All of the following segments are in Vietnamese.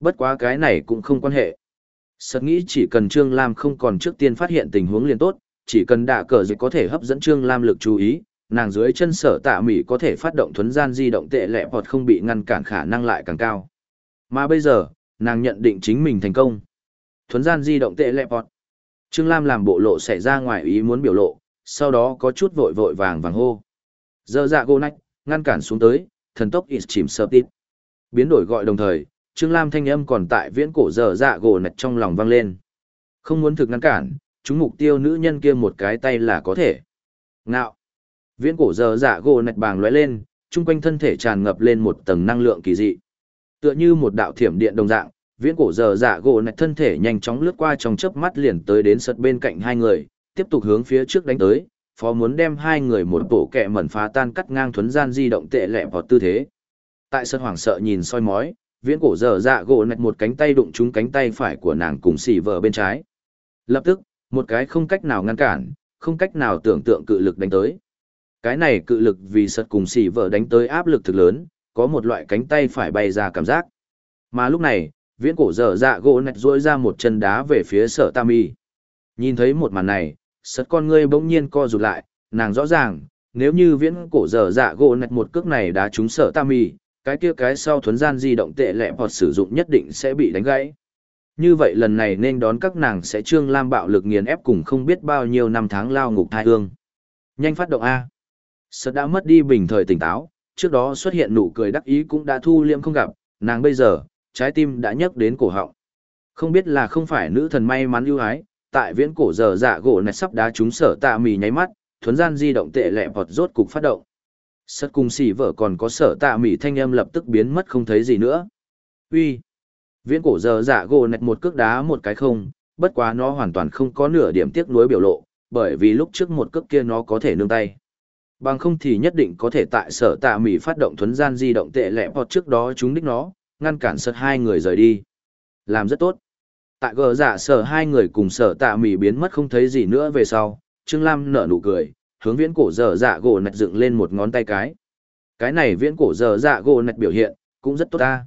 Bất quá cái này cũng không quan hệ. Sật nghĩ chỉ cần Trương Lam không còn trước tiên phát hiện tình huống liền tốt, chỉ cần đạ cờ dịch có thể hấp dẫn Trương Lam lực chú ý, nàng dưới chân sở tạ mỹ có thể phát động thuấn gian di động tệ lẹ hoặc không bị ngăn cản khả năng lại càng cao. Mà bây giờ, nàng nhận định chính mình thành công. Thuấn gian di động tệ lẹ hoặc. Trương Lam làm bộ lộ xảy ra ngoài ý muốn biểu lộ, sau đó có chút vội vội vàng vàng hô. Giờ dạ gô nách, ngăn cản xuống tới, thần tốc ít chìm sợp tít. Biến đổi gọi đồng thời, Trương Lam thanh âm còn tại viễn cổ giờ dạ gỗ nạch trong lòng vang lên. Không muốn thực ngăn cản, chúng mục tiêu nữ nhân kia một cái tay là có thể. Ngạo. Viễn cổ giờ dạ gỗ nạch bàng lóe lên, chung quanh thân thể tràn ngập lên một tầng năng lượng kỳ dị. Tựa như một đạo thiểm điện đồng dạng, viễn cổ giờ dạ gỗ nạch thân thể nhanh chóng lướt qua trong chớp mắt liền tới đến sật bên cạnh hai người, tiếp tục hướng phía trước đánh tới, phó muốn đem hai người một bộ kẹ mẩn phá tan cắt ngang thuấn gian di động tệ lẹ vào tư thế. Tại sân hoảng sợ nhìn soi mói, viễn cổ dở dạ gỗ nạch một cánh tay đụng trúng cánh tay phải của nàng cùng xì vợ bên trái. Lập tức, một cái không cách nào ngăn cản, không cách nào tưởng tượng cự lực đánh tới. Cái này cự lực vì sật cùng xì vợ đánh tới áp lực thực lớn, có một loại cánh tay phải bay ra cảm giác. Mà lúc này, viễn cổ dở dạ gỗ nạch dỗi ra một chân đá về phía sở tam y. Nhìn thấy một màn này, sật con ngươi bỗng nhiên co rụt lại, nàng rõ ràng, nếu như viễn cổ dở dạ gỗ nạch một cước này đá trúng sở tam y, cái kia cái sau thuấn gian di động tệ lẹ hoặc sử dụng nhất định sẽ bị đánh gãy. Như vậy lần này nên đón các nàng sẽ trương lam bạo lực nghiền ép cùng không biết bao nhiêu năm tháng lao ngục thai hương. Nhanh phát động A. Sật đã mất đi bình thời tỉnh táo, trước đó xuất hiện nụ cười đắc ý cũng đã thu liêm không gặp, nàng bây giờ, trái tim đã nhấc đến cổ họng. Không biết là không phải nữ thần may mắn ưu ái, tại viễn cổ giờ dạ gỗ này sắp đá trúng sở tạ mì nháy mắt, thuấn gian di động tệ lẹ vọt rốt cục phát động. Sất cùng xỉ vợ còn có sở tạ mỉ thanh âm lập tức biến mất không thấy gì nữa. Uy, Viễn cổ giờ dạ gỗ nạch một cước đá một cái không, bất quá nó hoàn toàn không có nửa điểm tiếc nuối biểu lộ, bởi vì lúc trước một cước kia nó có thể nương tay. Bằng không thì nhất định có thể tại sở tạ mỉ phát động thuấn gian di động tệ lẹ hoặc trước đó chúng đích nó, ngăn cản sật hai người rời đi. Làm rất tốt. Tại gờ dạ sở hai người cùng sở tạ mỉ biến mất không thấy gì nữa về sau, Trương Lam nở nụ cười, hướng viễn cổ dở dạ gỗ nạch dựng lên một ngón tay cái. Cái này viễn cổ dở dạ gỗ nạch biểu hiện, cũng rất tốt ta.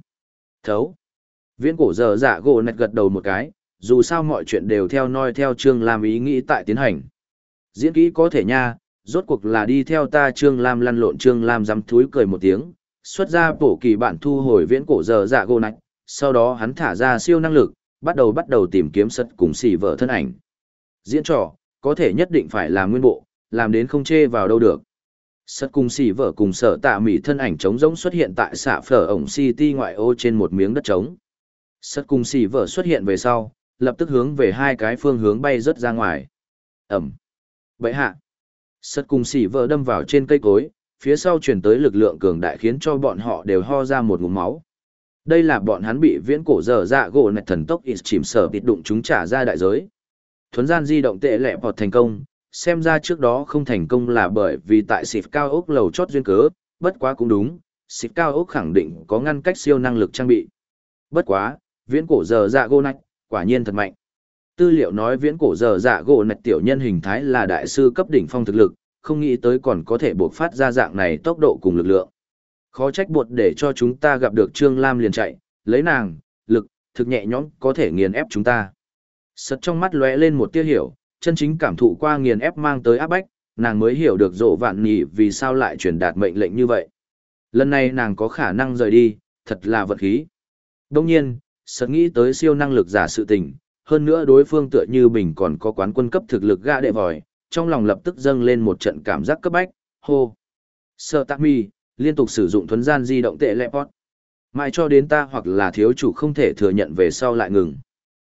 Thấu. Viễn cổ dở dạ gỗ nạch gật đầu một cái, dù sao mọi chuyện đều theo noi theo Trương Lam ý nghĩ tại tiến hành. Diễn kỹ có thể nha, rốt cuộc là đi theo ta Trương Lam lăn lộn Trương Lam dám thúi cười một tiếng, xuất ra bổ kỳ bản thu hồi viễn cổ dở dạ gỗ nạch, sau đó hắn thả ra siêu năng lực, bắt đầu bắt đầu tìm kiếm sật cùng xì vợ thân ảnh. Diễn trò, có thể nhất định phải là nguyên bộ, làm đến không chê vào đâu được. Sật cùng xỉ vợ cùng sở tạ mỉ thân ảnh trống rỗng xuất hiện tại xạ phở ổng City ngoại ô trên một miếng đất trống. Sật cùng xỉ vợ xuất hiện về sau, lập tức hướng về hai cái phương hướng bay rất ra ngoài. Ẩm. Vậy hạ. Sật cùng xỉ vợ đâm vào trên cây cối, phía sau chuyển tới lực lượng cường đại khiến cho bọn họ đều ho ra một ngụm máu. Đây là bọn hắn bị viễn cổ dở dạ gỗ nạch thần tốc ít chìm sở bịt đụng chúng trả ra đại giới. Thuấn gian di động tệ lẹ bọt thành công, xem ra trước đó không thành công là bởi vì tại xịt cao ốc lầu chót duyên cớ, bất quá cũng đúng, xịt cao ốc khẳng định có ngăn cách siêu năng lực trang bị. Bất quá, viễn cổ giờ dạ gỗ nạch, quả nhiên thật mạnh. Tư liệu nói viễn cổ giờ dạ gỗ nạch tiểu nhân hình thái là đại sư cấp đỉnh phong thực lực, không nghĩ tới còn có thể buộc phát ra dạng này tốc độ cùng lực lượng. Khó trách buộc để cho chúng ta gặp được Trương Lam liền chạy, lấy nàng, lực, thực nhẹ nhõm có thể nghiền ép chúng ta. Sật trong mắt lóe lên một tia hiểu, chân chính cảm thụ qua nghiền ép mang tới áp bách, nàng mới hiểu được rộ vạn nhị vì sao lại truyền đạt mệnh lệnh như vậy. Lần này nàng có khả năng rời đi, thật là vật khí. Đông nhiên, sật nghĩ tới siêu năng lực giả sự tình, hơn nữa đối phương tựa như bình còn có quán quân cấp thực lực gã đệ vòi, trong lòng lập tức dâng lên một trận cảm giác cấp bách, hô. Sợ tạc mi, liên tục sử dụng thuấn gian di động tệ lẹ pot. Mãi cho đến ta hoặc là thiếu chủ không thể thừa nhận về sau lại ngừng.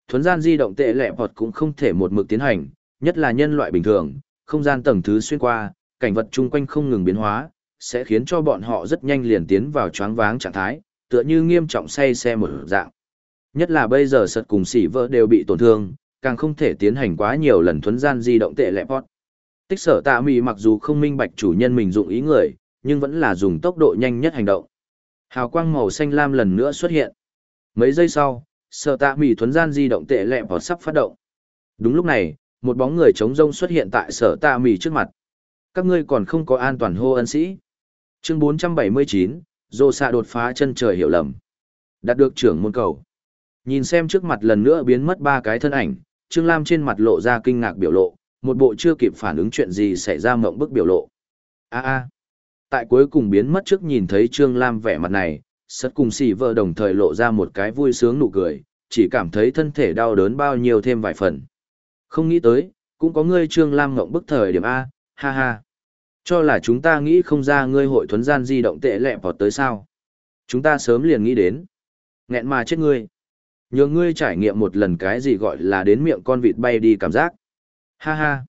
Thuấn gian di động tệ lẹ vọt cũng không thể một mực tiến hành, nhất là nhân loại bình thường, không gian tầng thứ xuyên qua, cảnh vật chung quanh không ngừng biến hóa, sẽ khiến cho bọn họ rất nhanh liền tiến vào choáng váng trạng thái, tựa như nghiêm trọng say xe một dạng. Nhất là bây giờ sật cùng sỉ vỡ đều bị tổn thương, càng không thể tiến hành quá nhiều lần thuấn gian di động tệ lẹ vọt. Tích sở tạ mì mặc dù không minh bạch chủ nhân mình dụng ý người, nhưng vẫn là dùng tốc độ nhanh nhất hành động. Hào quang màu xanh lam lần nữa xuất hiện. Mấy giây sau, sợ tạ mỉ thuấn gian di động tệ lẹ vào sắp phát động. Đúng lúc này một bóng người chống rông xuất hiện tại sở tạ mỉ trước mặt. Các ngươi còn không có an toàn hô ân sĩ. Chương 479, dô xạ đột phá chân trời hiểu lầm. Đạt được trưởng môn cầu. Nhìn xem trước mặt lần nữa biến mất ba cái thân ảnh, Trương Lam trên mặt lộ ra kinh ngạc biểu lộ, một bộ chưa kịp phản ứng chuyện gì xảy ra mộng bức biểu lộ. A a. Tại cuối cùng biến mất trước nhìn thấy Trương Lam vẻ mặt này, sất cùng xì vợ đồng thời lộ ra một cái vui sướng nụ cười, chỉ cảm thấy thân thể đau đớn bao nhiêu thêm vài phần. Không nghĩ tới, cũng có ngươi Trương Lam ngộng bức thời điểm A, ha ha. Cho là chúng ta nghĩ không ra ngươi hội thuấn gian di động tệ lẹ vọt tới sao. Chúng ta sớm liền nghĩ đến. Nghẹn mà chết ngươi. Nhờ ngươi trải nghiệm một lần cái gì gọi là đến miệng con vịt bay đi cảm giác. Ha ha.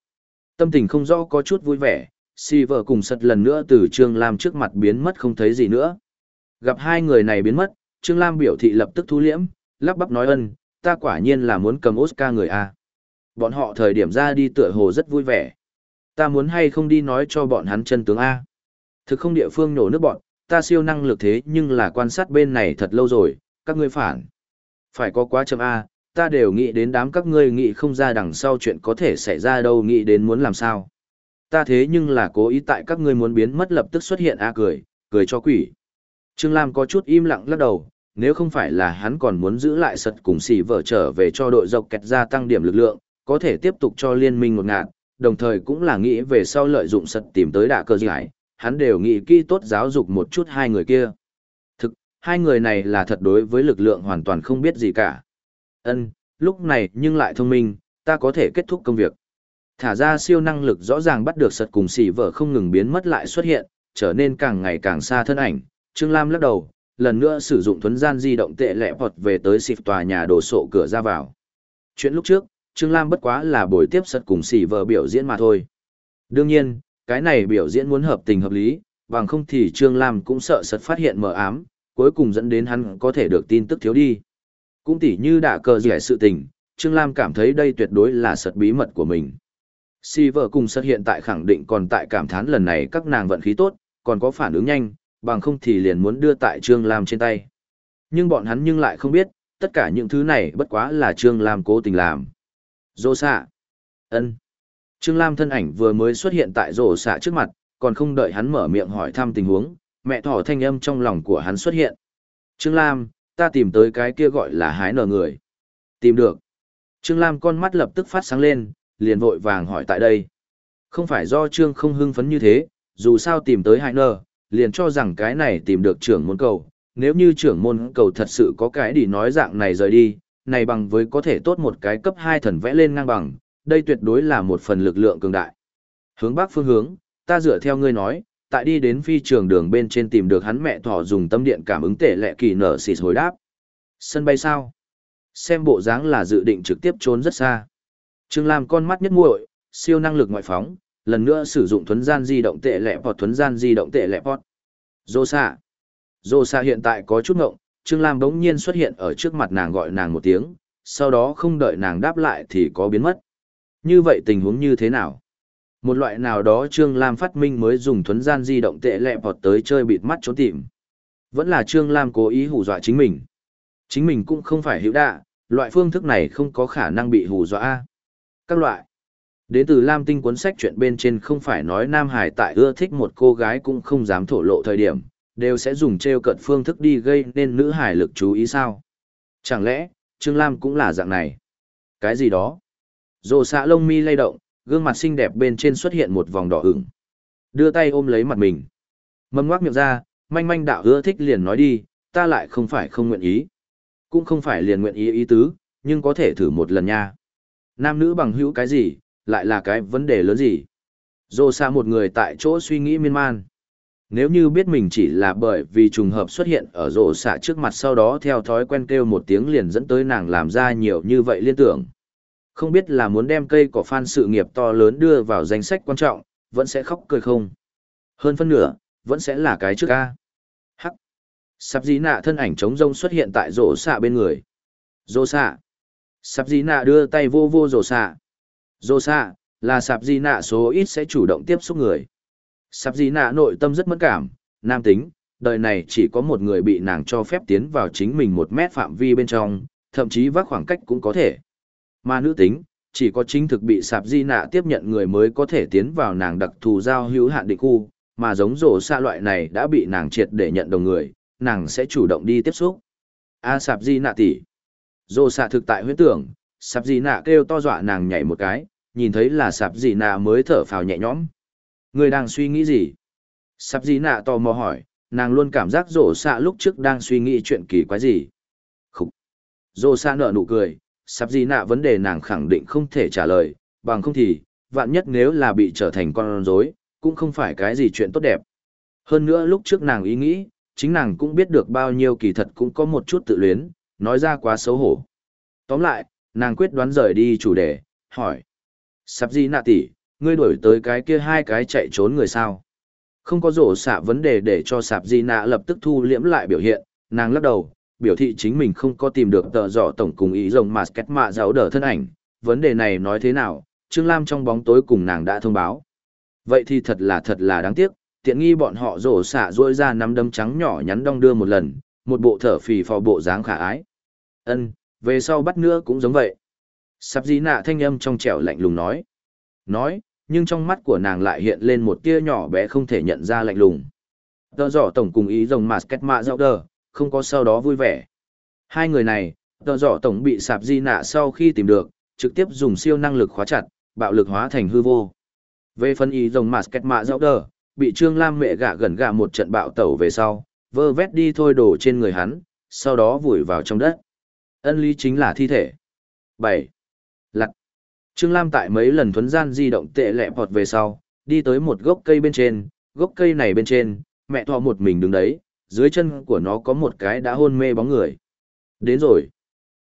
Tâm tình không rõ có chút vui vẻ, si vợ cùng sật lần nữa từ Trương Lam trước mặt biến mất không thấy gì nữa. Gặp hai người này biến mất, Trương Lam biểu thị lập tức thu liễm, lắp bắp nói ân, ta quả nhiên là muốn cầm Oscar người A. Bọn họ thời điểm ra đi tựa hồ rất vui vẻ. Ta muốn hay không đi nói cho bọn hắn chân tướng A. Thực không địa phương nổ nước bọn, ta siêu năng lực thế nhưng là quan sát bên này thật lâu rồi, các ngươi phản. Phải có quá chậm A, ta đều nghĩ đến đám các ngươi nghĩ không ra đằng sau chuyện có thể xảy ra đâu nghĩ đến muốn làm sao. Ta thế nhưng là cố ý tại các ngươi muốn biến mất lập tức xuất hiện A cười, cười cho quỷ. Trương Lam có chút im lặng lắc đầu, nếu không phải là hắn còn muốn giữ lại sật cùng xỉ vợ trở về cho đội dọc kẹt gia tăng điểm lực lượng, có thể tiếp tục cho liên minh một ngạt, đồng thời cũng là nghĩ về sau lợi dụng sật tìm tới đạ cơ giải, hắn đều nghĩ kỹ tốt giáo dục một chút hai người kia. Thực, hai người này là thật đối với lực lượng hoàn toàn không biết gì cả. Ân, lúc này nhưng lại thông minh, ta có thể kết thúc công việc. Thả ra siêu năng lực rõ ràng bắt được sật cùng xỉ vợ không ngừng biến mất lại xuất hiện, trở nên càng ngày càng xa thân ảnh. Trương Lam lắc đầu, lần nữa sử dụng thuấn gian di động tệ lẹ vọt về tới xịp tòa nhà đổ sộ cửa ra vào. Chuyện lúc trước, Trương Lam bất quá là buổi tiếp sật cùng xỉ vợ biểu diễn mà thôi. Đương nhiên, cái này biểu diễn muốn hợp tình hợp lý, bằng không thì Trương Lam cũng sợ sật phát hiện mờ ám, cuối cùng dẫn đến hắn có thể được tin tức thiếu đi. Cũng tỉ như đã cờ giải sự tình, Trương Lam cảm thấy đây tuyệt đối là sật bí mật của mình. Si vợ cùng sật hiện tại khẳng định còn tại cảm thán lần này các nàng vận khí tốt, còn có phản ứng nhanh, bằng không thì liền muốn đưa tại Trương Lam trên tay. Nhưng bọn hắn nhưng lại không biết, tất cả những thứ này bất quá là Trương Lam cố tình làm. Dô xạ. ân Trương Lam thân ảnh vừa mới xuất hiện tại rổ xạ trước mặt, còn không đợi hắn mở miệng hỏi thăm tình huống, mẹ thỏ thanh âm trong lòng của hắn xuất hiện. Trương Lam, ta tìm tới cái kia gọi là hái nở người. Tìm được. Trương Lam con mắt lập tức phát sáng lên, liền vội vàng hỏi tại đây. Không phải do Trương không hưng phấn như thế, dù sao tìm tới hái nở, liền cho rằng cái này tìm được trưởng môn cầu. Nếu như trưởng môn cầu thật sự có cái đi nói dạng này rời đi, này bằng với có thể tốt một cái cấp 2 thần vẽ lên ngang bằng, đây tuyệt đối là một phần lực lượng cường đại. Hướng bắc phương hướng, ta dựa theo ngươi nói, tại đi đến phi trường đường bên trên tìm được hắn mẹ thỏ dùng tâm điện cảm ứng tệ lệ kỳ nở xịt hồi đáp. Sân bay sao? Xem bộ dáng là dự định trực tiếp trốn rất xa. Trương Lam con mắt nhất nguội, siêu năng lực ngoại phóng, lần nữa sử dụng thuấn gian di động tệ lệ hoặc thuấn gian di động tệ lệ pot. Dô xạ. Dô xạ hiện tại có chút ngộng, Trương Lam bỗng nhiên xuất hiện ở trước mặt nàng gọi nàng một tiếng, sau đó không đợi nàng đáp lại thì có biến mất. Như vậy tình huống như thế nào? Một loại nào đó Trương Lam phát minh mới dùng thuấn gian di động tệ lẹ vọt tới chơi bịt mắt trốn tìm. Vẫn là Trương Lam cố ý hù dọa chính mình. Chính mình cũng không phải hữu đạ, loại phương thức này không có khả năng bị hù dọa. Các loại. Đến từ Lam Tinh cuốn sách chuyện bên trên không phải nói Nam Hải tại ưa thích một cô gái cũng không dám thổ lộ thời điểm, đều sẽ dùng treo cận phương thức đi gây nên nữ hải lực chú ý sao. Chẳng lẽ, Trương Lam cũng là dạng này? Cái gì đó? Rồ xạ lông mi lay động, gương mặt xinh đẹp bên trên xuất hiện một vòng đỏ ửng. Đưa tay ôm lấy mặt mình. Mâm ngoác miệng ra, manh manh đạo ưa thích liền nói đi, ta lại không phải không nguyện ý. Cũng không phải liền nguyện ý ý tứ, nhưng có thể thử một lần nha. Nam nữ bằng hữu cái gì, lại là cái vấn đề lớn gì. Dô xa một người tại chỗ suy nghĩ miên man. Nếu như biết mình chỉ là bởi vì trùng hợp xuất hiện ở rổ xạ trước mặt sau đó theo thói quen kêu một tiếng liền dẫn tới nàng làm ra nhiều như vậy liên tưởng. Không biết là muốn đem cây cỏ phan sự nghiệp to lớn đưa vào danh sách quan trọng, vẫn sẽ khóc cười không. Hơn phân nửa, vẫn sẽ là cái trước ca. Hắc. Sắp dí nạ thân ảnh trống rông xuất hiện tại rổ xạ bên người. Rổ xạ. Sắp dí nạ đưa tay vô vô rổ xạ. Dô xạ, là sạp di nạ số ít sẽ chủ động tiếp xúc người. Sạp di nạ nội tâm rất mất cảm, nam tính, đời này chỉ có một người bị nàng cho phép tiến vào chính mình một mét phạm vi bên trong, thậm chí vác khoảng cách cũng có thể. Mà nữ tính, chỉ có chính thực bị sạp di nạ tiếp nhận người mới có thể tiến vào nàng đặc thù giao hữu hạn định khu, mà giống rổ xa loại này đã bị nàng triệt để nhận đồng người, nàng sẽ chủ động đi tiếp xúc. A sạp di nạ tỷ. Dô xa thực tại huyết tưởng, sạp Dị nạ kêu to dọa nàng nhảy một cái, nhìn thấy là sạp Dị nạ mới thở phào nhẹ nhõm. Người đang suy nghĩ gì? Sạp Dị nạ tò mò hỏi, nàng luôn cảm giác rổ xạ lúc trước đang suy nghĩ chuyện kỳ quái gì. Khúc! Rổ xạ nở nụ cười, sạp Dị nạ vấn đề nàng khẳng định không thể trả lời, bằng không thì, vạn nhất nếu là bị trở thành con rối, cũng không phải cái gì chuyện tốt đẹp. Hơn nữa lúc trước nàng ý nghĩ, chính nàng cũng biết được bao nhiêu kỳ thật cũng có một chút tự luyến, nói ra quá xấu hổ. Tóm lại, nàng quyết đoán rời đi chủ đề, hỏi. Sạp gì nạ tỷ, ngươi đuổi tới cái kia hai cái chạy trốn người sao? Không có rổ xạ vấn đề để cho sạp di nạ lập tức thu liễm lại biểu hiện, nàng lắc đầu, biểu thị chính mình không có tìm được tờ dọ tổng cùng ý rồng mà kết mạ giáo đỡ thân ảnh. Vấn đề này nói thế nào, Trương Lam trong bóng tối cùng nàng đã thông báo. Vậy thì thật là thật là đáng tiếc, tiện nghi bọn họ rổ xạ rôi ra nắm đấm trắng nhỏ nhắn đong đưa một lần, một bộ thở phì phò bộ dáng khả ái. Ân, về sau bắt nữa cũng giống vậy. Sạp di nạ thanh âm trong trẻo lạnh lùng nói. Nói, nhưng trong mắt của nàng lại hiện lên một tia nhỏ bé không thể nhận ra lạnh lùng. Tờ giỏ tổng cùng ý rồng mà kết mạ dạo đờ, không có sau đó vui vẻ. Hai người này, tờ giỏ tổng bị sạp di nạ sau khi tìm được, trực tiếp dùng siêu năng lực khóa chặt, bạo lực hóa thành hư vô. Về phân ý rồng mà kết mạ dạo đờ, bị Trương Lam mẹ gạ gần gạ một trận bạo tẩu về sau, vơ vét đi thôi đổ trên người hắn, sau đó vùi vào trong đất. Ân lý chính là thi thể. 7. Lặt. Trương Lam tại mấy lần thuấn gian di động tệ lẹ vọt về sau, đi tới một gốc cây bên trên, gốc cây này bên trên, mẹ thọ một mình đứng đấy, dưới chân của nó có một cái đã hôn mê bóng người. Đến rồi.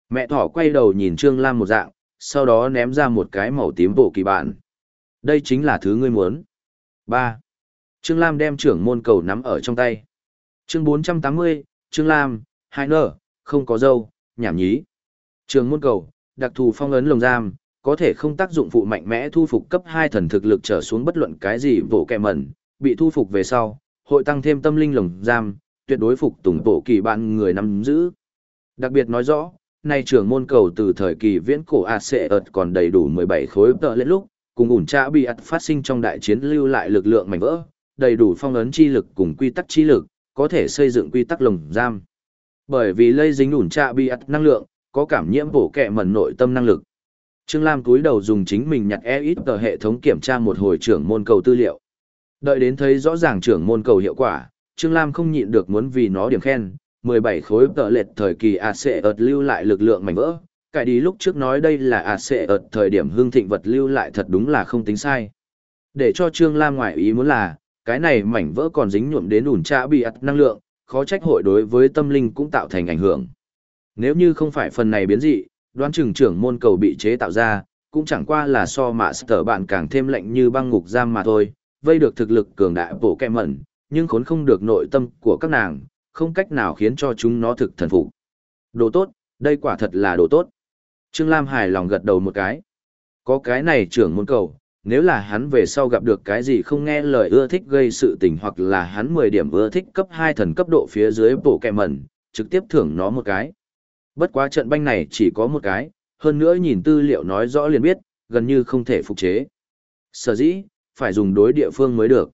Mẹ thỏ quay đầu nhìn Trương Lam một dạng, sau đó ném ra một cái màu tím bộ kỳ bản. Đây chính là thứ ngươi muốn. 3. Trương Lam đem trưởng môn cầu nắm ở trong tay. Chương 480, Trương Lam, hai nở, không có dâu, nhảm nhí. Trường môn cầu, đặc thù phong ấn lồng giam, có thể không tác dụng phụ mạnh mẽ thu phục cấp 2 thần thực lực trở xuống bất luận cái gì bộ kẹ mẩn, bị thu phục về sau, hội tăng thêm tâm linh lồng giam, tuyệt đối phục tùng bộ kỳ bạn người nắm giữ. Đặc biệt nói rõ, nay trưởng môn cầu từ thời kỳ viễn cổ ACET còn đầy đủ 17 khối tợ lên lúc, cùng ủn trạ bị ạt phát sinh trong đại chiến lưu lại lực lượng mảnh vỡ, đầy đủ phong ấn chi lực cùng quy tắc chi lực, có thể xây dựng quy tắc lồng giam. Bởi vì lây dính ủn trạ bị ắt năng lượng, có cảm nhiễm bổ kẹ mẩn nội tâm năng lực. Trương Lam túi đầu dùng chính mình nhặt e ít tờ hệ thống kiểm tra một hồi trưởng môn cầu tư liệu. Đợi đến thấy rõ ràng trưởng môn cầu hiệu quả, Trương Lam không nhịn được muốn vì nó điểm khen, 17 khối tờ lệch thời kỳ AC ợt lưu lại lực lượng mảnh vỡ. Cải đi lúc trước nói đây là AC ợt thời điểm hương thịnh vật lưu lại thật đúng là không tính sai. Để cho Trương Lam ngoại ý muốn là, cái này mảnh vỡ còn dính nhuộm đến ủn trạ bị ắt năng lượng, khó trách hội đối với tâm linh cũng tạo thành ảnh hưởng. Nếu như không phải phần này biến dị, đoán chừng trưởng môn cầu bị chế tạo ra, cũng chẳng qua là so mạ sở bạn càng thêm lạnh như băng ngục giam mà thôi, vây được thực lực cường đại bổ kẹ mẩn, nhưng khốn không được nội tâm của các nàng, không cách nào khiến cho chúng nó thực thần phục. Đồ tốt, đây quả thật là đồ tốt. Trương Lam hài lòng gật đầu một cái. Có cái này trưởng môn cầu, nếu là hắn về sau gặp được cái gì không nghe lời ưa thích gây sự tình hoặc là hắn 10 điểm ưa thích cấp 2 thần cấp độ phía dưới bộ kẹ mẩn, trực tiếp thưởng nó một cái. Bất quá trận banh này chỉ có một cái, hơn nữa nhìn tư liệu nói rõ liền biết, gần như không thể phục chế. Sở dĩ, phải dùng đối địa phương mới được.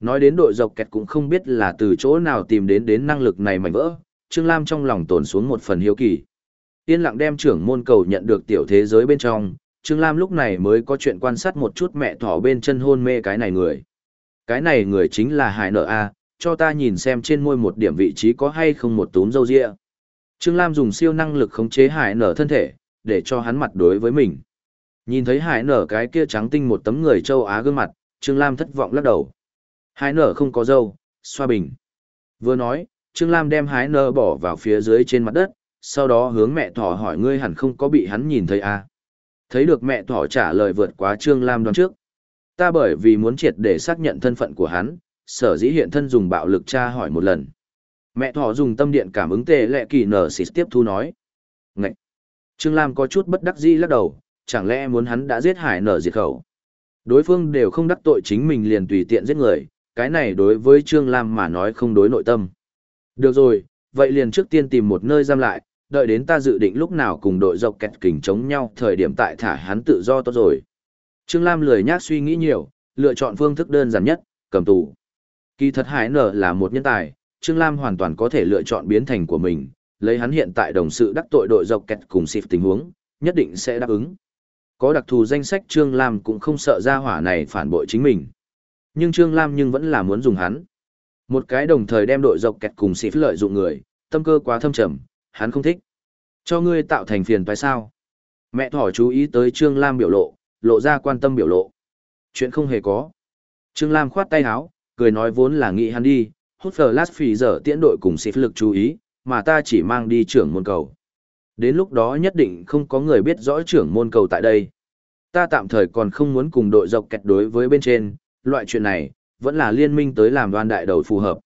Nói đến đội dọc kẹt cũng không biết là từ chỗ nào tìm đến đến năng lực này mảnh vỡ, Trương Lam trong lòng tổn xuống một phần hiếu kỳ. Yên lặng đem trưởng môn cầu nhận được tiểu thế giới bên trong, Trương Lam lúc này mới có chuyện quan sát một chút mẹ thỏ bên chân hôn mê cái này người. Cái này người chính là Hải Nở A, cho ta nhìn xem trên môi một điểm vị trí có hay không một túm dâu ria. Trương Lam dùng siêu năng lực khống chế Hải Nở thân thể, để cho hắn mặt đối với mình. Nhìn thấy Hải Nở cái kia trắng tinh một tấm người châu Á gương mặt, Trương Lam thất vọng lắc đầu. Hải Nở không có dâu, xoa bình. Vừa nói, Trương Lam đem Hải Nở bỏ vào phía dưới trên mặt đất, sau đó hướng mẹ thỏ hỏi ngươi hẳn không có bị hắn nhìn thấy à. Thấy được mẹ thỏ trả lời vượt quá Trương Lam đoán trước. Ta bởi vì muốn triệt để xác nhận thân phận của hắn, sở dĩ hiện thân dùng bạo lực tra hỏi một lần. Mẹ thỏ dùng tâm điện cảm ứng tệ lệ kỳ nở xịt tiếp thu nói. Ngậy! Trương Lam có chút bất đắc dĩ lắc đầu, chẳng lẽ muốn hắn đã giết hải nở diệt khẩu. Đối phương đều không đắc tội chính mình liền tùy tiện giết người, cái này đối với Trương Lam mà nói không đối nội tâm. Được rồi, vậy liền trước tiên tìm một nơi giam lại, đợi đến ta dự định lúc nào cùng đội dọc kẹt kình chống nhau thời điểm tại thả hắn tự do tốt rồi. Trương Lam lười nhác suy nghĩ nhiều, lựa chọn phương thức đơn giản nhất, cầm tù. Kỳ thật hải nở là một nhân tài, Trương Lam hoàn toàn có thể lựa chọn biến thành của mình, lấy hắn hiện tại đồng sự đắc tội đội dọc kẹt cùng xịp tình huống, nhất định sẽ đáp ứng. Có đặc thù danh sách Trương Lam cũng không sợ ra hỏa này phản bội chính mình. Nhưng Trương Lam nhưng vẫn là muốn dùng hắn. Một cái đồng thời đem đội dọc kẹt cùng xịp lợi dụng người, tâm cơ quá thâm trầm, hắn không thích. Cho ngươi tạo thành phiền phải sao? Mẹ thỏ chú ý tới Trương Lam biểu lộ, lộ ra quan tâm biểu lộ. Chuyện không hề có. Trương Lam khoát tay áo, cười nói vốn là nghĩ hắn đi, hút phở lát phì giờ tiễn đội cùng xịp lực chú ý, mà ta chỉ mang đi trưởng môn cầu. Đến lúc đó nhất định không có người biết rõ trưởng môn cầu tại đây. Ta tạm thời còn không muốn cùng đội dọc kẹt đối với bên trên, loại chuyện này, vẫn là liên minh tới làm đoan đại đầu phù hợp.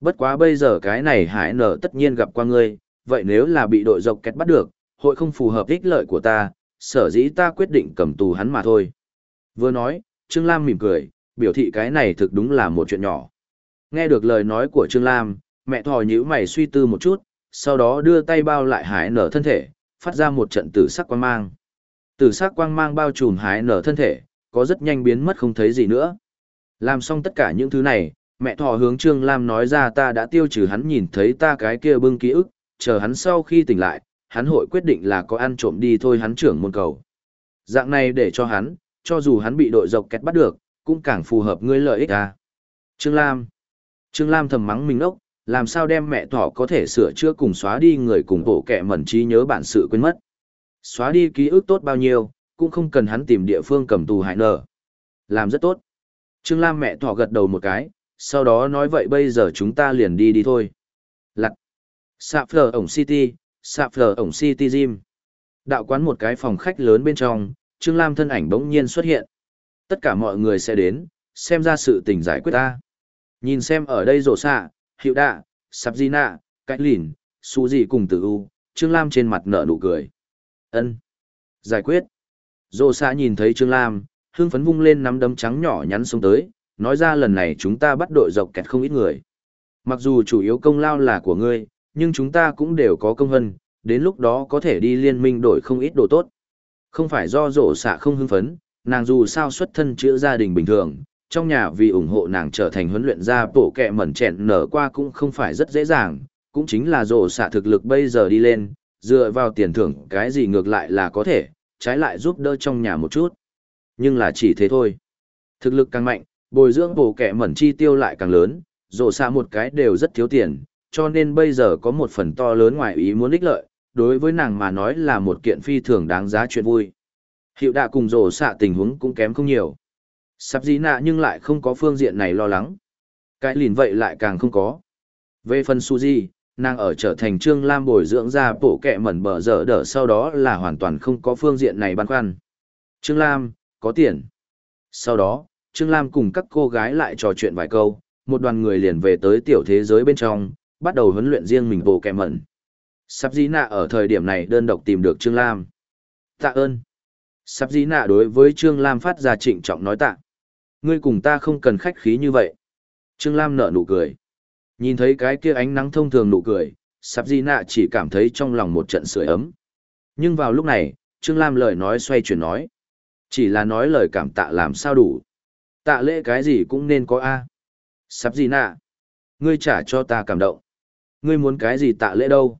Bất quá bây giờ cái này hải nở tất nhiên gặp qua ngươi, vậy nếu là bị đội dọc kẹt bắt được, hội không phù hợp ích lợi của ta, sở dĩ ta quyết định cầm tù hắn mà thôi. Vừa nói, Trương Lam mỉm cười, biểu thị cái này thực đúng là một chuyện nhỏ. Nghe được lời nói của Trương Lam, mẹ thò nhíu mày suy tư một chút, sau đó đưa tay bao lại hải nở thân thể, phát ra một trận tử sắc quang mang. Tử sắc quang mang bao trùm hải nở thân thể, có rất nhanh biến mất không thấy gì nữa. Làm xong tất cả những thứ này, mẹ thò hướng Trương Lam nói ra ta đã tiêu trừ hắn nhìn thấy ta cái kia bưng ký ức, chờ hắn sau khi tỉnh lại, hắn hội quyết định là có ăn trộm đi thôi hắn trưởng môn cầu. Dạng này để cho hắn, cho dù hắn bị đội dọc kẹt bắt được, cũng càng phù hợp ngươi lợi ích à. Trương Lam Trương Lam thầm mắng mình ốc, làm sao đem mẹ thỏ có thể sửa chữa cùng xóa đi người cùng bộ kẻ mẩn trí nhớ bản sự quên mất. Xóa đi ký ức tốt bao nhiêu, cũng không cần hắn tìm địa phương cầm tù hại nở. Làm rất tốt. Trương Lam mẹ thỏ gật đầu một cái, sau đó nói vậy bây giờ chúng ta liền đi đi thôi. Lặt. Sạp phở ổng City, sạp phở ổng City Gym. Đạo quán một cái phòng khách lớn bên trong, Trương Lam thân ảnh bỗng nhiên xuất hiện. Tất cả mọi người sẽ đến, xem ra sự tình giải quyết ta. Nhìn xem ở đây rổ xạ, hiệu đạ, sạp di nạ, cách lìn, su gì cùng tử u, Trương Lam trên mặt nở nụ cười. ân Giải quyết. Rổ xạ nhìn thấy Trương Lam, hương phấn vung lên nắm đấm trắng nhỏ nhắn xuống tới, nói ra lần này chúng ta bắt đội dọc kẹt không ít người. Mặc dù chủ yếu công lao là của ngươi, nhưng chúng ta cũng đều có công hân, đến lúc đó có thể đi liên minh đổi không ít đồ tốt. Không phải do rổ xạ không hưng phấn, nàng dù sao xuất thân chữa gia đình bình thường, trong nhà vì ủng hộ nàng trở thành huấn luyện gia bổ kẹ mẩn chẹn nở qua cũng không phải rất dễ dàng, cũng chính là rổ xạ thực lực bây giờ đi lên, dựa vào tiền thưởng cái gì ngược lại là có thể, trái lại giúp đỡ trong nhà một chút. Nhưng là chỉ thế thôi. Thực lực càng mạnh, bồi dưỡng bổ kẹ mẩn chi tiêu lại càng lớn, rổ xạ một cái đều rất thiếu tiền, cho nên bây giờ có một phần to lớn ngoài ý muốn ích lợi, đối với nàng mà nói là một kiện phi thường đáng giá chuyện vui. Hiệu đạ cùng rổ xạ tình huống cũng kém không nhiều. Sắp dĩ nạ nhưng lại không có phương diện này lo lắng. Cái lìn vậy lại càng không có. Về phần Suzy, nàng ở trở thành Trương Lam bồi dưỡng ra bổ kẹ mẩn bờ dở đỡ sau đó là hoàn toàn không có phương diện này băn khoăn. Trương Lam, có tiền. Sau đó, Trương Lam cùng các cô gái lại trò chuyện vài câu, một đoàn người liền về tới tiểu thế giới bên trong, bắt đầu huấn luyện riêng mình bộ kẻ mẩn. Sắp dĩ nạ ở thời điểm này đơn độc tìm được Trương Lam. Tạ ơn. Sắp dĩ nạ đối với Trương Lam phát ra trịnh trọng nói tạ. Ngươi cùng ta không cần khách khí như vậy. Trương Lam nở nụ cười. Nhìn thấy cái kia ánh nắng thông thường nụ cười, sắp dĩ nạ chỉ cảm thấy trong lòng một trận sưởi ấm. Nhưng vào lúc này, Trương Lam lời nói xoay chuyển nói. Chỉ là nói lời cảm tạ làm sao đủ. Tạ lễ cái gì cũng nên có A. Sắp gì nạ? Ngươi trả cho ta cảm động. Ngươi muốn cái gì tạ lễ đâu?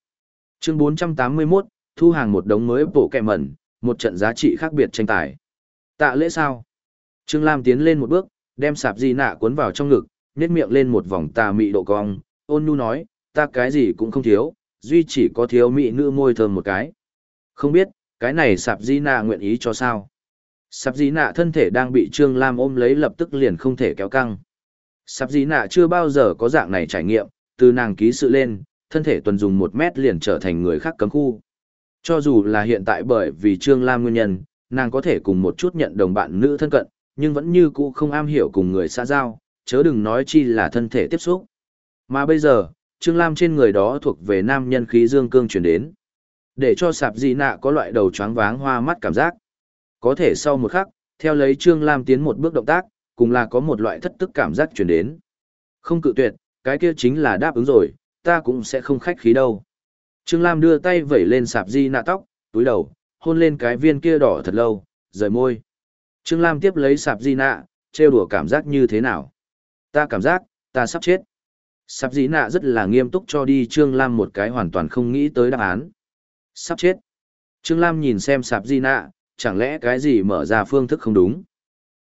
Chương 481, thu hàng một đống mới bộ kẹ mẩn, một trận giá trị khác biệt tranh tài. Tạ lễ sao? Trương Lam tiến lên một bước, đem sạp di nạ cuốn vào trong ngực, nét miệng lên một vòng tà mị độ cong, ôn nhu nói, ta cái gì cũng không thiếu, duy chỉ có thiếu mị nữ môi thơm một cái. Không biết, cái này sạp di nạ nguyện ý cho sao? Sạp di nạ thân thể đang bị Trương Lam ôm lấy lập tức liền không thể kéo căng. Sạp di nạ chưa bao giờ có dạng này trải nghiệm, từ nàng ký sự lên, thân thể tuần dùng một mét liền trở thành người khác cấm khu. Cho dù là hiện tại bởi vì Trương Lam nguyên nhân, nàng có thể cùng một chút nhận đồng bạn nữ thân cận, nhưng vẫn như cũ không am hiểu cùng người xã giao, chớ đừng nói chi là thân thể tiếp xúc. Mà bây giờ, Trương Lam trên người đó thuộc về nam nhân khí dương cương chuyển đến. Để cho sạp dị nạ có loại đầu choáng váng hoa mắt cảm giác. Có thể sau một khắc, theo lấy Trương Lam tiến một bước động tác, cùng là có một loại thất tức cảm giác chuyển đến. Không cự tuyệt, cái kia chính là đáp ứng rồi, ta cũng sẽ không khách khí đâu. Trương Lam đưa tay vẩy lên sạp di nạ tóc, túi đầu, hôn lên cái viên kia đỏ thật lâu, rời môi. Trương Lam tiếp lấy sạp di nạ, trêu đùa cảm giác như thế nào? Ta cảm giác, ta sắp chết. Sạp Di nạ rất là nghiêm túc cho đi Trương Lam một cái hoàn toàn không nghĩ tới đáp án. Sắp chết. Trương Lam nhìn xem sạp di nạ, chẳng lẽ cái gì mở ra phương thức không đúng.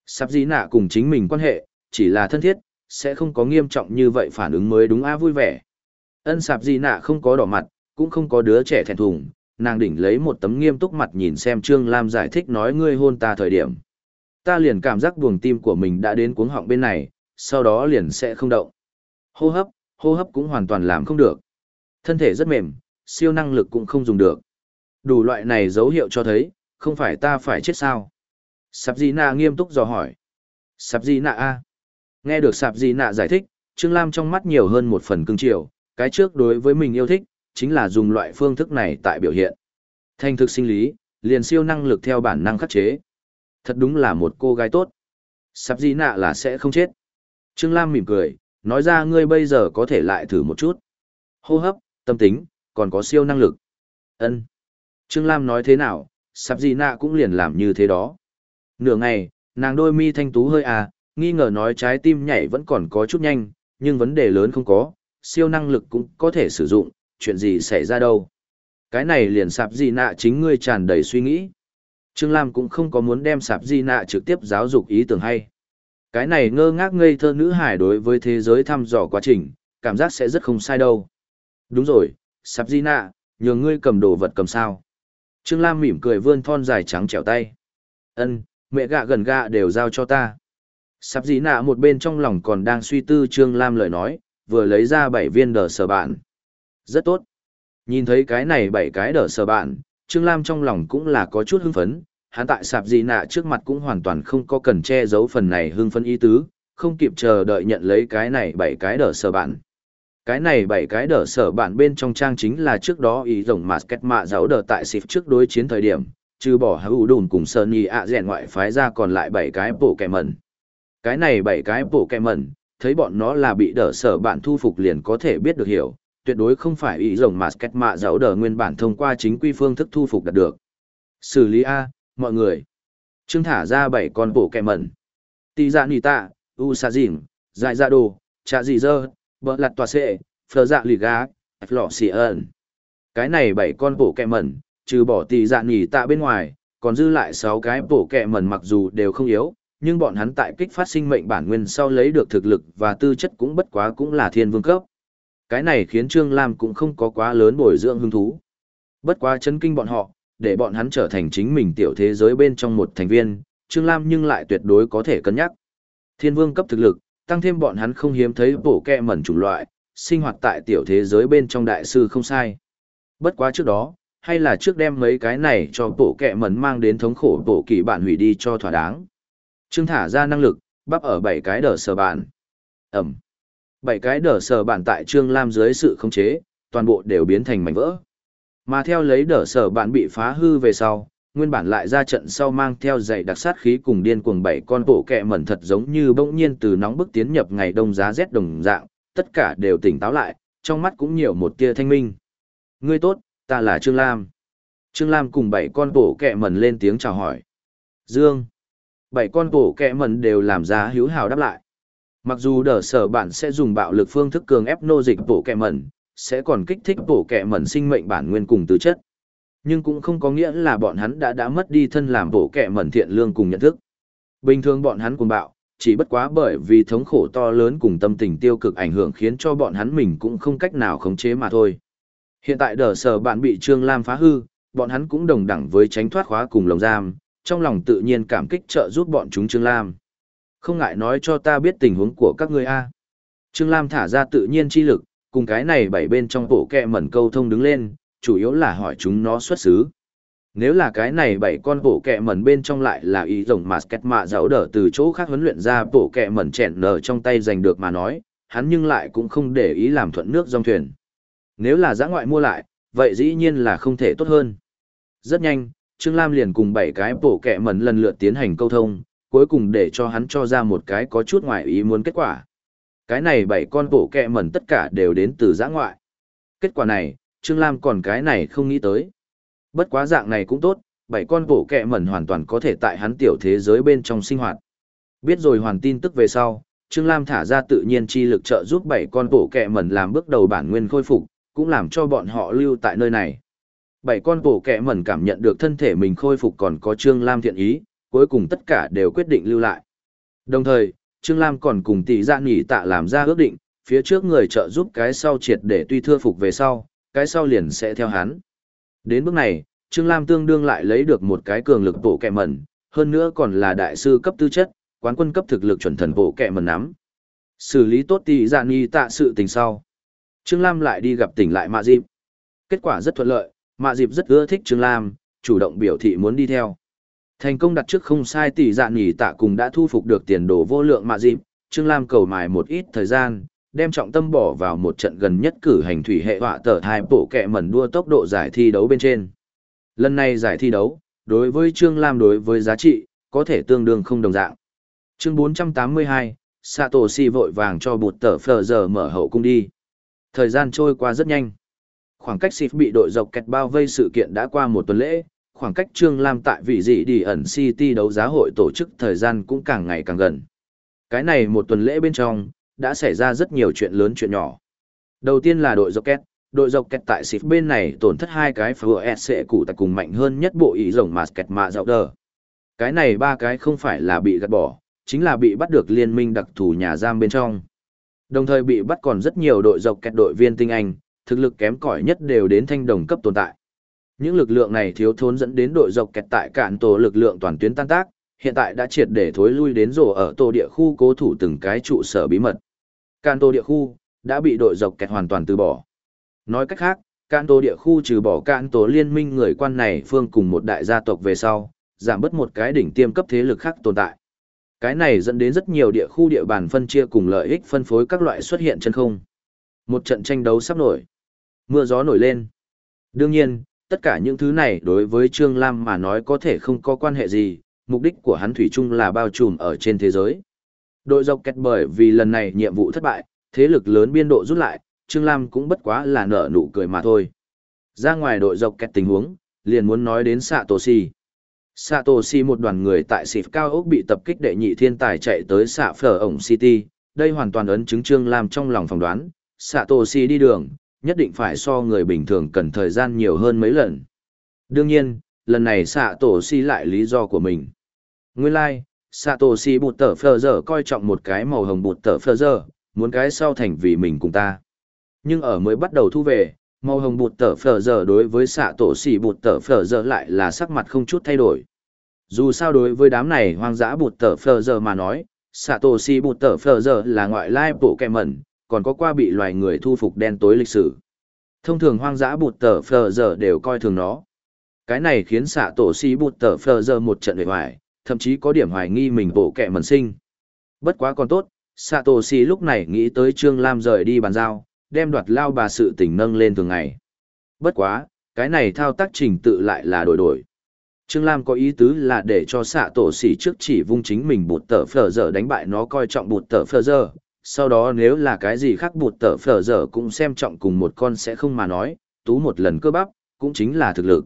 Sạp di nạ cùng chính mình quan hệ, chỉ là thân thiết, sẽ không có nghiêm trọng như vậy phản ứng mới đúng a vui vẻ. Ân sạp di nạ không có đỏ mặt, cũng không có đứa trẻ thẹn thùng, nàng đỉnh lấy một tấm nghiêm túc mặt nhìn xem Trương Lam giải thích nói ngươi hôn ta thời điểm. Ta liền cảm giác buồng tim của mình đã đến cuống họng bên này, sau đó liền sẽ không động. Hô hấp, hô hấp cũng hoàn toàn làm không được. Thân thể rất mềm, siêu năng lực cũng không dùng được. Đủ loại này dấu hiệu cho thấy, không phải ta phải chết sao. Sạp Di Nạ nghiêm túc dò hỏi. Sạp Di Nạ A. Nghe được Sạp gì Nạ giải thích, Trương Lam trong mắt nhiều hơn một phần cưng chiều, cái trước đối với mình yêu thích, chính là dùng loại phương thức này tại biểu hiện. Thanh thực sinh lý, liền siêu năng lực theo bản năng khắc chế. Thật đúng là một cô gái tốt. Sạp gì Nạ là sẽ không chết. Trương Lam mỉm cười, nói ra ngươi bây giờ có thể lại thử một chút. Hô hấp, tâm tính, còn có siêu năng lực. ân Trương Lam nói thế nào, sạp gì nạ cũng liền làm như thế đó. Nửa ngày, nàng đôi mi thanh tú hơi à, nghi ngờ nói trái tim nhảy vẫn còn có chút nhanh, nhưng vấn đề lớn không có, siêu năng lực cũng có thể sử dụng, chuyện gì xảy ra đâu. Cái này liền sạp gì nạ chính ngươi tràn đầy suy nghĩ. Trương Lam cũng không có muốn đem sạp gì nạ trực tiếp giáo dục ý tưởng hay. Cái này ngơ ngác ngây thơ nữ hải đối với thế giới thăm dò quá trình, cảm giác sẽ rất không sai đâu. Đúng rồi, sạp gì nạ, nhường ngươi cầm đồ vật cầm sao. Trương Lam mỉm cười vươn thon dài trắng trẻo tay. Ân, mẹ gạ gần gạ đều giao cho ta. Sắp dĩ nạ một bên trong lòng còn đang suy tư Trương Lam lời nói, vừa lấy ra bảy viên đờ sở bạn. Rất tốt. Nhìn thấy cái này bảy cái đờ sở bạn, Trương Lam trong lòng cũng là có chút hưng phấn. Hắn tại sạp dị nạ trước mặt cũng hoàn toàn không có cần che giấu phần này hưng phấn ý tứ, không kịp chờ đợi nhận lấy cái này bảy cái đờ sở bạn. Cái này bảy cái đờ sở bản bên trong trang chính là trước đó ý rồng mà kết mạ giáo đờ tại xịp trước đối chiến thời điểm, trừ bỏ hữu đùn cùng sơn nhì ạ rèn ngoại phái ra còn lại bảy cái bộ kẻ mẩn. Cái này bảy cái bộ kẹ mẩn, thấy bọn nó là bị đỡ sở bạn thu phục liền có thể biết được hiểu, tuyệt đối không phải ý rồng mà kết mạ giáo đỡ nguyên bản thông qua chính quy phương thức thu phục đạt được. Xử lý A, mọi người. Trương thả ra bảy con bộ kẹ mẩn. Tì dạ nì tạ, u sa dìm, dại dạ đồ, trà dị dơ, bỡ lặt tòa xệ, phờ dạ lì gá, lọ xì ẩn. Cái này bảy con bổ kẹ mẩn, trừ bỏ tì dạ nhỉ tạ bên ngoài, còn dư lại sáu cái bổ kẹ mẩn mặc dù đều không yếu, nhưng bọn hắn tại kích phát sinh mệnh bản nguyên sau lấy được thực lực và tư chất cũng bất quá cũng là thiên vương cấp. Cái này khiến Trương Lam cũng không có quá lớn bồi dưỡng hứng thú. Bất quá chấn kinh bọn họ, để bọn hắn trở thành chính mình tiểu thế giới bên trong một thành viên, Trương Lam nhưng lại tuyệt đối có thể cân nhắc. Thiên vương cấp thực lực, tăng thêm bọn hắn không hiếm thấy bổ kẹ mẩn chủng loại, sinh hoạt tại tiểu thế giới bên trong đại sư không sai. Bất quá trước đó, hay là trước đem mấy cái này cho bổ kẹ mẩn mang đến thống khổ bổ kỳ bản hủy đi cho thỏa đáng. Trương thả ra năng lực, bắp ở bảy cái đờ sờ bản. Ẩm. Bảy cái đờ sờ bản tại Trương Lam dưới sự khống chế, toàn bộ đều biến thành mảnh vỡ. Mà theo lấy đờ sờ bản bị phá hư về sau, nguyên bản lại ra trận sau mang theo dày đặc sát khí cùng điên cuồng bảy con bộ kẹ mẩn thật giống như bỗng nhiên từ nóng bức tiến nhập ngày đông giá rét đồng dạng, tất cả đều tỉnh táo lại, trong mắt cũng nhiều một tia thanh minh. Ngươi tốt, ta là Trương Lam. Trương Lam cùng bảy con bộ kẹ mẩn lên tiếng chào hỏi. Dương. Bảy con bộ kẹ mần đều làm giá hiếu hào đáp lại. Mặc dù đờ sở bạn sẽ dùng bạo lực phương thức cường ép nô dịch bộ kẹ mần, sẽ còn kích thích bộ kẹ mần sinh mệnh bản nguyên cùng tư chất nhưng cũng không có nghĩa là bọn hắn đã đã mất đi thân làm bổ kẹ mần thiện lương cùng nhận thức. Bình thường bọn hắn cùng bạo, chỉ bất quá bởi vì thống khổ to lớn cùng tâm tình tiêu cực ảnh hưởng khiến cho bọn hắn mình cũng không cách nào khống chế mà thôi. Hiện tại đờ sở bạn bị Trương Lam phá hư, bọn hắn cũng đồng đẳng với tránh thoát khóa cùng lồng giam, trong lòng tự nhiên cảm kích trợ giúp bọn chúng Trương Lam. Không ngại nói cho ta biết tình huống của các ngươi a. Trương Lam thả ra tự nhiên chi lực, cùng cái này bảy bên trong bộ kẹ mẩn câu thông đứng lên, chủ yếu là hỏi chúng nó xuất xứ. Nếu là cái này bảy con bộ kẹ mẩn bên trong lại là ý rồng mà kết mạ dẫu đỡ từ chỗ khác huấn luyện ra bộ kẹ mẩn chèn nở trong tay giành được mà nói, hắn nhưng lại cũng không để ý làm thuận nước dòng thuyền. Nếu là giã ngoại mua lại, vậy dĩ nhiên là không thể tốt hơn. Rất nhanh, Trương Lam liền cùng bảy cái bổ kẹ mẩn lần lượt tiến hành câu thông, cuối cùng để cho hắn cho ra một cái có chút ngoài ý muốn kết quả. Cái này bảy con bổ kẹ mẩn tất cả đều đến từ giã ngoại. Kết quả này, Trương Lam còn cái này không nghĩ tới. Bất quá dạng này cũng tốt, bảy con bổ kẹ mẩn hoàn toàn có thể tại hắn tiểu thế giới bên trong sinh hoạt. Biết rồi hoàn tin tức về sau, Trương Lam thả ra tự nhiên chi lực trợ giúp bảy con bổ kẹ mẩn làm bước đầu bản nguyên khôi phục, cũng làm cho bọn họ lưu tại nơi này. Bảy con bộ kẹ mẩn cảm nhận được thân thể mình khôi phục còn có Trương Lam thiện ý, cuối cùng tất cả đều quyết định lưu lại. Đồng thời, Trương Lam còn cùng tỷ dạ nghỉ tạ làm ra ước định, phía trước người trợ giúp cái sau triệt để tuy thưa phục về sau, cái sau liền sẽ theo hắn. Đến bước này, Trương Lam tương đương lại lấy được một cái cường lực bộ kẹ mẩn, hơn nữa còn là đại sư cấp tư chất, quán quân cấp thực lực chuẩn thần bộ kẹ mẩn nắm. Xử lý tốt tỷ dạ nghỉ tạ sự tình sau. Trương Lam lại đi gặp tỉnh lại Mạ Dịp. Kết quả rất thuận lợi, Mạ Dịp rất ưa thích Trương Lam, chủ động biểu thị muốn đi theo. Thành công đặt trước không sai tỷ dạ nghỉ tạ cùng đã thu phục được tiền đồ vô lượng Mạ Dịp, Trương Lam cầu mài một ít thời gian, đem trọng tâm bỏ vào một trận gần nhất cử hành thủy hệ họa tờ hai bộ kẹ mẩn đua tốc độ giải thi đấu bên trên. Lần này giải thi đấu, đối với Trương Lam đối với giá trị, có thể tương đương không đồng dạng. Chương 482, Satoshi vội vàng cho bụt tờ phờ giờ mở hậu cung đi. Thời gian trôi qua rất nhanh. Khoảng cách Sif bị đội dọc kẹt bao vây sự kiện đã qua một tuần lễ, khoảng cách Trương Lam tại vị dị đi ẩn City đấu giá hội tổ chức thời gian cũng càng ngày càng gần. Cái này một tuần lễ bên trong, đã xảy ra rất nhiều chuyện lớn chuyện nhỏ. Đầu tiên là đội dọc kẹt, đội dọc kẹt tại Sif bên này tổn thất hai cái FOSC cụ tại cùng mạnh hơn nhất bộ ý rồng mà kẹt mạ dạo đờ. Cái này ba cái không phải là bị gạt bỏ, chính là bị bắt được liên minh đặc thù nhà giam bên trong. Đồng thời bị bắt còn rất nhiều đội dọc kẹt đội viên tinh anh, thực lực kém cỏi nhất đều đến thanh đồng cấp tồn tại. Những lực lượng này thiếu thốn dẫn đến đội dọc kẹt tại cạn tổ lực lượng toàn tuyến tan tác, hiện tại đã triệt để thối lui đến rổ ở tổ địa khu cố thủ từng cái trụ sở bí mật. Cạn tổ địa khu đã bị đội dọc kẹt hoàn toàn từ bỏ. Nói cách khác, cạn tổ địa khu trừ bỏ cạn tổ liên minh người quan này phương cùng một đại gia tộc về sau, giảm bớt một cái đỉnh tiêm cấp thế lực khác tồn tại. Cái này dẫn đến rất nhiều địa khu địa bàn phân chia cùng lợi ích phân phối các loại xuất hiện chân không. Một trận tranh đấu sắp nổi. Mưa gió nổi lên. Đương nhiên, tất cả những thứ này đối với Trương Lam mà nói có thể không có quan hệ gì, mục đích của hắn thủy chung là bao trùm ở trên thế giới. Đội dọc kẹt bởi vì lần này nhiệm vụ thất bại, thế lực lớn biên độ rút lại, Trương Lam cũng bất quá là nở nụ cười mà thôi. Ra ngoài đội dọc kẹt tình huống, liền muốn nói đến Satoshi. Satoshi một đoàn người tại xịp cao ốc bị tập kích đệ nhị thiên tài chạy tới xạ phở ổng City, đây hoàn toàn ấn chứng Trương Lam trong lòng phỏng đoán, Satoshi đi đường, nhất định phải so người bình thường cần thời gian nhiều hơn mấy lần. Đương nhiên, lần này Satoshi lại lý do của mình. Nguyên lai, like, Satoshi bụt tở phờ giờ coi trọng một cái màu hồng bụt tở phờ giờ, muốn cái sau thành vì mình cùng ta. Nhưng ở mới bắt đầu thu về, màu hồng bụt tở phờ giờ đối với xạ tổ si bụt tở phờ giờ lại là sắc mặt không chút thay đổi dù sao đối với đám này hoang dã bụt tở phờ giờ mà nói xạ tổ si bụt tở phờ giờ là ngoại lai bộ kẹ mẩn còn có qua bị loài người thu phục đen tối lịch sử thông thường hoang dã bụt tở phờ giờ đều coi thường nó cái này khiến xạ tổ sĩ bụt tở phờ giờ một trận bề hoài thậm chí có điểm hoài nghi mình bộ kẹ mần sinh bất quá còn tốt xạ tổ sĩ lúc này nghĩ tới trương lam rời đi bàn giao đem đoạt lao bà sự tình nâng lên thường ngày. Bất quá, cái này thao tác trình tự lại là đổi đổi. Trương Lam có ý tứ là để cho xạ tổ sĩ trước chỉ vung chính mình bụt tờ phở giờ đánh bại nó coi trọng bụt tờ phở giờ, sau đó nếu là cái gì khác bụt tở phở dở cũng xem trọng cùng một con sẽ không mà nói, tú một lần cơ bắp, cũng chính là thực lực.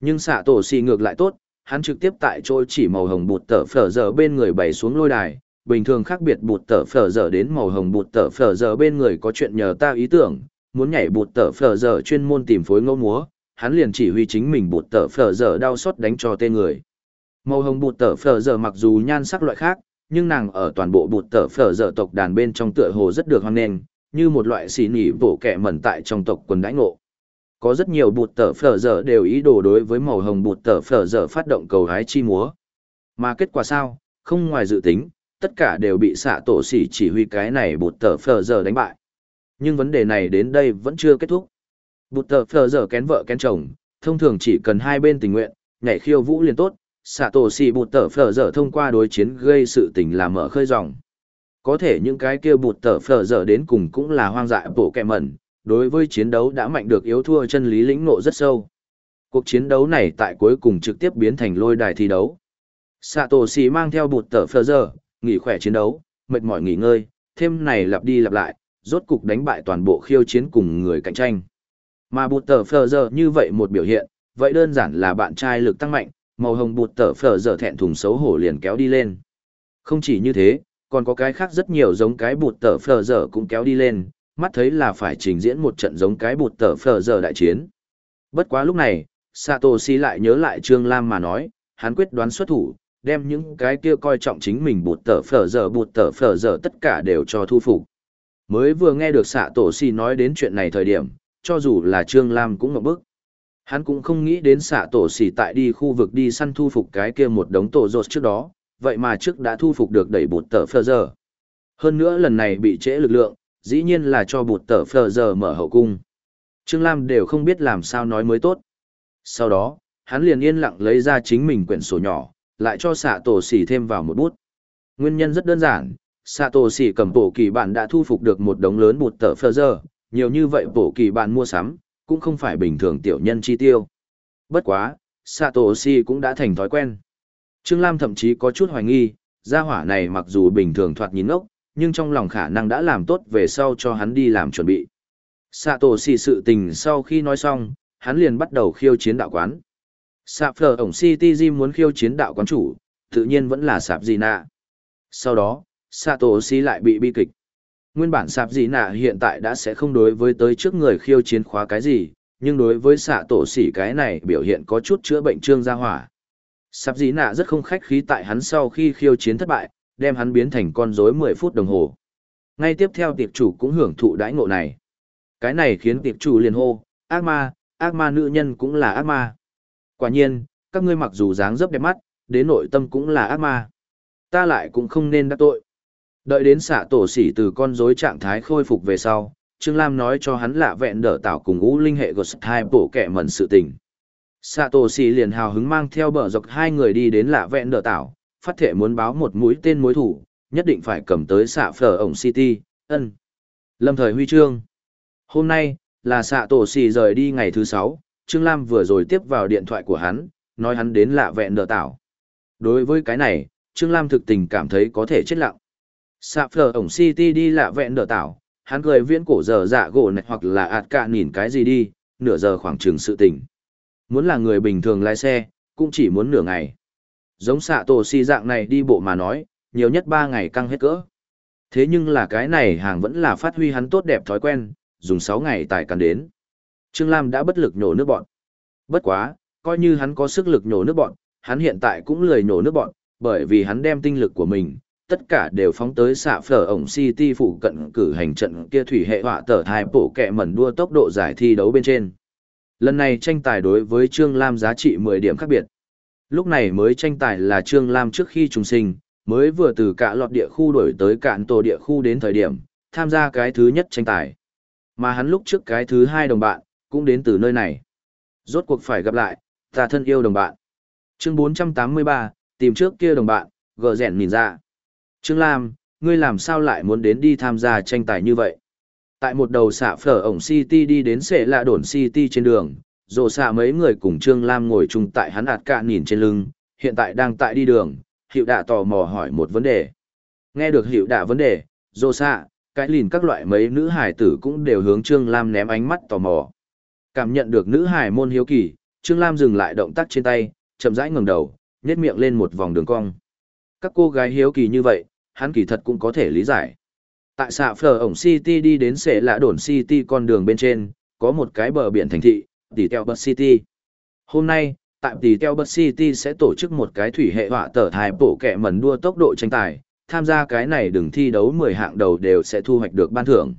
Nhưng xạ tổ xì ngược lại tốt, hắn trực tiếp tại chỗ chỉ màu hồng bụt tở phở dở bên người bày xuống lôi đài, bình thường khác biệt bụt tở phở dở đến màu hồng bụt tở phở dở bên người có chuyện nhờ ta ý tưởng, muốn nhảy bụt tở phở dở chuyên môn tìm phối ngẫu múa, hắn liền chỉ huy chính mình bụt tở phở dở đau xót đánh cho tên người. Màu hồng bụt tở phở dở mặc dù nhan sắc loại khác, nhưng nàng ở toàn bộ bụt tở phở dở tộc đàn bên trong tựa hồ rất được hoan nghênh, như một loại xỉ nỉ bổ kẻ mẩn tại trong tộc quần đãi ngộ. Có rất nhiều bụt tở phở dở đều ý đồ đối với màu hồng bụt tở phở dở phát động cầu hái chi múa. Mà kết quả sao, không ngoài dự tính, tất cả đều bị xạ tổ xỉ chỉ huy cái này bụt tở phở dở đánh bại. Nhưng vấn đề này đến đây vẫn chưa kết thúc. Bụt tở phở dở kén vợ kén chồng, thông thường chỉ cần hai bên tình nguyện, nhảy khiêu vũ liền tốt, xạ tổ xì bụt tở phở dở thông qua đối chiến gây sự tình làm mở khơi dòng. Có thể những cái kia bụt tở phở dở đến cùng cũng là hoang dại bộ kẹ mẩn, đối với chiến đấu đã mạnh được yếu thua chân lý lĩnh ngộ rất sâu. Cuộc chiến đấu này tại cuối cùng trực tiếp biến thành lôi đài thi đấu. Sạ tổ xì mang theo bụt tở phở dở nghỉ khỏe chiến đấu, mệt mỏi nghỉ ngơi, thêm này lặp đi lặp lại, rốt cục đánh bại toàn bộ khiêu chiến cùng người cạnh tranh. Mà bụt tở phở dở như vậy một biểu hiện, vậy đơn giản là bạn trai lực tăng mạnh, màu hồng bụt tở phở dở thẹn thùng xấu hổ liền kéo đi lên. Không chỉ như thế, còn có cái khác rất nhiều giống cái bụt tở phở dở cũng kéo đi lên, mắt thấy là phải trình diễn một trận giống cái bụt tở phở dở đại chiến. Bất quá lúc này, Satoshi lại nhớ lại Trương Lam mà nói, hắn quyết đoán xuất thủ, đem những cái kia coi trọng chính mình bụt tở phở dở bụt tở phở dở tất cả đều cho thu phục. Mới vừa nghe được Satoshi nói đến chuyện này thời điểm, cho dù là Trương Lam cũng ngậm bức. Hắn cũng không nghĩ đến xạ tổ xỉ tại đi khu vực đi săn thu phục cái kia một đống tổ rột trước đó, vậy mà trước đã thu phục được đẩy bụt tờ phơ giờ. Hơn nữa lần này bị trễ lực lượng, dĩ nhiên là cho bụt tờ phờ giờ mở hậu cung. Trương Lam đều không biết làm sao nói mới tốt. Sau đó, hắn liền yên lặng lấy ra chính mình quyển sổ nhỏ, lại cho xạ tổ xỉ thêm vào một bút. Nguyên nhân rất đơn giản, xạ tổ xỉ cầm bộ kỳ bản đã thu phục được một đống lớn bụt tờ phờ giờ, nhiều như vậy bộ kỳ bản mua sắm, cũng không phải bình thường tiểu nhân chi tiêu. Bất quá, Satoshi cũng đã thành thói quen. Trương Lam thậm chí có chút hoài nghi, gia hỏa này mặc dù bình thường thoạt nhìn ngốc, nhưng trong lòng khả năng đã làm tốt về sau cho hắn đi làm chuẩn bị. Satoshi sự tình sau khi nói xong, hắn liền bắt đầu khiêu chiến đạo quán. Sạp phở ổng CTG muốn khiêu chiến đạo quán chủ, tự nhiên vẫn là sạp gì nạ. Sau đó, Satoshi lại bị bi kịch. Nguyên bản sạp gì nạ hiện tại đã sẽ không đối với tới trước người khiêu chiến khóa cái gì, nhưng đối với xạ tổ xỉ cái này biểu hiện có chút chữa bệnh trương gia hỏa. Sạp gì nạ rất không khách khí tại hắn sau khi khiêu chiến thất bại, đem hắn biến thành con rối 10 phút đồng hồ. Ngay tiếp theo tiệp chủ cũng hưởng thụ đãi ngộ này. Cái này khiến tiệp chủ liền hô, ác ma, ác ma nữ nhân cũng là ác ma. Quả nhiên, các ngươi mặc dù dáng dấp đẹp mắt, đến nội tâm cũng là ác ma. Ta lại cũng không nên đắc tội. Đợi đến xạ tổ sỉ từ con rối trạng thái khôi phục về sau, Trương Lam nói cho hắn lạ vẹn đỡ tạo cùng ngũ linh hệ gột hai bổ kẻ mẩn sự tình. Xạ tổ sỉ liền hào hứng mang theo bờ dọc hai người đi đến lạ vẹn đỡ tạo, phát thể muốn báo một mũi tên mối thủ, nhất định phải cầm tới xạ phở ổng City, ân. Lâm thời huy chương. Hôm nay, là xạ tổ sỉ rời đi ngày thứ sáu, Trương Lam vừa rồi tiếp vào điện thoại của hắn, nói hắn đến lạ vẹn đỡ tạo. Đối với cái này, Trương Lam thực tình cảm thấy có thể chết lặng. Sạ phở ổng City đi lạ vẹn đỡ tảo, hắn cười viễn cổ giờ dạ gỗ này hoặc là ạt cả nhìn cái gì đi, nửa giờ khoảng trường sự tình. Muốn là người bình thường lái xe, cũng chỉ muốn nửa ngày. Giống xạ tổ si dạng này đi bộ mà nói, nhiều nhất ba ngày căng hết cỡ. Thế nhưng là cái này hàng vẫn là phát huy hắn tốt đẹp thói quen, dùng sáu ngày tài cắn đến. Trương Lam đã bất lực nhổ nước bọn. Bất quá, coi như hắn có sức lực nhổ nước bọn, hắn hiện tại cũng lười nhổ nước bọn, bởi vì hắn đem tinh lực của mình, tất cả đều phóng tới xạ phở ổng City phụ cận cử hành trận kia thủy hệ họa tờ hai bổ kẹ mẩn đua tốc độ giải thi đấu bên trên. Lần này tranh tài đối với Trương Lam giá trị 10 điểm khác biệt. Lúc này mới tranh tài là Trương Lam trước khi trùng sinh, mới vừa từ cả lọt địa khu đổi tới cạn tổ địa khu đến thời điểm, tham gia cái thứ nhất tranh tài. Mà hắn lúc trước cái thứ hai đồng bạn, cũng đến từ nơi này. Rốt cuộc phải gặp lại, ta thân yêu đồng bạn. Chương 483, tìm trước kia đồng bạn, gờ rèn nhìn ra. Trương Lam, ngươi làm sao lại muốn đến đi tham gia tranh tài như vậy? Tại một đầu xạ phở ổng City đi đến sệ lạ đồn City trên đường, rồ xạ mấy người cùng Trương Lam ngồi chung tại hắn ạt cạn nhìn trên lưng, hiện tại đang tại đi đường, hiệu đạ tò mò hỏi một vấn đề. Nghe được hiệu đạ vấn đề, rồ xạ, cái lìn các loại mấy nữ hải tử cũng đều hướng Trương Lam ném ánh mắt tò mò. Cảm nhận được nữ hải môn hiếu kỳ, Trương Lam dừng lại động tác trên tay, chậm rãi ngẩng đầu, nhét miệng lên một vòng đường cong. Các cô gái hiếu kỳ như vậy, hắn kỳ thật cũng có thể lý giải. Tại xạ phở ổng City đi đến sẽ lạ đồn City con đường bên trên, có một cái bờ biển thành thị, tỷ teo bật City. Hôm nay, tại tỷ teo bật City sẽ tổ chức một cái thủy hệ họa tở thai bổ kẹ mẩn đua tốc độ tranh tài, tham gia cái này đừng thi đấu 10 hạng đầu đều sẽ thu hoạch được ban thưởng.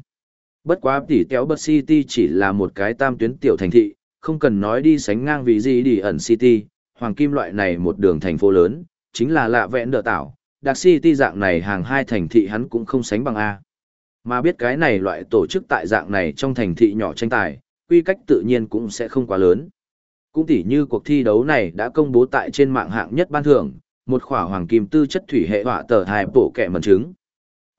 Bất quá tỷ teo bật City chỉ là một cái tam tuyến tiểu thành thị, không cần nói đi sánh ngang vì gì đi ẩn City, hoàng kim loại này một đường thành phố lớn, chính là lạ vẹn đỡ tảo, đặc City dạng này hàng hai thành thị hắn cũng không sánh bằng A. Mà biết cái này loại tổ chức tại dạng này trong thành thị nhỏ tranh tài, quy cách tự nhiên cũng sẽ không quá lớn. Cũng tỉ như cuộc thi đấu này đã công bố tại trên mạng hạng nhất ban thưởng, một khỏa hoàng kim tư chất thủy hệ họa tờ hai bộ kẹ mần trứng.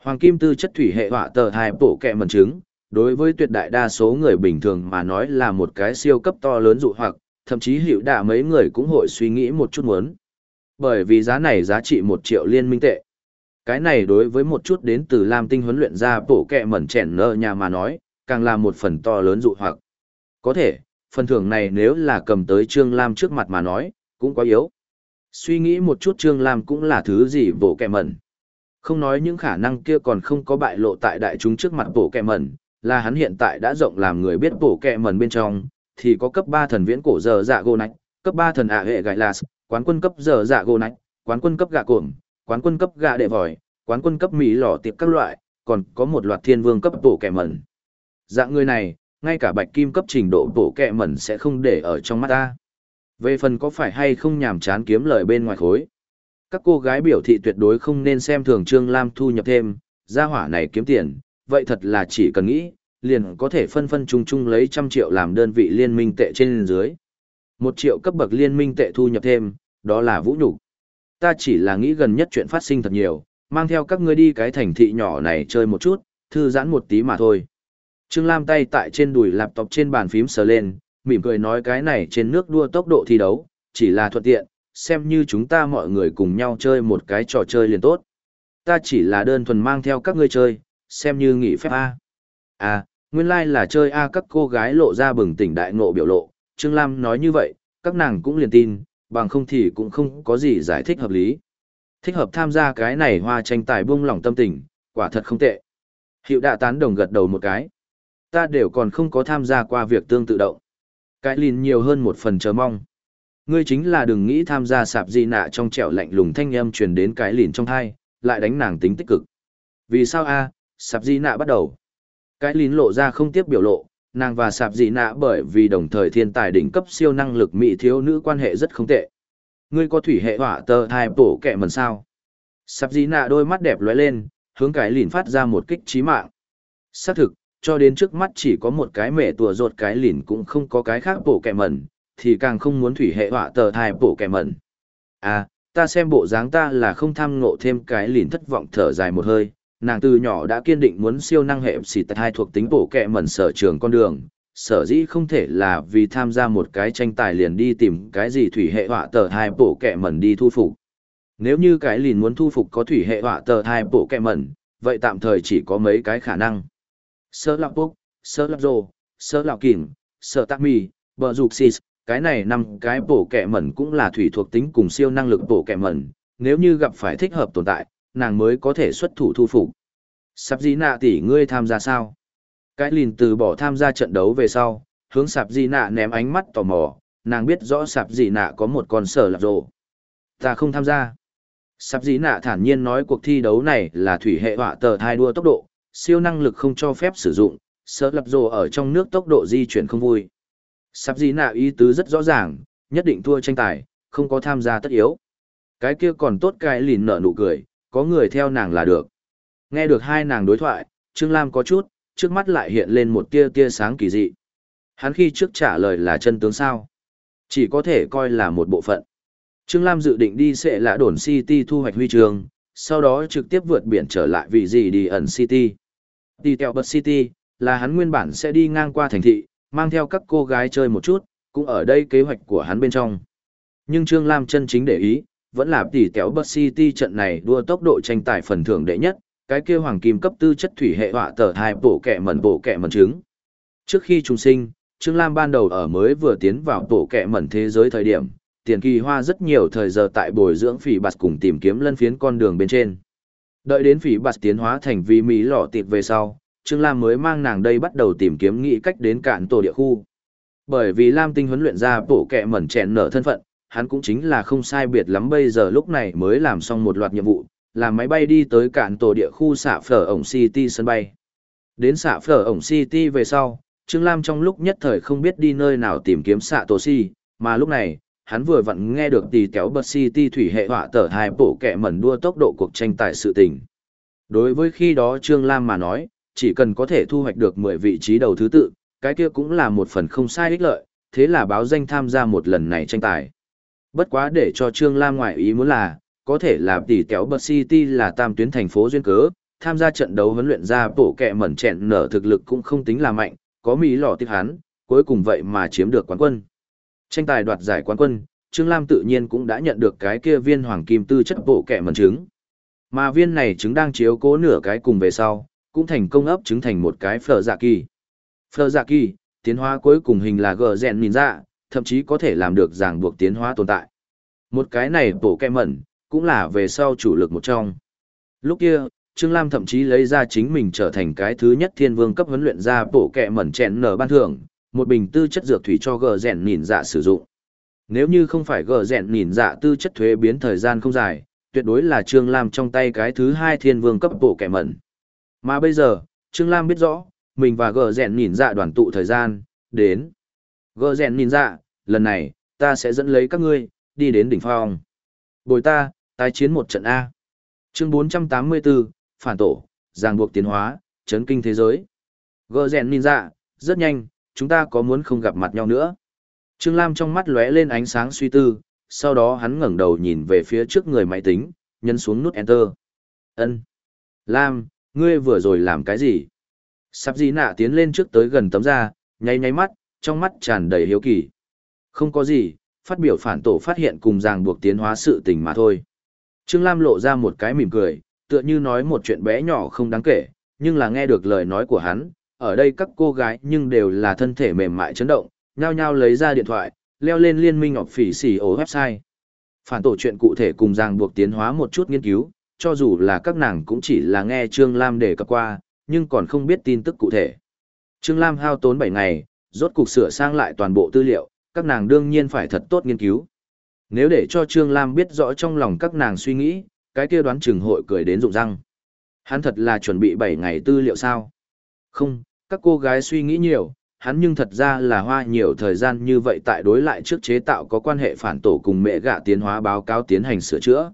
Hoàng kim tư chất thủy hệ họa tờ hai bộ kẹ mần trứng, đối với tuyệt đại đa số người bình thường mà nói là một cái siêu cấp to lớn dụ hoặc, thậm chí hiệu đạ mấy người cũng hội suy nghĩ một chút muốn. Bởi vì giá này giá trị một triệu liên minh tệ. Cái này đối với một chút đến từ Lam Tinh huấn luyện ra bổ kẹ mẩn chèn nơ nhà mà nói, càng là một phần to lớn dụ hoặc. Có thể, phần thưởng này nếu là cầm tới Trương Lam trước mặt mà nói, cũng quá yếu. Suy nghĩ một chút Trương Lam cũng là thứ gì bổ kẹ mẩn. Không nói những khả năng kia còn không có bại lộ tại đại chúng trước mặt bổ kẹ mẩn, là hắn hiện tại đã rộng làm người biết bổ kẹ mẩn bên trong, thì có cấp 3 thần viễn cổ giờ dạ gô nạch, cấp 3 thần ạ hệ gại las, quán quân cấp giờ dạ gỗ nạch, quán quân cấp gạ cổm, quán quân cấp gạ đệ vòi, quán quân cấp mỹ lò tiệp các loại, còn có một loạt thiên vương cấp tổ kẻ mẩn. Dạng người này, ngay cả bạch kim cấp trình độ tổ kẹ mẩn sẽ không để ở trong mắt ta. Về phần có phải hay không nhàm chán kiếm lời bên ngoài khối. Các cô gái biểu thị tuyệt đối không nên xem thường Trương Lam thu nhập thêm, gia hỏa này kiếm tiền, vậy thật là chỉ cần nghĩ, liền có thể phân phân chung chung lấy trăm triệu làm đơn vị liên minh tệ trên dưới. Một triệu cấp bậc liên minh tệ thu nhập thêm, đó là vũ nhục Ta chỉ là nghĩ gần nhất chuyện phát sinh thật nhiều, mang theo các ngươi đi cái thành thị nhỏ này chơi một chút, thư giãn một tí mà thôi. Trương Lam tay tại trên đùi laptop trên bàn phím sờ lên, mỉm cười nói cái này trên nước đua tốc độ thi đấu, chỉ là thuận tiện, xem như chúng ta mọi người cùng nhau chơi một cái trò chơi liền tốt. Ta chỉ là đơn thuần mang theo các ngươi chơi, xem như nghỉ phép A. À, nguyên lai like là chơi A các cô gái lộ ra bừng tỉnh đại ngộ biểu lộ, Trương Lam nói như vậy, các nàng cũng liền tin, bằng không thì cũng không có gì giải thích hợp lý. Thích hợp tham gia cái này hoa tranh tài buông lỏng tâm tình, quả thật không tệ. Hiệu đã tán đồng gật đầu một cái. Ta đều còn không có tham gia qua việc tương tự động. Cái lìn nhiều hơn một phần chờ mong. Ngươi chính là đừng nghĩ tham gia sạp gì nạ trong trẻo lạnh lùng thanh âm truyền đến cái lìn trong thai, lại đánh nàng tính tích cực. Vì sao a? sạp gì nạ bắt đầu. Cái lìn lộ ra không tiếp biểu lộ, nàng và sạp dị nạ bởi vì đồng thời thiên tài đỉnh cấp siêu năng lực mỹ thiếu nữ quan hệ rất không tệ. Ngươi có thủy hệ hỏa tờ thai bổ kẹ mần sao? Sạp dị nạ đôi mắt đẹp lóe lên, hướng cái lìn phát ra một kích trí mạng. Xác thực, cho đến trước mắt chỉ có một cái mẹ tùa rột cái lìn cũng không có cái khác bổ kẹ mần, thì càng không muốn thủy hệ hỏa tờ thai bổ kẹ mần. À ta xem bộ dáng ta là không tham ngộ thêm cái lìn thất vọng thở dài một hơi nàng từ nhỏ đã kiên định muốn siêu năng hệ xì tật hai thuộc tính bổ kẹ mẩn sở trường con đường, sở dĩ không thể là vì tham gia một cái tranh tài liền đi tìm cái gì thủy hệ họa tờ hai bổ kẹ mẩn đi thu phục. Nếu như cái lìn muốn thu phục có thủy hệ họa tờ hai bổ kẹ mẩn, vậy tạm thời chỉ có mấy cái khả năng. Sơ lạc bốc, sơ lạc rô sơ lạc kìm sơ tắc mi bờ dục sis cái này năm cái bổ kẹ mẩn cũng là thủy thuộc tính cùng siêu năng lực bổ kẹ mẩn. Nếu như gặp phải thích hợp tồn tại nàng mới có thể xuất thủ thu phục. Sạp Di Nạ tỷ ngươi tham gia sao? Cái lìn từ bỏ tham gia trận đấu về sau, hướng Sạp Di Nạ ném ánh mắt tò mò, nàng biết rõ Sạp Di Nạ có một con sở lạc rộ. Ta không tham gia. Sạp Di Nạ thản nhiên nói cuộc thi đấu này là thủy hệ họa tờ thai đua tốc độ, siêu năng lực không cho phép sử dụng, sở lạc rộ ở trong nước tốc độ di chuyển không vui. Sạp Di Nạ ý tứ rất rõ ràng, nhất định thua tranh tài, không có tham gia tất yếu. Cái kia còn tốt cái lìn nở nụ cười, có người theo nàng là được. Nghe được hai nàng đối thoại, Trương Lam có chút, trước mắt lại hiện lên một tia tia sáng kỳ dị. Hắn khi trước trả lời là chân tướng sao. Chỉ có thể coi là một bộ phận. Trương Lam dự định đi sẽ là đồn City thu hoạch huy trường, sau đó trực tiếp vượt biển trở lại vì gì đi ẩn City. Đi theo bật City, là hắn nguyên bản sẽ đi ngang qua thành thị, mang theo các cô gái chơi một chút, cũng ở đây kế hoạch của hắn bên trong. Nhưng Trương Lam chân chính để ý, vẫn là tỷ kéo bật City trận này đua tốc độ tranh tài phần thưởng đệ nhất, cái kia hoàng kim cấp tư chất thủy hệ họa tờ hai bộ kẹ mẩn bộ kẹ mẩn trứng. Trước khi trùng sinh, Trương Lam ban đầu ở mới vừa tiến vào tổ kẹ mẩn thế giới thời điểm, tiền kỳ hoa rất nhiều thời giờ tại bồi dưỡng phỉ bạt cùng tìm kiếm lân phiến con đường bên trên. Đợi đến phỉ bạt tiến hóa thành vi mỹ lọ tịt về sau, Trương Lam mới mang nàng đây bắt đầu tìm kiếm nghĩ cách đến cạn tổ địa khu. Bởi vì Lam tinh huấn luyện ra bộ kẹ mẩn chèn nở thân phận, hắn cũng chính là không sai biệt lắm bây giờ lúc này mới làm xong một loạt nhiệm vụ, làm máy bay đi tới cạn tổ địa khu xạ phở ổng City sân bay. Đến xạ phở ổng City về sau, Trương Lam trong lúc nhất thời không biết đi nơi nào tìm kiếm xạ tổ si, mà lúc này, hắn vừa vặn nghe được tỷ kéo bật City thủy hệ họa tờ hai bộ kẻ mẩn đua tốc độ cuộc tranh tài sự tình. Đối với khi đó Trương Lam mà nói, chỉ cần có thể thu hoạch được 10 vị trí đầu thứ tự, cái kia cũng là một phần không sai ích lợi, thế là báo danh tham gia một lần này tranh tài. Bất quá để cho Trương Lam ngoại ý muốn là, có thể là tỷ kéo bật City là tam tuyến thành phố duyên cớ, tham gia trận đấu huấn luyện ra bộ kẹ mẩn chẹn nở thực lực cũng không tính là mạnh, có mỹ lò tiếp hắn, cuối cùng vậy mà chiếm được quán quân. Tranh tài đoạt giải quán quân, Trương Lam tự nhiên cũng đã nhận được cái kia viên hoàng kim tư chất bộ kẹ mẩn trứng. Mà viên này trứng đang chiếu cố nửa cái cùng về sau, cũng thành công ấp trứng thành một cái phở dạ kỳ. Phở dạ kỳ, tiến hóa cuối cùng hình là gờ rèn nhìn ra, thậm chí có thể làm được ràng buộc tiến hóa tồn tại. Một cái này bổ kẹ mẩn, cũng là về sau chủ lực một trong. Lúc kia, Trương Lam thậm chí lấy ra chính mình trở thành cái thứ nhất thiên vương cấp huấn luyện ra bổ kẹ mẩn chèn nở ban thưởng, một bình tư chất dược thủy cho gờ rèn nhìn dạ sử dụng. Nếu như không phải gờ rèn nhìn dạ tư chất thuế biến thời gian không dài, tuyệt đối là Trương Lam trong tay cái thứ hai thiên vương cấp bổ kẹ mẩn. Mà bây giờ, Trương Lam biết rõ, mình và gờ rèn nhìn dạ đoàn tụ thời gian, đến. Gờ rèn nhìn dạ, lần này, ta sẽ dẫn lấy các ngươi, đi đến đỉnh phong. Bồi ta, tái chiến một trận A. Chương 484, Phản tổ, ràng buộc tiến hóa, chấn kinh thế giới. gơ rèn ninja dạ, rất nhanh, chúng ta có muốn không gặp mặt nhau nữa. Trương Lam trong mắt lóe lên ánh sáng suy tư, sau đó hắn ngẩng đầu nhìn về phía trước người máy tính, nhấn xuống nút Enter. Ân, Lam, ngươi vừa rồi làm cái gì? Sắp gì nạ tiến lên trước tới gần tấm da, nháy nháy mắt, trong mắt tràn đầy hiếu kỳ. Không có gì, phát biểu phản tổ phát hiện cùng ràng buộc tiến hóa sự tình mà thôi. Trương Lam lộ ra một cái mỉm cười, tựa như nói một chuyện bé nhỏ không đáng kể, nhưng là nghe được lời nói của hắn, ở đây các cô gái nhưng đều là thân thể mềm mại chấn động, nhao nhao lấy ra điện thoại, leo lên liên minh ngọc phỉ xỉ ổ website. Phản tổ chuyện cụ thể cùng ràng buộc tiến hóa một chút nghiên cứu, cho dù là các nàng cũng chỉ là nghe Trương Lam đề cập qua, nhưng còn không biết tin tức cụ thể. Trương Lam hao tốn 7 ngày, rốt cục sửa sang lại toàn bộ tư liệu, các nàng đương nhiên phải thật tốt nghiên cứu. Nếu để cho Trương Lam biết rõ trong lòng các nàng suy nghĩ, cái kia đoán chừng hội cười đến rụng răng. Hắn thật là chuẩn bị 7 ngày tư liệu sao? Không, các cô gái suy nghĩ nhiều, hắn nhưng thật ra là hoa nhiều thời gian như vậy tại đối lại trước chế tạo có quan hệ phản tổ cùng mẹ gạ tiến hóa báo cáo tiến hành sửa chữa.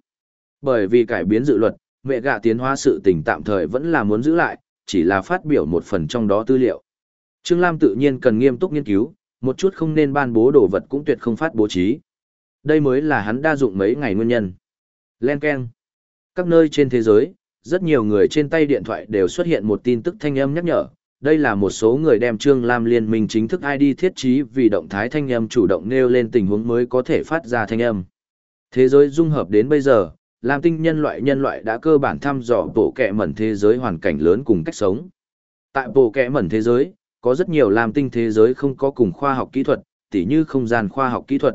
Bởi vì cải biến dự luật, mẹ gạ tiến hóa sự tình tạm thời vẫn là muốn giữ lại, chỉ là phát biểu một phần trong đó tư liệu. Trương Lam tự nhiên cần nghiêm túc nghiên cứu, một chút không nên ban bố đồ vật cũng tuyệt không phát bố trí. Đây mới là hắn đa dụng mấy ngày nguyên nhân. Len Ken. Các nơi trên thế giới, rất nhiều người trên tay điện thoại đều xuất hiện một tin tức thanh âm nhắc nhở. Đây là một số người đem Trương Lam liên minh chính thức ID thiết trí vì động thái thanh âm chủ động nêu lên tình huống mới có thể phát ra thanh âm. Thế giới dung hợp đến bây giờ, Lam tinh nhân loại nhân loại đã cơ bản thăm dò bộ kẹ mẩn thế giới hoàn cảnh lớn cùng cách sống. Tại bộ kẹ mẩn thế giới, có rất nhiều làm tinh thế giới không có cùng khoa học kỹ thuật, tỉ như không gian khoa học kỹ thuật.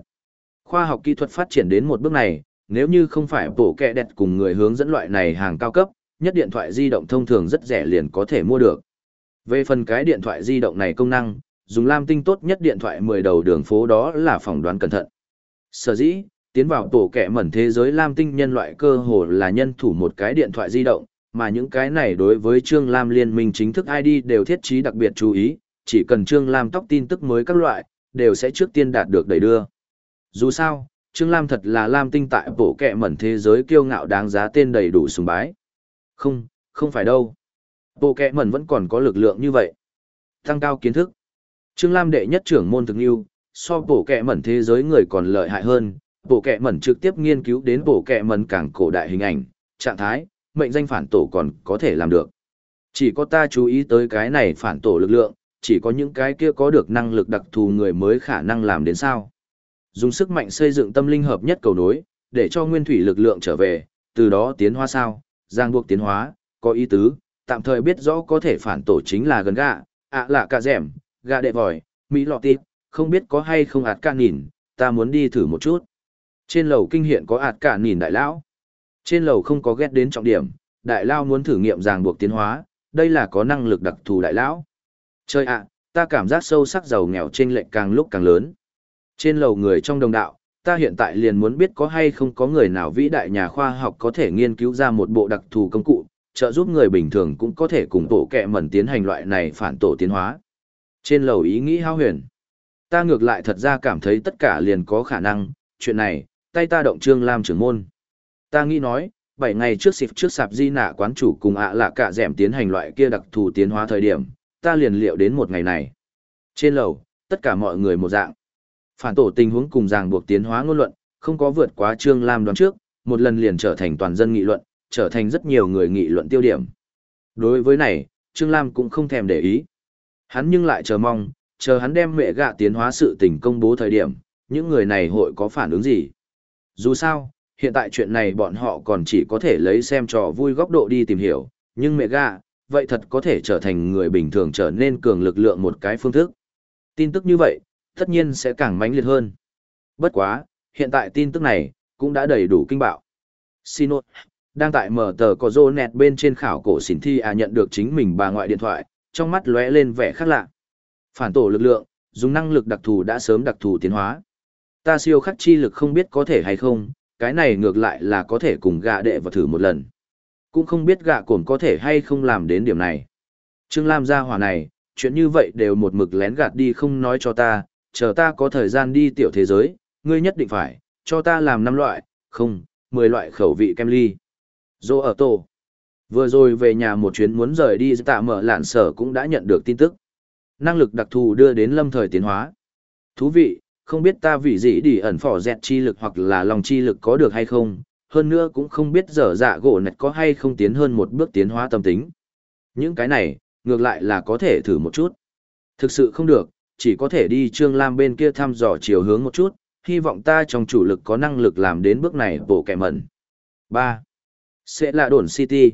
Khoa học kỹ thuật phát triển đến một bước này, nếu như không phải bộ kẹ đẹp cùng người hướng dẫn loại này hàng cao cấp, nhất điện thoại di động thông thường rất rẻ liền có thể mua được. Về phần cái điện thoại di động này công năng, dùng Lam tinh tốt nhất điện thoại 10 đầu đường phố đó là phỏng đoán cẩn thận. Sở dĩ, tiến vào tổ kẻ mẩn thế giới Lam tinh nhân loại cơ hồ là nhân thủ một cái điện thoại di động, mà những cái này đối với Trương Lam liên minh chính thức ID đều thiết trí đặc biệt chú ý, chỉ cần Trương Lam tóc tin tức mới các loại, đều sẽ trước tiên đạt được đẩy đưa. Dù sao, Trương Lam thật là Lam tinh tại bộ kẹ mẩn thế giới kiêu ngạo đáng giá tên đầy đủ sùng bái. Không, không phải đâu. Bộ kẹ mẩn vẫn còn có lực lượng như vậy. Tăng cao kiến thức. Trương Lam đệ nhất trưởng môn thực yêu, so bộ kẹ mẩn thế giới người còn lợi hại hơn. Bộ kẹ mẩn trực tiếp nghiên cứu đến bộ kẹ mẩn cảng cổ đại hình ảnh, trạng thái, mệnh danh phản tổ còn có thể làm được. Chỉ có ta chú ý tới cái này phản tổ lực lượng, chỉ có những cái kia có được năng lực đặc thù người mới khả năng làm đến sao. Dùng sức mạnh xây dựng tâm linh hợp nhất cầu nối, để cho nguyên thủy lực lượng trở về, từ đó tiến hóa sao, giang buộc tiến hóa, có ý tứ, tạm thời biết rõ có thể phản tổ chính là gần gạ, ạ à lạ cả rẻm, gạ đệ vòi, mỹ lọ tịp, không biết có hay không ạt ca nhìn, ta muốn đi thử một chút. Trên lầu kinh hiện có ạt cả nhìn đại lão. Trên lầu không có ghét đến trọng điểm, đại lao muốn thử nghiệm ràng buộc tiến hóa, đây là có năng lực đặc thù đại lão. Chơi ạ, ta cảm giác sâu sắc giàu nghèo trên lệnh càng lúc càng lớn. Trên lầu người trong đồng đạo, ta hiện tại liền muốn biết có hay không có người nào vĩ đại nhà khoa học có thể nghiên cứu ra một bộ đặc thù công cụ, trợ giúp người bình thường cũng có thể cùng tổ kẹ mẩn tiến hành loại này phản tổ tiến hóa. Trên lầu ý nghĩ hao huyền. Ta ngược lại thật ra cảm thấy tất cả liền có khả năng, chuyện này, tay ta động trương làm trưởng môn. Ta nghĩ nói, 7 ngày trước xịp trước sạp di nạ quán chủ cùng ạ là cả dẻm tiến hành loại kia đặc thù tiến hóa thời điểm, ta liền liệu đến một ngày này. Trên lầu, tất cả mọi người một dạng. Phản tổ tình huống cùng ràng buộc tiến hóa ngôn luận, không có vượt quá Trương Lam đoán trước, một lần liền trở thành toàn dân nghị luận, trở thành rất nhiều người nghị luận tiêu điểm. Đối với này, Trương Lam cũng không thèm để ý. Hắn nhưng lại chờ mong, chờ hắn đem mẹ gạ tiến hóa sự tình công bố thời điểm, những người này hội có phản ứng gì. Dù sao, hiện tại chuyện này bọn họ còn chỉ có thể lấy xem trò vui góc độ đi tìm hiểu, nhưng mẹ gà, vậy thật có thể trở thành người bình thường trở nên cường lực lượng một cái phương thức. Tin tức như vậy, tất nhiên sẽ càng mãnh liệt hơn. Bất quá, hiện tại tin tức này, cũng đã đầy đủ kinh bạo. Xin lỗi, Đang tại mở tờ có rô nẹt bên trên khảo cổ xỉn thi à nhận được chính mình bà ngoại điện thoại, trong mắt lóe lên vẻ khác lạ. Phản tổ lực lượng, dùng năng lực đặc thù đã sớm đặc thù tiến hóa. Ta siêu khắc chi lực không biết có thể hay không, cái này ngược lại là có thể cùng gạ đệ và thử một lần. Cũng không biết gạ cổn có thể hay không làm đến điểm này. Trương Lam ra hỏa này, chuyện như vậy đều một mực lén gạt đi không nói cho ta, chờ ta có thời gian đi tiểu thế giới, ngươi nhất định phải, cho ta làm năm loại, không, 10 loại khẩu vị kem ly. Dô ở tổ. Vừa rồi về nhà một chuyến muốn rời đi tạ mở lạn sở cũng đã nhận được tin tức. Năng lực đặc thù đưa đến lâm thời tiến hóa. Thú vị, không biết ta vì gì đi ẩn phỏ dẹt chi lực hoặc là lòng chi lực có được hay không, hơn nữa cũng không biết dở dạ gỗ nạch có hay không tiến hơn một bước tiến hóa tâm tính. Những cái này, ngược lại là có thể thử một chút. Thực sự không được, chỉ có thể đi Trương Lam bên kia thăm dò chiều hướng một chút, hy vọng ta trong chủ lực có năng lực làm đến bước này bổ kẻ mẩn. 3. Sẽ là đồn City.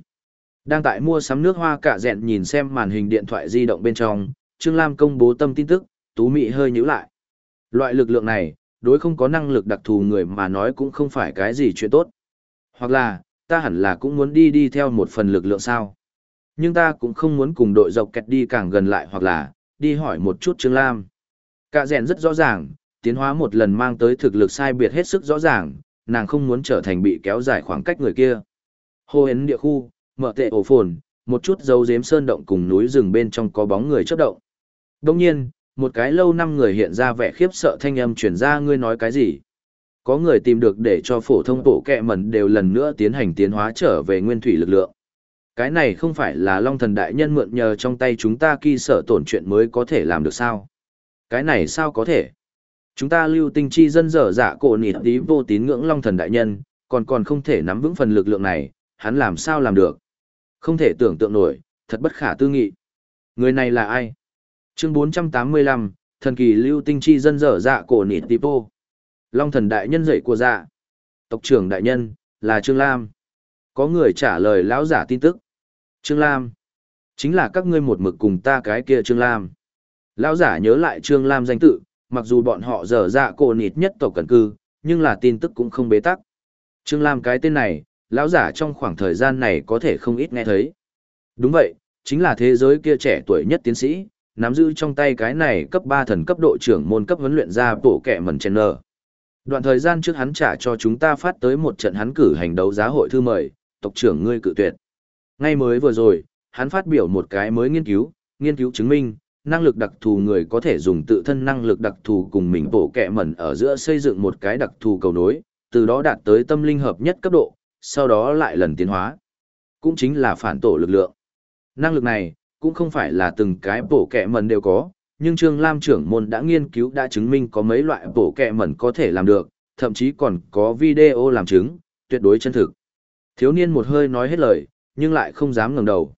Đang tại mua sắm nước hoa cả dẹn nhìn xem màn hình điện thoại di động bên trong, Trương Lam công bố tâm tin tức, Tú Mị hơi nhíu lại. Loại lực lượng này, đối không có năng lực đặc thù người mà nói cũng không phải cái gì chuyện tốt. Hoặc là, ta hẳn là cũng muốn đi đi theo một phần lực lượng sao. Nhưng ta cũng không muốn cùng đội dọc kẹt đi càng gần lại hoặc là, đi hỏi một chút Trương Lam. Cả rèn rất rõ ràng, tiến hóa một lần mang tới thực lực sai biệt hết sức rõ ràng, nàng không muốn trở thành bị kéo dài khoảng cách người kia. Hô hến địa khu, mở tệ ổ phồn, một chút dấu dếm sơn động cùng núi rừng bên trong có bóng người chấp động. Đông nhiên, một cái lâu năm người hiện ra vẻ khiếp sợ thanh âm chuyển ra ngươi nói cái gì. Có người tìm được để cho phổ thông bộ kẹ mẩn đều lần nữa tiến hành tiến hóa trở về nguyên thủy lực lượng. Cái này không phải là Long Thần Đại Nhân mượn nhờ trong tay chúng ta kỳ sở tổn chuyện mới có thể làm được sao? Cái này sao có thể? Chúng ta lưu tinh chi dân dở dạ cổ nịt tí vô tín ngưỡng Long Thần Đại Nhân, còn còn không thể nắm vững phần lực lượng này, hắn làm sao làm được? Không thể tưởng tượng nổi, thật bất khả tư nghị. Người này là ai? Chương 485, thần kỳ lưu tinh chi dân dở dạ cổ nịt tipo. Long Thần Đại Nhân dậy của dạ. Tộc trưởng Đại Nhân, là Trương Lam. Có người trả lời lão giả tin tức. Trương Lam. Chính là các ngươi một mực cùng ta cái kia Trương Lam. Lão giả nhớ lại Trương Lam danh tự, mặc dù bọn họ dở dạ cổ nịt nhất tộc cẩn cư, nhưng là tin tức cũng không bế tắc. Trương Lam cái tên này, lão giả trong khoảng thời gian này có thể không ít nghe thấy. Đúng vậy, chính là thế giới kia trẻ tuổi nhất tiến sĩ, nắm giữ trong tay cái này cấp 3 thần cấp độ trưởng môn cấp huấn luyện ra bộ kẻ mẩn chèn nở. Đoạn thời gian trước hắn trả cho chúng ta phát tới một trận hắn cử hành đấu giá hội thư mời, tộc trưởng ngươi cự tuyệt. Ngay mới vừa rồi, hắn phát biểu một cái mới nghiên cứu, nghiên cứu chứng minh, năng lực đặc thù người có thể dùng tự thân năng lực đặc thù cùng mình bổ kẹ mẩn ở giữa xây dựng một cái đặc thù cầu nối, từ đó đạt tới tâm linh hợp nhất cấp độ, sau đó lại lần tiến hóa. Cũng chính là phản tổ lực lượng. Năng lực này, cũng không phải là từng cái bổ kẹ mẩn đều có, nhưng Trương Lam trưởng môn đã nghiên cứu đã chứng minh có mấy loại bổ kẹ mẩn có thể làm được, thậm chí còn có video làm chứng, tuyệt đối chân thực. Thiếu niên một hơi nói hết lời, nhưng lại không dám ngẩng đầu.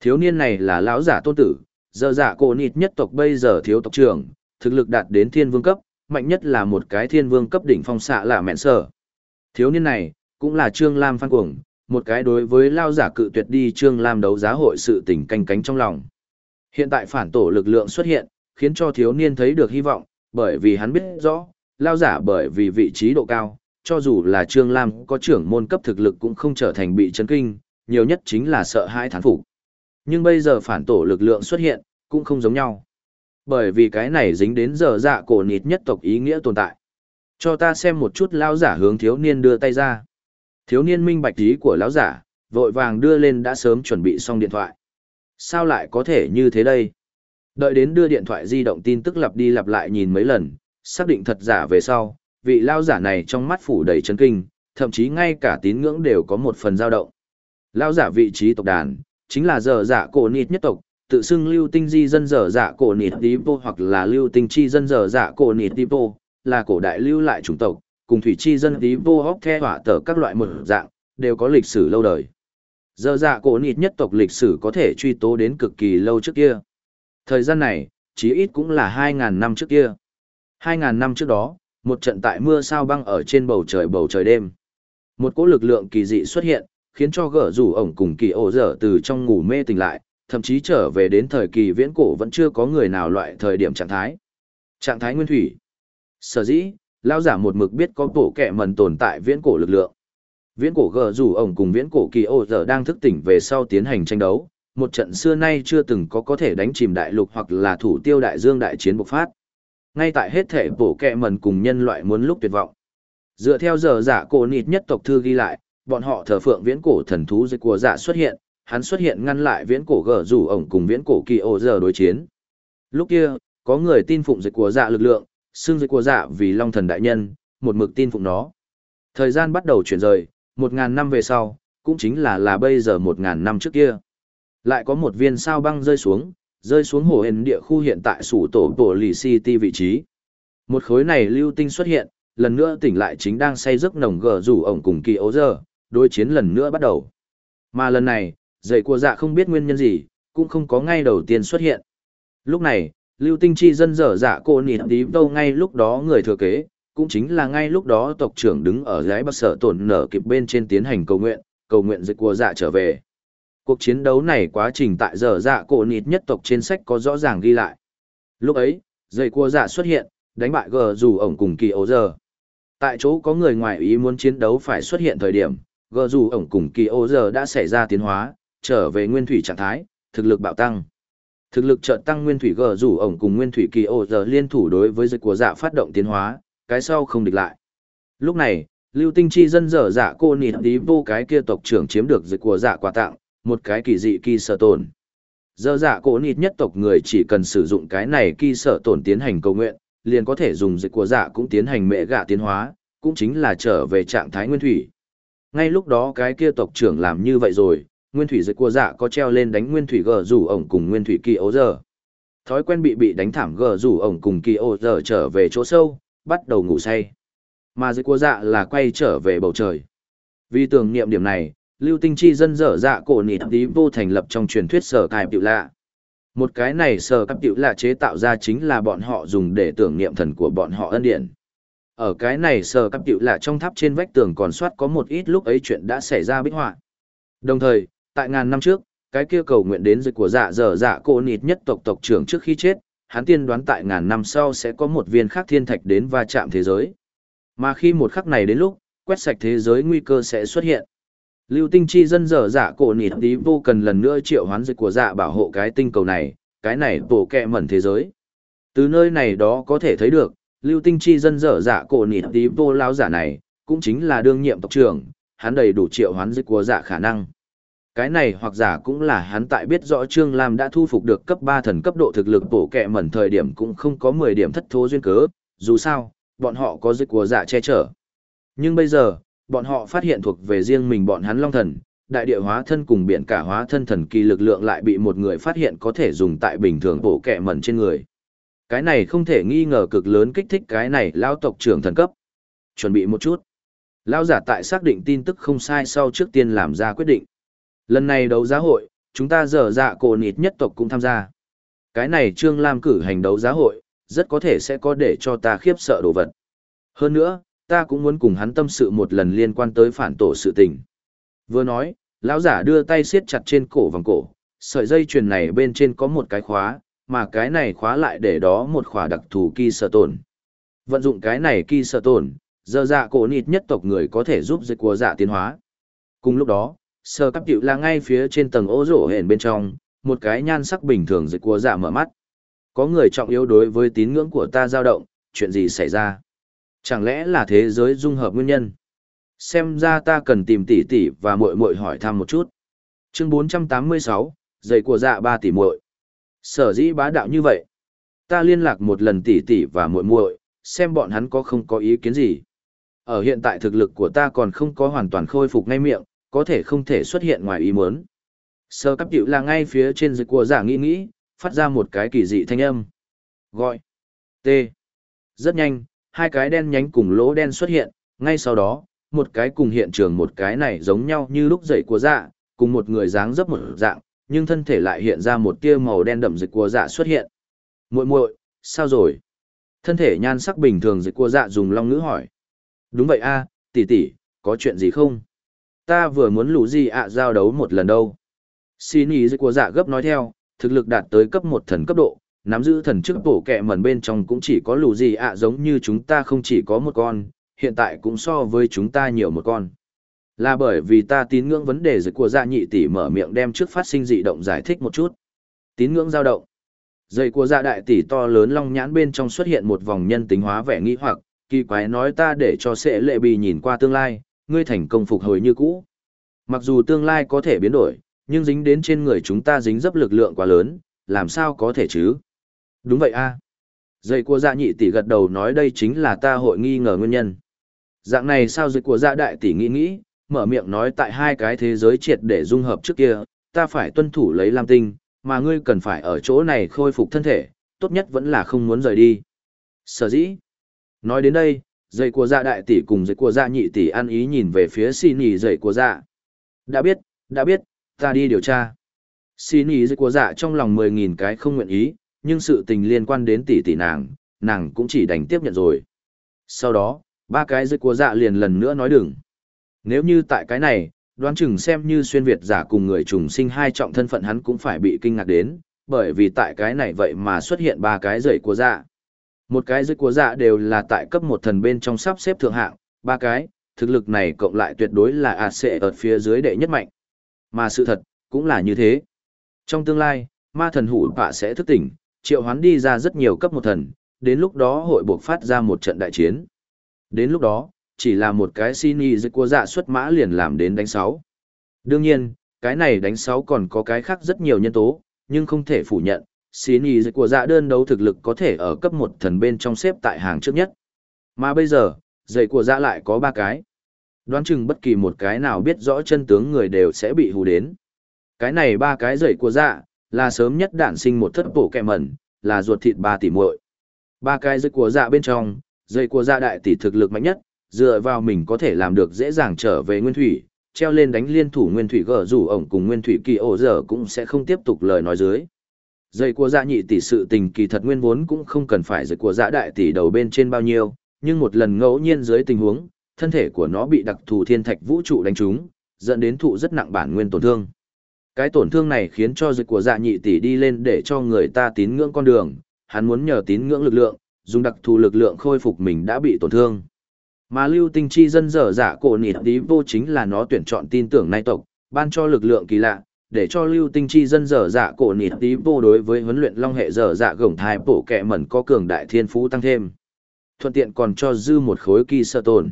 Thiếu niên này là lão giả tôn tử, giờ giả cổ nịt nhất tộc bây giờ thiếu tộc trưởng, thực lực đạt đến thiên vương cấp, mạnh nhất là một cái thiên vương cấp đỉnh phong xạ là mẹn sở. Thiếu niên này, cũng là Trương Lam phan cuồng, một cái đối với lao giả cự tuyệt đi Trương Lam đấu giá hội sự tình canh cánh trong lòng. Hiện tại phản tổ lực lượng xuất hiện, khiến cho thiếu niên thấy được hy vọng, bởi vì hắn biết rõ, lao giả bởi vì vị trí độ cao, cho dù là Trương Lam có trưởng môn cấp thực lực cũng không trở thành bị chấn kinh, nhiều nhất chính là sợ hãi thán phục. Nhưng bây giờ phản tổ lực lượng xuất hiện, cũng không giống nhau. Bởi vì cái này dính đến giờ dạ cổ nịt nhất tộc ý nghĩa tồn tại. Cho ta xem một chút lão giả hướng thiếu niên đưa tay ra. Thiếu niên minh bạch ý của lão giả, vội vàng đưa lên đã sớm chuẩn bị xong điện thoại. Sao lại có thể như thế đây? Đợi đến đưa điện thoại di động tin tức lặp đi lặp lại nhìn mấy lần, xác định thật giả về sau, vị lao giả này trong mắt phủ đầy chấn kinh, thậm chí ngay cả tín ngưỡng đều có một phần dao động. Lao giả vị trí tộc đàn, chính là dở dạ cổ nịt nhất tộc, tự xưng lưu tinh di dân dở dạ cổ nịt tí hoặc là lưu tinh chi dân dở dạ cổ nịt tí là cổ đại lưu lại chủng tộc, cùng thủy chi dân tí vô hóc the hỏa tờ các loại một dạng, đều có lịch sử lâu đời. Giờ dạ cổ nịt nhất tộc lịch sử có thể truy tố đến cực kỳ lâu trước kia. Thời gian này, chí ít cũng là 2.000 năm trước kia. 2.000 năm trước đó, một trận tại mưa sao băng ở trên bầu trời bầu trời đêm. Một cỗ lực lượng kỳ dị xuất hiện, khiến cho gỡ rủ ổng cùng kỳ ổ dở từ trong ngủ mê tỉnh lại, thậm chí trở về đến thời kỳ viễn cổ vẫn chưa có người nào loại thời điểm trạng thái. Trạng thái nguyên thủy. Sở dĩ, lao giả một mực biết có bộ kẹ mần tồn tại viễn cổ lực lượng. Viễn cổ gờ rủ ổng cùng viễn cổ kỳ ô giờ đang thức tỉnh về sau tiến hành tranh đấu, một trận xưa nay chưa từng có có thể đánh chìm đại lục hoặc là thủ tiêu đại dương đại chiến bộc phát. Ngay tại hết thể bộ kẹ mần cùng nhân loại muốn lúc tuyệt vọng. Dựa theo giờ giả cổ nịt nhất tộc thư ghi lại, bọn họ thờ phượng viễn cổ thần thú dịch của giả xuất hiện, hắn xuất hiện ngăn lại viễn cổ gờ rủ ổng cùng viễn cổ kỳ ô giờ đối chiến. Lúc kia, có người tin phụng dịch của dạ lực lượng, xương dịch của dạ vì long thần đại nhân, một mực tin phụng nó. Thời gian bắt đầu chuyển rời, một ngàn năm về sau, cũng chính là là bây giờ một ngàn năm trước kia. Lại có một viên sao băng rơi xuống, rơi xuống hồ hền địa khu hiện tại sủ tổ tổ lì city vị trí. Một khối này lưu tinh xuất hiện, lần nữa tỉnh lại chính đang say giấc nồng gờ rủ ổng cùng kỳ ấu giờ, đối chiến lần nữa bắt đầu. Mà lần này, dậy của dạ không biết nguyên nhân gì, cũng không có ngay đầu tiên xuất hiện. Lúc này, lưu tinh chi dân dở dạ cô nịt tí đâu ngay lúc đó người thừa kế, cũng chính là ngay lúc đó tộc trưởng đứng ở gái bắc sở tổn nở kịp bên trên tiến hành cầu nguyện, cầu nguyện dịch của dạ trở về. Cuộc chiến đấu này quá trình tại dở dạ cô nịt nhất tộc trên sách có rõ ràng ghi lại. Lúc ấy, dây cua dạ xuất hiện, đánh bại gờ dù ổng cùng kỳ ấu giờ. Tại chỗ có người ngoài ý muốn chiến đấu phải xuất hiện thời điểm, gờ dù ổng cùng kỳ ấu giờ đã xảy ra tiến hóa, trở về nguyên thủy trạng thái, thực lực bạo tăng. Thực lực chợt tăng nguyên thủy gờ rủ ổng cùng nguyên thủy kỳ ổ giờ liên thủ đối với dịch của dạ phát động tiến hóa, cái sau không địch lại. Lúc này, lưu tinh chi dân dở dạ cô nịt tí vô cái kia tộc trưởng chiếm được dịch của dạ quà tặng, một cái kỳ dị kỳ sở tồn. Dở dạ cô nịt nhất tộc người chỉ cần sử dụng cái này kỳ sở tồn tiến hành cầu nguyện, liền có thể dùng dịch của dạ cũng tiến hành mẹ gạ tiến hóa, cũng chính là trở về trạng thái nguyên thủy. Ngay lúc đó cái kia tộc trưởng làm như vậy rồi, nguyên thủy dịch của dạ có treo lên đánh nguyên thủy gờ rủ ổng cùng nguyên thủy kỳ ấu giờ. Thói quen bị bị đánh thảm gờ rủ ổng cùng kỳ ấu giờ trở về chỗ sâu, bắt đầu ngủ say. Mà dịch của dạ là quay trở về bầu trời. Vì tưởng niệm điểm này, lưu tinh chi dân dở dạ cổ nịt tí vô thành lập trong truyền thuyết sở cài tiểu lạ. Một cái này sở cấp tiểu lạ chế tạo ra chính là bọn họ dùng để tưởng niệm thần của bọn họ ân điển. Ở cái này sở cấp tiểu lạ trong tháp trên vách tường còn soát có một ít lúc ấy chuyện đã xảy ra bích họa. Đồng thời, tại ngàn năm trước, cái kia cầu nguyện đến dịch của dạ dở dạ cổ nịt nhất tộc tộc trưởng trước khi chết, hắn tiên đoán tại ngàn năm sau sẽ có một viên khắc thiên thạch đến va chạm thế giới. Mà khi một khắc này đến lúc, quét sạch thế giới nguy cơ sẽ xuất hiện. Lưu tinh chi dân dở dạ cổ nịt tí vô cần lần nữa triệu hoán dịch của dạ bảo hộ cái tinh cầu này, cái này tổ kẹ mẩn thế giới. Từ nơi này đó có thể thấy được, lưu tinh chi dân dở dạ cổ nịt tí vô lao giả này, cũng chính là đương nhiệm tộc trưởng, hắn đầy đủ triệu hoán dịch của dạ khả năng. Cái này hoặc giả cũng là hắn tại biết rõ Trương Lam đã thu phục được cấp 3 thần cấp độ thực lực bổ kẹ mẩn thời điểm cũng không có 10 điểm thất thố duyên cớ, dù sao, bọn họ có dịch của giả che chở. Nhưng bây giờ, bọn họ phát hiện thuộc về riêng mình bọn hắn long thần, đại địa hóa thân cùng biển cả hóa thân thần kỳ lực lượng lại bị một người phát hiện có thể dùng tại bình thường bổ kẹ mẩn trên người. Cái này không thể nghi ngờ cực lớn kích thích cái này lao tộc trưởng thần cấp. Chuẩn bị một chút. Lao giả tại xác định tin tức không sai sau trước tiên làm ra quyết định. Lần này đấu giá hội, chúng ta dở dạ cổ nịt nhất tộc cũng tham gia. Cái này Trương Lam cử hành đấu giá hội, rất có thể sẽ có để cho ta khiếp sợ đồ vật. Hơn nữa, ta cũng muốn cùng hắn tâm sự một lần liên quan tới phản tổ sự tình. Vừa nói, lão giả đưa tay siết chặt trên cổ vòng cổ, sợi dây chuyền này bên trên có một cái khóa, mà cái này khóa lại để đó một khóa đặc thù kỳ sở tổn. Vận dụng cái này kỳ sở tổn, giờ dạ cổ nịt nhất tộc người có thể giúp dịch của dạ tiến hóa. Cùng lúc đó, sơ cấp cựu là ngay phía trên tầng ô rổ hển bên trong, một cái nhan sắc bình thường dịch của dạ mở mắt. Có người trọng yếu đối với tín ngưỡng của ta dao động, chuyện gì xảy ra? Chẳng lẽ là thế giới dung hợp nguyên nhân? Xem ra ta cần tìm tỷ tỷ và muội muội hỏi thăm một chút. Chương 486, giày của dạ ba tỷ muội. Sở dĩ bá đạo như vậy. Ta liên lạc một lần tỷ tỷ và muội muội, xem bọn hắn có không có ý kiến gì. Ở hiện tại thực lực của ta còn không có hoàn toàn khôi phục ngay miệng, có thể không thể xuất hiện ngoài ý muốn. Sơ cấp dịu là ngay phía trên dịch của giả nghĩ nghĩ, phát ra một cái kỳ dị thanh âm. Gọi. T. Rất nhanh, hai cái đen nhánh cùng lỗ đen xuất hiện, ngay sau đó, một cái cùng hiện trường một cái này giống nhau như lúc dậy của dạ, cùng một người dáng dấp một dạng, nhưng thân thể lại hiện ra một tia màu đen đậm dịch của dạ xuất hiện. Muội muội, sao rồi? Thân thể nhan sắc bình thường dịch của dạ dùng long ngữ hỏi. Đúng vậy a, tỷ tỷ, có chuyện gì không? Ta vừa muốn lũ gì ạ giao đấu một lần đâu. Xin ý của dạ gấp nói theo, thực lực đạt tới cấp một thần cấp độ, nắm giữ thần chức bổ kẹ mẩn bên trong cũng chỉ có lũ gì ạ giống như chúng ta không chỉ có một con, hiện tại cũng so với chúng ta nhiều một con. Là bởi vì ta tín ngưỡng vấn đề dịch của dạ nhị tỷ mở miệng đem trước phát sinh dị động giải thích một chút. Tín ngưỡng dao động. Dây của dạ đại tỷ to lớn long nhãn bên trong xuất hiện một vòng nhân tính hóa vẻ nghi hoặc, kỳ quái nói ta để cho sẽ lệ bì nhìn qua tương lai, ngươi thành công phục hồi như cũ. Mặc dù tương lai có thể biến đổi, nhưng dính đến trên người chúng ta dính dấp lực lượng quá lớn, làm sao có thể chứ? Đúng vậy a. Dây của dạ nhị tỷ gật đầu nói đây chính là ta hội nghi ngờ nguyên nhân. Dạng này sao dịch của dạ đại tỷ nghĩ nghĩ, mở miệng nói tại hai cái thế giới triệt để dung hợp trước kia, ta phải tuân thủ lấy lam tinh, mà ngươi cần phải ở chỗ này khôi phục thân thể, tốt nhất vẫn là không muốn rời đi. Sở dĩ. Nói đến đây, dây của dạ đại tỷ cùng dây của dạ nhị tỷ ăn ý nhìn về phía xin nỉ dây của dạ. Đã biết, đã biết, ta đi điều tra. Xin nỉ dây của dạ trong lòng mười nghìn cái không nguyện ý, nhưng sự tình liên quan đến tỷ tỷ nàng, nàng cũng chỉ đành tiếp nhận rồi. Sau đó, ba cái dây của dạ liền lần nữa nói đừng. Nếu như tại cái này, đoán chừng xem như xuyên Việt giả cùng người trùng sinh hai trọng thân phận hắn cũng phải bị kinh ngạc đến, bởi vì tại cái này vậy mà xuất hiện ba cái rời của dạ. Một cái dưới của dạ đều là tại cấp một thần bên trong sắp xếp thượng hạng, ba cái, thực lực này cộng lại tuyệt đối là ạt sẽ ở phía dưới đệ nhất mạnh. Mà sự thật, cũng là như thế. Trong tương lai, ma thần hủ bạ sẽ thức tỉnh, triệu hoán đi ra rất nhiều cấp một thần, đến lúc đó hội buộc phát ra một trận đại chiến. Đến lúc đó, chỉ là một cái xin y dưới của dạ xuất mã liền làm đến đánh sáu. Đương nhiên, cái này đánh sáu còn có cái khác rất nhiều nhân tố, nhưng không thể phủ nhận, xin nhì của dạ đơn đấu thực lực có thể ở cấp một thần bên trong xếp tại hàng trước nhất. Mà bây giờ, dạy của dạ lại có ba cái. Đoán chừng bất kỳ một cái nào biết rõ chân tướng người đều sẽ bị hù đến. Cái này ba cái dạy của dạ, là sớm nhất đản sinh một thất bổ kẹ mẩn, là ruột thịt ba tỷ muội. Ba cái dạy của dạ bên trong, dạy của dạ đại tỷ thực lực mạnh nhất, dựa vào mình có thể làm được dễ dàng trở về nguyên thủy, treo lên đánh liên thủ nguyên thủy gở rủ ổng cùng nguyên thủy kỳ ổ giờ cũng sẽ không tiếp tục lời nói dưới. Dây của dạ nhị tỷ sự tình kỳ thật nguyên vốn cũng không cần phải dây của dạ đại tỷ đầu bên trên bao nhiêu, nhưng một lần ngẫu nhiên dưới tình huống, thân thể của nó bị đặc thù thiên thạch vũ trụ đánh trúng, dẫn đến thụ rất nặng bản nguyên tổn thương. Cái tổn thương này khiến cho dịch của dạ nhị tỷ đi lên để cho người ta tín ngưỡng con đường, hắn muốn nhờ tín ngưỡng lực lượng, dùng đặc thù lực lượng khôi phục mình đã bị tổn thương. Mà lưu tinh chi dân dở dạ cổ nịt tí vô chính là nó tuyển chọn tin tưởng nay tộc, ban cho lực lượng kỳ lạ, để cho lưu tinh chi dân dở dạ cổ nịt tí vô đối với huấn luyện long hệ dở dạ gồng thai bổ kẹ mẩn có cường đại thiên phú tăng thêm. Thuận tiện còn cho dư một khối kỳ sợ tồn.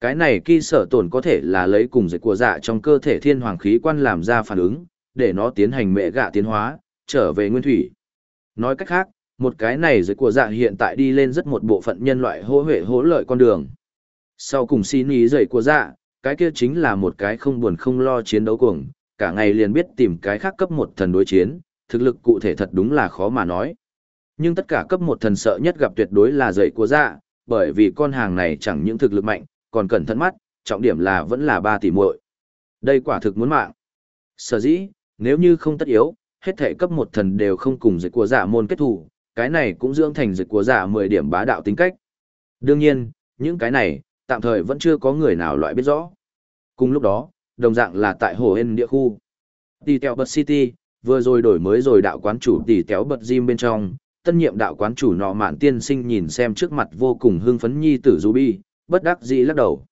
Cái này kỳ sở tồn có thể là lấy cùng dịch của dạ trong cơ thể thiên hoàng khí quan làm ra phản ứng, để nó tiến hành mẹ gạ tiến hóa, trở về nguyên thủy. Nói cách khác, một cái này dịch của dạ hiện tại đi lên rất một bộ phận nhân loại hỗ huệ hỗ lợi con đường. Sau cùng xin ý dậy của dạ, cái kia chính là một cái không buồn không lo chiến đấu cuồng, cả ngày liền biết tìm cái khác cấp một thần đối chiến, thực lực cụ thể thật đúng là khó mà nói. Nhưng tất cả cấp một thần sợ nhất gặp tuyệt đối là dậy của dạ, bởi vì con hàng này chẳng những thực lực mạnh, còn cẩn thận mắt, trọng điểm là vẫn là ba tỷ muội. Đây quả thực muốn mạng. Sở dĩ, nếu như không tất yếu, hết thể cấp một thần đều không cùng dịch của dạ môn kết thủ, cái này cũng dưỡng thành dịch của dạ 10 điểm bá đạo tính cách. Đương nhiên, những cái này, tạm thời vẫn chưa có người nào loại biết rõ. Cùng lúc đó, đồng dạng là tại Hồ Hên địa khu. Tỷ Tèo Bật City, vừa rồi đổi mới rồi đạo quán chủ Tỷ Tèo Bật Gym bên trong, tân nhiệm đạo quán chủ nọ mạn tiên sinh nhìn xem trước mặt vô cùng hưng phấn nhi tử Ruby, bất đắc dĩ lắc đầu.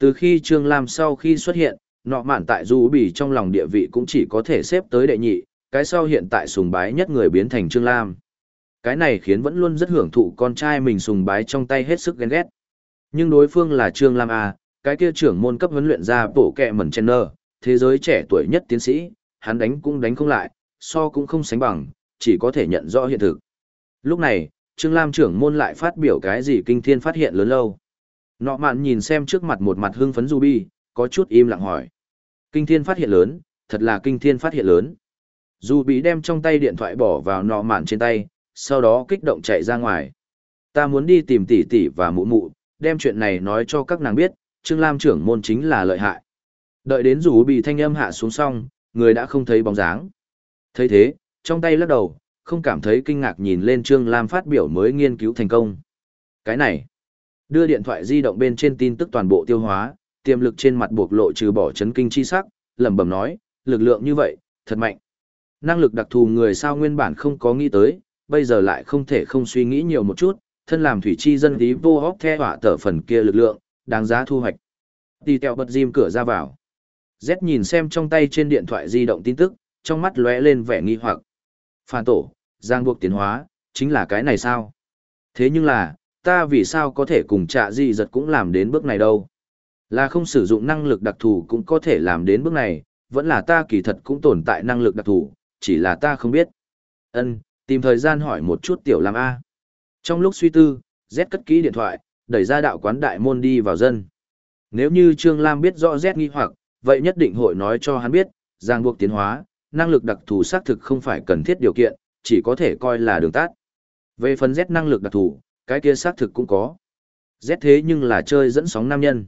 Từ khi Trương Lam sau khi xuất hiện, nọ mạn tại Ruby trong lòng địa vị cũng chỉ có thể xếp tới đệ nhị, cái sau hiện tại sùng bái nhất người biến thành Trương Lam. Cái này khiến vẫn luôn rất hưởng thụ con trai mình sùng bái trong tay hết sức ghen ghét. Nhưng đối phương là Trương Lam A, cái kia trưởng môn cấp huấn luyện ra bổ kẹ mẩn chen nơ, thế giới trẻ tuổi nhất tiến sĩ, hắn đánh cũng đánh không lại, so cũng không sánh bằng, chỉ có thể nhận rõ hiện thực. Lúc này, Trương Lam trưởng môn lại phát biểu cái gì kinh thiên phát hiện lớn lâu. Nọ mạn nhìn xem trước mặt một mặt hưng phấn Ruby, có chút im lặng hỏi. Kinh thiên phát hiện lớn, thật là kinh thiên phát hiện lớn. Ruby đem trong tay điện thoại bỏ vào nọ mạn trên tay, sau đó kích động chạy ra ngoài. Ta muốn đi tìm tỷ tỷ và mụ mụ, đem chuyện này nói cho các nàng biết, Trương Lam trưởng môn chính là lợi hại. Đợi đến dù bị thanh âm hạ xuống xong, người đã không thấy bóng dáng. thấy thế, trong tay lắc đầu, không cảm thấy kinh ngạc nhìn lên Trương Lam phát biểu mới nghiên cứu thành công. Cái này, đưa điện thoại di động bên trên tin tức toàn bộ tiêu hóa, tiềm lực trên mặt buộc lộ trừ bỏ chấn kinh chi sắc, lẩm bẩm nói, lực lượng như vậy, thật mạnh. Năng lực đặc thù người sao nguyên bản không có nghĩ tới, bây giờ lại không thể không suy nghĩ nhiều một chút, thân làm thủy chi dân tí vô hóc the hỏa tở phần kia lực lượng, đáng giá thu hoạch. Tì tèo bật dìm cửa ra vào. Z nhìn xem trong tay trên điện thoại di động tin tức, trong mắt lóe lên vẻ nghi hoặc. Phản tổ, giang buộc tiến hóa, chính là cái này sao? Thế nhưng là, ta vì sao có thể cùng trạ di giật cũng làm đến bước này đâu? Là không sử dụng năng lực đặc thù cũng có thể làm đến bước này, vẫn là ta kỳ thật cũng tồn tại năng lực đặc thù, chỉ là ta không biết. Ân, tìm thời gian hỏi một chút tiểu làm A. Trong lúc suy tư, Z cất kỹ điện thoại, đẩy ra đạo quán đại môn đi vào dân. Nếu như Trương Lam biết rõ Z nghi hoặc, vậy nhất định hội nói cho hắn biết, ràng buộc tiến hóa, năng lực đặc thù xác thực không phải cần thiết điều kiện, chỉ có thể coi là đường tắt. Về phần Z năng lực đặc thù, cái kia xác thực cũng có. Z thế nhưng là chơi dẫn sóng nam nhân.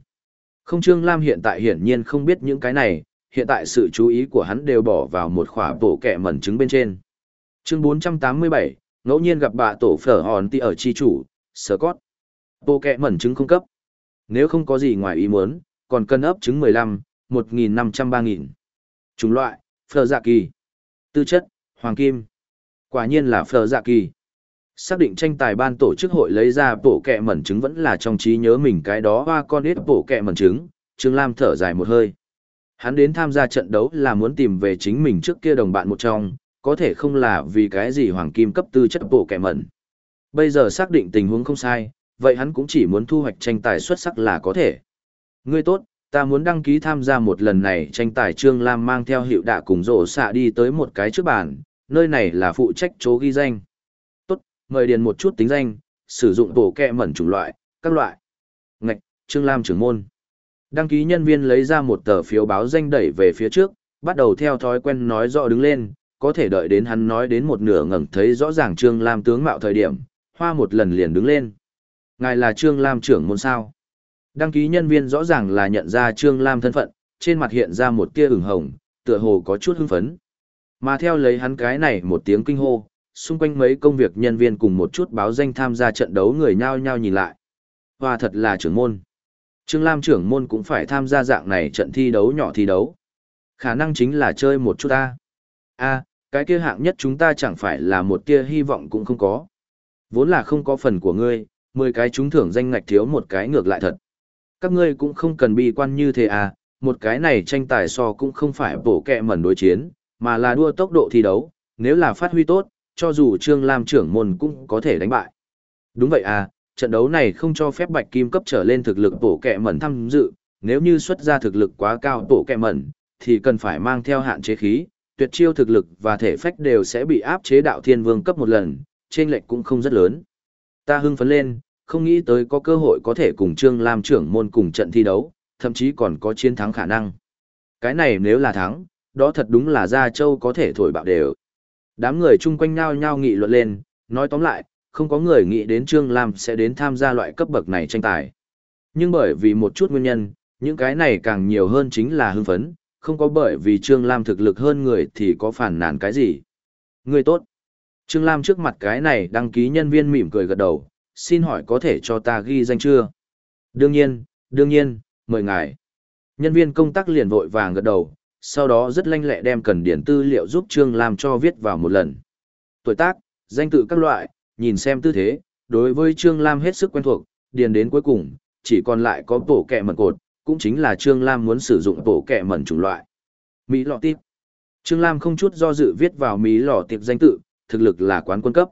Không Trương Lam hiện tại hiển nhiên không biết những cái này, hiện tại sự chú ý của hắn đều bỏ vào một khỏa bổ kẹ mẩn trứng bên trên. Chương 487, ngẫu nhiên gặp bà tổ phở hòn ti ở chi chủ, Scott. Bộ kẹ mẩn trứng không cấp. Nếu không có gì ngoài ý muốn, còn cân ấp trứng 15, 1.500-3.000. Chủng loại, phở dạ kỳ. Tư chất, hoàng kim. Quả nhiên là phở dạ kỳ. Xác định tranh tài ban tổ chức hội lấy ra bộ kẹ mẩn trứng vẫn là trong trí nhớ mình cái đó hoa con ít bộ kẹ mẩn trứng, Trương Lam thở dài một hơi. Hắn đến tham gia trận đấu là muốn tìm về chính mình trước kia đồng bạn một trong, có thể không là vì cái gì hoàng kim cấp tư chất bộ kẹ mẩn. Bây giờ xác định tình huống không sai, vậy hắn cũng chỉ muốn thu hoạch tranh tài xuất sắc là có thể. Ngươi tốt, ta muốn đăng ký tham gia một lần này tranh tài Trương Lam mang theo hiệu đạ cùng rổ xạ đi tới một cái trước bàn, nơi này là phụ trách chỗ ghi danh. Tốt, mời điền một chút tính danh, sử dụng bộ kẹ mẩn chủng loại, các loại. Ngạch, Trương Lam trưởng môn. Đăng ký nhân viên lấy ra một tờ phiếu báo danh đẩy về phía trước, bắt đầu theo thói quen nói rõ đứng lên, có thể đợi đến hắn nói đến một nửa ngẩng thấy rõ ràng Trương Lam tướng mạo thời điểm, hoa một lần liền đứng lên. Ngài là Trương Lam trưởng môn sao. Đăng ký nhân viên rõ ràng là nhận ra Trương Lam thân phận, trên mặt hiện ra một tia ửng hồng, tựa hồ có chút hưng phấn. Mà theo lấy hắn cái này một tiếng kinh hô, xung quanh mấy công việc nhân viên cùng một chút báo danh tham gia trận đấu người nhao nhao nhìn lại. và thật là trưởng môn. Trương Lam trưởng môn cũng phải tham gia dạng này trận thi đấu nhỏ thi đấu. Khả năng chính là chơi một chút ta. a cái kia hạng nhất chúng ta chẳng phải là một tia hy vọng cũng không có. Vốn là không có phần của ngươi, 10 cái chúng thưởng danh ngạch thiếu một cái ngược lại thật. Các ngươi cũng không cần bi quan như thế à, một cái này tranh tài so cũng không phải bổ kẹ mẩn đối chiến, mà là đua tốc độ thi đấu, nếu là phát huy tốt, cho dù Trương Lam trưởng môn cũng có thể đánh bại. Đúng vậy à, trận đấu này không cho phép bạch kim cấp trở lên thực lực bổ kẹ mẩn tham dự, nếu như xuất ra thực lực quá cao bổ kẹ mẩn, thì cần phải mang theo hạn chế khí, tuyệt chiêu thực lực và thể phách đều sẽ bị áp chế đạo thiên vương cấp một lần, trên lệch cũng không rất lớn. Ta hưng phấn lên, không nghĩ tới có cơ hội có thể cùng Trương Lam trưởng môn cùng trận thi đấu, thậm chí còn có chiến thắng khả năng. Cái này nếu là thắng, đó thật đúng là Gia Châu có thể thổi bạo đều. Đám người chung quanh nhau nhau nghị luận lên, nói tóm lại, không có người nghĩ đến Trương Lam sẽ đến tham gia loại cấp bậc này tranh tài. Nhưng bởi vì một chút nguyên nhân, những cái này càng nhiều hơn chính là hưng phấn, không có bởi vì Trương Lam thực lực hơn người thì có phản nàn cái gì. Người tốt. Trương Lam trước mặt cái này đăng ký nhân viên mỉm cười gật đầu, xin hỏi có thể cho ta ghi danh chưa? Đương nhiên, đương nhiên, mời ngài. Nhân viên công tác liền vội vàng gật đầu, sau đó rất lanh lẹ đem cần điển tư liệu giúp Trương Lam cho viết vào một lần. Tuổi tác, danh tự các loại, nhìn xem tư thế, đối với Trương Lam hết sức quen thuộc, điền đến cuối cùng, chỉ còn lại có bổ kẹ mẩn cột, cũng chính là Trương Lam muốn sử dụng bổ kẹ mẩn chủng loại. Mỹ lọ tiếp. Trương Lam không chút do dự viết vào Mỹ lọ tiệp danh tự, thực lực là quán quân cấp.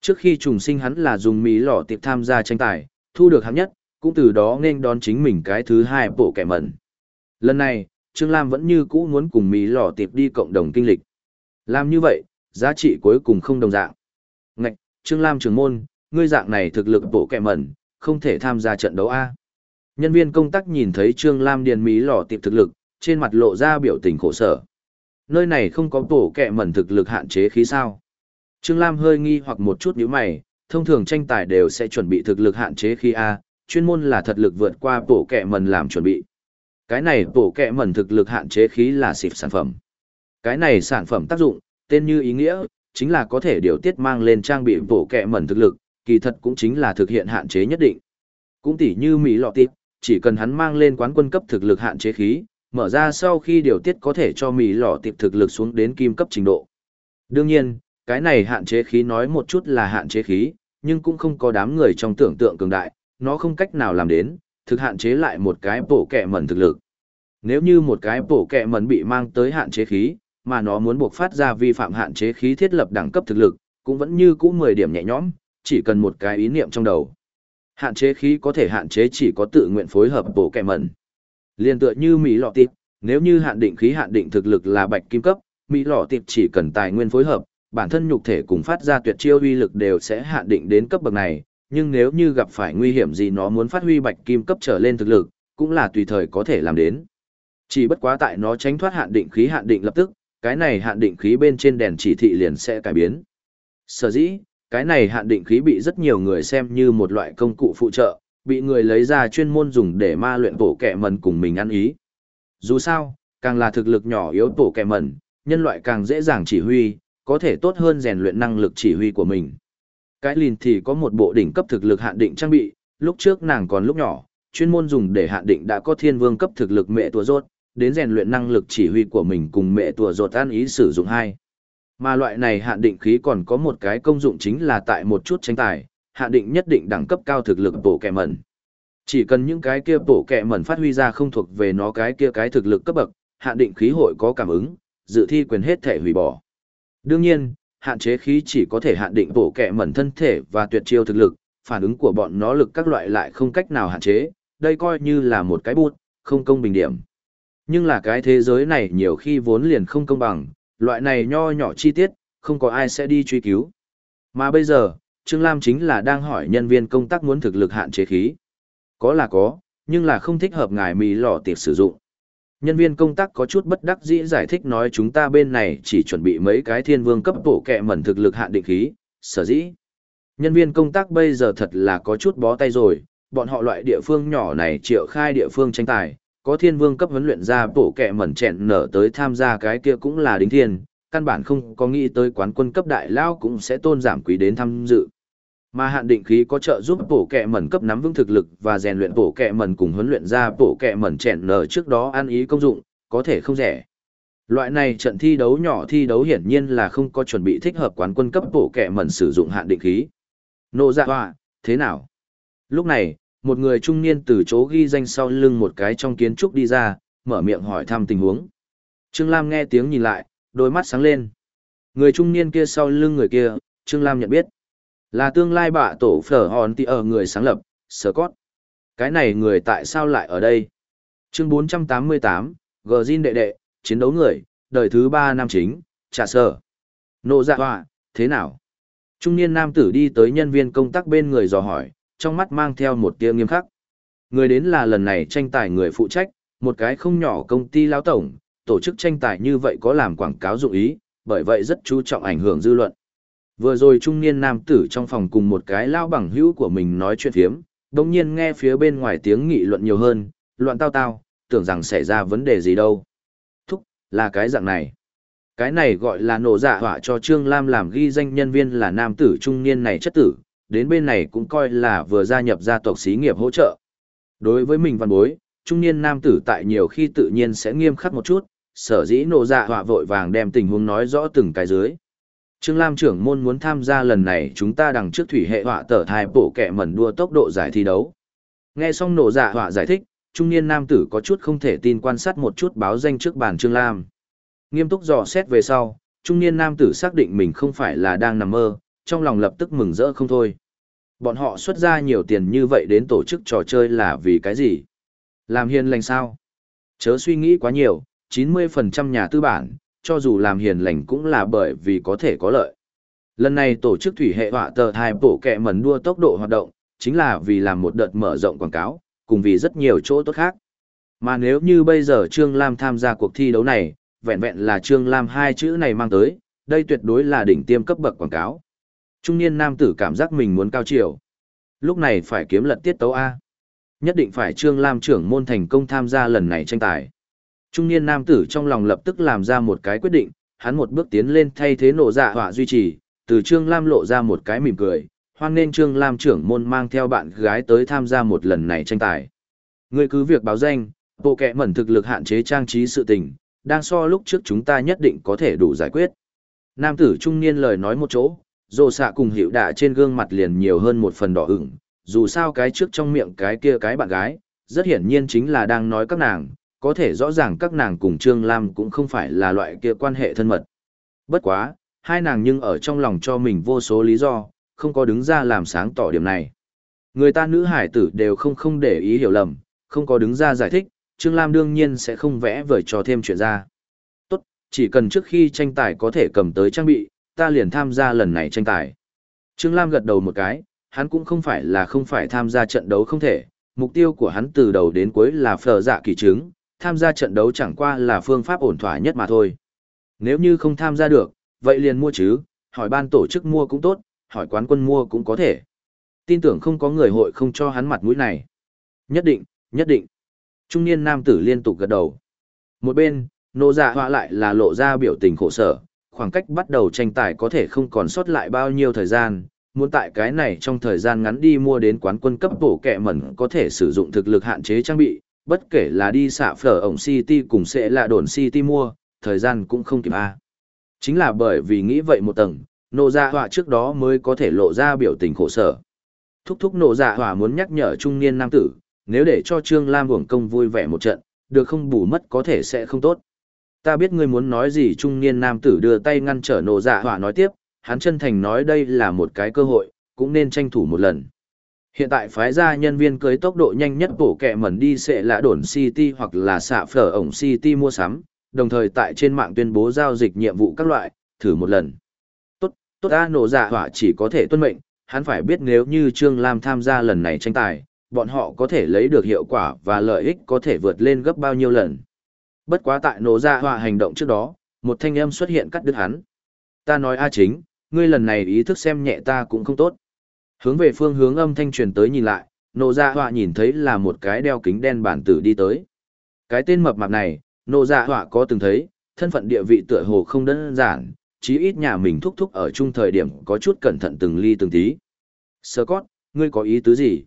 Trước khi trùng sinh hắn là dùng Mỹ lọ tiệp tham gia tranh tài, thu được hạng nhất, cũng từ đó nên đón chính mình cái thứ hai bộ kẻ mẩn. Lần này, Trương Lam vẫn như cũ muốn cùng Mỹ lọ tiệp đi cộng đồng kinh lịch. Làm như vậy, giá trị cuối cùng không đồng dạng. Ngạch, Trương Lam trưởng môn, ngươi dạng này thực lực bộ kẻ mẩn, không thể tham gia trận đấu A. Nhân viên công tác nhìn thấy Trương Lam điền Mỹ lọ tiệp thực lực, trên mặt lộ ra biểu tình khổ sở. Nơi này không có bộ kẻ mẩn thực lực hạn chế khí sao. Trương Lam hơi nghi hoặc một chút nhíu mày, thông thường tranh tài đều sẽ chuẩn bị thực lực hạn chế khi A, chuyên môn là thật lực vượt qua bổ kẹ mần làm chuẩn bị. Cái này bổ kẹ mần thực lực hạn chế khí là xịp sản phẩm. Cái này sản phẩm tác dụng, tên như ý nghĩa, chính là có thể điều tiết mang lên trang bị bổ kẹ mẩn thực lực, kỳ thật cũng chính là thực hiện hạn chế nhất định. Cũng tỉ như Mỹ lọ tiếp, chỉ cần hắn mang lên quán quân cấp thực lực hạn chế khí, mở ra sau khi điều tiết có thể cho Mỹ lọ tiệp thực lực xuống đến kim cấp trình độ. Đương nhiên, cái này hạn chế khí nói một chút là hạn chế khí, nhưng cũng không có đám người trong tưởng tượng cường đại, nó không cách nào làm đến, thực hạn chế lại một cái bổ kẹ mẩn thực lực. Nếu như một cái bổ kẹ mẩn bị mang tới hạn chế khí, mà nó muốn buộc phát ra vi phạm hạn chế khí thiết lập đẳng cấp thực lực, cũng vẫn như cũ 10 điểm nhẹ nhõm, chỉ cần một cái ý niệm trong đầu. Hạn chế khí có thể hạn chế chỉ có tự nguyện phối hợp bổ kẹ mẩn. Liên tựa như Mỹ lọ tịp, nếu như hạn định khí hạn định thực lực là bạch kim cấp, Mỹ lọ tịp chỉ cần tài nguyên phối hợp, bản thân nhục thể cùng phát ra tuyệt chiêu uy lực đều sẽ hạn định đến cấp bậc này, nhưng nếu như gặp phải nguy hiểm gì nó muốn phát huy bạch kim cấp trở lên thực lực, cũng là tùy thời có thể làm đến. Chỉ bất quá tại nó tránh thoát hạn định khí hạn định lập tức, cái này hạn định khí bên trên đèn chỉ thị liền sẽ cải biến. Sở dĩ, cái này hạn định khí bị rất nhiều người xem như một loại công cụ phụ trợ, bị người lấy ra chuyên môn dùng để ma luyện bổ kẻ mần cùng mình ăn ý. Dù sao, càng là thực lực nhỏ yếu bổ kẻ mần, nhân loại càng dễ dàng chỉ huy, có thể tốt hơn rèn luyện năng lực chỉ huy của mình. Cái lìn thì có một bộ đỉnh cấp thực lực hạn định trang bị, lúc trước nàng còn lúc nhỏ, chuyên môn dùng để hạn định đã có thiên vương cấp thực lực mẹ tua rốt, đến rèn luyện năng lực chỉ huy của mình cùng mẹ tua rốt an ý sử dụng hai. Mà loại này hạn định khí còn có một cái công dụng chính là tại một chút tranh tài, hạn định nhất định đẳng cấp cao thực lực bổ kẹ mẩn. Chỉ cần những cái kia bổ kẹ mẩn phát huy ra không thuộc về nó cái kia cái thực lực cấp bậc, hạn định khí hội có cảm ứng, dự thi quyền hết thể hủy bỏ. Đương nhiên, hạn chế khí chỉ có thể hạn định bổ kẹ mẩn thân thể và tuyệt chiêu thực lực, phản ứng của bọn nó lực các loại lại không cách nào hạn chế, đây coi như là một cái bút, không công bình điểm. Nhưng là cái thế giới này nhiều khi vốn liền không công bằng, loại này nho nhỏ chi tiết, không có ai sẽ đi truy cứu. Mà bây giờ, Trương Lam chính là đang hỏi nhân viên công tác muốn thực lực hạn chế khí. Có là có, nhưng là không thích hợp ngài mì lò tiệp sử dụng. Nhân viên công tác có chút bất đắc dĩ giải thích nói chúng ta bên này chỉ chuẩn bị mấy cái thiên vương cấp bổ kẹ mẩn thực lực hạn định khí, sở dĩ. Nhân viên công tác bây giờ thật là có chút bó tay rồi, bọn họ loại địa phương nhỏ này triệu khai địa phương tranh tài, có thiên vương cấp huấn luyện ra bổ kẹ mẩn chẹn nở tới tham gia cái kia cũng là đính thiên, căn bản không có nghĩ tới quán quân cấp đại lao cũng sẽ tôn giảm quý đến tham dự. Mà hạn định khí có trợ giúp bổ kẹ mẩn cấp nắm vững thực lực và rèn luyện bổ kẹ mẩn cùng huấn luyện ra bổ kẹ mẩn chèn nở trước đó ăn ý công dụng, có thể không rẻ. Loại này trận thi đấu nhỏ thi đấu hiển nhiên là không có chuẩn bị thích hợp quán quân cấp bổ kẹ mẩn sử dụng hạn định khí. Nộ dạ hoa, thế nào? Lúc này, một người trung niên từ chỗ ghi danh sau lưng một cái trong kiến trúc đi ra, mở miệng hỏi thăm tình huống. Trương Lam nghe tiếng nhìn lại, đôi mắt sáng lên. Người trung niên kia sau lưng người kia, Trương Lam nhận biết. Là tương lai bạ tổ phở hòn tì ở người sáng lập, Scott. Cái này người tại sao lại ở đây? Chương 488, Gờ Jin đệ đệ, chiến đấu người, đời thứ ba nam chính, trả sở. Nộ dạ hoa, thế nào? Trung niên nam tử đi tới nhân viên công tác bên người dò hỏi, trong mắt mang theo một tia nghiêm khắc. Người đến là lần này tranh tài người phụ trách, một cái không nhỏ công ty lão tổng, tổ chức tranh tài như vậy có làm quảng cáo dụng ý, bởi vậy rất chú trọng ảnh hưởng dư luận. Vừa rồi trung niên nam tử trong phòng cùng một cái lao bằng hữu của mình nói chuyện phiếm, đồng nhiên nghe phía bên ngoài tiếng nghị luận nhiều hơn, loạn tao tao, tưởng rằng xảy ra vấn đề gì đâu. Thúc, là cái dạng này. Cái này gọi là nổ dạ họa cho Trương Lam làm ghi danh nhân viên là nam tử trung niên này chất tử, đến bên này cũng coi là vừa gia nhập gia tộc xí nghiệp hỗ trợ. Đối với mình văn bối, trung niên nam tử tại nhiều khi tự nhiên sẽ nghiêm khắc một chút, sở dĩ nổ dạ họa vội vàng đem tình huống nói rõ từng cái dưới. Trương Lam trưởng môn muốn tham gia lần này chúng ta đằng trước thủy hệ họa tở thai bổ kẻ mẩn đua tốc độ giải thi đấu. Nghe xong nổ dạ họa giải thích, trung niên nam tử có chút không thể tin quan sát một chút báo danh trước bàn Trương Lam. Nghiêm túc dò xét về sau, trung niên nam tử xác định mình không phải là đang nằm mơ, trong lòng lập tức mừng rỡ không thôi. Bọn họ xuất ra nhiều tiền như vậy đến tổ chức trò chơi là vì cái gì? Làm hiền lành sao? Chớ suy nghĩ quá nhiều, 90% nhà tư bản, cho dù làm hiền lành cũng là bởi vì có thể có lợi. Lần này tổ chức thủy hệ họa tờ thai bổ kẹ mẩn đua tốc độ hoạt động, chính là vì làm một đợt mở rộng quảng cáo, cùng vì rất nhiều chỗ tốt khác. Mà nếu như bây giờ Trương Lam tham gia cuộc thi đấu này, vẹn vẹn là Trương Lam hai chữ này mang tới, đây tuyệt đối là đỉnh tiêm cấp bậc quảng cáo. Trung niên nam tử cảm giác mình muốn cao chiều. Lúc này phải kiếm lật tiết tấu A. Nhất định phải Trương Lam trưởng môn thành công tham gia lần này tranh tài. Trung niên nam tử trong lòng lập tức làm ra một cái quyết định, hắn một bước tiến lên thay thế nổ dạ hỏa duy trì, từ Trương Lam lộ ra một cái mỉm cười, hoan nên Trương Lam trưởng môn mang theo bạn gái tới tham gia một lần này tranh tài. Người cứ việc báo danh, bộ kẹ mẩn thực lực hạn chế trang trí sự tình, đang so lúc trước chúng ta nhất định có thể đủ giải quyết. Nam tử trung niên lời nói một chỗ, rồ xạ cùng hiệu đạ trên gương mặt liền nhiều hơn một phần đỏ ửng, dù sao cái trước trong miệng cái kia cái bạn gái, rất hiển nhiên chính là đang nói các nàng, có thể rõ ràng các nàng cùng Trương Lam cũng không phải là loại kia quan hệ thân mật. Bất quá, hai nàng nhưng ở trong lòng cho mình vô số lý do, không có đứng ra làm sáng tỏ điểm này. Người ta nữ hải tử đều không không để ý hiểu lầm, không có đứng ra giải thích, Trương Lam đương nhiên sẽ không vẽ vời cho thêm chuyện ra. Tốt, chỉ cần trước khi tranh tài có thể cầm tới trang bị, ta liền tham gia lần này tranh tài. Trương Lam gật đầu một cái, hắn cũng không phải là không phải tham gia trận đấu không thể, mục tiêu của hắn từ đầu đến cuối là phở dạ kỳ chứng, tham gia trận đấu chẳng qua là phương pháp ổn thỏa nhất mà thôi. Nếu như không tham gia được, vậy liền mua chứ, hỏi ban tổ chức mua cũng tốt, hỏi quán quân mua cũng có thể. Tin tưởng không có người hội không cho hắn mặt mũi này. Nhất định, nhất định. Trung niên nam tử liên tục gật đầu. Một bên, nô dạ họa lại là lộ ra biểu tình khổ sở, khoảng cách bắt đầu tranh tài có thể không còn sót lại bao nhiêu thời gian, muốn tại cái này trong thời gian ngắn đi mua đến quán quân cấp bổ kẹ mẩn có thể sử dụng thực lực hạn chế trang bị, bất kể là đi xạ phở ổng City cùng sẽ là đồn City mua, thời gian cũng không kịp a. Chính là bởi vì nghĩ vậy một tầng, nộ dạ họa trước đó mới có thể lộ ra biểu tình khổ sở. Thúc thúc nộ dạ họa muốn nhắc nhở trung niên nam tử, nếu để cho Trương Lam hưởng công vui vẻ một trận, được không bù mất có thể sẽ không tốt. Ta biết ngươi muốn nói gì trung niên nam tử đưa tay ngăn trở nộ dạ họa nói tiếp, hắn chân thành nói đây là một cái cơ hội, cũng nên tranh thủ một lần. Hiện tại phái ra nhân viên cưới tốc độ nhanh nhất bổ kẹ mẩn đi sẽ là đồn City hoặc là xạ phở ổng City mua sắm, đồng thời tại trên mạng tuyên bố giao dịch nhiệm vụ các loại, thử một lần. Tốt, tốt A nổ giả hỏa chỉ có thể tuân mệnh, hắn phải biết nếu như Trương Lam tham gia lần này tranh tài, bọn họ có thể lấy được hiệu quả và lợi ích có thể vượt lên gấp bao nhiêu lần. Bất quá tại nổ giả hỏa hành động trước đó, một thanh âm xuất hiện cắt đứt hắn. Ta nói A chính, ngươi lần này ý thức xem nhẹ ta cũng không tốt. Hướng về phương hướng âm thanh truyền tới nhìn lại, nộ dạ họa nhìn thấy là một cái đeo kính đen bản tử đi tới. Cái tên mập mạp này, nộ dạ họa có từng thấy, thân phận địa vị tựa hồ không đơn giản, chí ít nhà mình thúc thúc ở chung thời điểm có chút cẩn thận từng ly từng tí. Sơ cót, ngươi có ý tứ gì?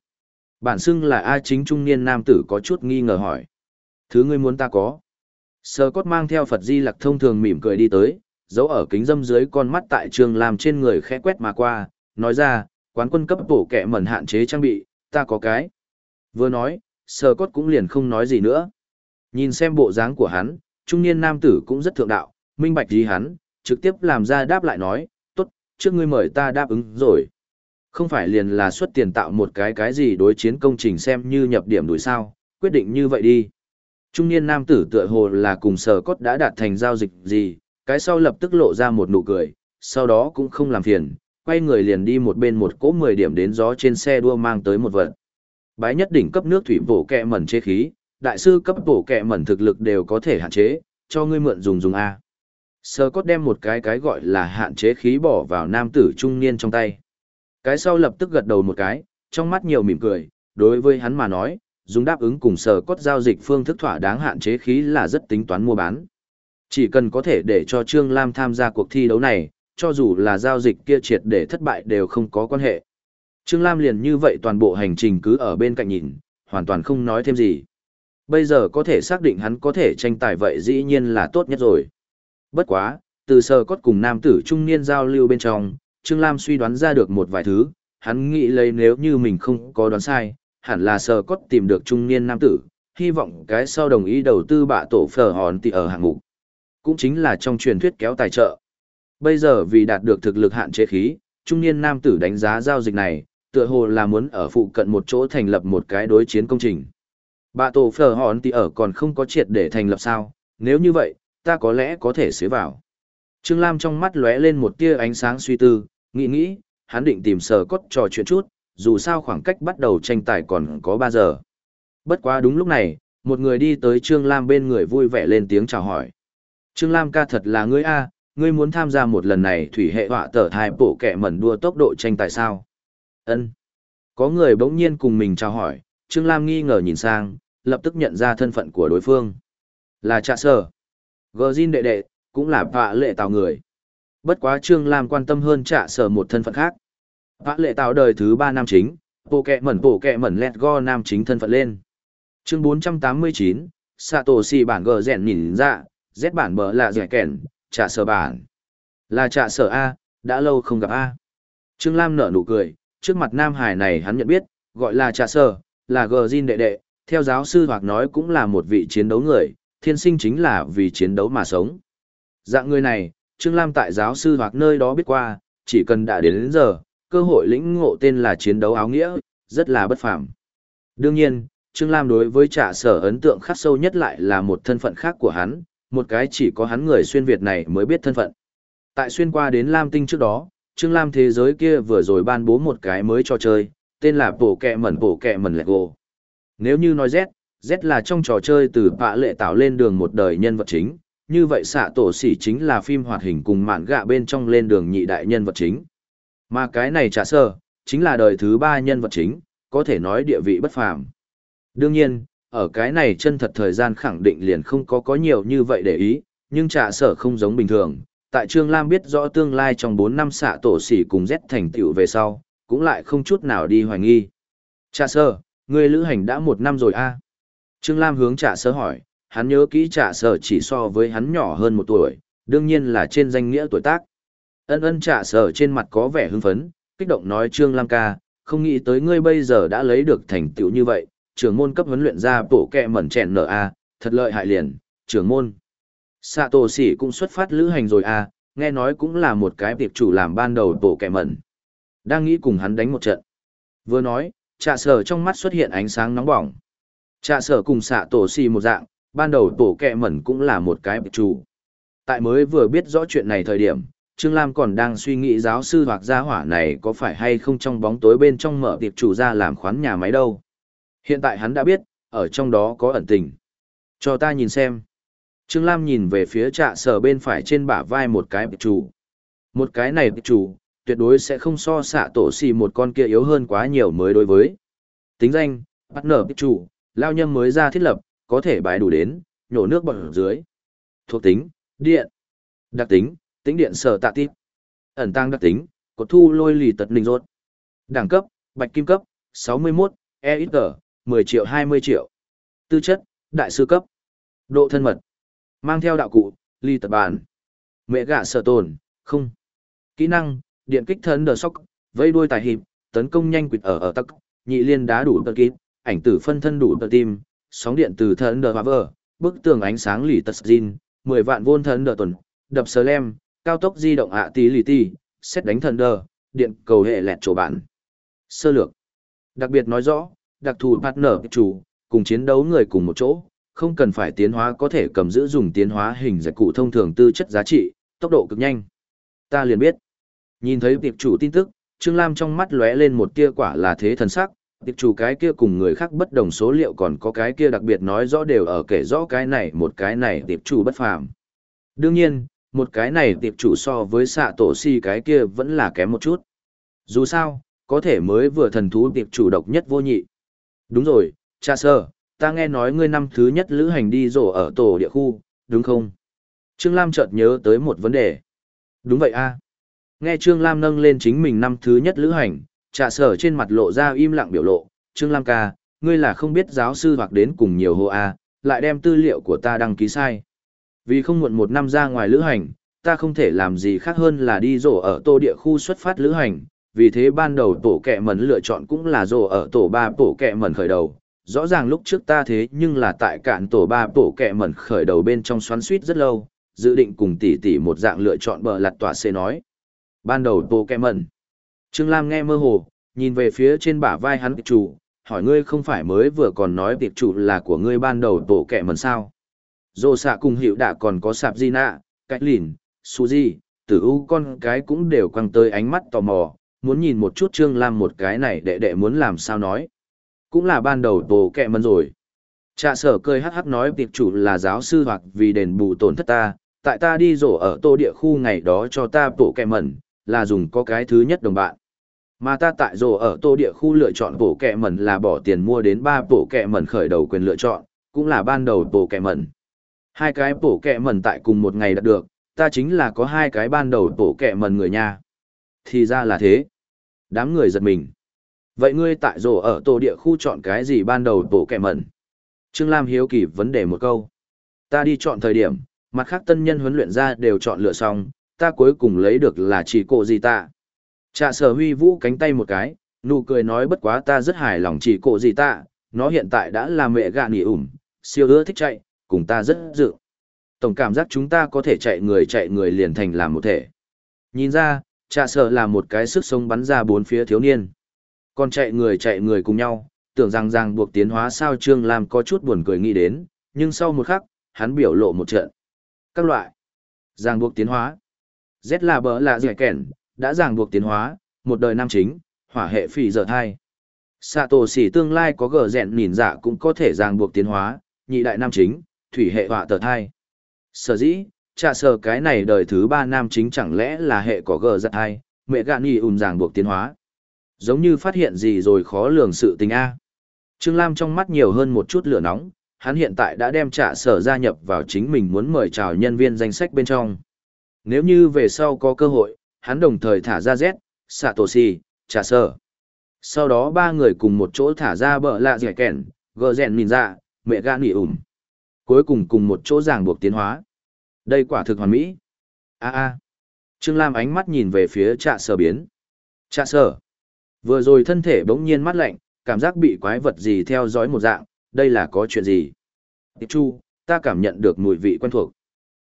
Bản xưng là A chính trung niên nam tử có chút nghi ngờ hỏi. Thứ ngươi muốn ta có. Sơ cót mang theo Phật Di Lặc thông thường mỉm cười đi tới, giấu ở kính dâm dưới con mắt tại trường làm trên người khẽ quét mà qua, nói ra, quán quân cấp bổ kẹ mẩn hạn chế trang bị, ta có cái. Vừa nói, sờ cốt cũng liền không nói gì nữa. Nhìn xem bộ dáng của hắn, trung niên nam tử cũng rất thượng đạo, minh bạch gì hắn, trực tiếp làm ra đáp lại nói, tốt, trước ngươi mời ta đáp ứng rồi. Không phải liền là xuất tiền tạo một cái cái gì đối chiến công trình xem như nhập điểm đuổi sao, quyết định như vậy đi. Trung niên nam tử tựa hồ là cùng sờ cốt đã đạt thành giao dịch gì, cái sau lập tức lộ ra một nụ cười, sau đó cũng không làm phiền, quay người liền đi một bên một cỗ 10 điểm đến gió trên xe đua mang tới một vật. Bái nhất đỉnh cấp nước thủy bổ kẹ mẩn chế khí, đại sư cấp bổ kẹ mẩn thực lực đều có thể hạn chế, cho ngươi mượn dùng dùng A. Sơ cốt đem một cái cái gọi là hạn chế khí bỏ vào nam tử trung niên trong tay. Cái sau lập tức gật đầu một cái, trong mắt nhiều mỉm cười, đối với hắn mà nói, dùng đáp ứng cùng sở cốt giao dịch phương thức thỏa đáng hạn chế khí là rất tính toán mua bán. Chỉ cần có thể để cho Trương Lam tham gia cuộc thi đấu này, cho dù là giao dịch kia triệt để thất bại đều không có quan hệ. Trương Lam liền như vậy toàn bộ hành trình cứ ở bên cạnh nhìn, hoàn toàn không nói thêm gì. Bây giờ có thể xác định hắn có thể tranh tài vậy dĩ nhiên là tốt nhất rồi. Bất quá, từ sờ cốt cùng nam tử trung niên giao lưu bên trong, Trương Lam suy đoán ra được một vài thứ, hắn nghĩ lấy nếu như mình không có đoán sai, hẳn là sờ cốt tìm được trung niên nam tử, hy vọng cái sau đồng ý đầu tư bạ tổ phở hòn tì ở hạng mục. Cũng chính là trong truyền thuyết kéo tài trợ. Bây giờ vì đạt được thực lực hạn chế khí, trung niên nam tử đánh giá giao dịch này, tựa hồ là muốn ở phụ cận một chỗ thành lập một cái đối chiến công trình. Bạ tổ phở hòn thì ở còn không có triệt để thành lập sao, nếu như vậy, ta có lẽ có thể xế vào. Trương Lam trong mắt lóe lên một tia ánh sáng suy tư, nghĩ nghĩ, hắn định tìm sở cốt trò chuyện chút, dù sao khoảng cách bắt đầu tranh tài còn có 3 giờ. Bất quá đúng lúc này, một người đi tới Trương Lam bên người vui vẻ lên tiếng chào hỏi. Trương Lam ca thật là ngươi A, ngươi muốn tham gia một lần này thủy hệ họa tở hai bộ kẻ mẩn đua tốc độ tranh tài sao? Ân. Có người bỗng nhiên cùng mình chào hỏi, Trương Lam nghi ngờ nhìn sang, lập tức nhận ra thân phận của đối phương. Là trạ sở. Gờ Jin đệ đệ, cũng là vạ lệ tào người. Bất quá Trương Lam quan tâm hơn trạ sở một thân phận khác. Vạ lệ tào đời thứ ba nam chính, bộ kẹ mẩn bộ kẹ mẩn lẹt go nam chính thân phận lên. Chương 489, Satoshi bản gờ rèn nhìn ra, Z bản bờ là rẻ kèn, trả sở bản. Là trả sở A, đã lâu không gặp A. Trương Lam nở nụ cười, trước mặt Nam Hải này hắn nhận biết, gọi là trả sở, là gờ Jin đệ đệ, Theo giáo sư hoặc nói cũng là một vị chiến đấu người, thiên sinh chính là vì chiến đấu mà sống. Dạng người này, Trương Lam tại giáo sư hoặc nơi đó biết qua, chỉ cần đã đến, đến giờ, cơ hội lĩnh ngộ tên là chiến đấu áo nghĩa, rất là bất phàm. Đương nhiên, Trương Lam đối với trả sở ấn tượng khắc sâu nhất lại là một thân phận khác của hắn, một cái chỉ có hắn người xuyên Việt này mới biết thân phận. Tại xuyên qua đến Lam Tinh trước đó, Trương Lam thế giới kia vừa rồi ban bố một cái mới cho chơi, tên là Bổ Kẹ Mẩn Bổ Kẹ Mẩn Lego. Nếu như nói Z, Z là trong trò chơi từ bạ lệ tạo lên đường một đời nhân vật chính, như vậy xạ tổ sỉ chính là phim hoạt hình cùng mạn gạ bên trong lên đường nhị đại nhân vật chính. Mà cái này trả sơ, chính là đời thứ ba nhân vật chính, có thể nói địa vị bất phàm. Đương nhiên, ở cái này chân thật thời gian khẳng định liền không có có nhiều như vậy để ý, nhưng trả sở không giống bình thường. Tại Trương Lam biết rõ tương lai trong 4 năm xạ tổ sỉ cùng Z thành tựu về sau, cũng lại không chút nào đi hoài nghi. Trả sở, người lữ hành đã một năm rồi a Trương Lam hướng trả sở hỏi, hắn nhớ kỹ trả sở chỉ so với hắn nhỏ hơn một tuổi, đương nhiên là trên danh nghĩa tuổi tác. Ân ân trả sở trên mặt có vẻ hưng phấn, kích động nói Trương Lam ca, không nghĩ tới ngươi bây giờ đã lấy được thành tựu như vậy, trưởng môn cấp huấn luyện ra bộ kẹ mẩn chèn nở a, thật lợi hại liền, trưởng môn. Sạ tổ sỉ cũng xuất phát lữ hành rồi a, nghe nói cũng là một cái tiệp chủ làm ban đầu bộ kẹ mẩn. Đang nghĩ cùng hắn đánh một trận. Vừa nói, trà sở trong mắt xuất hiện ánh sáng nóng bỏng. Trà sở cùng xạ tổ sỉ một dạng, ban đầu tổ kẹ mẩn cũng là một cái tiệp chủ. Tại mới vừa biết rõ chuyện này thời điểm, Trương Lam còn đang suy nghĩ giáo sư hoặc gia hỏa này có phải hay không trong bóng tối bên trong mở tiệp chủ ra làm khoán nhà máy đâu. Hiện tại hắn đã biết, ở trong đó có ẩn tình. Cho ta nhìn xem. Trương Lam nhìn về phía trạ sở bên phải trên bả vai một cái tiệp chủ. Một cái này tiệp chủ, tuyệt đối sẽ không so xạ tổ xì một con kia yếu hơn quá nhiều mới đối với. Tính danh, bắt nở tiệp chủ, lao nhâm mới ra thiết lập, có thể bài đủ đến, nhổ nước bọt dưới. Thuộc tính, điện. Đặc tính, tính điện sở tạ tít. Ẩn tăng đặc tính, cột thu lôi lì tật ninh rốt. Đẳng cấp, bạch kim cấp, 61, EXG, 10 triệu 20 triệu. Tư chất, đại sư cấp. Độ thân mật. Mang theo đạo cụ, ly tật bản. Mẹ gạ sở tồn, không. Kỹ năng, điện kích thân đờ sóc, vây đuôi tài hiệp, tấn công nhanh quỵt ở ở tắc, nhị liên đá đủ tật kít, ảnh tử phân thân đủ tật tim, sóng điện từ thân đờ vờ, bức tường ánh sáng lì tật zin, 10 vạn vôn thân đờ tuần, đập sờ lem, cao tốc di động ạ tí lì ti, xét đánh thần đờ, điện cầu hệ lẹt chỗ bản. Sơ lược. Đặc biệt nói rõ, đặc thù partner chủ, cùng chiến đấu người cùng một chỗ, không cần phải tiến hóa có thể cầm giữ dùng tiến hóa hình giải cụ thông thường tư chất giá trị, tốc độ cực nhanh. Ta liền biết. Nhìn thấy tiệp chủ tin tức, Trương Lam trong mắt lóe lên một tia quả là thế thần sắc, tiệp chủ cái kia cùng người khác bất đồng số liệu còn có cái kia đặc biệt nói rõ đều ở kể rõ cái này một cái này tiệp chủ bất phàm. Đương nhiên, một cái này tiệp chủ so với xạ tổ si cái kia vẫn là kém một chút. Dù sao, có thể mới vừa thần thú tiệp chủ độc nhất vô nhị. Đúng rồi, cha sơ, ta nghe nói ngươi năm thứ nhất lữ hành đi rổ ở tổ địa khu, đúng không? Trương Lam chợt nhớ tới một vấn đề. Đúng vậy a Nghe Trương Lam nâng lên chính mình năm thứ nhất lữ hành, trà sở trên mặt lộ ra im lặng biểu lộ. Trương Lam ca, ngươi là không biết giáo sư hoặc đến cùng nhiều hô a lại đem tư liệu của ta đăng ký sai. Vì không muộn một năm ra ngoài lữ hành, ta không thể làm gì khác hơn là đi rổ ở tô địa khu xuất phát lữ hành, vì thế ban đầu tổ kẹ mẩn lựa chọn cũng là rồ ở tổ ba tổ kẹ mẩn khởi đầu. Rõ ràng lúc trước ta thế nhưng là tại cạn tổ ba tổ kẹ mẩn khởi đầu bên trong xoắn suýt rất lâu, dự định cùng tỷ tỷ một dạng lựa chọn bờ lặt tỏa xê nói. Ban đầu tổ kẹ mẩn. Trương Lam nghe mơ hồ, nhìn về phía trên bả vai hắn tiệp chủ, hỏi ngươi không phải mới vừa còn nói tiệp chủ là của ngươi ban đầu tổ kẹ mẩn sao? Dô xạ cùng hiệu đã còn có sạp di nạ, cách lìn, su di, tử u con cái cũng đều quăng tới ánh mắt tò mò, muốn nhìn một chút Trương Lam một cái này đệ đệ muốn làm sao nói. Cũng là ban đầu tổ kẹ mân rồi. Trạ sở cười hắc hắc nói tiệp chủ là giáo sư hoặc vì đền bù tổn thất ta, tại ta đi rổ ở tô địa khu ngày đó cho ta tổ kẹ mẩn, là dùng có cái thứ nhất đồng bạn. Mà ta tại rổ ở tô địa khu lựa chọn tổ kẹ mẩn là bỏ tiền mua đến ba tổ kẹ mẩn khởi đầu quyền lựa chọn, cũng là ban đầu tổ kẹ mẩn. Hai cái tổ kẹ mẩn tại cùng một ngày đạt được, ta chính là có hai cái ban đầu tổ kẹ mẩn người nha. Thì ra là thế. Đám người giật mình. Vậy ngươi tại rổ ở tổ địa khu chọn cái gì ban đầu tổ kẹ mẩn? Trương Lam hiếu kỳ vấn đề một câu. Ta đi chọn thời điểm, mặt khác tân nhân huấn luyện ra đều chọn lựa xong, ta cuối cùng lấy được là chỉ cổ gì ta. Trạ sở huy vũ cánh tay một cái, nụ cười nói bất quá ta rất hài lòng chỉ cổ gì ta, nó hiện tại đã là mẹ gạ nỉ ủm, siêu ưa thích chạy, cùng ta rất dự. Tổng cảm giác chúng ta có thể chạy người chạy người liền thành làm một thể. Nhìn ra, trà sợ là một cái sức sống bắn ra bốn phía thiếu niên. Còn chạy người chạy người cùng nhau, tưởng rằng rằng buộc tiến hóa sao Trương Lam có chút buồn cười nghĩ đến, nhưng sau một khắc, hắn biểu lộ một trận. Các loại. Giang buộc tiến hóa. Z là bỡ là dẻ kẻn, đã ràng buộc tiến hóa, một đời nam chính, hỏa hệ phỉ dở thai. Sạ tổ xỉ tương lai có gờ rẹn nhìn dạ cũng có thể ràng buộc tiến hóa, nhị đại nam chính, thủy hệ hỏa tờ thai. Sở dĩ, trả sở cái này đời thứ ba nam chính chẳng lẽ là hệ có gờ giật hay mẹ gạn nhị ùn ràng buộc tiến hóa. Giống như phát hiện gì rồi khó lường sự tình A. Trương Lam trong mắt nhiều hơn một chút lửa nóng, hắn hiện tại đã đem trả sở gia nhập vào chính mình muốn mời chào nhân viên danh sách bên trong. Nếu như về sau có cơ hội, hắn đồng thời thả ra Z, Satoshi, trả sở. Sau đó ba người cùng một chỗ thả ra bờ lạ dẻ kẻn, gờ rèn mìn ra, mẹ gạn nghỉ ủm. Cuối cùng cùng một chỗ ràng buộc tiến hóa. Đây quả thực hoàn mỹ. a a Trương Lam ánh mắt nhìn về phía trạ sở biến. Trạ sở. Vừa rồi thân thể bỗng nhiên mắt lạnh, cảm giác bị quái vật gì theo dõi một dạng, đây là có chuyện gì? Tiệp Chu, ta cảm nhận được mùi vị quen thuộc.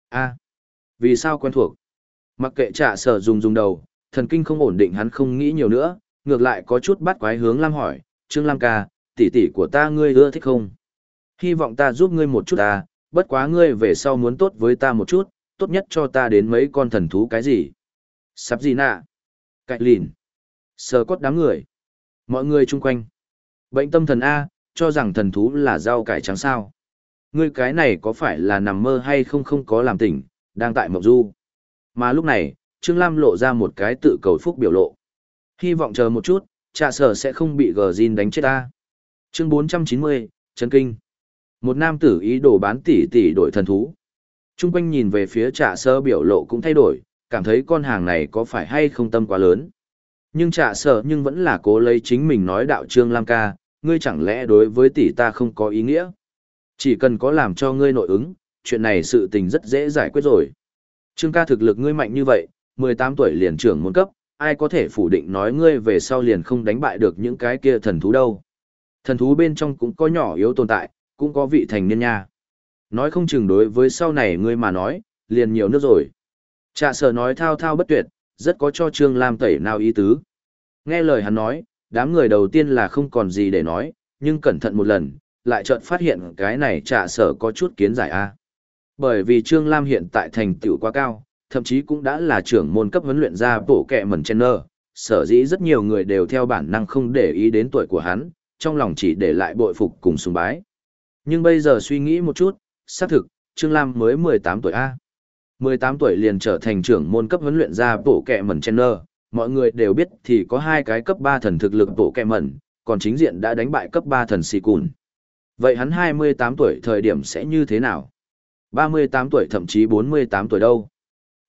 a vì sao quen thuộc? Mặc kệ trạ sở dùng dùng đầu, thần kinh không ổn định hắn không nghĩ nhiều nữa, ngược lại có chút bắt quái hướng Lam hỏi, Trương Lam ca, tỷ tỷ của ta ngươi ưa thích không? Hy vọng ta giúp ngươi một chút ta, bất quá ngươi về sau muốn tốt với ta một chút, tốt nhất cho ta đến mấy con thần thú cái gì? Sắp gì nạ? Cạnh lìn. Sờ cốt đám người. Mọi người chung quanh. Bệnh tâm thần A, cho rằng thần thú là rau cải trắng sao. Ngươi cái này có phải là nằm mơ hay không không có làm tỉnh, đang tại mộng du. Mà lúc này, Trương Lam lộ ra một cái tự cầu phúc biểu lộ. Hy vọng chờ một chút, trạ sở sẽ không bị gờ Jin đánh chết ta. Chương 490, Trấn Kinh. Một nam tử ý đồ bán tỷ tỷ đổi thần thú. Trung quanh nhìn về phía trạ sở biểu lộ cũng thay đổi, cảm thấy con hàng này có phải hay không tâm quá lớn. Nhưng trạ sở nhưng vẫn là cố lấy chính mình nói đạo Trương Lam ca, ngươi chẳng lẽ đối với tỷ ta không có ý nghĩa. Chỉ cần có làm cho ngươi nội ứng, chuyện này sự tình rất dễ giải quyết rồi. Trương ca thực lực ngươi mạnh như vậy, 18 tuổi liền trưởng môn cấp, ai có thể phủ định nói ngươi về sau liền không đánh bại được những cái kia thần thú đâu. Thần thú bên trong cũng có nhỏ yếu tồn tại, cũng có vị thành niên nha. Nói không chừng đối với sau này ngươi mà nói, liền nhiều nước rồi. Trạ sở nói thao thao bất tuyệt, rất có cho Trương Lam tẩy nào ý tứ. Nghe lời hắn nói, đám người đầu tiên là không còn gì để nói, nhưng cẩn thận một lần, lại chợt phát hiện cái này trạ sở có chút kiến giải a. Bởi vì Trương Lam hiện tại thành tựu quá cao, thậm chí cũng đã là trưởng môn cấp huấn luyện ra bộ kẹ mẩn chen nơ, sở dĩ rất nhiều người đều theo bản năng không để ý đến tuổi của hắn, trong lòng chỉ để lại bội phục cùng sùng bái. Nhưng bây giờ suy nghĩ một chút, xác thực, Trương Lam mới 18 tuổi A. 18 tuổi liền trở thành trưởng môn cấp huấn luyện ra bộ kẹ mẩn chen nơ, mọi người đều biết thì có hai cái cấp 3 thần thực lực bộ kẹ mẩn, còn chính diện đã đánh bại cấp 3 thần xì cùn. Vậy hắn 28 tuổi thời điểm sẽ như thế nào? 38 tuổi thậm chí 48 tuổi đâu?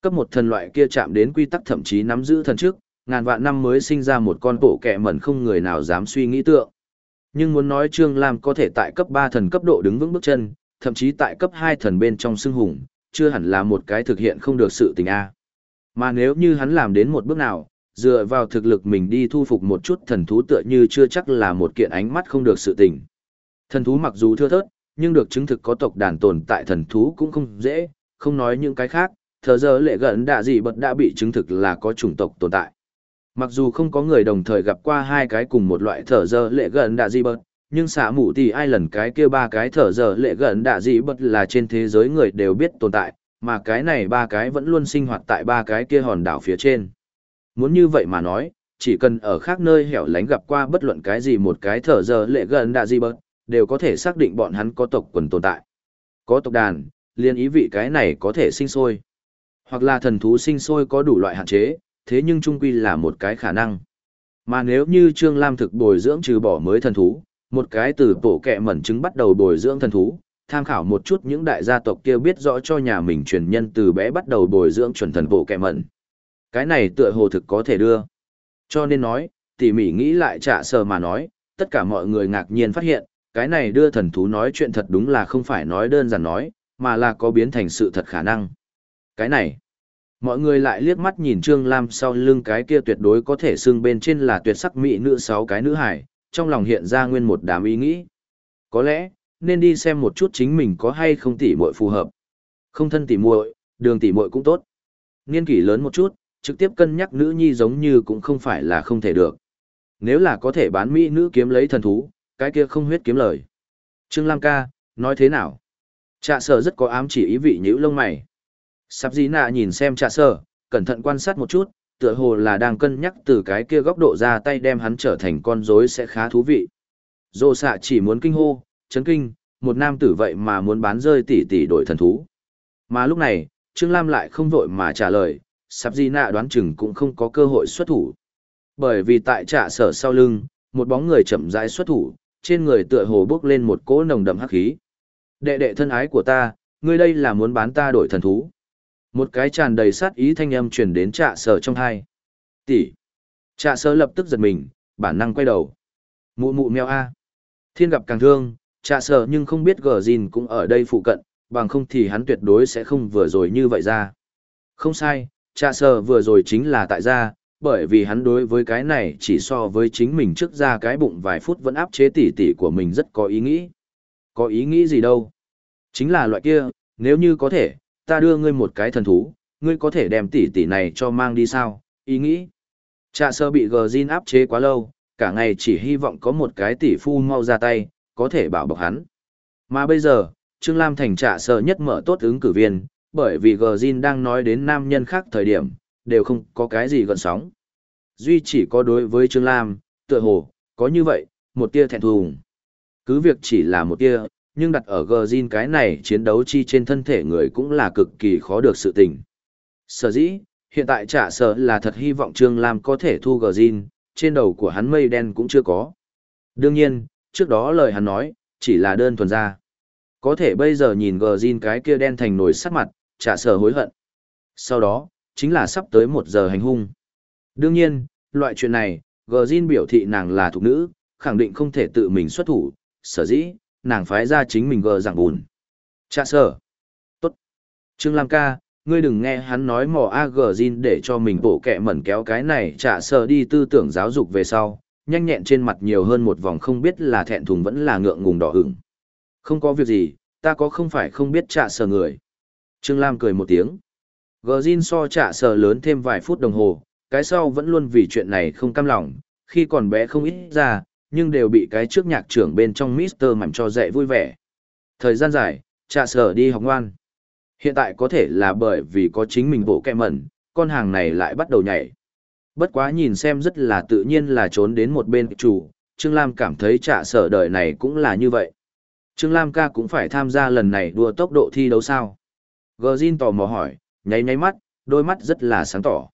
Cấp một thần loại kia chạm đến quy tắc thậm chí nắm giữ thần trước, ngàn vạn năm mới sinh ra một con bộ kẹ mẩn không người nào dám suy nghĩ tượng. Nhưng muốn nói Trương Lam có thể tại cấp 3 thần cấp độ đứng vững bước chân, thậm chí tại cấp 2 thần bên trong xưng hùng, chưa hẳn là một cái thực hiện không được sự tình A. Mà nếu như hắn làm đến một bước nào, dựa vào thực lực mình đi thu phục một chút thần thú tựa như chưa chắc là một kiện ánh mắt không được sự tình. Thần thú mặc dù thưa thớt, nhưng được chứng thực có tộc đàn tồn tại thần thú cũng không dễ, không nói những cái khác, thờ giờ lệ gần đạ gì bật đã bị chứng thực là có chủng tộc tồn tại. Mặc dù không có người đồng thời gặp qua hai cái cùng một loại thở dơ lệ gần đạ di bật, nhưng xả mù thì ai lần cái kia ba cái thở dơ lệ gần đạ di bật là trên thế giới người đều biết tồn tại, mà cái này ba cái vẫn luôn sinh hoạt tại ba cái kia hòn đảo phía trên. Muốn như vậy mà nói, chỉ cần ở khác nơi hẻo lánh gặp qua bất luận cái gì một cái thở dơ lệ gần đạ di bật, đều có thể xác định bọn hắn có tộc quần tồn tại. Có tộc đàn, liên ý vị cái này có thể sinh sôi. Hoặc là thần thú sinh sôi có đủ loại hạn chế, thế nhưng trung quy là một cái khả năng. Mà nếu như Trương Lam thực bồi dưỡng trừ bỏ mới thần thú, một cái từ bộ kẹ mẩn chứng bắt đầu bồi dưỡng thần thú, tham khảo một chút những đại gia tộc kia biết rõ cho nhà mình truyền nhân từ bé bắt đầu bồi dưỡng chuẩn thần bộ kẹ mẩn. Cái này tựa hồ thực có thể đưa. Cho nên nói, tỉ mỉ nghĩ lại trả sờ mà nói, tất cả mọi người ngạc nhiên phát hiện, cái này đưa thần thú nói chuyện thật đúng là không phải nói đơn giản nói, mà là có biến thành sự thật khả năng. Cái này, mọi người lại liếc mắt nhìn Trương Lam sau lưng cái kia tuyệt đối có thể xưng bên trên là tuyệt sắc mỹ nữ sáu cái nữ hải, trong lòng hiện ra nguyên một đám ý nghĩ. Có lẽ, nên đi xem một chút chính mình có hay không tỉ muội phù hợp. Không thân tỉ muội, đường tỉ muội cũng tốt. Niên kỷ lớn một chút, trực tiếp cân nhắc nữ nhi giống như cũng không phải là không thể được. Nếu là có thể bán mỹ nữ kiếm lấy thần thú, cái kia không huyết kiếm lời. Trương Lam ca, nói thế nào? Trạ sở rất có ám chỉ ý vị nhữ lông mày. Sắp dĩ nạ nhìn xem trà sở, cẩn thận quan sát một chút, tựa hồ là đang cân nhắc từ cái kia góc độ ra tay đem hắn trở thành con rối sẽ khá thú vị. Dô xạ chỉ muốn kinh hô, chấn kinh, một nam tử vậy mà muốn bán rơi tỷ tỷ đổi thần thú. Mà lúc này, Trương Lam lại không vội mà trả lời, sắp di nạ đoán chừng cũng không có cơ hội xuất thủ. Bởi vì tại trả sở sau lưng, một bóng người chậm rãi xuất thủ, trên người tựa hồ bước lên một cỗ nồng đậm hắc khí. Đệ đệ thân ái của ta, ngươi đây là muốn bán ta đổi thần thú. Một cái tràn đầy sát ý thanh âm truyền đến trạ sở trong hai. Tỷ. Trạ sở lập tức giật mình, bản năng quay đầu. Mụ mụ mèo a. Thiên gặp càng thương, trạ sở nhưng không biết gờ gìn cũng ở đây phụ cận, bằng không thì hắn tuyệt đối sẽ không vừa rồi như vậy ra. Không sai, trạ sở vừa rồi chính là tại gia, bởi vì hắn đối với cái này chỉ so với chính mình trước ra cái bụng vài phút vẫn áp chế tỉ tỉ của mình rất có ý nghĩ. Có ý nghĩ gì đâu? Chính là loại kia, nếu như có thể, ta đưa ngươi một cái thần thú, ngươi có thể đem tỷ tỷ này cho mang đi sao? Ý nghĩ. Trạ sơ bị gờ Jin áp chế quá lâu, cả ngày chỉ hy vọng có một cái tỷ phu mau ra tay, có thể bảo bọc hắn. Mà bây giờ, Trương Lam thành trạ sơ nhất mở tốt ứng cử viên, bởi vì gờ Jin đang nói đến nam nhân khác thời điểm, đều không có cái gì gần sóng. Duy chỉ có đối với Trương Lam, tựa hồ, có như vậy, một tia thẹn thùng. Cứ việc chỉ là một tia, nhưng đặt ở Gjin cái này chiến đấu chi trên thân thể người cũng là cực kỳ khó được sự tình. Sở dĩ, hiện tại trả sở là thật hy vọng Trương Lam có thể thu Gjin, trên đầu của hắn mây đen cũng chưa có. Đương nhiên, trước đó lời hắn nói, chỉ là đơn thuần ra. Có thể bây giờ nhìn Gjin cái kia đen thành nổi sắc mặt, trả sở hối hận. Sau đó, chính là sắp tới một giờ hành hung. Đương nhiên, loại chuyện này, Gjin biểu thị nàng là thục nữ, khẳng định không thể tự mình xuất thủ, sở dĩ, nàng phái ra chính mình gờ giảng bùn. Chạ sở. Tốt. Trương Lam ca, ngươi đừng nghe hắn nói mò AG Jin để cho mình bổ kẹ mẩn kéo cái này chạ sở đi tư tưởng giáo dục về sau, nhanh nhẹn trên mặt nhiều hơn một vòng không biết là thẹn thùng vẫn là ngượng ngùng đỏ ửng. Không có việc gì, ta có không phải không biết chạ sở người. Trương Lam cười một tiếng. Gờ Jin so chạ sở lớn thêm vài phút đồng hồ, cái sau vẫn luôn vì chuyện này không cam lòng, khi còn bé không ít ra, nhưng đều bị cái trước nhạc trưởng bên trong Mister mảnh cho dạy vui vẻ. Thời gian dài, trà sở đi học ngoan. Hiện tại có thể là bởi vì có chính mình bộ kẹ mẩn, con hàng này lại bắt đầu nhảy. Bất quá nhìn xem rất là tự nhiên là trốn đến một bên chủ, Trương Lam cảm thấy trà sở đời này cũng là như vậy. Trương Lam ca cũng phải tham gia lần này đua tốc độ thi đấu sao. Gờ Jin tò mò hỏi, nháy nháy mắt, đôi mắt rất là sáng tỏ.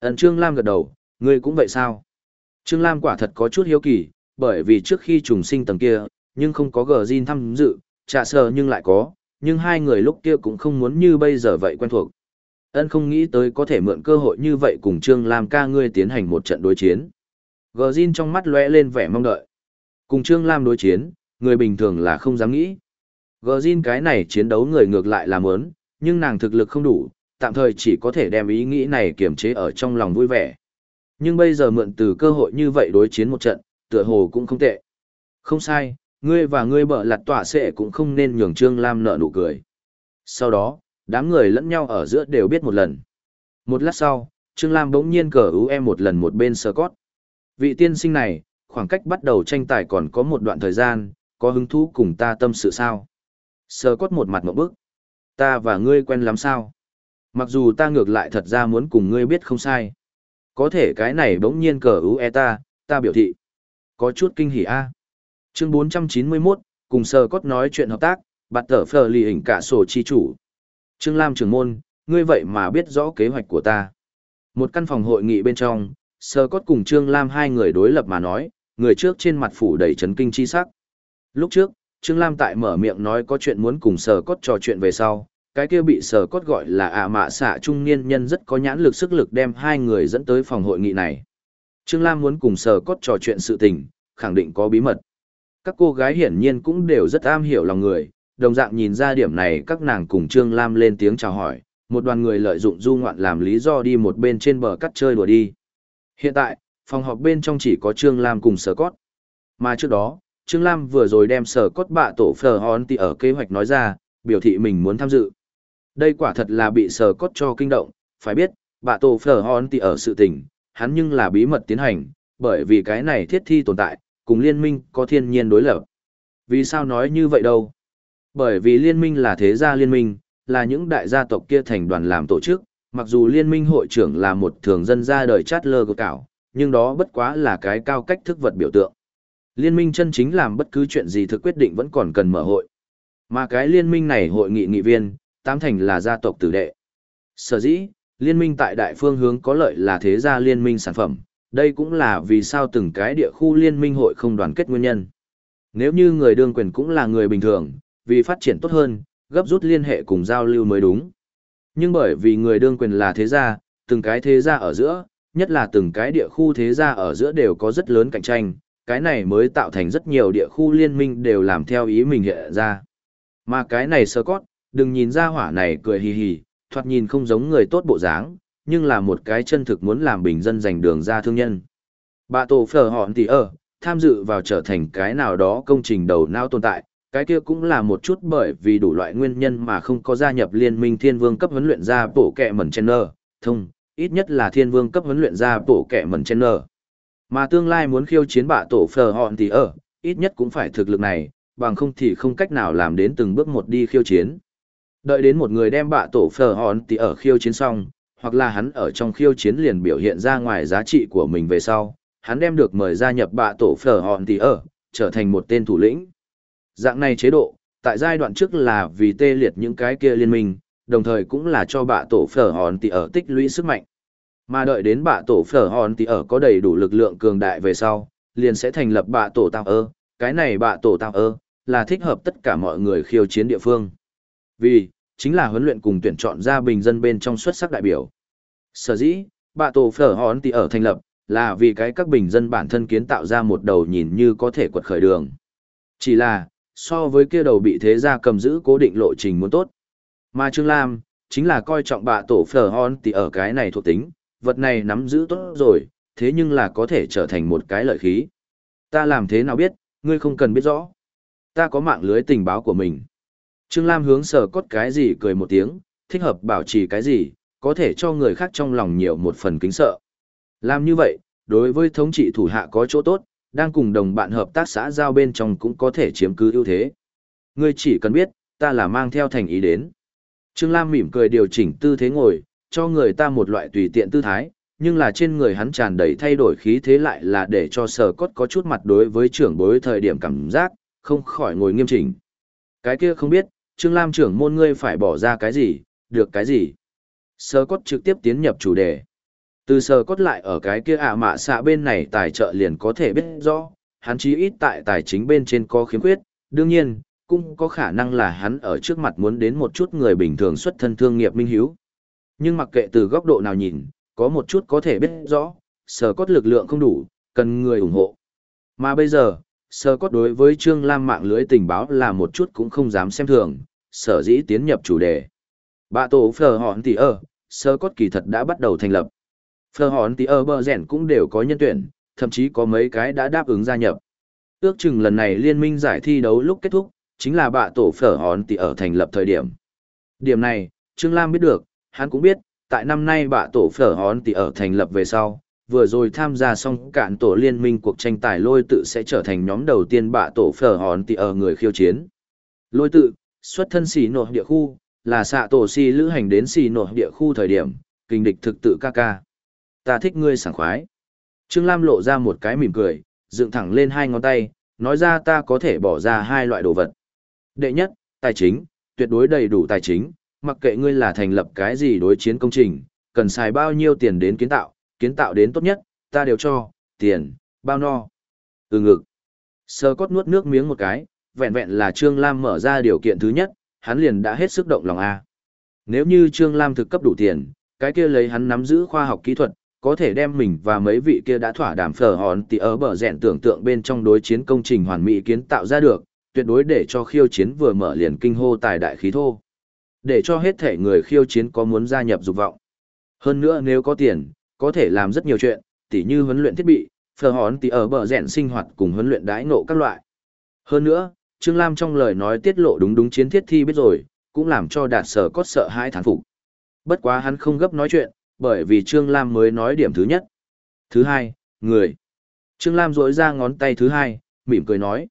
Ấn Trương Lam gật đầu, ngươi cũng vậy sao? Trương Lam quả thật có chút hiếu kỳ, bởi vì trước khi trùng sinh tầng kia, nhưng không có gờ Jin tham dự, trả sờ nhưng lại có, nhưng hai người lúc kia cũng không muốn như bây giờ vậy quen thuộc. Ân không nghĩ tới có thể mượn cơ hội như vậy cùng Trương Lam ca ngươi tiến hành một trận đối chiến. Gờ Jin trong mắt lóe lên vẻ mong đợi. Cùng Trương Lam đối chiến, người bình thường là không dám nghĩ. Gờ Jin cái này chiến đấu người ngược lại là muốn, nhưng nàng thực lực không đủ, tạm thời chỉ có thể đem ý nghĩ này kiềm chế ở trong lòng vui vẻ. Nhưng bây giờ mượn từ cơ hội như vậy đối chiến một trận, tựa hồ cũng không tệ. Không sai, ngươi và ngươi bợ lặt tỏa sẽ cũng không nên nhường Trương Lam nợ nụ cười. Sau đó, đám người lẫn nhau ở giữa đều biết một lần. Một lát sau, Trương Lam bỗng nhiên cờ ú em một lần một bên sơ cót. Vị tiên sinh này, khoảng cách bắt đầu tranh tài còn có một đoạn thời gian, có hứng thú cùng ta tâm sự sao? Sơ cót một mặt một bước. Ta và ngươi quen lắm sao? Mặc dù ta ngược lại thật ra muốn cùng ngươi biết không sai. Có thể cái này bỗng nhiên cờ ú e ta, ta biểu thị. Có chút kinh hỉ a. Chương 491, cùng sờ cốt nói chuyện hợp tác, bạt tở phờ lì hình cả sổ chi chủ. Trương Lam trưởng môn, ngươi vậy mà biết rõ kế hoạch của ta. Một căn phòng hội nghị bên trong, sờ cốt cùng Trương Lam hai người đối lập mà nói, người trước trên mặt phủ đầy chấn kinh chi sắc. Lúc trước, Trương Lam tại mở miệng nói có chuyện muốn cùng sờ cốt trò chuyện về sau, cái kia bị sờ cốt gọi là ạ mạ xạ trung niên nhân rất có nhãn lực sức lực đem hai người dẫn tới phòng hội nghị này. Trương Lam muốn cùng Sở cốt trò chuyện sự tình, khẳng định có bí mật. Các cô gái hiển nhiên cũng đều rất am hiểu lòng người, đồng dạng nhìn ra điểm này các nàng cùng Trương Lam lên tiếng chào hỏi, một đoàn người lợi dụng du ngoạn làm lý do đi một bên trên bờ cắt chơi đùa đi. Hiện tại, phòng họp bên trong chỉ có Trương Lam cùng Sở cốt. Mà trước đó, Trương Lam vừa rồi đem sở cốt bạ tổ phở hòn tì ở kế hoạch nói ra, biểu thị mình muốn tham dự. Đây quả thật là bị sở cốt cho kinh động, phải biết, bạ tổ phở hòn tì ở sự tình, hắn nhưng là bí mật tiến hành, bởi vì cái này thiết thi tồn tại, cùng liên minh có thiên nhiên đối lập. Vì sao nói như vậy đâu? Bởi vì liên minh là thế gia liên minh, là những đại gia tộc kia thành đoàn làm tổ chức, mặc dù liên minh hội trưởng là một thường dân ra đời chát lơ của cảo, nhưng đó bất quá là cái cao cách thức vật biểu tượng. Liên minh chân chính làm bất cứ chuyện gì thực quyết định vẫn còn cần mở hội. Mà cái liên minh này hội nghị nghị viên, tám thành là gia tộc tử đệ. Sở dĩ, liên minh tại đại phương hướng có lợi là thế gia liên minh sản phẩm, đây cũng là vì sao từng cái địa khu liên minh hội không đoàn kết nguyên nhân. Nếu như người đương quyền cũng là người bình thường, vì phát triển tốt hơn, gấp rút liên hệ cùng giao lưu mới đúng. Nhưng bởi vì người đương quyền là thế gia, từng cái thế gia ở giữa, nhất là từng cái địa khu thế gia ở giữa đều có rất lớn cạnh tranh, cái này mới tạo thành rất nhiều địa khu liên minh đều làm theo ý mình hiện ra. Mà cái này sơ cót, đừng nhìn ra hỏa này cười hì hì, thoạt nhìn không giống người tốt bộ dáng, nhưng là một cái chân thực muốn làm bình dân giành đường ra thương nhân. Bà tổ phở hòn thì ở, tham dự vào trở thành cái nào đó công trình đầu não tồn tại, cái kia cũng là một chút bởi vì đủ loại nguyên nhân mà không có gia nhập liên minh thiên vương cấp huấn luyện ra bổ kẹ mẩn chen nơ, thông, ít nhất là thiên vương cấp huấn luyện ra bổ kẹ mẩn chen nơ. Mà tương lai muốn khiêu chiến bạ tổ phở hòn thì ở, ít nhất cũng phải thực lực này, bằng không thì không cách nào làm đến từng bước một đi khiêu chiến. Đợi đến một người đem bạ tổ phở hòn thì ở khiêu chiến xong, hoặc là hắn ở trong khiêu chiến liền biểu hiện ra ngoài giá trị của mình về sau, hắn đem được mời gia nhập bạ tổ phở hòn thì ở, trở thành một tên thủ lĩnh. Dạng này chế độ, tại giai đoạn trước là vì tê liệt những cái kia liên minh, đồng thời cũng là cho bạ tổ phở hòn thì ở tích lũy sức mạnh. Mà đợi đến bạ tổ phở hòn thì ở có đầy đủ lực lượng cường đại về sau, liền sẽ thành lập bạ tổ tạo ơ, cái này bạ tổ tạo ơ, là thích hợp tất cả mọi người khiêu chiến địa phương. Vì, chính là huấn luyện cùng tuyển chọn ra bình dân bên trong xuất sắc đại biểu. Sở dĩ, bạ tổ phở hòn thì ở thành lập, là vì cái các bình dân bản thân kiến tạo ra một đầu nhìn như có thể quật khởi đường. Chỉ là, so với kia đầu bị thế gia cầm giữ cố định lộ trình muốn tốt. Mà Trương Lam, chính là coi trọng bạ tổ phở hòn thì ở cái này thuộc tính, vật này nắm giữ tốt rồi, thế nhưng là có thể trở thành một cái lợi khí. Ta làm thế nào biết, ngươi không cần biết rõ. Ta có mạng lưới tình báo của mình. Trương Lam hướng sở cốt cái gì cười một tiếng, thích hợp bảo trì cái gì, có thể cho người khác trong lòng nhiều một phần kính sợ. Làm như vậy, đối với thống trị thủ hạ có chỗ tốt, đang cùng đồng bạn hợp tác xã giao bên trong cũng có thể chiếm cứ ưu thế. Ngươi chỉ cần biết, ta là mang theo thành ý đến. Trương Lam mỉm cười điều chỉnh tư thế ngồi, cho người ta một loại tùy tiện tư thái, nhưng là trên người hắn tràn đầy thay đổi khí thế lại là để cho sở cốt có chút mặt đối với trưởng bối thời điểm cảm giác, không khỏi ngồi nghiêm chỉnh. Cái kia không biết, Trương Lam trưởng môn ngươi phải bỏ ra cái gì, được cái gì. Sơ cốt trực tiếp tiến nhập chủ đề. Từ Sơ cốt lại ở cái kia ạ mạ xạ bên này tài trợ liền có thể biết rõ, hắn chí ít tại tài chính bên trên có khiếm khuyết, đương nhiên, cũng có khả năng là hắn ở trước mặt muốn đến một chút người bình thường xuất thân thương nghiệp minh hiếu. Nhưng mặc kệ từ góc độ nào nhìn, có một chút có thể biết rõ, Sơ cốt lực lượng không đủ, cần người ủng hộ. Mà bây giờ, Sơ cốt đối với Trương Lam mạng lưới tình báo là một chút cũng không dám xem thường, sở dĩ tiến nhập chủ đề. Bạ tổ phở hòn tỷ ở, sơ cốt kỳ thật đã bắt đầu thành lập. Phở hòn tỷ ở bờ rẻn cũng đều có nhân tuyển, thậm chí có mấy cái đã đáp ứng gia nhập. Ước chừng lần này liên minh giải thi đấu lúc kết thúc, chính là bạ tổ phở hòn tỷ ở thành lập thời điểm. Điểm này, Trương Lam biết được, hắn cũng biết, tại năm nay bạ tổ phở hòn tỷ ở thành lập về sau, vừa rồi tham gia xong cạn tổ liên minh cuộc tranh tài lôi tự sẽ trở thành nhóm đầu tiên bạ tổ phở hòn tỷ ở người khiêu chiến. Lôi tự, xuất thân xì nội địa khu, là xạ tổ si lữ hành đến xì nội địa khu thời điểm, kinh địch thực tự ca ca. Ta thích ngươi sảng khoái. Trương Lam lộ ra một cái mỉm cười, dựng thẳng lên hai ngón tay, nói ra ta có thể bỏ ra hai loại đồ vật. Đệ nhất, tài chính, tuyệt đối đầy đủ tài chính, mặc kệ ngươi là thành lập cái gì đối chiến công trình, cần xài bao nhiêu tiền đến kiến tạo, kiến tạo đến tốt nhất, ta đều cho, tiền, bao no. Từ ngực. Sơ cốt nuốt nước miếng một cái, vẹn vẹn là Trương Lam mở ra điều kiện thứ nhất, hắn liền đã hết sức động lòng A. Nếu như Trương Lam thực cấp đủ tiền, cái kia lấy hắn nắm giữ khoa học kỹ thuật, có thể đem mình và mấy vị kia đã thỏa đàm phở hòn tỷ ở bờ rèn tưởng tượng bên trong đối chiến công trình hoàn mỹ kiến tạo ra được, tuyệt đối để cho khiêu chiến vừa mở liền kinh hô tài đại khí thô. Để cho hết thể người khiêu chiến có muốn gia nhập dục vọng. Hơn nữa nếu có tiền, có thể làm rất nhiều chuyện, tỉ như huấn luyện thiết bị, phở hòn tỉ ở bờ rèn sinh hoạt cùng huấn luyện đái ngộ các loại. Hơn nữa, Trương Lam trong lời nói tiết lộ đúng đúng chiến thiết thi biết rồi, cũng làm cho đạt sở cốt sợ hai thán phục. Bất quá hắn không gấp nói chuyện, bởi vì Trương Lam mới nói điểm thứ nhất. Thứ hai, người. Trương Lam rỗi ra ngón tay thứ hai, mỉm cười nói.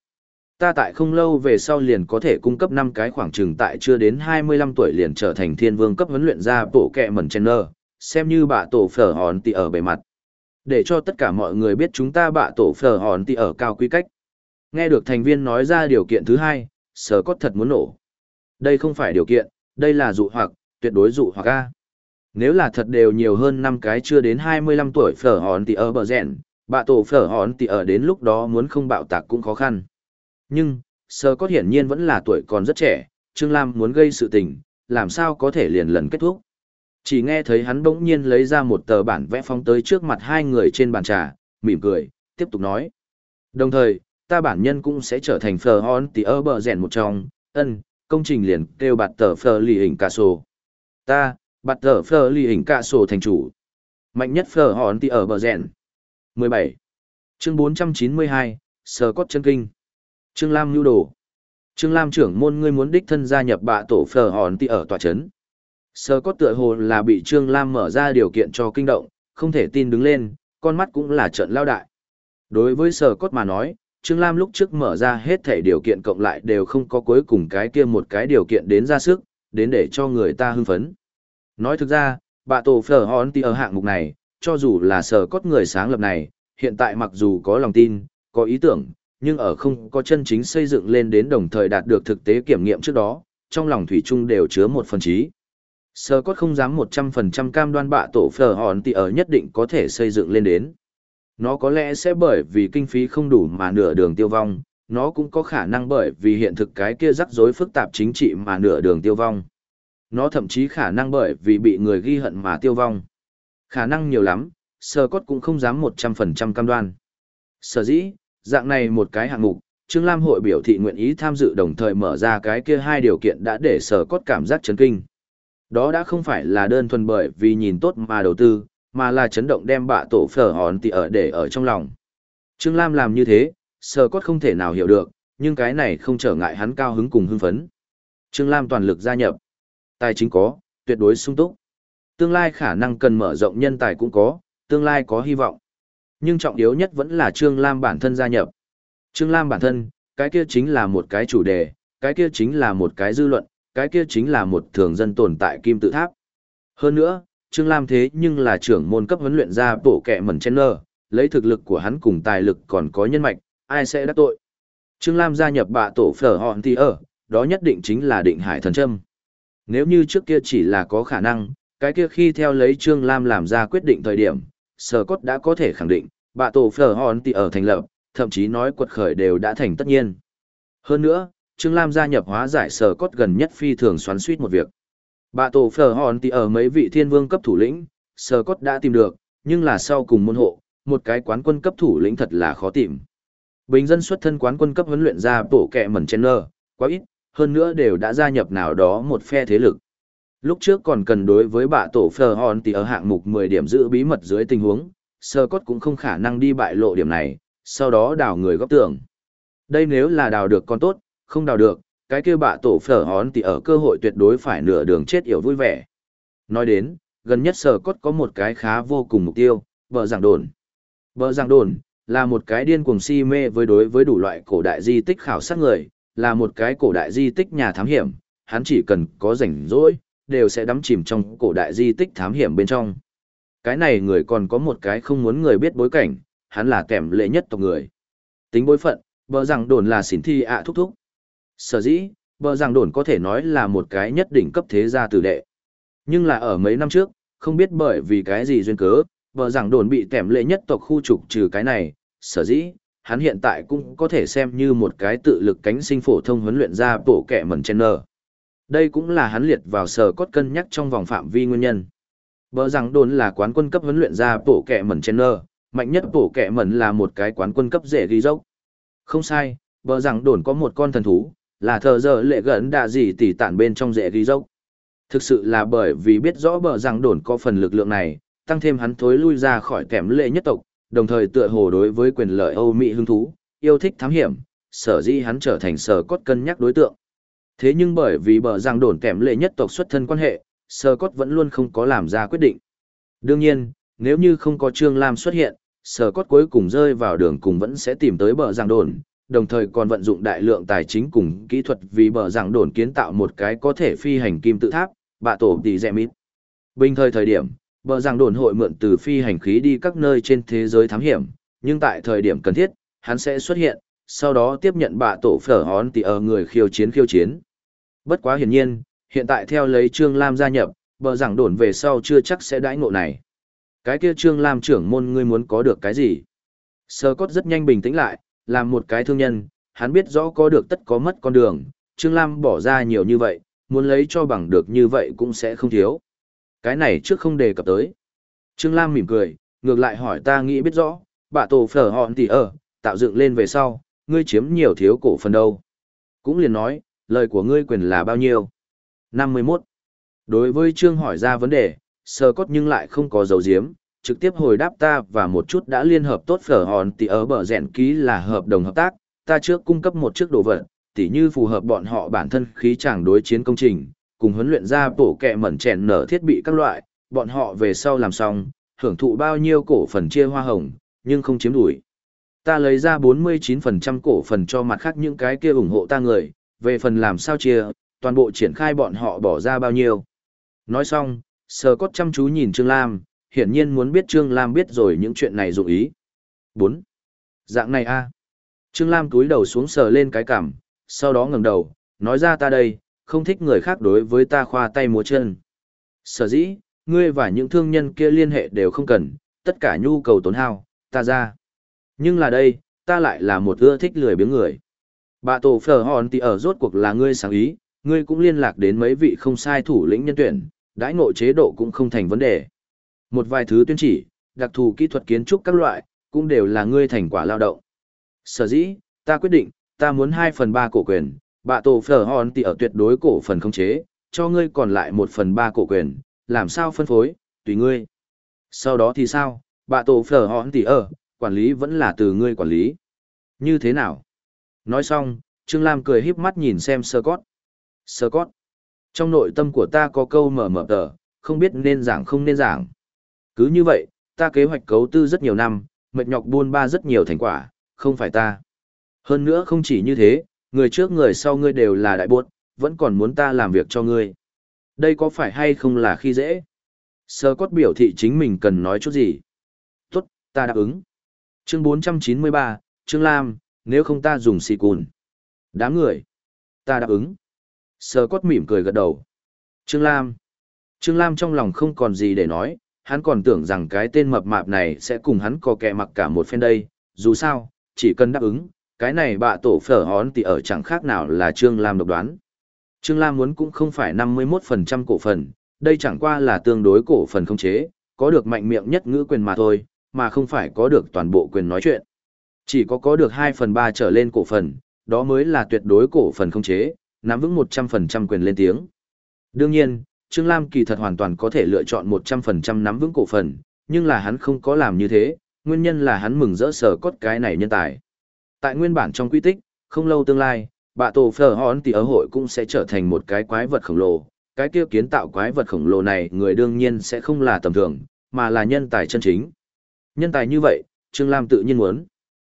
Ta tại không lâu về sau liền có thể cung cấp 5 cái khoảng trừng tại chưa đến 25 tuổi liền trở thành thiên vương cấp huấn luyện ra bộ kẹ mẩn chen nơ, xem như bạ tổ phở hòn tì ở bề mặt. Để cho tất cả mọi người biết chúng ta bạ tổ phở hòn tì ở cao quy cách. Nghe được thành viên nói ra điều kiện thứ hai, sở cốt thật muốn nổ. Đây không phải điều kiện, đây là dụ hoặc, tuyệt đối dụ hoặc A. Nếu là thật đều nhiều hơn 5 cái chưa đến 25 tuổi phở hòn thì ở bờ rèn, bạ tổ phở hòn thì ở đến lúc đó muốn không bạo tạc cũng khó khăn. Nhưng, sở cốt hiển nhiên vẫn là tuổi còn rất trẻ, Trương Lam muốn gây sự tình, làm sao có thể liền lần kết thúc. Chỉ nghe thấy hắn bỗng nhiên lấy ra một tờ bản vẽ phóng tới trước mặt hai người trên bàn trà, mỉm cười, tiếp tục nói. Đồng thời, ta bản nhân cũng sẽ trở thành phờ hòn tí ơ bờ rèn một trong, ân, công trình liền kêu bạt tờ phờ lì hình cả sổ. Ta, bạt tờ phờ lì hình cả sổ thành chủ. Mạnh nhất phờ hòn tí ở bờ rèn. 17. Chương 492, Sờ Cốt Chân Kinh. Trương Lam nhu đồ. Trương Lam trưởng môn ngươi muốn đích thân gia nhập bạ tổ phờ hòn tí ở tòa chấn. Sờ Cốt tựa hồ là bị Trương Lam mở ra điều kiện cho kinh động, không thể tin đứng lên, con mắt cũng là trận lao đại. Đối với Sờ Cốt mà nói, Trương Lam lúc trước mở ra hết thể điều kiện cộng lại đều không có cuối cùng cái kia một cái điều kiện đến ra sức, đến để cho người ta hưng phấn. Nói thực ra, bạ tổ phở hòn tì ở hạng mục này, cho dù là sở cốt người sáng lập này, hiện tại mặc dù có lòng tin, có ý tưởng, nhưng ở không có chân chính xây dựng lên đến đồng thời đạt được thực tế kiểm nghiệm trước đó, trong lòng thủy chung đều chứa một phần trí. Sở cốt không dám 100% cam đoan bạ tổ phở hòn tì ở nhất định có thể xây dựng lên đến. Nó có lẽ sẽ bởi vì kinh phí không đủ mà nửa đường tiêu vong, nó cũng có khả năng bởi vì hiện thực cái kia rắc rối phức tạp chính trị mà nửa đường tiêu vong. Nó thậm chí khả năng bởi vì bị người ghi hận mà tiêu vong. Khả năng nhiều lắm, sơ cốt cũng không dám 100% cam đoan. Sở dĩ, dạng này một cái hạng mục, Trương Lam hội biểu thị nguyện ý tham dự đồng thời mở ra cái kia hai điều kiện đã để sở cốt cảm giác chấn kinh. Đó đã không phải là đơn thuần bởi vì nhìn tốt mà đầu tư, mà là chấn động đem bạ tổ phở hòn tỉ ở để ở trong lòng. Trương Lam làm như thế, sờ cốt không thể nào hiểu được, nhưng cái này không trở ngại hắn cao hứng cùng hưng phấn. Trương Lam toàn lực gia nhập. Tài chính có, tuyệt đối sung túc. Tương lai khả năng cần mở rộng nhân tài cũng có, tương lai có hy vọng. Nhưng trọng yếu nhất vẫn là Trương Lam bản thân gia nhập. Trương Lam bản thân, cái kia chính là một cái chủ đề, cái kia chính là một cái dư luận, cái kia chính là một thường dân tồn tại kim tự tháp. Hơn nữa, Trương Lam thế nhưng là trưởng môn cấp huấn luyện ra bổ kẹ mẩn chen nơ, lấy thực lực của hắn cùng tài lực còn có nhân mạch, ai sẽ đắc tội. Trương Lam gia nhập bạ tổ phở hòn thì ở, đó nhất định chính là định hải thần châm. Nếu như trước kia chỉ là có khả năng, cái kia khi theo lấy Trương Lam làm ra quyết định thời điểm, sở cốt đã có thể khẳng định, bạ tổ phở hòn thì ở thành lập, thậm chí nói quật khởi đều đã thành tất nhiên. Hơn nữa, Trương Lam gia nhập hóa giải sở cốt gần nhất phi thường xoắn suýt một việc. Bạ tổ phở hòn thì ở mấy vị thiên vương cấp thủ lĩnh, sờ cốt đã tìm được, nhưng là sau cùng môn hộ, một cái quán quân cấp thủ lĩnh thật là khó tìm. Bình dân xuất thân quán quân cấp huấn luyện ra tổ kẹ mẩn chen nơ, quá ít, hơn nữa đều đã gia nhập nào đó một phe thế lực. Lúc trước còn cần đối với bạ tổ phở hòn thì ở hạng mục 10 điểm giữ bí mật dưới tình huống, sờ cốt cũng không khả năng đi bại lộ điểm này, sau đó đào người góp tưởng. Đây nếu là đào được con tốt, không đào được, cái kia bạ tổ phở hón thì ở cơ hội tuyệt đối phải nửa đường chết yểu vui vẻ. Nói đến, gần nhất sở cốt có một cái khá vô cùng mục tiêu, bờ giảng đồn. bờ giảng đồn, là một cái điên cuồng si mê với đối với đủ loại cổ đại di tích khảo sát người, là một cái cổ đại di tích nhà thám hiểm, hắn chỉ cần có rảnh rỗi, đều sẽ đắm chìm trong cổ đại di tích thám hiểm bên trong. Cái này người còn có một cái không muốn người biết bối cảnh, hắn là kẻm lệ nhất tộc người. Tính bối phận, bờ rằng đồn là xỉn thi ạ thúc thúc. Sở dĩ, bờ giảng đồn có thể nói là một cái nhất đỉnh cấp thế gia tử đệ. Nhưng là ở mấy năm trước, không biết bởi vì cái gì duyên cớ, bờ giảng đồn bị tẻm lệ nhất tộc khu trục trừ cái này, sở dĩ, hắn hiện tại cũng có thể xem như một cái tự lực cánh sinh phổ thông huấn luyện ra bộ kẻ mẩn chen nơ. Đây cũng là hắn liệt vào sở cốt cân nhắc trong vòng phạm vi nguyên nhân. Bờ giảng đồn là quán quân cấp huấn luyện ra bộ kẻ mẩn chen nơ, mạnh nhất bộ kẻ mẩn là một cái quán quân cấp dễ ghi dốc. Không sai, bờ giảng đồn có một con thần thú, là thờ giờ lệ gần đạ gì tỉ tản bên trong rễ ghi dốc. Thực sự là bởi vì biết rõ bờ rằng đồn có phần lực lượng này, tăng thêm hắn thối lui ra khỏi kẻm lệ nhất tộc, đồng thời tựa hồ đối với quyền lợi Âu Mỹ hứng thú, yêu thích thám hiểm, sở dĩ hắn trở thành sở cốt cân nhắc đối tượng. Thế nhưng bởi vì bờ giang đồn kèm lệ nhất tộc xuất thân quan hệ, sở cốt vẫn luôn không có làm ra quyết định. Đương nhiên, nếu như không có Trương Lam xuất hiện, sở cốt cuối cùng rơi vào đường cùng vẫn sẽ tìm tới bờ giang đồn, đồng thời còn vận dụng đại lượng tài chính cùng kỹ thuật vì bờ rằng đồn kiến tạo một cái có thể phi hành kim tự tháp, bạ tổ tỷ dẹ mít. Bình thời thời điểm, bờ rằng đồn hội mượn từ phi hành khí đi các nơi trên thế giới thám hiểm, nhưng tại thời điểm cần thiết, hắn sẽ xuất hiện, sau đó tiếp nhận bạ tổ phở hón tỷ ở người khiêu chiến khiêu chiến. Bất quá hiển nhiên, hiện tại theo lấy Trương Lam gia nhập, bờ giảng đồn về sau chưa chắc sẽ đãi ngộ này. Cái kia Trương Lam trưởng môn ngươi muốn có được cái gì? Sơ cốt rất nhanh bình tĩnh lại, làm một cái thương nhân, hắn biết rõ có được tất có mất con đường, Trương Lam bỏ ra nhiều như vậy, muốn lấy cho bằng được như vậy cũng sẽ không thiếu. Cái này trước không đề cập tới. Trương Lam mỉm cười, ngược lại hỏi ta nghĩ biết rõ, bà tổ phở hòn tỷ ở, tạo dựng lên về sau, ngươi chiếm nhiều thiếu cổ phần đâu. Cũng liền nói, lời của ngươi quyền là bao nhiêu? 51. Đối với Trương hỏi ra vấn đề, sơ cốt nhưng lại không có dấu diếm, trực tiếp hồi đáp ta và một chút đã liên hợp tốt phở hòn tỷ ở bờ rèn ký là hợp đồng hợp tác, ta trước cung cấp một chiếc đồ vật, tỉ như phù hợp bọn họ bản thân khí chàng đối chiến công trình, cùng huấn luyện ra bổ kẹ mẩn chèn nở thiết bị các loại, bọn họ về sau làm xong, hưởng thụ bao nhiêu cổ phần chia hoa hồng, nhưng không chiếm đuổi. Ta lấy ra 49% cổ phần cho mặt khác những cái kia ủng hộ ta người, về phần làm sao chia, toàn bộ triển khai bọn họ bỏ ra bao nhiêu. Nói xong, sờ cốt chăm chú nhìn Trương Lam, hiển nhiên muốn biết Trương Lam biết rồi những chuyện này dụng ý. 4. Dạng này a Trương Lam túi đầu xuống sờ lên cái cằm, sau đó ngẩng đầu, nói ra ta đây, không thích người khác đối với ta khoa tay múa chân. Sở dĩ, ngươi và những thương nhân kia liên hệ đều không cần, tất cả nhu cầu tốn hao, ta ra. Nhưng là đây, ta lại là một ưa thích lười biếng người. Bà tổ phở hòn thì ở rốt cuộc là ngươi sáng ý, ngươi cũng liên lạc đến mấy vị không sai thủ lĩnh nhân tuyển, đãi ngộ chế độ cũng không thành vấn đề. Một vài thứ tuyên chỉ, đặc thù kỹ thuật kiến trúc các loại, cũng đều là ngươi thành quả lao động. Sở dĩ, ta quyết định, ta muốn 2 phần 3 cổ quyền, bà tổ phở hòn tỷ ở tuyệt đối cổ phần không chế, cho ngươi còn lại 1 phần 3 cổ quyền, làm sao phân phối, tùy ngươi. Sau đó thì sao, bà tổ phở hòn tỷ ở, quản lý vẫn là từ ngươi quản lý. Như thế nào? Nói xong, Trương Lam cười híp mắt nhìn xem sơ cót. Sơ cót. Trong nội tâm của ta có câu mở mở tờ, không biết nên giảng không nên giảng. Cứ như vậy, ta kế hoạch cấu tư rất nhiều năm, mệt nhọc buôn ba rất nhiều thành quả, không phải ta. Hơn nữa không chỉ như thế, người trước người sau ngươi đều là đại buốt, vẫn còn muốn ta làm việc cho ngươi. Đây có phải hay không là khi dễ? Sơ cốt biểu thị chính mình cần nói chút gì? Tốt, ta đáp ứng. Chương 493, Trương Lam, nếu không ta dùng xì cùn. Đám người. Ta đáp ứng. Sơ cốt mỉm cười gật đầu. Trương Lam. Trương Lam trong lòng không còn gì để nói, hắn còn tưởng rằng cái tên mập mạp này sẽ cùng hắn có kẻ mặc cả một phen đây, dù sao, chỉ cần đáp ứng, cái này bạ tổ phở hón thì ở chẳng khác nào là Trương Lam độc đoán. Trương Lam muốn cũng không phải 51% cổ phần, đây chẳng qua là tương đối cổ phần không chế, có được mạnh miệng nhất ngữ quyền mà thôi, mà không phải có được toàn bộ quyền nói chuyện. Chỉ có có được 2 phần 3 trở lên cổ phần, đó mới là tuyệt đối cổ phần không chế, nắm vững 100% quyền lên tiếng. Đương nhiên, Trương Lam kỳ thật hoàn toàn có thể lựa chọn 100% nắm vững cổ phần, nhưng là hắn không có làm như thế, nguyên nhân là hắn mừng rỡ sở cốt cái này nhân tài. Tại nguyên bản trong quy tích, không lâu tương lai, bạ tổ phở hòn tỷ ở hội cũng sẽ trở thành một cái quái vật khổng lồ. Cái kia kiến tạo quái vật khổng lồ này người đương nhiên sẽ không là tầm thường, mà là nhân tài chân chính. Nhân tài như vậy, Trương Lam tự nhiên muốn.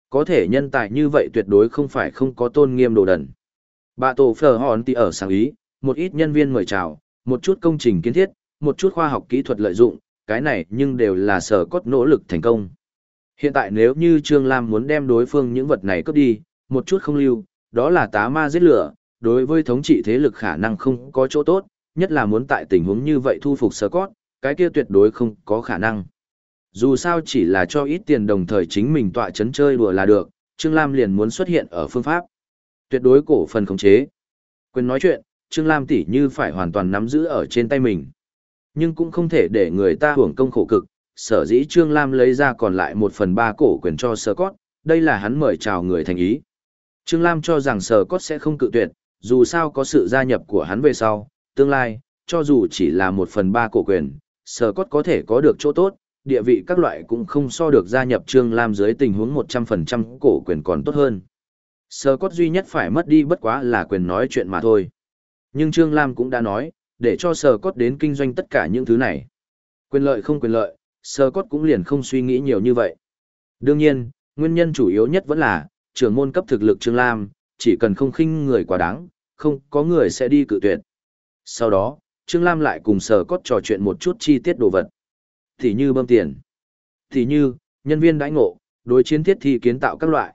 Có thể nhân tài như vậy tuyệt đối không phải không có tôn nghiêm đồ đần. Bạ tổ phở hòn tỷ ở sáng ý, một ít nhân viên mời chào, một chút công trình kiến thiết, một chút khoa học kỹ thuật lợi dụng, cái này nhưng đều là sở cốt nỗ lực thành công. Hiện tại nếu như Trương Lam muốn đem đối phương những vật này cướp đi, một chút không lưu, đó là tá ma giết lửa, đối với thống trị thế lực khả năng không có chỗ tốt, nhất là muốn tại tình huống như vậy thu phục sở cốt, cái kia tuyệt đối không có khả năng. Dù sao chỉ là cho ít tiền đồng thời chính mình tọa chấn chơi đùa là được, Trương Lam liền muốn xuất hiện ở phương pháp. Tuyệt đối cổ phần khống chế. Quên nói chuyện, Trương Lam tỷ như phải hoàn toàn nắm giữ ở trên tay mình. Nhưng cũng không thể để người ta hưởng công khổ cực, sở dĩ Trương Lam lấy ra còn lại một phần ba cổ quyền cho Sơ Cốt, đây là hắn mời chào người thành ý. Trương Lam cho rằng Sơ Cốt sẽ không cự tuyệt, dù sao có sự gia nhập của hắn về sau, tương lai, cho dù chỉ là một phần ba cổ quyền, Sơ Cốt có thể có được chỗ tốt, địa vị các loại cũng không so được gia nhập Trương Lam dưới tình huống 100% cổ quyền còn tốt hơn. Sơ cốt duy nhất phải mất đi bất quá là quyền nói chuyện mà thôi. Nhưng Trương Lam cũng đã nói, để cho sờ cốt đến kinh doanh tất cả những thứ này. Quyền lợi không quyền lợi, sờ cốt cũng liền không suy nghĩ nhiều như vậy. Đương nhiên, nguyên nhân chủ yếu nhất vẫn là, trưởng môn cấp thực lực Trương Lam, chỉ cần không khinh người quá đáng, không có người sẽ đi cự tuyệt. Sau đó, Trương Lam lại cùng sờ cốt trò chuyện một chút chi tiết đồ vật. Thì như bơm tiền. Thì như, nhân viên đãi ngộ, đối chiến thiết thi kiến tạo các loại.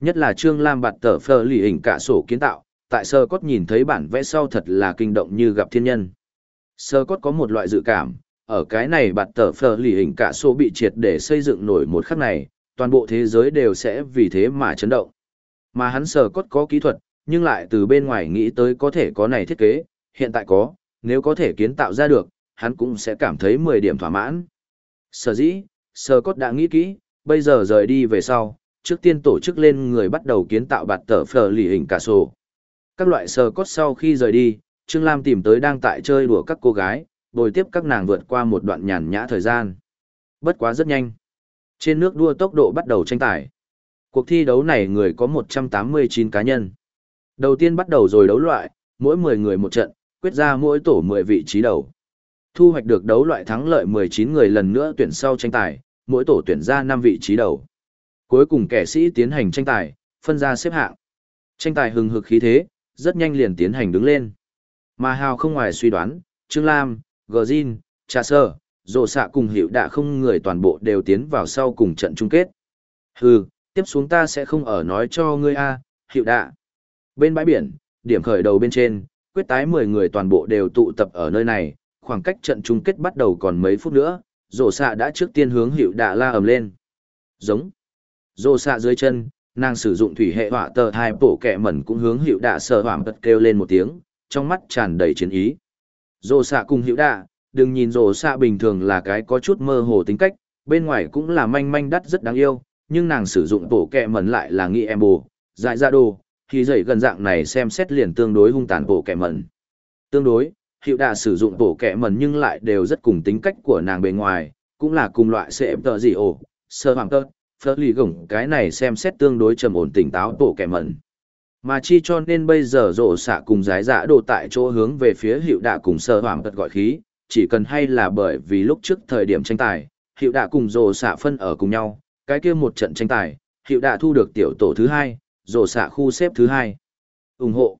Nhất là Trương Lam bạt tờ phờ lì hình cả sổ kiến tạo, tại sơ cốt nhìn thấy bản vẽ sau thật là kinh động như gặp thiên nhân. Sơ cốt có một loại dự cảm, ở cái này bạt tờ phờ lì hình cả số bị triệt để xây dựng nổi một khắc này, toàn bộ thế giới đều sẽ vì thế mà chấn động. Mà hắn sơ cốt có kỹ thuật, nhưng lại từ bên ngoài nghĩ tới có thể có này thiết kế, hiện tại có, nếu có thể kiến tạo ra được, hắn cũng sẽ cảm thấy 10 điểm thỏa mãn. Sở dĩ, sơ cốt đã nghĩ kỹ, bây giờ rời đi về sau, trước tiên tổ chức lên người bắt đầu kiến tạo bạt tờ phờ lì hình cả sổ. Các loại sờ cốt sau khi rời đi, Trương Lam tìm tới đang tại chơi đùa các cô gái, bồi tiếp các nàng vượt qua một đoạn nhàn nhã thời gian. Bất quá rất nhanh. Trên nước đua tốc độ bắt đầu tranh tài. Cuộc thi đấu này người có 189 cá nhân. Đầu tiên bắt đầu rồi đấu loại, mỗi 10 người một trận, quyết ra mỗi tổ 10 vị trí đầu. Thu hoạch được đấu loại thắng lợi 19 người lần nữa tuyển sau tranh tài, mỗi tổ tuyển ra 5 vị trí đầu. Cuối cùng kẻ sĩ tiến hành tranh tài, phân ra xếp hạng. Tranh tài hừng hực khí thế, rất nhanh liền tiến hành đứng lên. Mà Hào không ngoài suy đoán, Trương Lam, Gờ Jin, Trà Sơ, Rộ Sạ cùng Hiệu Đạ không người toàn bộ đều tiến vào sau cùng trận chung kết. Hừ, tiếp xuống ta sẽ không ở nói cho ngươi a, Hiệu Đạ. Bên bãi biển, điểm khởi đầu bên trên, quyết tái 10 người toàn bộ đều tụ tập ở nơi này, khoảng cách trận chung kết bắt đầu còn mấy phút nữa, Rộ Sạ đã trước tiên hướng Hiệu Đạ la ầm lên. Giống. Rộ Sạ dưới chân, nàng sử dụng thủy hệ hỏa tờ thai bổ kẹ mẩn cũng hướng hiệu đạ sợ hoảng bật kêu lên một tiếng, trong mắt tràn đầy chiến ý. Rồ xạ cùng hiệu đạ, đừng nhìn rồ xạ bình thường là cái có chút mơ hồ tính cách, bên ngoài cũng là manh manh đắt rất đáng yêu, nhưng nàng sử dụng bổ kẹ mẩn lại là nghĩ em bồ, dại ra đồ thì dậy gần dạng này xem xét liền tương đối hung tàn bổ kẹ mẩn. Tương đối hiệu đạ sử dụng bổ kẹ mẩn nhưng lại đều rất cùng tính cách của nàng bề ngoài, cũng là cùng loại sẽ tờ gì ổ, sơ hoàng tơ phớt lì gổng, cái này xem xét tương đối trầm ổn tỉnh táo tổ kẻ mẩn. Mà chi cho nên bây giờ rổ xạ cùng giái dạ đồ tại chỗ hướng về phía hiệu đạ cùng sơ hoảng tật gọi khí, chỉ cần hay là bởi vì lúc trước thời điểm tranh tài, hiệu đạ cùng rổ xạ phân ở cùng nhau, cái kia một trận tranh tài, hiệu đạ thu được tiểu tổ thứ hai rổ xạ khu xếp thứ hai. Ủng hộ.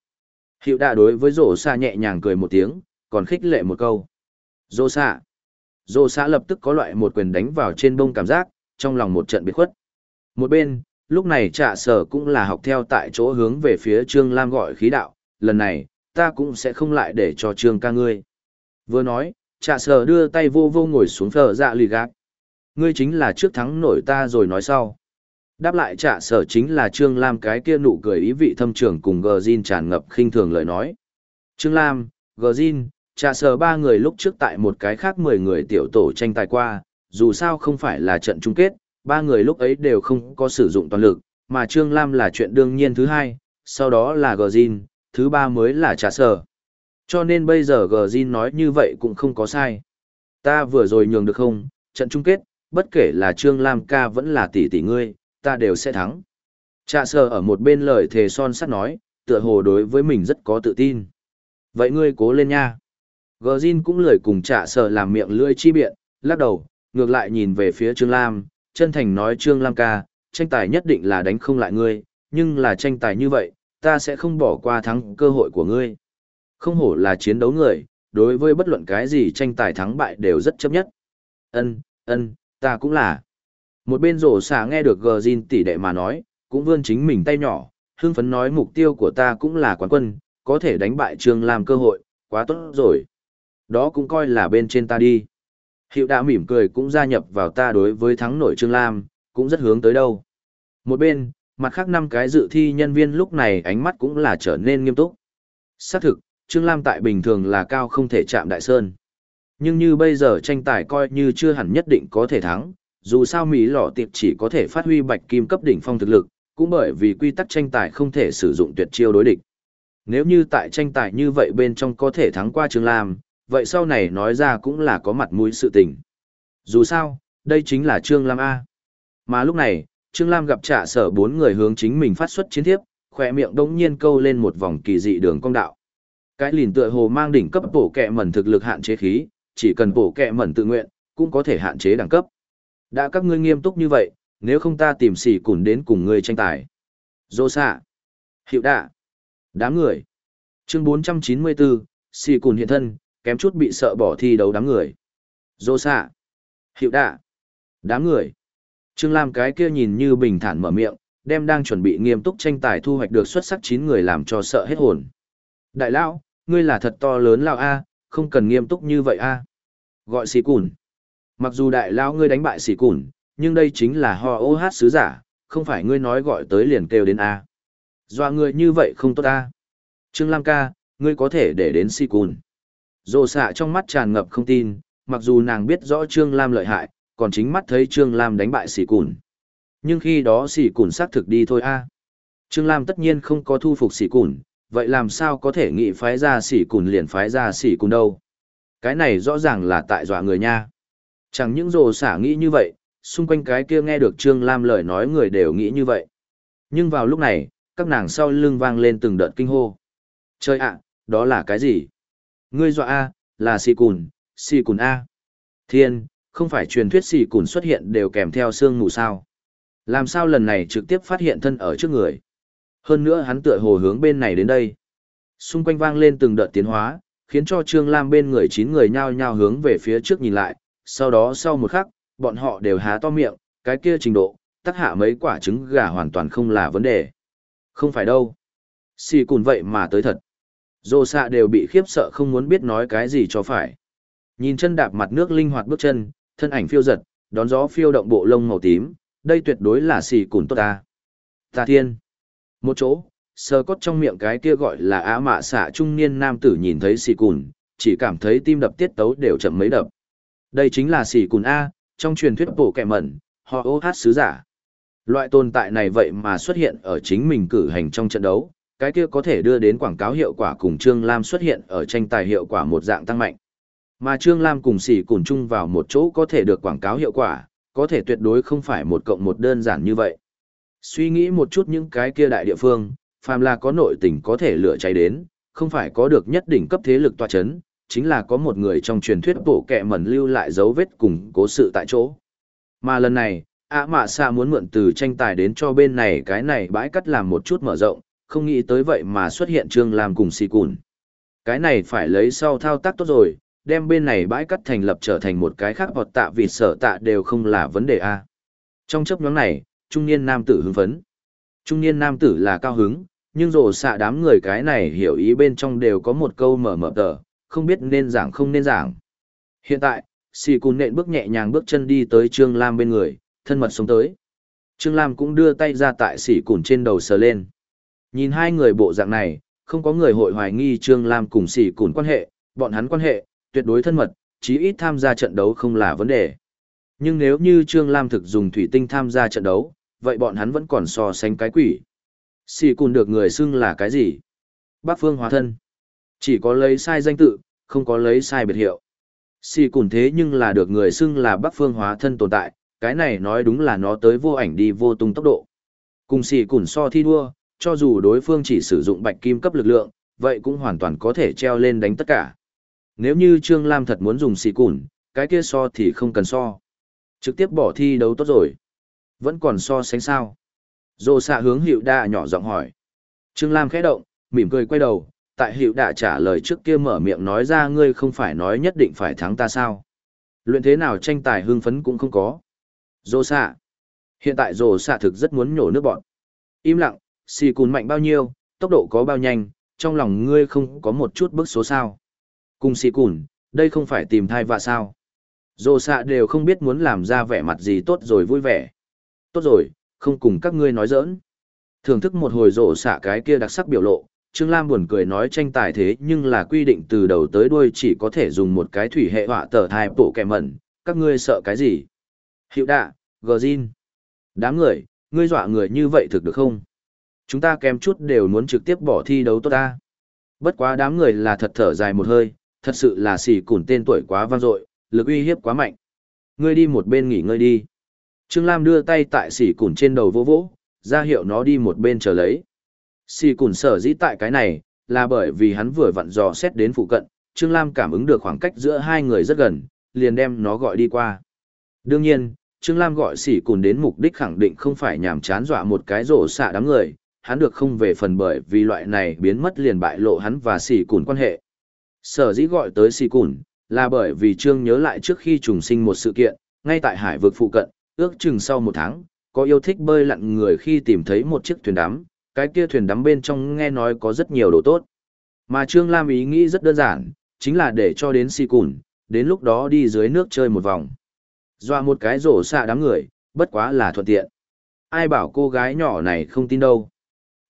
Hiệu đạ đối với rổ xạ nhẹ nhàng cười một tiếng, còn khích lệ một câu. Rổ xạ. Rổ xạ lập tức có loại một quyền đánh vào trên bông cảm giác trong lòng một trận biệt khuất. Một bên, lúc này trạ sở cũng là học theo tại chỗ hướng về phía Trương Lam gọi khí đạo, lần này, ta cũng sẽ không lại để cho Trương ca ngươi. Vừa nói, trạ sở đưa tay vô vô ngồi xuống phở dạ lì gác. Ngươi chính là trước thắng nổi ta rồi nói sau. Đáp lại trạ sở chính là Trương Lam cái kia nụ cười ý vị thâm trưởng cùng Gờ Jin tràn ngập khinh thường lời nói. Trương Lam, Gờ Jin, trạ sở ba người lúc trước tại một cái khác 10 người tiểu tổ tranh tài qua, dù sao không phải là trận chung kết, ba người lúc ấy đều không có sử dụng toàn lực, mà Trương Lam là chuyện đương nhiên thứ hai, sau đó là Gjin, thứ ba mới là trà sở. Cho nên bây giờ Gjin nói như vậy cũng không có sai. Ta vừa rồi nhường được không, trận chung kết, bất kể là Trương Lam ca vẫn là tỷ tỷ ngươi, ta đều sẽ thắng. Trà sở ở một bên lời thề son sắt nói, tựa hồ đối với mình rất có tự tin. Vậy ngươi cố lên nha. Gjin cũng lười cùng trà sở làm miệng lưỡi chi biện, lắc đầu, ngược lại nhìn về phía Trương Lam, chân thành nói Trương Lam ca, tranh tài nhất định là đánh không lại ngươi, nhưng là tranh tài như vậy, ta sẽ không bỏ qua thắng cơ hội của ngươi. Không hổ là chiến đấu người, đối với bất luận cái gì tranh tài thắng bại đều rất chấp nhất. Ân, ân, ta cũng là. Một bên rổ xả nghe được gờ Jin tỷ đệ mà nói, cũng vươn chính mình tay nhỏ, hương phấn nói mục tiêu của ta cũng là quán quân, có thể đánh bại Trương Lam cơ hội, quá tốt rồi. Đó cũng coi là bên trên ta đi. Hiệu đã mỉm cười cũng gia nhập vào ta đối với thắng nổi Trương Lam, cũng rất hướng tới đâu. Một bên, mặt khác năm cái dự thi nhân viên lúc này ánh mắt cũng là trở nên nghiêm túc. Xác thực, Trương Lam tại bình thường là cao không thể chạm đại sơn. Nhưng như bây giờ tranh tài coi như chưa hẳn nhất định có thể thắng, dù sao Mỹ lọ tiệp chỉ có thể phát huy bạch kim cấp đỉnh phong thực lực, cũng bởi vì quy tắc tranh tài không thể sử dụng tuyệt chiêu đối địch. Nếu như tại tranh tài như vậy bên trong có thể thắng qua Trương Lam, vậy sau này nói ra cũng là có mặt mũi sự tình. Dù sao, đây chính là Trương Lam A. Mà lúc này, Trương Lam gặp trả sở bốn người hướng chính mình phát xuất chiến thiếp, khỏe miệng đống nhiên câu lên một vòng kỳ dị đường cong đạo. Cái lìn tựa hồ mang đỉnh cấp bổ kẹ mẩn thực lực hạn chế khí, chỉ cần bổ kẹ mẩn tự nguyện, cũng có thể hạn chế đẳng cấp. Đã các ngươi nghiêm túc như vậy, nếu không ta tìm xỉ cùn đến cùng ngươi tranh tài. Dô xạ. Hiệu đạ. Đám người. Chương 494, xỉ cùn hiện thân, kém chút bị sợ bỏ thi đấu đám người. Dô xạ. Hiệu đạ. Đám người. Trương Lam cái kia nhìn như bình thản mở miệng, đem đang chuẩn bị nghiêm túc tranh tài thu hoạch được xuất sắc 9 người làm cho sợ hết hồn. Đại lão, ngươi là thật to lớn lão A, không cần nghiêm túc như vậy A. Gọi xì cùn. Mặc dù đại lão ngươi đánh bại xì cùn, nhưng đây chính là ho ô hát sứ giả, không phải ngươi nói gọi tới liền kêu đến A. dọa ngươi như vậy không tốt A. Trương Lam ca, ngươi có thể để đến xì cùn. Rồ xạ trong mắt tràn ngập không tin, mặc dù nàng biết rõ Trương Lam lợi hại, còn chính mắt thấy Trương Lam đánh bại sỉ cùn. Nhưng khi đó sỉ cùn xác thực đi thôi a. Trương Lam tất nhiên không có thu phục sỉ cùn, vậy làm sao có thể nghị phái ra sỉ cùn liền phái ra sỉ cùn đâu. Cái này rõ ràng là tại dọa người nha. Chẳng những rồ xả nghĩ như vậy, xung quanh cái kia nghe được Trương Lam lời nói người đều nghĩ như vậy. Nhưng vào lúc này, các nàng sau lưng vang lên từng đợt kinh hô. Trời ạ, đó là cái gì? Ngươi dọa A, là xì cùn, xì cùn A. Thiên, không phải truyền thuyết xì cùn xuất hiện đều kèm theo xương mù sao. Làm sao lần này trực tiếp phát hiện thân ở trước người. Hơn nữa hắn tựa hồ hướng bên này đến đây. Xung quanh vang lên từng đợt tiến hóa, khiến cho Trương Lam bên người chín người nhao nhao hướng về phía trước nhìn lại, sau đó sau một khắc, bọn họ đều há to miệng, cái kia trình độ, tắc hạ mấy quả trứng gà hoàn toàn không là vấn đề. Không phải đâu. Xì cùn vậy mà tới thật. Dô xạ đều bị khiếp sợ không muốn biết nói cái gì cho phải. Nhìn chân đạp mặt nước linh hoạt bước chân, thân ảnh phiêu giật, đón gió phiêu động bộ lông màu tím, đây tuyệt đối là xì cùn tốt ta. Ta thiên. Một chỗ, sờ cốt trong miệng cái kia gọi là á mạ xạ trung niên nam tử nhìn thấy xì cùn, chỉ cảm thấy tim đập tiết tấu đều chậm mấy đập. Đây chính là xì cùn A, trong truyền thuyết bổ kẹ mẩn, họ ô hát sứ giả. Loại tồn tại này vậy mà xuất hiện ở chính mình cử hành trong trận đấu, cái kia có thể đưa đến quảng cáo hiệu quả cùng Trương Lam xuất hiện ở tranh tài hiệu quả một dạng tăng mạnh. Mà Trương Lam cùng sỉ cùng chung vào một chỗ có thể được quảng cáo hiệu quả, có thể tuyệt đối không phải một cộng một đơn giản như vậy. Suy nghĩ một chút những cái kia đại địa phương, phàm là có nội tình có thể lửa cháy đến, không phải có được nhất đỉnh cấp thế lực tòa chấn, chính là có một người trong truyền thuyết bổ kẹ mẩn lưu lại dấu vết cùng cố sự tại chỗ. Mà lần này, ạ mạ xa muốn mượn từ tranh tài đến cho bên này cái này bãi cắt làm một chút mở rộng, không nghĩ tới vậy mà xuất hiện Trương Lam cùng xì cùn. Cái này phải lấy sau thao tác tốt rồi, đem bên này bãi cắt thành lập trở thành một cái khác hoặc tạ vì sở tạ đều không là vấn đề a. Trong chấp nhóm này, trung niên nam tử hưng phấn. Trung niên nam tử là cao hứng, nhưng rồ xạ đám người cái này hiểu ý bên trong đều có một câu mở mở tờ, không biết nên giảng không nên giảng. Hiện tại, xì cùn nện bước nhẹ nhàng bước chân đi tới Trương Lam bên người, thân mật sống tới. Trương Lam cũng đưa tay ra tại xì cùn trên đầu sờ lên. Nhìn hai người bộ dạng này, không có người hội hoài nghi Trương Lam cùng sỉ cùn quan hệ, bọn hắn quan hệ, tuyệt đối thân mật, chí ít tham gia trận đấu không là vấn đề. Nhưng nếu như Trương Lam thực dùng thủy tinh tham gia trận đấu, vậy bọn hắn vẫn còn so sánh cái quỷ. Sỉ cùn được người xưng là cái gì? Bác phương hóa thân. Chỉ có lấy sai danh tự, không có lấy sai biệt hiệu. Sỉ cùn thế nhưng là được người xưng là Bắc phương hóa thân tồn tại, cái này nói đúng là nó tới vô ảnh đi vô tung tốc độ. Cùng sỉ cùn so thi đua, cho dù đối phương chỉ sử dụng bạch kim cấp lực lượng, vậy cũng hoàn toàn có thể treo lên đánh tất cả. Nếu như Trương Lam thật muốn dùng xì cùn, cái kia so thì không cần so. Trực tiếp bỏ thi đấu tốt rồi. Vẫn còn so sánh sao. Dô xạ hướng hiệu đa nhỏ giọng hỏi. Trương Lam khẽ động, mỉm cười quay đầu, tại hiệu đạ trả lời trước kia mở miệng nói ra ngươi không phải nói nhất định phải thắng ta sao. Luyện thế nào tranh tài hưng phấn cũng không có. Dô xạ. Hiện tại dô xạ thực rất muốn nhổ nước bọn. Im lặng, xì cùn mạnh bao nhiêu, tốc độ có bao nhanh, trong lòng ngươi không có một chút bức số sao. Cùng xì cùn, đây không phải tìm thai vạ sao. Dô xạ đều không biết muốn làm ra vẻ mặt gì tốt rồi vui vẻ. Tốt rồi, không cùng các ngươi nói giỡn. Thưởng thức một hồi rổ xạ cái kia đặc sắc biểu lộ, Trương Lam buồn cười nói tranh tài thế nhưng là quy định từ đầu tới đuôi chỉ có thể dùng một cái thủy hệ họa tờ thai bộ kẻ mẩn, các ngươi sợ cái gì? Hiệu đạ, gờ zin. Đám người, ngươi dọa người như vậy thực được không? Chúng ta kém chút đều muốn trực tiếp bỏ thi đấu tốt ta. Bất quá đám người là thật thở dài một hơi, thật sự là xỉ cùn tên tuổi quá vang dội, lực uy hiếp quá mạnh. Ngươi đi một bên nghỉ ngơi đi. Trương Lam đưa tay tại xỉ cùn trên đầu vỗ vỗ, ra hiệu nó đi một bên chờ lấy. Xỉ cùn sở dĩ tại cái này, là bởi vì hắn vừa vặn dò xét đến phụ cận, Trương Lam cảm ứng được khoảng cách giữa hai người rất gần, liền đem nó gọi đi qua. Đương nhiên, Trương Lam gọi xỉ cùn đến mục đích khẳng định không phải nhàm chán dọa một cái rổ xạ đám người, hắn được không về phần bởi vì loại này biến mất liền bại lộ hắn và xì cùn quan hệ. Sở dĩ gọi tới xì cùn, là bởi vì Trương nhớ lại trước khi trùng sinh một sự kiện, ngay tại hải vực phụ cận, ước chừng sau một tháng, có yêu thích bơi lặn người khi tìm thấy một chiếc thuyền đắm, cái kia thuyền đắm bên trong nghe nói có rất nhiều đồ tốt. Mà Trương Lam ý nghĩ rất đơn giản, chính là để cho đến xì cùn, đến lúc đó đi dưới nước chơi một vòng. Dọa một cái rổ xạ đám người, bất quá là thuận tiện. Ai bảo cô gái nhỏ này không tin đâu.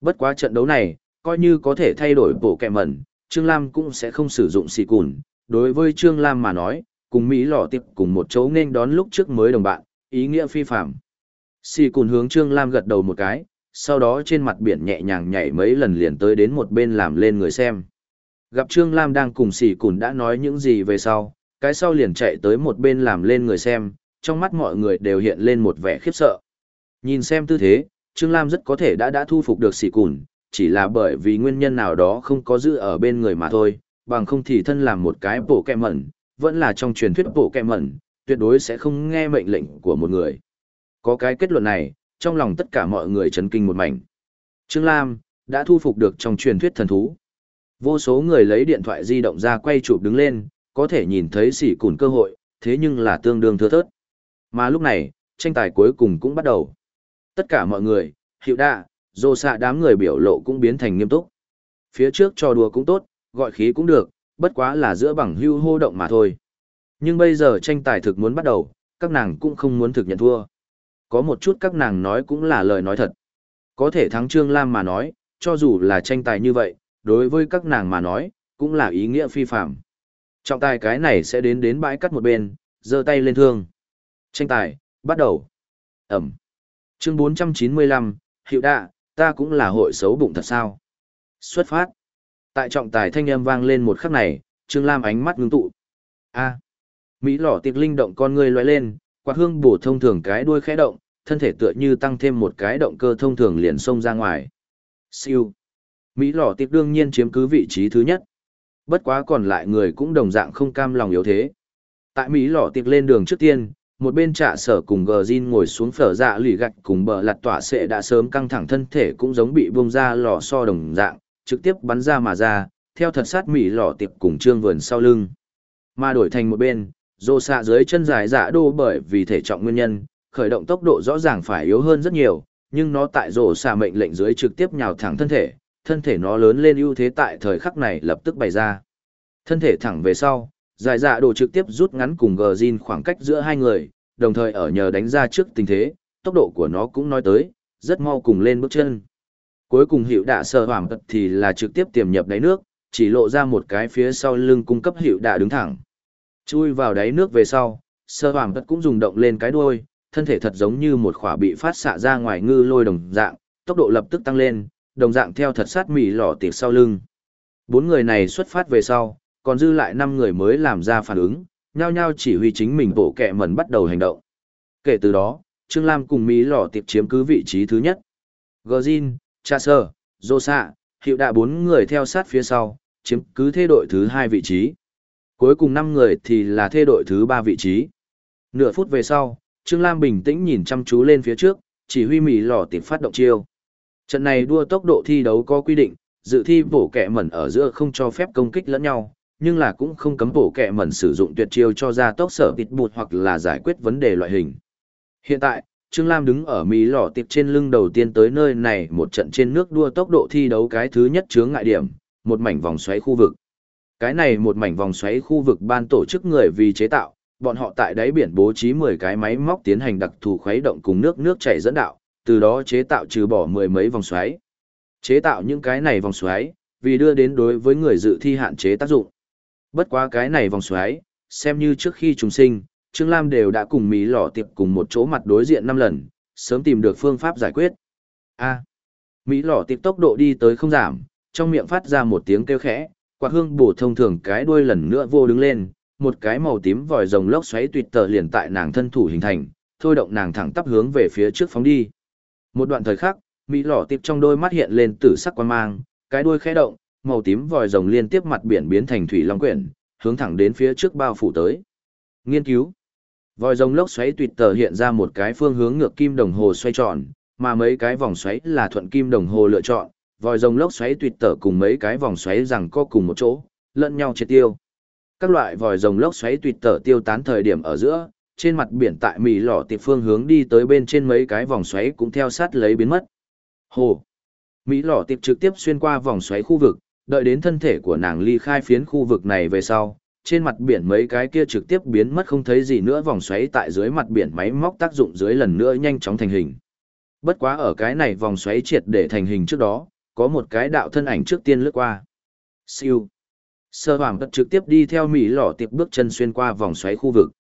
Bất quá trận đấu này, coi như có thể thay đổi bộ kẹ mẩn, Trương Lam cũng sẽ không sử dụng xì cùn. Đối với Trương Lam mà nói, cùng Mỹ lò tiếp cùng một chỗ nên đón lúc trước mới đồng bạn, ý nghĩa phi phạm. Xì cùn hướng Trương Lam gật đầu một cái, sau đó trên mặt biển nhẹ nhàng nhảy mấy lần liền tới đến một bên làm lên người xem. Gặp Trương Lam đang cùng xì cùn đã nói những gì về sau, cái sau liền chạy tới một bên làm lên người xem, trong mắt mọi người đều hiện lên một vẻ khiếp sợ. Nhìn xem tư thế, Trương Lam rất có thể đã đã thu phục được sỉ cùn, chỉ là bởi vì nguyên nhân nào đó không có giữ ở bên người mà thôi, bằng không thì thân làm một cái bổ kẹ mẩn, vẫn là trong truyền thuyết bổ kẹ mẩn, tuyệt đối sẽ không nghe mệnh lệnh của một người. Có cái kết luận này, trong lòng tất cả mọi người chấn kinh một mảnh. Trương Lam, đã thu phục được trong truyền thuyết thần thú. Vô số người lấy điện thoại di động ra quay chụp đứng lên, có thể nhìn thấy sỉ cùn cơ hội, thế nhưng là tương đương thưa thớt. Mà lúc này, tranh tài cuối cùng cũng bắt đầu. Tất cả mọi người, hiệu đạ, dô xạ đám người biểu lộ cũng biến thành nghiêm túc. Phía trước trò đùa cũng tốt, gọi khí cũng được, bất quá là giữa bằng hưu hô động mà thôi. Nhưng bây giờ tranh tài thực muốn bắt đầu, các nàng cũng không muốn thực nhận thua. Có một chút các nàng nói cũng là lời nói thật. Có thể thắng Trương Lam mà nói, cho dù là tranh tài như vậy, đối với các nàng mà nói, cũng là ý nghĩa phi phạm. Trọng tài cái này sẽ đến đến bãi cắt một bên, giơ tay lên thương. Tranh tài, bắt đầu. Ẩm. Chương 495, hiệu đạ, ta cũng là hội xấu bụng thật sao. Xuất phát. Tại trọng tài thanh âm vang lên một khắc này, Trương Lam ánh mắt ngưng tụ. A. Mỹ lỏ tiệc linh động con người loại lên, quạt hương bổ thông thường cái đuôi khẽ động, thân thể tựa như tăng thêm một cái động cơ thông thường liền xông ra ngoài. Siêu. Mỹ lỏ tiệc đương nhiên chiếm cứ vị trí thứ nhất. Bất quá còn lại người cũng đồng dạng không cam lòng yếu thế. Tại Mỹ lỏ tiệc lên đường trước tiên, một bên trạ sở cùng gờ zin ngồi xuống phở dạ lì gạch cùng bờ lặt tỏa sệ đã sớm căng thẳng thân thể cũng giống bị bông ra lò so đồng dạng, trực tiếp bắn ra mà ra, theo thật sát mỹ lò tiệp cùng trương vườn sau lưng. Mà đổi thành một bên, rô xạ dưới chân dài dạ đô bởi vì thể trọng nguyên nhân, khởi động tốc độ rõ ràng phải yếu hơn rất nhiều, nhưng nó tại rổ xạ mệnh lệnh dưới trực tiếp nhào thẳng thân thể thân thể nó lớn lên ưu thế tại thời khắc này lập tức bày ra. Thân thể thẳng về sau Giải dạ đồ trực tiếp rút ngắn cùng gờ zin khoảng cách giữa hai người, đồng thời ở nhờ đánh ra trước tình thế, tốc độ của nó cũng nói tới, rất mau cùng lên bước chân. Cuối cùng hiệu đạ sờ hoảng tật thì là trực tiếp tiềm nhập đáy nước, chỉ lộ ra một cái phía sau lưng cung cấp hiệu đạ đứng thẳng. Chui vào đáy nước về sau, sơ hoảng tật cũng dùng động lên cái đuôi, thân thể thật giống như một khỏa bị phát xạ ra ngoài ngư lôi đồng dạng, tốc độ lập tức tăng lên, đồng dạng theo thật sát mỉ lỏ tiệc sau lưng. Bốn người này xuất phát về sau, còn dư lại năm người mới làm ra phản ứng, nhao nhao chỉ huy chính mình bộ kẹ mẩn bắt đầu hành động. Kể từ đó, Trương Lam cùng Mỹ lò tiệp chiếm cứ vị trí thứ nhất. Gordin, Chaser, Rosa, hiệu đạ bốn người theo sát phía sau, chiếm cứ thê đội thứ hai vị trí. Cuối cùng năm người thì là thê đội thứ ba vị trí. Nửa phút về sau, Trương Lam bình tĩnh nhìn chăm chú lên phía trước, chỉ huy Mỹ lò tiệp phát động chiêu. Trận này đua tốc độ thi đấu có quy định, dự thi bổ kẹ mẩn ở giữa không cho phép công kích lẫn nhau, nhưng là cũng không cấm bổ kẹ mẩn sử dụng tuyệt chiêu cho ra tốc sở tịt bụt hoặc là giải quyết vấn đề loại hình. Hiện tại, Trương Lam đứng ở Mỹ lò tiệp trên lưng đầu tiên tới nơi này một trận trên nước đua tốc độ thi đấu cái thứ nhất chướng ngại điểm, một mảnh vòng xoáy khu vực. Cái này một mảnh vòng xoáy khu vực ban tổ chức người vì chế tạo, bọn họ tại đáy biển bố trí 10 cái máy móc tiến hành đặc thù khuấy động cùng nước nước chảy dẫn đạo, từ đó chế tạo trừ bỏ mười mấy vòng xoáy. Chế tạo những cái này vòng xoáy, vì đưa đến đối với người dự thi hạn chế tác dụng. Bất quá cái này vòng xoáy, xem như trước khi chúng sinh, Trương Lam đều đã cùng Mỹ lọ tiệp cùng một chỗ mặt đối diện 5 lần, sớm tìm được phương pháp giải quyết. A. Mỹ lọ tiệp tốc độ đi tới không giảm, trong miệng phát ra một tiếng kêu khẽ, quạt hương bổ thông thường cái đuôi lần nữa vô đứng lên, một cái màu tím vòi rồng lốc xoáy tuyệt tờ liền tại nàng thân thủ hình thành, thôi động nàng thẳng tắp hướng về phía trước phóng đi. Một đoạn thời khắc, Mỹ lọ tiệp trong đôi mắt hiện lên tử sắc quan mang, cái đuôi khẽ động, màu tím vòi rồng liên tiếp mặt biển biến thành thủy long quyển, hướng thẳng đến phía trước bao phủ tới. Nghiên cứu. Vòi rồng lốc xoáy tuyệt tờ hiện ra một cái phương hướng ngược kim đồng hồ xoay tròn, mà mấy cái vòng xoáy là thuận kim đồng hồ lựa chọn, vòi rồng lốc xoáy tuyệt tờ cùng mấy cái vòng xoáy rằng co cùng một chỗ, lẫn nhau triệt tiêu. Các loại vòi rồng lốc xoáy tuyệt tờ tiêu tán thời điểm ở giữa, trên mặt biển tại mì lọ tiệp phương hướng đi tới bên trên mấy cái vòng xoáy cũng theo sát lấy biến mất. Hồ. Mỹ lọ tiệp trực tiếp xuyên qua vòng xoáy khu vực, đợi đến thân thể của nàng ly khai phiến khu vực này về sau, trên mặt biển mấy cái kia trực tiếp biến mất không thấy gì nữa vòng xoáy tại dưới mặt biển máy móc tác dụng dưới lần nữa nhanh chóng thành hình. Bất quá ở cái này vòng xoáy triệt để thành hình trước đó, có một cái đạo thân ảnh trước tiên lướt qua. Siêu. Sơ hoàng tật trực tiếp đi theo Mỹ lọ tiệp bước chân xuyên qua vòng xoáy khu vực.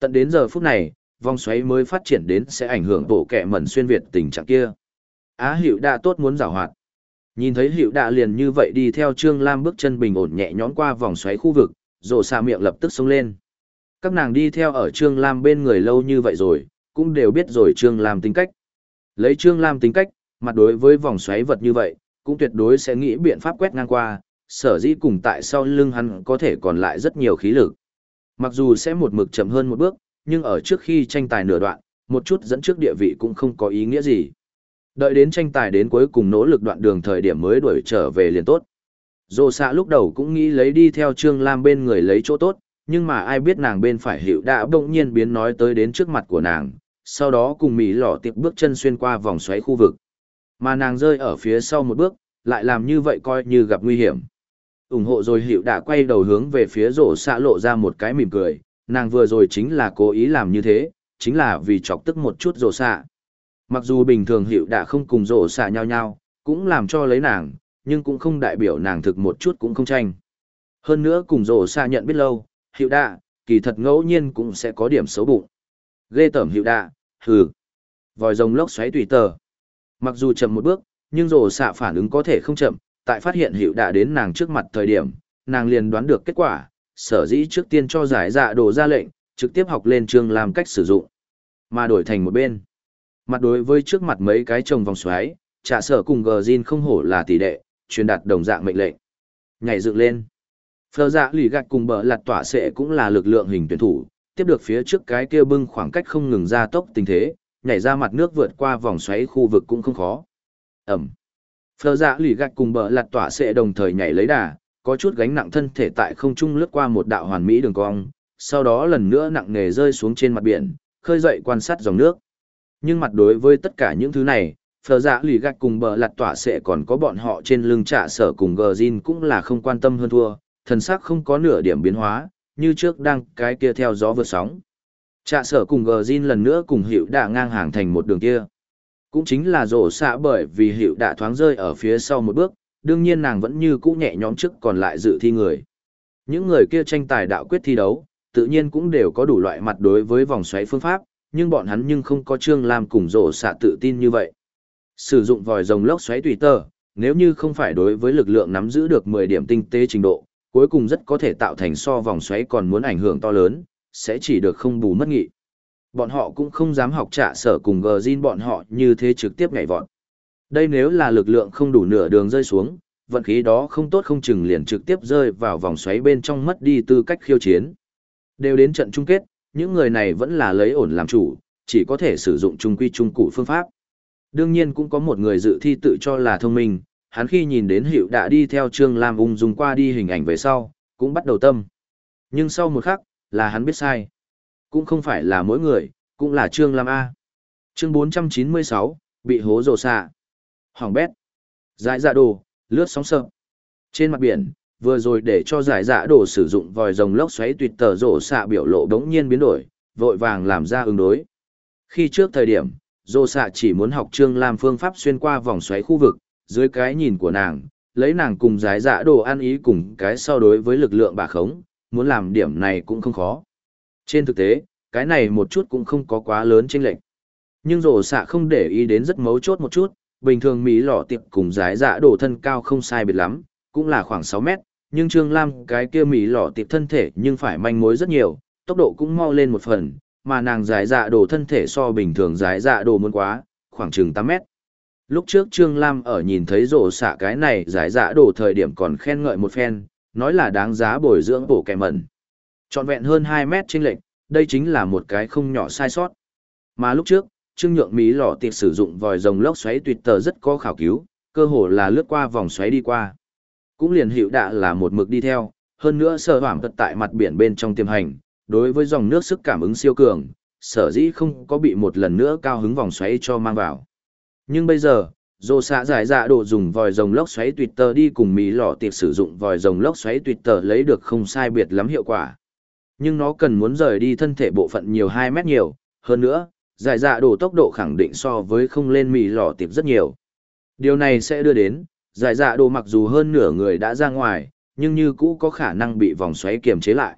Tận đến giờ phút này, vòng xoáy mới phát triển đến sẽ ảnh hưởng bộ kẻ mẩn xuyên Việt tình trạng kia. Á hiệu đã tốt muốn giảo hoạt. Nhìn thấy hiệu đạ liền như vậy đi theo Trương Lam bước chân bình ổn nhẹ nhõm qua vòng xoáy khu vực, rổ xà miệng lập tức xông lên. Các nàng đi theo ở Trương Lam bên người lâu như vậy rồi, cũng đều biết rồi Trương Lam tính cách. Lấy Trương Lam tính cách, mặt đối với vòng xoáy vật như vậy, cũng tuyệt đối sẽ nghĩ biện pháp quét ngang qua, sở dĩ cùng tại sau lưng hắn có thể còn lại rất nhiều khí lực. Mặc dù sẽ một mực chậm hơn một bước, nhưng ở trước khi tranh tài nửa đoạn, một chút dẫn trước địa vị cũng không có ý nghĩa gì. Đợi đến tranh tài đến cuối cùng nỗ lực đoạn đường thời điểm mới đuổi trở về liền tốt. Dô xạ lúc đầu cũng nghĩ lấy đi theo Trương Lam bên người lấy chỗ tốt, nhưng mà ai biết nàng bên phải hiệu đã bỗng nhiên biến nói tới đến trước mặt của nàng, sau đó cùng Mỹ lỏ tiệp bước chân xuyên qua vòng xoáy khu vực. Mà nàng rơi ở phía sau một bước, lại làm như vậy coi như gặp nguy hiểm. ủng hộ rồi hiệu đã quay đầu hướng về phía rổ xạ lộ ra một cái mỉm cười, nàng vừa rồi chính là cố ý làm như thế, chính là vì chọc tức một chút rổ xạ. Mặc dù bình thường hiệu đã không cùng rổ xạ nhau nhau, cũng làm cho lấy nàng, nhưng cũng không đại biểu nàng thực một chút cũng không tranh. Hơn nữa cùng rổ xạ nhận biết lâu, hiệu đạ, kỳ thật ngẫu nhiên cũng sẽ có điểm xấu bụng. Ghê tởm hiệu đạ, hừ. Vòi rồng lốc xoáy tùy tờ. Mặc dù chậm một bước, nhưng rổ xạ phản ứng có thể không chậm, tại phát hiện hiệu đạ đến nàng trước mặt thời điểm, nàng liền đoán được kết quả, sở dĩ trước tiên cho giải dạ đồ ra lệnh, trực tiếp học lên trường làm cách sử dụng. Mà đổi thành một bên. Mặt đối với trước mặt mấy cái chồng vòng xoáy, trả sở cùng gờ Jin không hổ là tỷ đệ, truyền đạt đồng dạng mệnh lệnh. Nhảy dựng lên. Phờ dạ lì gạch cùng bờ lặt tỏa sẽ cũng là lực lượng hình tuyển thủ, tiếp được phía trước cái kia bưng khoảng cách không ngừng ra tốc tình thế, nhảy ra mặt nước vượt qua vòng xoáy khu vực cũng không khó. Ẩm. Phờ dạ lì gạch cùng bờ lặt tỏa sẽ đồng thời nhảy lấy đà, có chút gánh nặng thân thể tại không trung lướt qua một đạo hoàn mỹ đường cong, sau đó lần nữa nặng nề rơi xuống trên mặt biển, khơi dậy quan sát dòng nước. Nhưng mặt đối với tất cả những thứ này, phờ dạ lì gạch cùng bờ lặt tỏa sẽ còn có bọn họ trên lưng trả sở cùng gờ zin cũng là không quan tâm hơn thua, thần sắc không có nửa điểm biến hóa, như trước đang cái kia theo gió vượt sóng. Trạ sở cùng gờ zin lần nữa cùng hiệu đã ngang hàng thành một đường kia. Cũng chính là rổ xạ bởi vì hiệu đã thoáng rơi ở phía sau một bước, đương nhiên nàng vẫn như cũ nhẹ nhõm trước còn lại dự thi người. Những người kia tranh tài đạo quyết thi đấu, tự nhiên cũng đều có đủ loại mặt đối với vòng xoáy phương pháp, nhưng bọn hắn nhưng không có Trương Lam cùng rổ xạ tự tin như vậy. Sử dụng vòi rồng lốc xoáy tùy tơ, nếu như không phải đối với lực lượng nắm giữ được 10 điểm tinh tế trình độ, cuối cùng rất có thể tạo thành so vòng xoáy còn muốn ảnh hưởng to lớn, sẽ chỉ được không bù mất nghị. Bọn họ cũng không dám học trả sở cùng gờ zin bọn họ như thế trực tiếp nhảy vọt. Đây nếu là lực lượng không đủ nửa đường rơi xuống, vận khí đó không tốt không chừng liền trực tiếp rơi vào vòng xoáy bên trong mất đi tư cách khiêu chiến. Đều đến trận chung kết, những người này vẫn là lấy ổn làm chủ, chỉ có thể sử dụng trung quy trung cụ phương pháp. Đương nhiên cũng có một người dự thi tự cho là thông minh, hắn khi nhìn đến hiệu đã đi theo Trương Lam ung dung qua đi hình ảnh về sau, cũng bắt đầu tâm. Nhưng sau một khắc, là hắn biết sai. Cũng không phải là mỗi người, cũng là Trương Lam A. Chương 496, bị hố rồ xạ. Hoàng bét. dãi dạ đồ, lướt sóng sợ. Trên mặt biển, vừa rồi để cho giải dạ đồ sử dụng vòi rồng lốc xoáy tuyệt tờ rổ xạ biểu lộ đống nhiên biến đổi, vội vàng làm ra ứng đối. Khi trước thời điểm, rổ xạ chỉ muốn học trương làm phương pháp xuyên qua vòng xoáy khu vực, dưới cái nhìn của nàng, lấy nàng cùng giải dạ đồ ăn ý cùng cái so đối với lực lượng bà khống, muốn làm điểm này cũng không khó. Trên thực tế, cái này một chút cũng không có quá lớn chênh lệch. Nhưng rổ xạ không để ý đến rất mấu chốt một chút, bình thường Mỹ lọ tiệp cùng giải dạ đồ thân cao không sai biệt lắm, cũng là khoảng 6 mét, nhưng Trương Lam cái kia mỉ lọ tiệp thân thể nhưng phải manh mối rất nhiều, tốc độ cũng mau lên một phần, mà nàng giải dạ đồ thân thể so bình thường giải dạ đồ muốn quá, khoảng chừng 8 mét. Lúc trước Trương Lam ở nhìn thấy rổ xạ cái này giải dạ đổ thời điểm còn khen ngợi một phen, nói là đáng giá bồi dưỡng bổ kẻ mẩn. Trọn vẹn hơn 2 mét trên lệnh, đây chính là một cái không nhỏ sai sót. Mà lúc trước, Trương Nhượng Mỹ lọ tiệp sử dụng vòi rồng lốc xoáy tuyệt tờ rất có khảo cứu, cơ hồ là lướt qua vòng xoáy đi qua. Cũng liền hiệu đạ là một mực đi theo, hơn nữa sở hoảng tật tại mặt biển bên trong tiềm hành, đối với dòng nước sức cảm ứng siêu cường, sở dĩ không có bị một lần nữa cao hứng vòng xoáy cho mang vào. Nhưng bây giờ, dô xạ giải dạ độ dùng vòi rồng lốc xoáy tuyệt tờ đi cùng mì lọ tiệp sử dụng vòi rồng lốc xoáy tuyệt tờ lấy được không sai biệt lắm hiệu quả. Nhưng nó cần muốn rời đi thân thể bộ phận nhiều 2 mét nhiều, hơn nữa, giải dạ đổ tốc độ khẳng định so với không lên mì lò tiệp rất nhiều. Điều này sẽ đưa đến, giải dạ đồ mặc dù hơn nửa người đã ra ngoài, nhưng như cũ có khả năng bị vòng xoáy kiềm chế lại.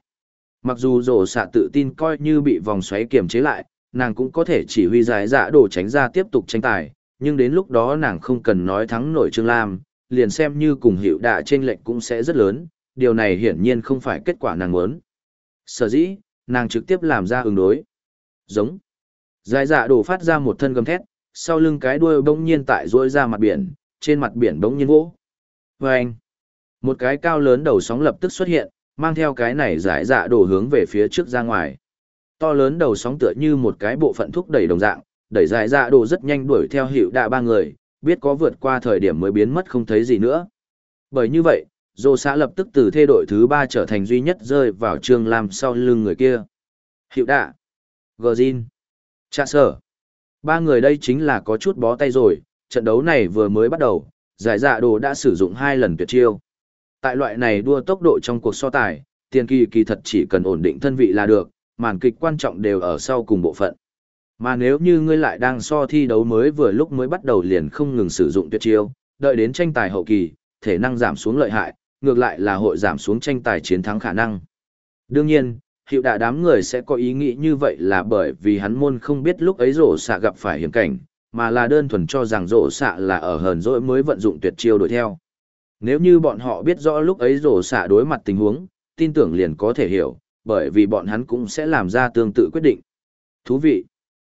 Mặc dù rổ xạ tự tin coi như bị vòng xoáy kiềm chế lại, nàng cũng có thể chỉ huy giải dạ đồ tránh ra tiếp tục tranh tài, nhưng đến lúc đó nàng không cần nói thắng nổi Trương Lam, liền xem như cùng hiệu đạ trên lệnh cũng sẽ rất lớn, điều này hiển nhiên không phải kết quả nàng muốn. Sở dĩ, nàng trực tiếp làm ra ứng đối. Giống. Giải dạ đổ phát ra một thân gầm thét, sau lưng cái đuôi bỗng nhiên tại rỗi ra mặt biển, trên mặt biển bỗng nhiên vỗ. Và anh, một cái cao lớn đầu sóng lập tức xuất hiện, mang theo cái này giải dạ đổ hướng về phía trước ra ngoài. To lớn đầu sóng tựa như một cái bộ phận thúc đẩy đồng dạng, đẩy giải dạ đổ rất nhanh đuổi theo hiệu đạ ba người, biết có vượt qua thời điểm mới biến mất không thấy gì nữa. Bởi như vậy, Dô xã lập tức từ thê đội thứ ba trở thành duy nhất rơi vào Trương Lam sau lưng người kia. Hiệu đạ. Gờ Jin. cha sở. Ba người đây chính là có chút bó tay rồi, trận đấu này vừa mới bắt đầu, giải dạ đồ đã sử dụng hai lần tuyệt chiêu. Tại loại này đua tốc độ trong cuộc so tài, tiền kỳ kỳ thật chỉ cần ổn định thân vị là được, màn kịch quan trọng đều ở sau cùng bộ phận. Mà nếu như ngươi lại đang so thi đấu mới vừa lúc mới bắt đầu liền không ngừng sử dụng tuyệt chiêu, đợi đến tranh tài hậu kỳ, thể năng giảm xuống lợi hại, ngược lại là hội giảm xuống tranh tài chiến thắng khả năng. Đương nhiên, hiệu đạ đám người sẽ có ý nghĩ như vậy là bởi vì hắn môn không biết lúc ấy rổ xạ gặp phải hiểm cảnh, mà là đơn thuần cho rằng rổ xạ là ở hờn dỗi mới vận dụng tuyệt chiêu đuổi theo. Nếu như bọn họ biết rõ lúc ấy rổ xạ đối mặt tình huống, tin tưởng liền có thể hiểu, bởi vì bọn hắn cũng sẽ làm ra tương tự quyết định. Thú vị!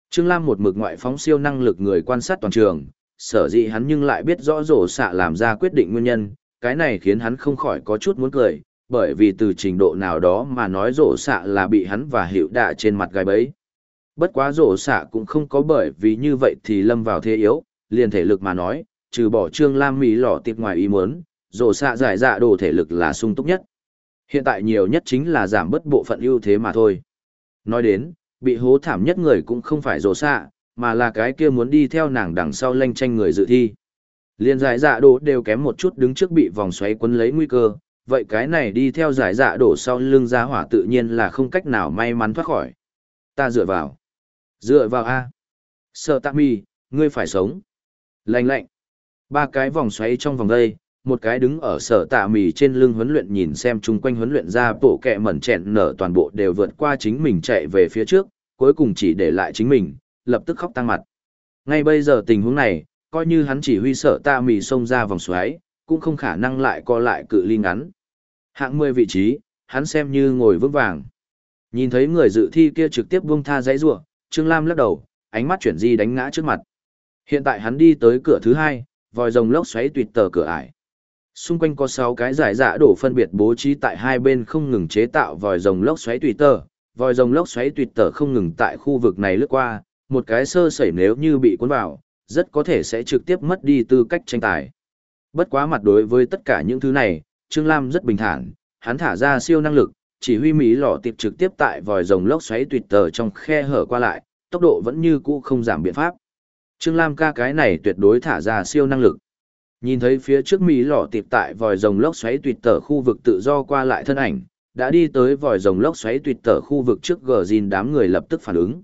Trương Lam một mực ngoại phóng siêu năng lực người quan sát toàn trường, sở dĩ hắn nhưng lại biết rõ rổ xạ làm ra quyết định nguyên nhân, cái này khiến hắn không khỏi có chút muốn cười, bởi vì từ trình độ nào đó mà nói rổ xạ là bị hắn và hiệu đạ trên mặt gai bấy. Bất quá rổ xạ cũng không có bởi vì như vậy thì lâm vào thế yếu, liền thể lực mà nói, trừ bỏ trương lam mỹ lỏ tiệp ngoài ý muốn, rổ xạ giải dạ đồ thể lực là sung túc nhất. Hiện tại nhiều nhất chính là giảm bất bộ phận ưu thế mà thôi. Nói đến, bị hố thảm nhất người cũng không phải rổ xạ, mà là cái kia muốn đi theo nàng đằng sau lanh tranh người dự thi. Liên giải dạ đồ đều kém một chút đứng trước bị vòng xoáy quấn lấy nguy cơ, vậy cái này đi theo giải dạ đổ sau lưng ra hỏa tự nhiên là không cách nào may mắn thoát khỏi. Ta dựa vào. Dựa vào A. Sợ tạ mi, ngươi phải sống. Lành lạnh. Ba cái vòng xoáy trong vòng đây, một cái đứng ở sở tạ mì trên lưng huấn luyện nhìn xem chung quanh huấn luyện ra bộ kẹ mẩn chẹn nở toàn bộ đều vượt qua chính mình chạy về phía trước, cuối cùng chỉ để lại chính mình, lập tức khóc tăng mặt. Ngay bây giờ tình huống này, coi như hắn chỉ huy sở tạ mì xông ra vòng xoáy, cũng không khả năng lại co lại cự ly ngắn. Hạng 10 vị trí, hắn xem như ngồi vững vàng. Nhìn thấy người dự thi kia trực tiếp buông tha giấy rủa, Trương Lam lắc đầu, ánh mắt chuyển di đánh ngã trước mặt. Hiện tại hắn đi tới cửa thứ hai, vòi rồng lốc xoáy tuyệt tờ cửa ải. Xung quanh có 6 cái giải dạ đổ phân biệt bố trí tại hai bên không ngừng chế tạo vòi rồng lốc xoáy tùy tờ. Vòi rồng lốc xoáy tùy tờ không ngừng tại khu vực này lướt qua, một cái sơ sẩy nếu như bị cuốn vào, rất có thể sẽ trực tiếp mất đi tư cách tranh tài. Bất quá mặt đối với tất cả những thứ này, Trương Lam rất bình thản, hắn thả ra siêu năng lực, chỉ huy Mỹ lọ tiệp trực tiếp tại vòi rồng lốc xoáy tuyệt tờ trong khe hở qua lại, tốc độ vẫn như cũ không giảm biện pháp. Trương Lam ca cái này tuyệt đối thả ra siêu năng lực. Nhìn thấy phía trước Mỹ lọ tiệp tại vòi rồng lốc xoáy tuyệt tờ khu vực tự do qua lại thân ảnh, đã đi tới vòi rồng lốc xoáy tuyệt tờ khu vực trước gờ gìn đám người lập tức phản ứng.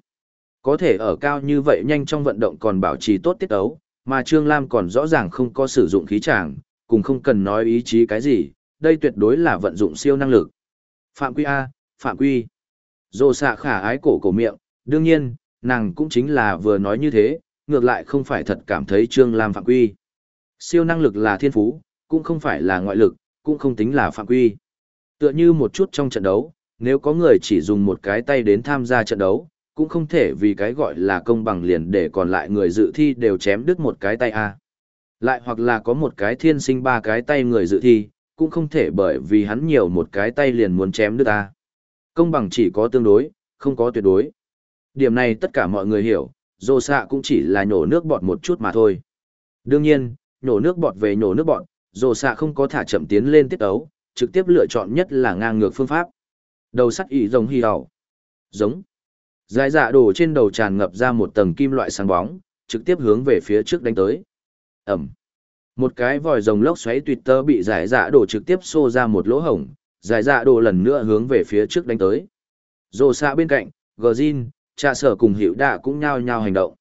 Có thể ở cao như vậy nhanh trong vận động còn bảo trì tốt tiết ấu, mà Trương Lam còn rõ ràng không có sử dụng khí tràng, cùng không cần nói ý chí cái gì, đây tuyệt đối là vận dụng siêu năng lực. Phạm Quy A, Phạm Quy. dồ xạ khả ái cổ cổ miệng, đương nhiên, nàng cũng chính là vừa nói như thế, ngược lại không phải thật cảm thấy Trương Lam Phạm Quy. Siêu năng lực là thiên phú, cũng không phải là ngoại lực, cũng không tính là Phạm Quy. Tựa như một chút trong trận đấu, nếu có người chỉ dùng một cái tay đến tham gia trận đấu, cũng không thể vì cái gọi là công bằng liền để còn lại người dự thi đều chém đứt một cái tay a. Lại hoặc là có một cái thiên sinh ba cái tay người dự thi, cũng không thể bởi vì hắn nhiều một cái tay liền muốn chém đứt ta. Công bằng chỉ có tương đối, không có tuyệt đối. Điểm này tất cả mọi người hiểu, dô xạ cũng chỉ là nhổ nước bọt một chút mà thôi. Đương nhiên, nhổ nước bọt về nhổ nước bọt, dô xạ không có thả chậm tiến lên tiết ấu, trực tiếp lựa chọn nhất là ngang ngược phương pháp. Đầu sắt ỉ rồng hì hầu. Giống. Dài dạ đổ trên đầu tràn ngập ra một tầng kim loại sáng bóng, trực tiếp hướng về phía trước đánh tới. Ẩm. Một cái vòi rồng lốc xoáy tuyệt tơ bị giải dạ đổ trực tiếp xô ra một lỗ hổng, giải dạ đổ lần nữa hướng về phía trước đánh tới. Rồ xạ bên cạnh, gờ zin, trà sở cùng hiệu đạ cũng nhao nhao hành động.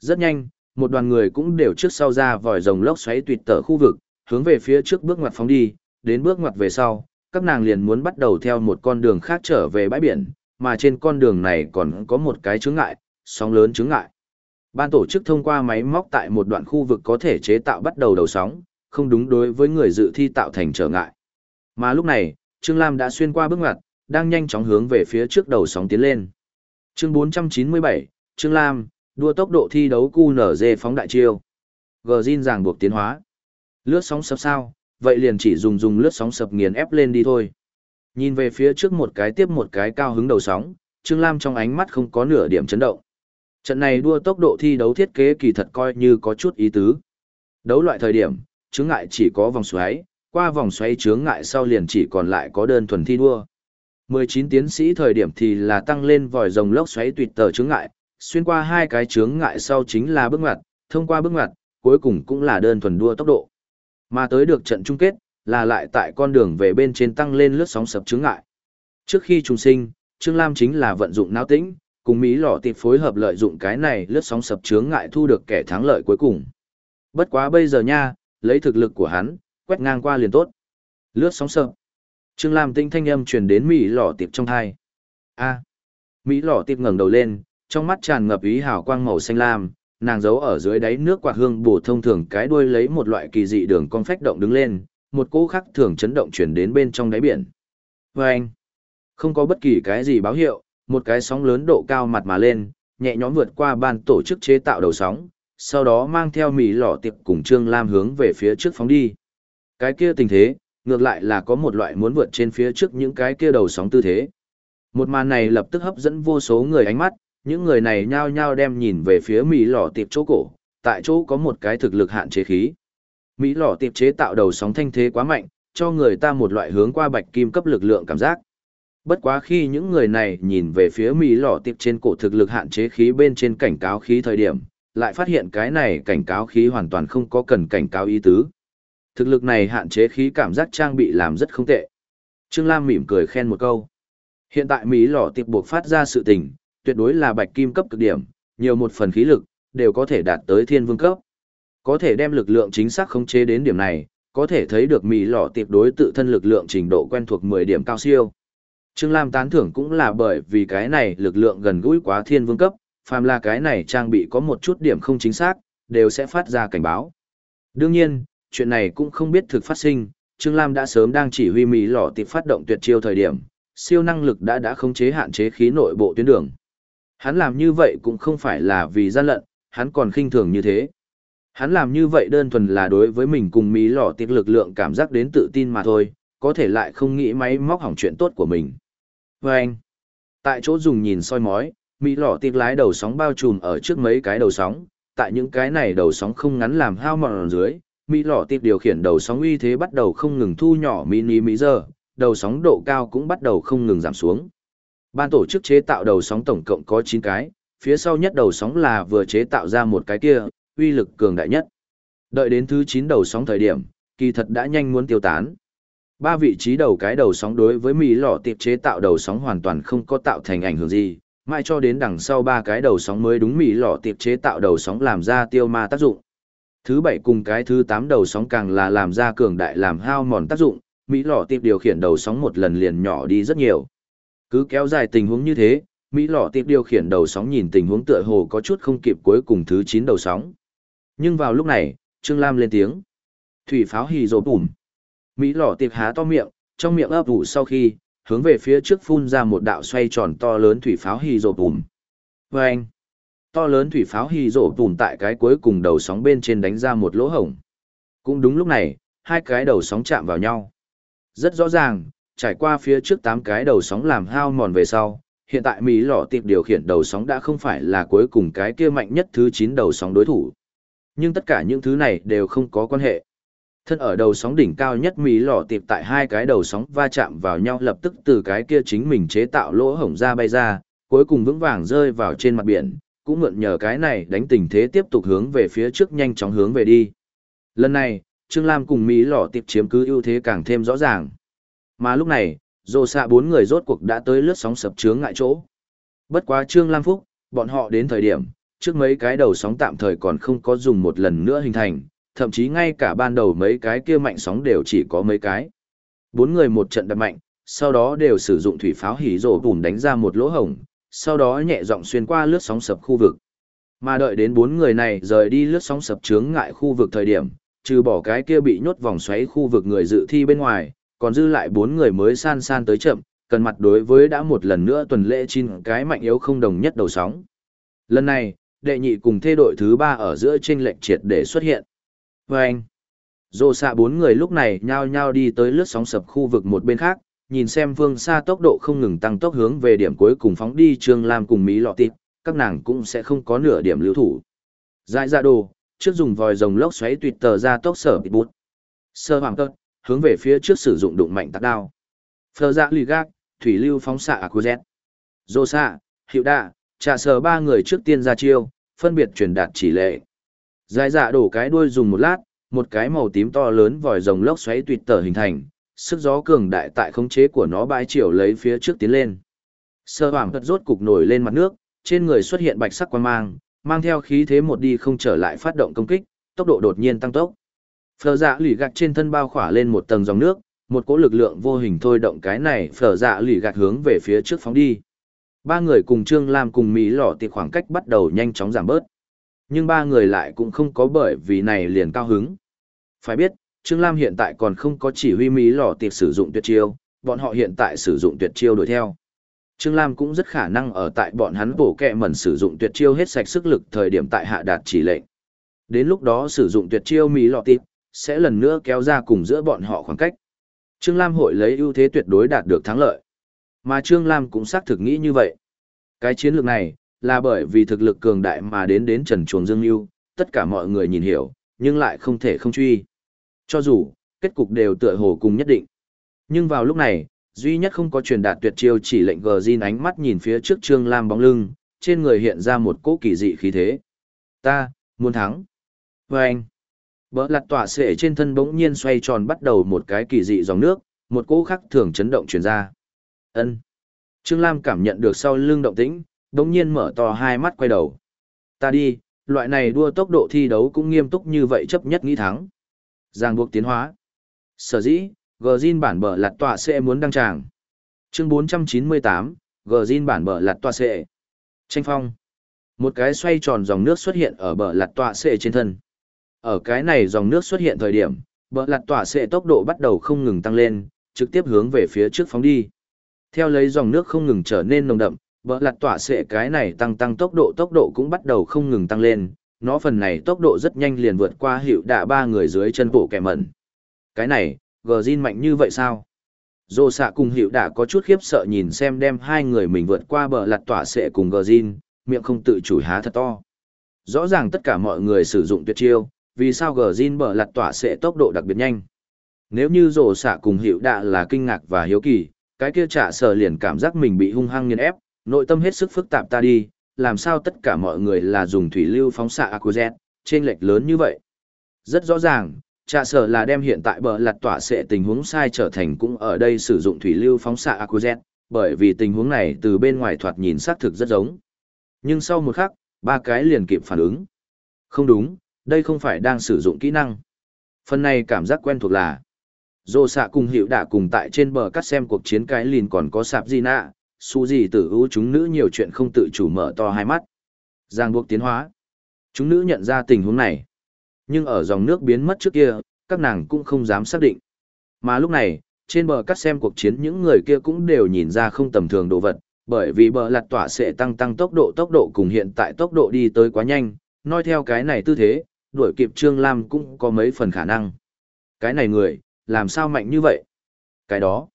Rất nhanh, một đoàn người cũng đều trước sau ra vòi rồng lốc xoáy tuyệt tở khu vực, hướng về phía trước bước ngoặt phóng đi, đến bước ngoặt về sau, các nàng liền muốn bắt đầu theo một con đường khác trở về bãi biển, mà trên con đường này còn có một cái chướng ngại, sóng lớn chướng ngại. Ban tổ chức thông qua máy móc tại một đoạn khu vực có thể chế tạo bắt đầu đầu sóng, không đúng đối với người dự thi tạo thành trở ngại. Mà lúc này, Trương Lam đã xuyên qua bước ngoặt, đang nhanh chóng hướng về phía trước đầu sóng tiến lên. Chương 497, Trương Lam, đua tốc độ thi đấu QNZ phóng đại chiêu. Gzin ràng buộc tiến hóa. Lướt sóng sập sao, vậy liền chỉ dùng dùng lướt sóng sập nghiền ép lên đi thôi. Nhìn về phía trước một cái tiếp một cái cao hứng đầu sóng, Trương Lam trong ánh mắt không có nửa điểm chấn động. Trận này đua tốc độ thi đấu thiết kế kỳ thật coi như có chút ý tứ. Đấu loại thời điểm, chướng ngại chỉ có vòng xoáy, qua vòng xoáy chướng ngại sau liền chỉ còn lại có đơn thuần thi đua. 19 tiến sĩ thời điểm thì là tăng lên vòi rồng lốc xoáy tuyệt tờ chướng ngại, xuyên qua hai cái chướng ngại sau chính là bước ngoặt, thông qua bước ngoặt, cuối cùng cũng là đơn thuần đua tốc độ. Mà tới được trận chung kết, là lại tại con đường về bên trên tăng lên lướt sóng sập chướng ngại. Trước khi trùng sinh, Trương Lam chính là vận dụng não tĩnh, cùng Mỹ lọ tịp phối hợp lợi dụng cái này lướt sóng sập chướng ngại thu được kẻ thắng lợi cuối cùng. Bất quá bây giờ nha, lấy thực lực của hắn, quét ngang qua liền tốt. Lướt sóng sập. Trương Lam tinh thanh âm truyền đến Mỹ lọ tịp trong thai. A. Mỹ lọ tịp ngẩng đầu lên, trong mắt tràn ngập ý hào quang màu xanh lam, nàng giấu ở dưới đáy nước quạt hương bổ thông thường cái đuôi lấy một loại kỳ dị đường con phách động đứng lên, một cỗ khắc thường chấn động chuyển đến bên trong đáy biển. Và anh, không có bất kỳ cái gì báo hiệu, một cái sóng lớn độ cao mặt mà lên, nhẹ nhõm vượt qua ban tổ chức chế tạo đầu sóng, sau đó mang theo mì lọ tiệp cùng Trương Lam hướng về phía trước phóng đi. Cái kia tình thế, ngược lại là có một loại muốn vượt trên phía trước những cái kia đầu sóng tư thế. Một màn này lập tức hấp dẫn vô số người ánh mắt, những người này nhao nhao đem nhìn về phía mì lọ tiệp chỗ cổ, tại chỗ có một cái thực lực hạn chế khí. Mỹ lọ tiệp chế tạo đầu sóng thanh thế quá mạnh, cho người ta một loại hướng qua bạch kim cấp lực lượng cảm giác. Bất quá khi những người này nhìn về phía mì lọ tiệp trên cổ thực lực hạn chế khí bên trên cảnh cáo khí thời điểm, lại phát hiện cái này cảnh cáo khí hoàn toàn không có cần cảnh cáo ý tứ. Thực lực này hạn chế khí cảm giác trang bị làm rất không tệ. Trương Lam mỉm cười khen một câu. Hiện tại Mỹ lỏ tiệp buộc phát ra sự tình, tuyệt đối là bạch kim cấp cực điểm, nhiều một phần khí lực, đều có thể đạt tới thiên vương cấp. Có thể đem lực lượng chính xác khống chế đến điểm này, có thể thấy được Mỹ lọ tiệp đối tự thân lực lượng trình độ quen thuộc 10 điểm cao siêu. Trương Lam tán thưởng cũng là bởi vì cái này lực lượng gần gũi quá thiên vương cấp, phàm là cái này trang bị có một chút điểm không chính xác, đều sẽ phát ra cảnh báo. Đương nhiên, chuyện này cũng không biết thực phát sinh, Trương Lam đã sớm đang chỉ huy Mỹ lọ tịp phát động tuyệt chiêu thời điểm, siêu năng lực đã đã khống chế hạn chế khí nội bộ tuyến đường. Hắn làm như vậy cũng không phải là vì gian lận, hắn còn khinh thường như thế. Hắn làm như vậy đơn thuần là đối với mình cùng Mỹ lọ tịp lực lượng cảm giác đến tự tin mà thôi, có thể lại không nghĩ máy móc hỏng chuyện tốt của mình. Và anh, tại chỗ dùng nhìn soi mói, Mỹ lỏ tiệc lái đầu sóng bao trùm ở trước mấy cái đầu sóng, tại những cái này đầu sóng không ngắn làm hao mòn dưới, Mỹ lỏ tiệc điều khiển đầu sóng uy thế bắt đầu không ngừng thu nhỏ mini mỹ giờ, đầu sóng độ cao cũng bắt đầu không ngừng giảm xuống. Ban tổ chức chế tạo đầu sóng tổng cộng có 9 cái, phía sau nhất đầu sóng là vừa chế tạo ra một cái kia, uy lực cường đại nhất. Đợi đến thứ 9 đầu sóng thời điểm, kỳ thật đã nhanh muốn tiêu tán. Ba vị trí đầu cái đầu sóng đối với Mỹ lọ tiệp chế tạo đầu sóng hoàn toàn không có tạo thành ảnh hưởng gì, mãi cho đến đằng sau ba cái đầu sóng mới đúng Mỹ lọ tiệp chế tạo đầu sóng làm ra tiêu ma tác dụng. Thứ bảy cùng cái thứ tám đầu sóng càng là làm ra cường đại làm hao mòn tác dụng, Mỹ lọ tiệp điều khiển đầu sóng một lần liền nhỏ đi rất nhiều. Cứ kéo dài tình huống như thế, Mỹ lọ tiệp điều khiển đầu sóng nhìn tình huống tựa hồ có chút không kịp cuối cùng thứ chín đầu sóng. Nhưng vào lúc này, Trương Lam lên tiếng. Thủy pháo hì rồ bùm. Mỹ lỏ tiệp há to miệng, trong miệng ấp ủ sau khi, hướng về phía trước phun ra một đạo xoay tròn to lớn thủy pháo hì rồ bùm. Và anh, to lớn thủy pháo hì rổ bùm tại cái cuối cùng đầu sóng bên trên đánh ra một lỗ hổng. Cũng đúng lúc này, hai cái đầu sóng chạm vào nhau. Rất rõ ràng, trải qua phía trước tám cái đầu sóng làm hao mòn về sau, hiện tại Mỹ lọ tiệp điều khiển đầu sóng đã không phải là cuối cùng cái kia mạnh nhất thứ 9 đầu sóng đối thủ. Nhưng tất cả những thứ này đều không có quan hệ. Thân ở đầu sóng đỉnh cao nhất Mỹ lò tiệp tại hai cái đầu sóng va chạm vào nhau lập tức từ cái kia chính mình chế tạo lỗ hổng ra bay ra, cuối cùng vững vàng rơi vào trên mặt biển, cũng mượn nhờ cái này đánh tình thế tiếp tục hướng về phía trước nhanh chóng hướng về đi. Lần này, Trương Lam cùng Mỹ lò tiệp chiếm cứ ưu thế càng thêm rõ ràng. Mà lúc này, dồ xạ bốn người rốt cuộc đã tới lướt sóng sập chướng ngại chỗ. Bất quá Trương Lam Phúc, bọn họ đến thời điểm, trước mấy cái đầu sóng tạm thời còn không có dùng một lần nữa hình thành, thậm chí ngay cả ban đầu mấy cái kia mạnh sóng đều chỉ có mấy cái. Bốn người một trận đập mạnh, sau đó đều sử dụng thủy pháo hỉ rổ bùn đánh ra một lỗ hổng, sau đó nhẹ giọng xuyên qua lướt sóng sập khu vực. Mà đợi đến bốn người này rời đi lướt sóng sập chướng ngại khu vực thời điểm, trừ bỏ cái kia bị nhốt vòng xoáy khu vực người dự thi bên ngoài, còn dư lại bốn người mới san san tới chậm, cần mặt đối với đã một lần nữa tuần lễ chín cái mạnh yếu không đồng nhất đầu sóng. Lần này, đệ nhị cùng thê đội thứ ba ở giữa trên lệnh triệt để xuất hiện. Và anh, dồ xạ bốn người lúc này nhao nhao đi tới lướt sóng sập khu vực một bên khác, nhìn xem phương xa tốc độ không ngừng tăng tốc hướng về điểm cuối cùng phóng đi Trương Lam cùng Mỹ lọ tịp, các nàng cũng sẽ không có nửa điểm lưu thủ. Giải ra đồ, trước dùng vòi rồng lốc xoáy tuyệt tờ ra tốc sở bịt bút. Sơ hoàng tật, hướng về phía trước sử dụng đụng mạnh tạc đao. Phờ dạ lì gác, thủy lưu phóng xạ à Akuzet. Dô xạ, hiệu đạ, trả sờ ba người trước tiên ra chiêu, phân biệt truyền đạt chỉ lệ. Dài dạ đổ cái đuôi dùng một lát, một cái màu tím to lớn vòi rồng lốc xoáy tuyệt tở hình thành, sức gió cường đại tại khống chế của nó bãi chiều lấy phía trước tiến lên. Sơ hoàng thật rốt cục nổi lên mặt nước, trên người xuất hiện bạch sắc quan mang, mang theo khí thế một đi không trở lại phát động công kích, tốc độ đột nhiên tăng tốc. Phở dạ lì gạt trên thân bao khỏa lên một tầng dòng nước, một cỗ lực lượng vô hình thôi động cái này phở dạ lì gạt hướng về phía trước phóng đi. Ba người cùng Trương Lam cùng Mỹ lỏ thì khoảng cách bắt đầu nhanh chóng giảm bớt. Nhưng ba người lại cũng không có bởi vì này liền cao hứng. Phải biết, Trương Lam hiện tại còn không có chỉ huy Mỹ lò tiệp sử dụng tuyệt chiêu, bọn họ hiện tại sử dụng tuyệt chiêu đuổi theo. Trương Lam cũng rất khả năng ở tại bọn hắn bổ kẹ mẩn sử dụng tuyệt chiêu hết sạch sức lực thời điểm tại hạ đạt chỉ lệnh. Đến lúc đó sử dụng tuyệt chiêu Mỹ lọ tiệp, sẽ lần nữa kéo ra cùng giữa bọn họ khoảng cách. Trương Lam hội lấy ưu thế tuyệt đối đạt được thắng lợi. Mà Trương Lam cũng xác thực nghĩ như vậy. Cái chiến lược này, là bởi vì thực lực cường đại mà đến đến Trần Chuồng Dương Yêu, tất cả mọi người nhìn hiểu, nhưng lại không thể không truy. Cho dù, kết cục đều tựa hồ cùng nhất định. Nhưng vào lúc này, duy nhất không có truyền đạt tuyệt chiêu chỉ lệnh gờ Jin ánh mắt nhìn phía trước Trương Lam bóng lưng, trên người hiện ra một cỗ kỳ dị khí thế. Ta, muốn thắng. Và anh, Bỡ lặt tỏa sệ trên thân bỗng nhiên xoay tròn bắt đầu một cái kỳ dị dòng nước, một cỗ khắc thường chấn động truyền ra. Ân. Trương Lam cảm nhận được sau lưng động tĩnh, đống nhiên mở to hai mắt quay đầu. Ta đi, loại này đua tốc độ thi đấu cũng nghiêm túc như vậy chấp nhất nghĩ thắng. Giang buộc tiến hóa. Sở dĩ, Gzin bản bờ lặt tọa sẽ muốn đăng tràng. Chương 498, Gzin bản bờ lặt tọa sẽ. Tranh phong. Một cái xoay tròn dòng nước xuất hiện ở bờ lặt tọa sẽ trên thân. Ở cái này dòng nước xuất hiện thời điểm, bờ lặt tọa sẽ tốc độ bắt đầu không ngừng tăng lên, trực tiếp hướng về phía trước phóng đi. Theo lấy dòng nước không ngừng trở nên nồng đậm, bờ lặt tỏa sệ cái này tăng tăng tốc độ tốc độ cũng bắt đầu không ngừng tăng lên, nó phần này tốc độ rất nhanh liền vượt qua hiệu đạ ba người dưới chân bộ kẻ mẩn. Cái này, gờ Jin mạnh như vậy sao? Dô xạ cùng hiệu đạ có chút khiếp sợ nhìn xem đem hai người mình vượt qua bờ lặt tỏa sệ cùng gờ Jin, miệng không tự chủ há thật to. Rõ ràng tất cả mọi người sử dụng tuyệt chiêu, vì sao gờ Jin bờ lặt tỏa sệ tốc độ đặc biệt nhanh. Nếu như rổ xạ cùng hiệu đạ là kinh ngạc và hiếu kỳ, cái kia trả sở liền cảm giác mình bị hung hăng nghiền ép, nội tâm hết sức phức tạp ta đi, làm sao tất cả mọi người là dùng thủy lưu phóng xạ Aquazet, trên lệch lớn như vậy. Rất rõ ràng, trà sở là đem hiện tại bờ lặt tỏa sẽ tình huống sai trở thành cũng ở đây sử dụng thủy lưu phóng xạ Aquazet, bởi vì tình huống này từ bên ngoài thoạt nhìn xác thực rất giống. Nhưng sau một khắc, ba cái liền kịp phản ứng. Không đúng, đây không phải đang sử dụng kỹ năng. Phần này cảm giác quen thuộc là dồ xạ cùng hiệu đạ cùng tại trên bờ cắt xem cuộc chiến cái lìn còn có sạp gì nạ, su gì tử ưu chúng nữ nhiều chuyện không tự chủ mở to hai mắt. Giang buộc tiến hóa. Chúng nữ nhận ra tình huống này. Nhưng ở dòng nước biến mất trước kia, các nàng cũng không dám xác định. Mà lúc này, trên bờ cắt xem cuộc chiến những người kia cũng đều nhìn ra không tầm thường đồ vật, bởi vì bờ lặt tỏa sẽ tăng tăng tốc độ tốc độ cùng hiện tại tốc độ đi tới quá nhanh, nói theo cái này tư thế, đuổi kịp Trương Lam cũng có mấy phần khả năng. Cái này người, làm sao mạnh như vậy? Cái đó,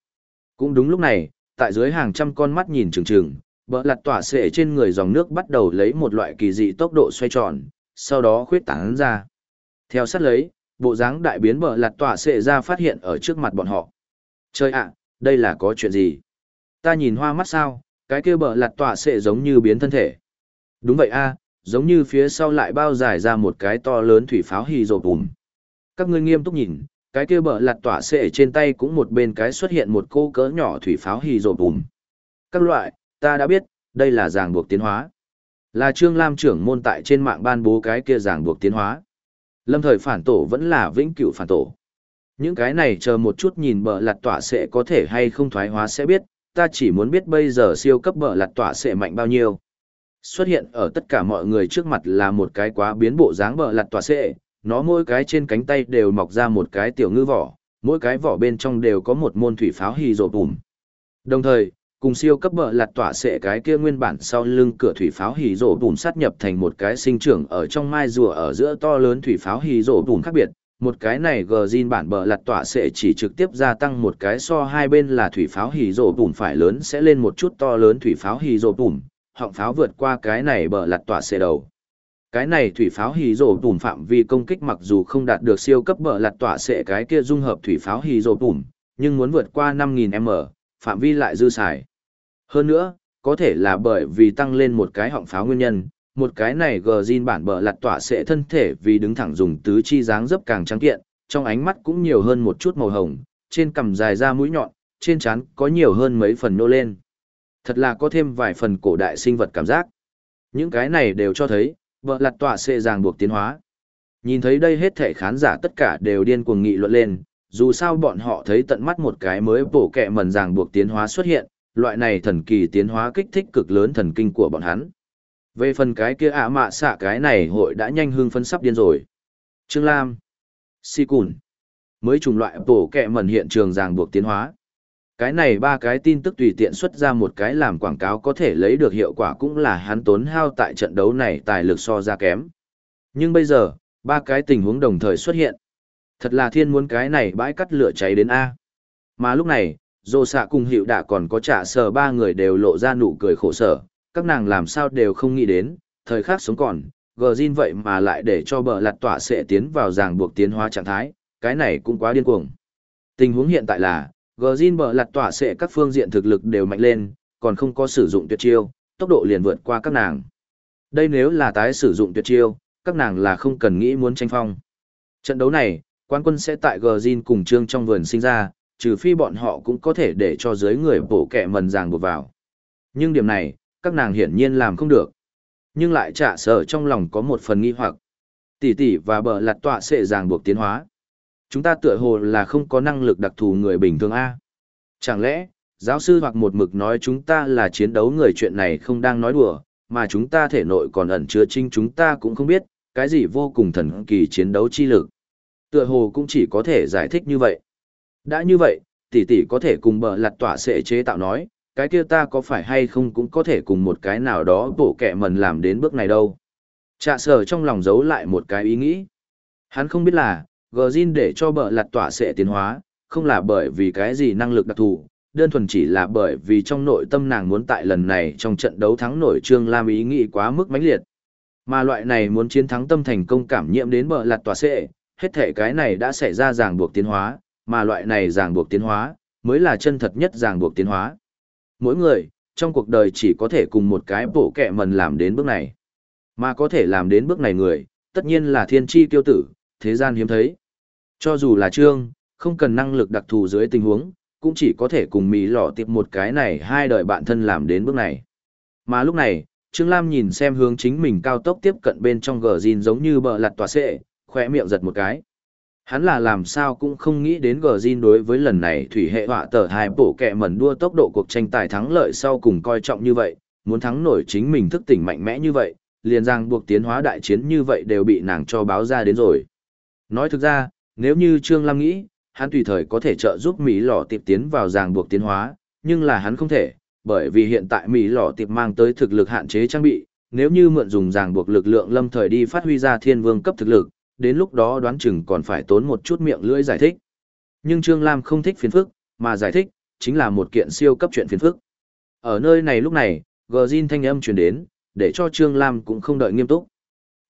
cũng đúng lúc này, tại dưới hàng trăm con mắt nhìn trừng trừng, bờ lặt tỏa sệ trên người dòng nước bắt đầu lấy một loại kỳ dị tốc độ xoay tròn, sau đó khuyết tán ra. Theo sát lấy, bộ dáng đại biến bờ lặt tỏa sệ ra phát hiện ở trước mặt bọn họ. Chơi ạ, đây là có chuyện gì? Ta nhìn hoa mắt sao, cái kia bờ lặt tỏa sệ giống như biến thân thể. Đúng vậy a, giống như phía sau lại bao dài ra một cái to lớn thủy pháo hì rồ bùm. Các ngươi nghiêm túc nhìn, cái kia bờ lặt tỏa xệ trên tay cũng một bên cái xuất hiện một cô cỡ nhỏ thủy pháo hì rộp bùm. Các loại, ta đã biết, đây là ràng buộc tiến hóa. Là Trương Lam trưởng môn tại trên mạng ban bố cái kia ràng buộc tiến hóa. Lâm thời phản tổ vẫn là vĩnh cửu phản tổ. Những cái này chờ một chút nhìn bờ lặt tỏa sẽ có thể hay không thoái hóa sẽ biết, ta chỉ muốn biết bây giờ siêu cấp bờ lặt tỏa sẽ mạnh bao nhiêu. Xuất hiện ở tất cả mọi người trước mặt là một cái quá biến bộ dáng bờ lặt tỏa sẽ, nó mỗi cái trên cánh tay đều mọc ra một cái tiểu ngư vỏ, mỗi cái vỏ bên trong đều có một môn thủy pháo hì rộp ủm. Đồng thời, cùng siêu cấp bờ lạt tỏa sệ cái kia nguyên bản sau lưng cửa thủy pháo hì rổ bùn sát nhập thành một cái sinh trưởng ở trong mai rùa ở giữa to lớn thủy pháo hì rổ bùn khác biệt. Một cái này gờ zin bản bờ lạt tỏa sẽ chỉ trực tiếp gia tăng một cái so hai bên là thủy pháo hì rổ bùn phải lớn sẽ lên một chút to lớn thủy pháo hì rổ bùn họng pháo vượt qua cái này bờ lạt tỏa sẽ đầu cái này thủy pháo hì rổ tùm phạm vi công kích mặc dù không đạt được siêu cấp bờ lặt tỏa sệ cái kia dung hợp thủy pháo hì rổ tùm nhưng muốn vượt qua 5.000 m phạm vi lại dư xài hơn nữa, có thể là bởi vì tăng lên một cái họng pháo nguyên nhân, một cái này gờ zin bản bờ lặt tỏa sẽ thân thể vì đứng thẳng dùng tứ chi dáng dấp càng trắng kiện, trong ánh mắt cũng nhiều hơn một chút màu hồng, trên cằm dài ra mũi nhọn, trên trán có nhiều hơn mấy phần nô lên. Thật là có thêm vài phần cổ đại sinh vật cảm giác. Những cái này đều cho thấy, bờ lặt tỏa sẽ ràng buộc tiến hóa. Nhìn thấy đây hết thể khán giả tất cả đều điên cuồng nghị luận lên, dù sao bọn họ thấy tận mắt một cái mới bổ kẹ mần ràng buộc tiến hóa xuất hiện, loại này thần kỳ tiến hóa kích thích cực lớn thần kinh của bọn hắn. Về phần cái kia ạ mạ xạ cái này hội đã nhanh hương phân sắp điên rồi. Trương Lam, Si Cùn, mới trùng loại bổ kẹ mần hiện trường ràng buộc tiến hóa. Cái này ba cái tin tức tùy tiện xuất ra một cái làm quảng cáo có thể lấy được hiệu quả cũng là hắn tốn hao tại trận đấu này tài lực so ra kém. Nhưng bây giờ, ba cái tình huống đồng thời xuất hiện. Thật là thiên muốn cái này bãi cắt lửa cháy đến A. Mà lúc này, dồ xạ cùng hiệu đã còn có trả sờ ba người đều lộ ra nụ cười khổ sở các nàng làm sao đều không nghĩ đến thời khắc sống còn gờ zin vậy mà lại để cho bờ lặt tỏa sẽ tiến vào ràng buộc tiến hóa trạng thái cái này cũng quá điên cuồng tình huống hiện tại là gờ zin bờ lặt tỏa sẽ các phương diện thực lực đều mạnh lên còn không có sử dụng tuyệt chiêu tốc độ liền vượt qua các nàng đây nếu là tái sử dụng tuyệt chiêu các nàng là không cần nghĩ muốn tranh phong trận đấu này quan quân sẽ tại gờ zin cùng trương trong vườn sinh ra trừ phi bọn họ cũng có thể để cho dưới người bổ kẹ mần ràng buộc vào. Nhưng điểm này, các nàng hiển nhiên làm không được. Nhưng lại trả sở trong lòng có một phần nghi hoặc. Tỷ tỷ và bờ lặt tọa sẽ ràng buộc tiến hóa. Chúng ta tựa hồ là không có năng lực đặc thù người bình thường A. Chẳng lẽ, giáo sư hoặc một mực nói chúng ta là chiến đấu người chuyện này không đang nói đùa, mà chúng ta thể nội còn ẩn chứa trinh chúng ta cũng không biết, cái gì vô cùng thần kỳ chiến đấu chi lực. Tựa hồ cũng chỉ có thể giải thích như vậy. Đã như vậy, tỷ tỷ có thể cùng bờ lặt tỏa sẽ chế tạo nói, cái kia ta có phải hay không cũng có thể cùng một cái nào đó bổ kẹ mần làm đến bước này đâu. Trạ sở trong lòng giấu lại một cái ý nghĩ. Hắn không biết là, gờ zin để cho bờ lặt tỏa sẽ tiến hóa, không là bởi vì cái gì năng lực đặc thù, đơn thuần chỉ là bởi vì trong nội tâm nàng muốn tại lần này trong trận đấu thắng nổi Trương Lam ý nghĩ quá mức mãnh liệt. Mà loại này muốn chiến thắng tâm thành công cảm nhiễm đến bờ lặt tỏa sẽ, hết thể cái này đã xảy ra ràng buộc tiến hóa, mà loại này ràng buộc tiến hóa, mới là chân thật nhất ràng buộc tiến hóa. Mỗi người, trong cuộc đời chỉ có thể cùng một cái bộ kẹ mần làm đến bước này. Mà có thể làm đến bước này người, tất nhiên là thiên tri tiêu tử, thế gian hiếm thấy. Cho dù là trương, không cần năng lực đặc thù dưới tình huống, cũng chỉ có thể cùng mì lọ tiệp một cái này hai đời bạn thân làm đến bước này. Mà lúc này, Trương Lam nhìn xem hướng chính mình cao tốc tiếp cận bên trong gờ gìn giống như bờ lặt tòa xệ, khỏe miệng giật một cái. Hắn là làm sao cũng không nghĩ đến gờ Jin đối với lần này thủy hệ họa tờ hai bổ kẹ mẩn đua tốc độ cuộc tranh tài thắng lợi sau cùng coi trọng như vậy, muốn thắng nổi chính mình thức tỉnh mạnh mẽ như vậy, liền rằng buộc tiến hóa đại chiến như vậy đều bị nàng cho báo ra đến rồi. Nói thực ra, nếu như Trương Lam nghĩ, hắn tùy thời có thể trợ giúp Mỹ lò tiệp tiến vào ràng buộc tiến hóa, nhưng là hắn không thể, bởi vì hiện tại Mỹ lọ tiệp mang tới thực lực hạn chế trang bị, nếu như mượn dùng ràng buộc lực lượng lâm thời đi phát huy ra thiên vương cấp thực lực, đến lúc đó đoán chừng còn phải tốn một chút miệng lưỡi giải thích. Nhưng Trương Lam không thích phiền phức, mà giải thích, chính là một kiện siêu cấp chuyện phiền phức. Ở nơi này lúc này, gờ thanh âm truyền đến, để cho Trương Lam cũng không đợi nghiêm túc.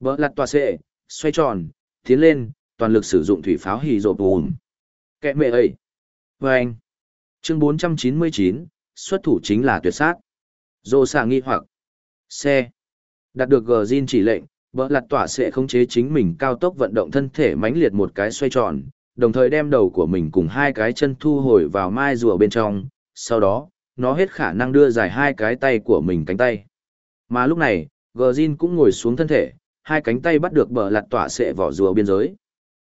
Bỡ lặt tòa xệ, xoay tròn, tiến lên, toàn lực sử dụng thủy pháo hì rộp ùm. Kẹ mẹ ấy. Và anh. Chương 499, xuất thủ chính là tuyệt sát. Dô xà nghi hoặc. Xe. Đạt được gờ zin chỉ lệnh, bỡ lặt tỏa sẽ khống chế chính mình cao tốc vận động thân thể mãnh liệt một cái xoay tròn, đồng thời đem đầu của mình cùng hai cái chân thu hồi vào mai rùa bên trong, sau đó, nó hết khả năng đưa dài hai cái tay của mình cánh tay. Mà lúc này, Gjin cũng ngồi xuống thân thể, hai cánh tay bắt được bờ lặt tỏa sệ vỏ rùa biên giới.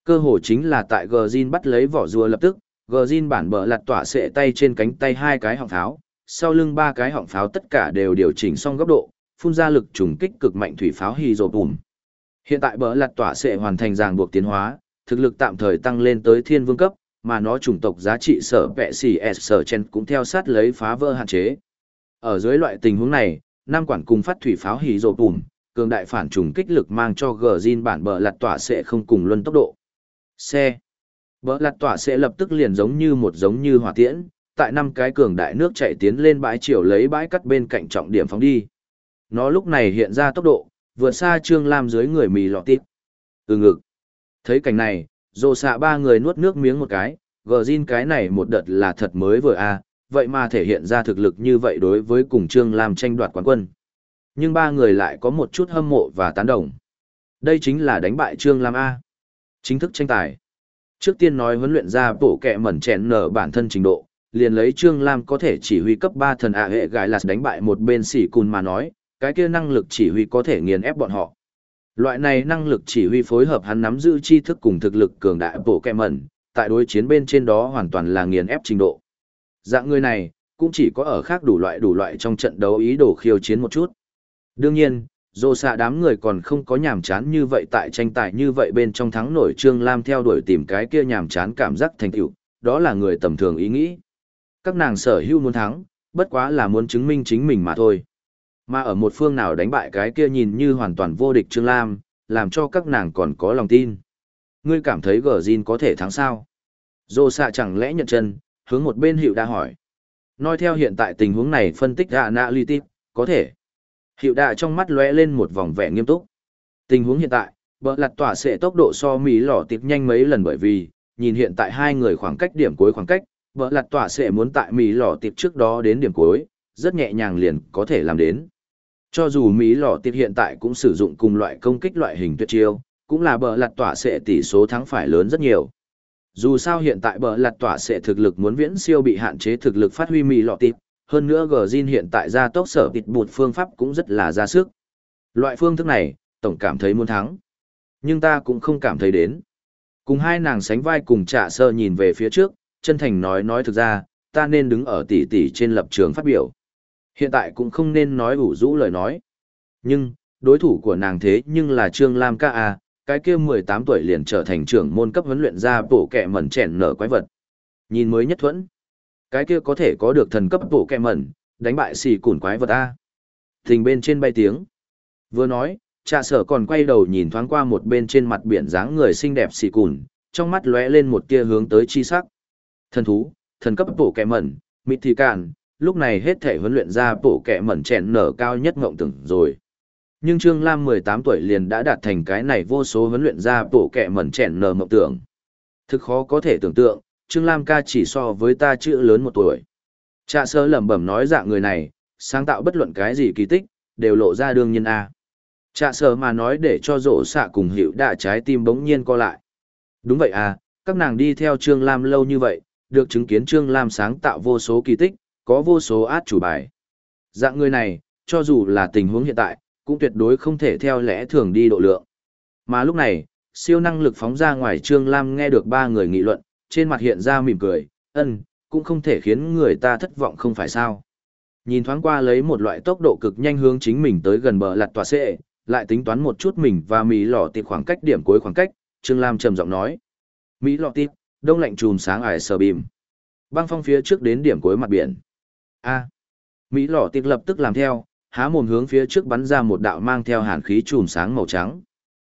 Cơ hồ chính là tại Gjin bắt lấy vỏ rùa lập tức, Gjin bản bờ lật tỏa sệ tay trên cánh tay hai cái họng pháo, sau lưng ba cái họng pháo tất cả đều điều chỉnh xong góc độ, phun ra lực trùng kích cực mạnh thủy pháo Hydropum. Hiện tại bờ lật tỏa sệ hoàn thành ràng buộc tiến hóa, thực lực tạm thời tăng lên tới thiên vương cấp, mà nó chủng tộc giá trị sở vẹ xì s sở chen cũng theo sát lấy phá vỡ hạn chế. Ở dưới loại tình huống này, Nam quản cùng phát thủy pháo hỉ rồ bùm, cường đại phản trùng kích lực mang cho gờ zin bản bờ lặt tỏa sẽ không cùng luân tốc độ. Xe. Bờ lặt tỏa sẽ lập tức liền giống như một giống như hỏa tiễn, tại năm cái cường đại nước chạy tiến lên bãi chiều lấy bãi cắt bên cạnh trọng điểm phóng đi. Nó lúc này hiện ra tốc độ, vượt xa Trương Lam dưới người mì lọ tiếp. Ừ ngực. Thấy cảnh này, dồ xạ ba người nuốt nước miếng một cái, gờ zin cái này một đợt là thật mới vừa a vậy mà thể hiện ra thực lực như vậy đối với cùng Trương Lam tranh đoạt quán quân. Nhưng ba người lại có một chút hâm mộ và tán đồng. Đây chính là đánh bại Trương Lam A. Chính thức tranh tài. Trước tiên nói huấn luyện ra bộ kẹ mẩn chèn nở bản thân trình độ, liền lấy Trương Lam có thể chỉ huy cấp 3 thần ạ hệ gái là đánh bại một bên sỉ cùn mà nói, cái kia năng lực chỉ huy có thể nghiền ép bọn họ. Loại này năng lực chỉ huy phối hợp hắn nắm giữ tri thức cùng thực lực cường đại bộ kẹ mẩn, tại đối chiến bên trên đó hoàn toàn là nghiền ép trình độ. Dạng người này, cũng chỉ có ở khác đủ loại đủ loại trong trận đấu ý đồ khiêu chiến một chút. Đương nhiên, dô xạ đám người còn không có nhàm chán như vậy tại tranh tài như vậy bên trong thắng nổi Trương Lam theo đuổi tìm cái kia nhàm chán cảm giác thành tựu, đó là người tầm thường ý nghĩ. Các nàng sở hữu muốn thắng, bất quá là muốn chứng minh chính mình mà thôi. Mà ở một phương nào đánh bại cái kia nhìn như hoàn toàn vô địch Trương Lam, làm cho các nàng còn có lòng tin. Ngươi cảm thấy gờ Jin có thể thắng sao? Dô xạ chẳng lẽ nhận chân, hướng một bên hiệu đã hỏi. Nói theo hiện tại tình huống này phân tích ra nạ ly tiếp, có thể. Hiệu đạ trong mắt lóe lên một vòng vẻ nghiêm túc. Tình huống hiện tại, bờ lặt tỏa sẽ tốc độ so Mỹ lỏ tiệp nhanh mấy lần bởi vì, nhìn hiện tại hai người khoảng cách điểm cuối khoảng cách, bờ lặt tỏa sẽ muốn tại Mỹ lỏ tiệp trước đó đến điểm cuối, rất nhẹ nhàng liền có thể làm đến. Cho dù Mỹ lỏ tiệp hiện tại cũng sử dụng cùng loại công kích loại hình tuyệt chiêu, cũng là bờ lặt tỏa sẽ tỷ số thắng phải lớn rất nhiều. Dù sao hiện tại bờ lặt tỏa sẽ thực lực muốn viễn siêu bị hạn chế thực lực phát huy mỹ lọ tịp, hơn nữa gờ hiện tại ra tốc sở tịt bụt phương pháp cũng rất là ra sức. Loại phương thức này, tổng cảm thấy muốn thắng. Nhưng ta cũng không cảm thấy đến. Cùng hai nàng sánh vai cùng trả sơ nhìn về phía trước, chân thành nói nói thực ra, ta nên đứng ở tỷ tỷ trên lập trường phát biểu. Hiện tại cũng không nên nói ủ rũ lời nói. Nhưng, đối thủ của nàng thế nhưng là Trương Lam ca à, cái kia 18 tuổi liền trở thành trưởng môn cấp huấn luyện ra bổ kẹ mẩn chèn nở quái vật. Nhìn mới nhất thuẫn. Cái kia có thể có được thần cấp bộ kẹ mẩn, đánh bại xì cùn quái vật A. Thình bên trên bay tiếng. Vừa nói, trà sở còn quay đầu nhìn thoáng qua một bên trên mặt biển dáng người xinh đẹp xì cùn, trong mắt lóe lên một tia hướng tới chi sắc. Thần thú, thần cấp bộ kẹ mẩn, mịt thì cạn, lúc này hết thể huấn luyện ra bộ kẹ mẩn chèn nở cao nhất ngộng tưởng rồi. Nhưng Trương Lam 18 tuổi liền đã đạt thành cái này vô số huấn luyện ra bộ kẹ mẩn chèn nở mộng tưởng. Thực khó có thể tưởng tượng, Trương Lam ca chỉ so với ta chữ lớn một tuổi. Trạ sơ lẩm bẩm nói dạng người này, sáng tạo bất luận cái gì kỳ tích, đều lộ ra đương nhân A. Trạ sơ mà nói để cho rổ xạ cùng hiệu đạ trái tim bỗng nhiên co lại. Đúng vậy à, các nàng đi theo Trương Lam lâu như vậy, được chứng kiến Trương Lam sáng tạo vô số kỳ tích, có vô số át chủ bài. Dạng người này, cho dù là tình huống hiện tại, cũng tuyệt đối không thể theo lẽ thường đi độ lượng. Mà lúc này, siêu năng lực phóng ra ngoài Trương Lam nghe được ba người nghị luận, trên mặt hiện ra mỉm cười, ân, cũng không thể khiến người ta thất vọng không phải sao. Nhìn thoáng qua lấy một loại tốc độ cực nhanh hướng chính mình tới gần bờ lặt tòa xệ, lại tính toán một chút mình và Mỹ lọ tiệp khoảng cách điểm cuối khoảng cách, Trương Lam trầm giọng nói. Mỹ lọ tiệp, đông lạnh trùm sáng ải sờ bìm. Băng phong phía trước đến điểm cuối mặt biển. A. Mỹ lọ tiệp lập tức làm theo, há mồm hướng phía trước bắn ra một đạo mang theo hàn khí chùm sáng màu trắng.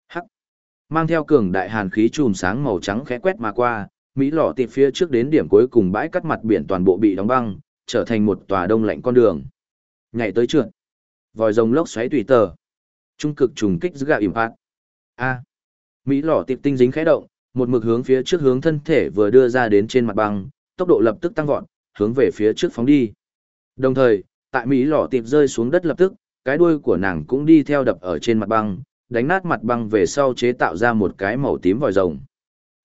Hắc. Mang theo cường đại hàn khí chùm sáng màu trắng khẽ quét mà qua, Mỹ lọ tiệp phía trước đến điểm cuối cùng bãi cắt mặt biển toàn bộ bị đóng băng, trở thành một tòa đông lạnh con đường. Nhảy tới trượt. Vòi rồng lốc xoáy tùy tờ. Trung cực trùng kích giữa gạo impact. A. Mỹ lọ tiệp tinh dính khẽ động, một mực hướng phía trước hướng thân thể vừa đưa ra đến trên mặt băng, tốc độ lập tức tăng vọt, hướng về phía trước phóng đi. Đồng thời, tại Mỹ lọ tiệp rơi xuống đất lập tức, cái đuôi của nàng cũng đi theo đập ở trên mặt băng, đánh nát mặt băng về sau chế tạo ra một cái màu tím vòi rồng.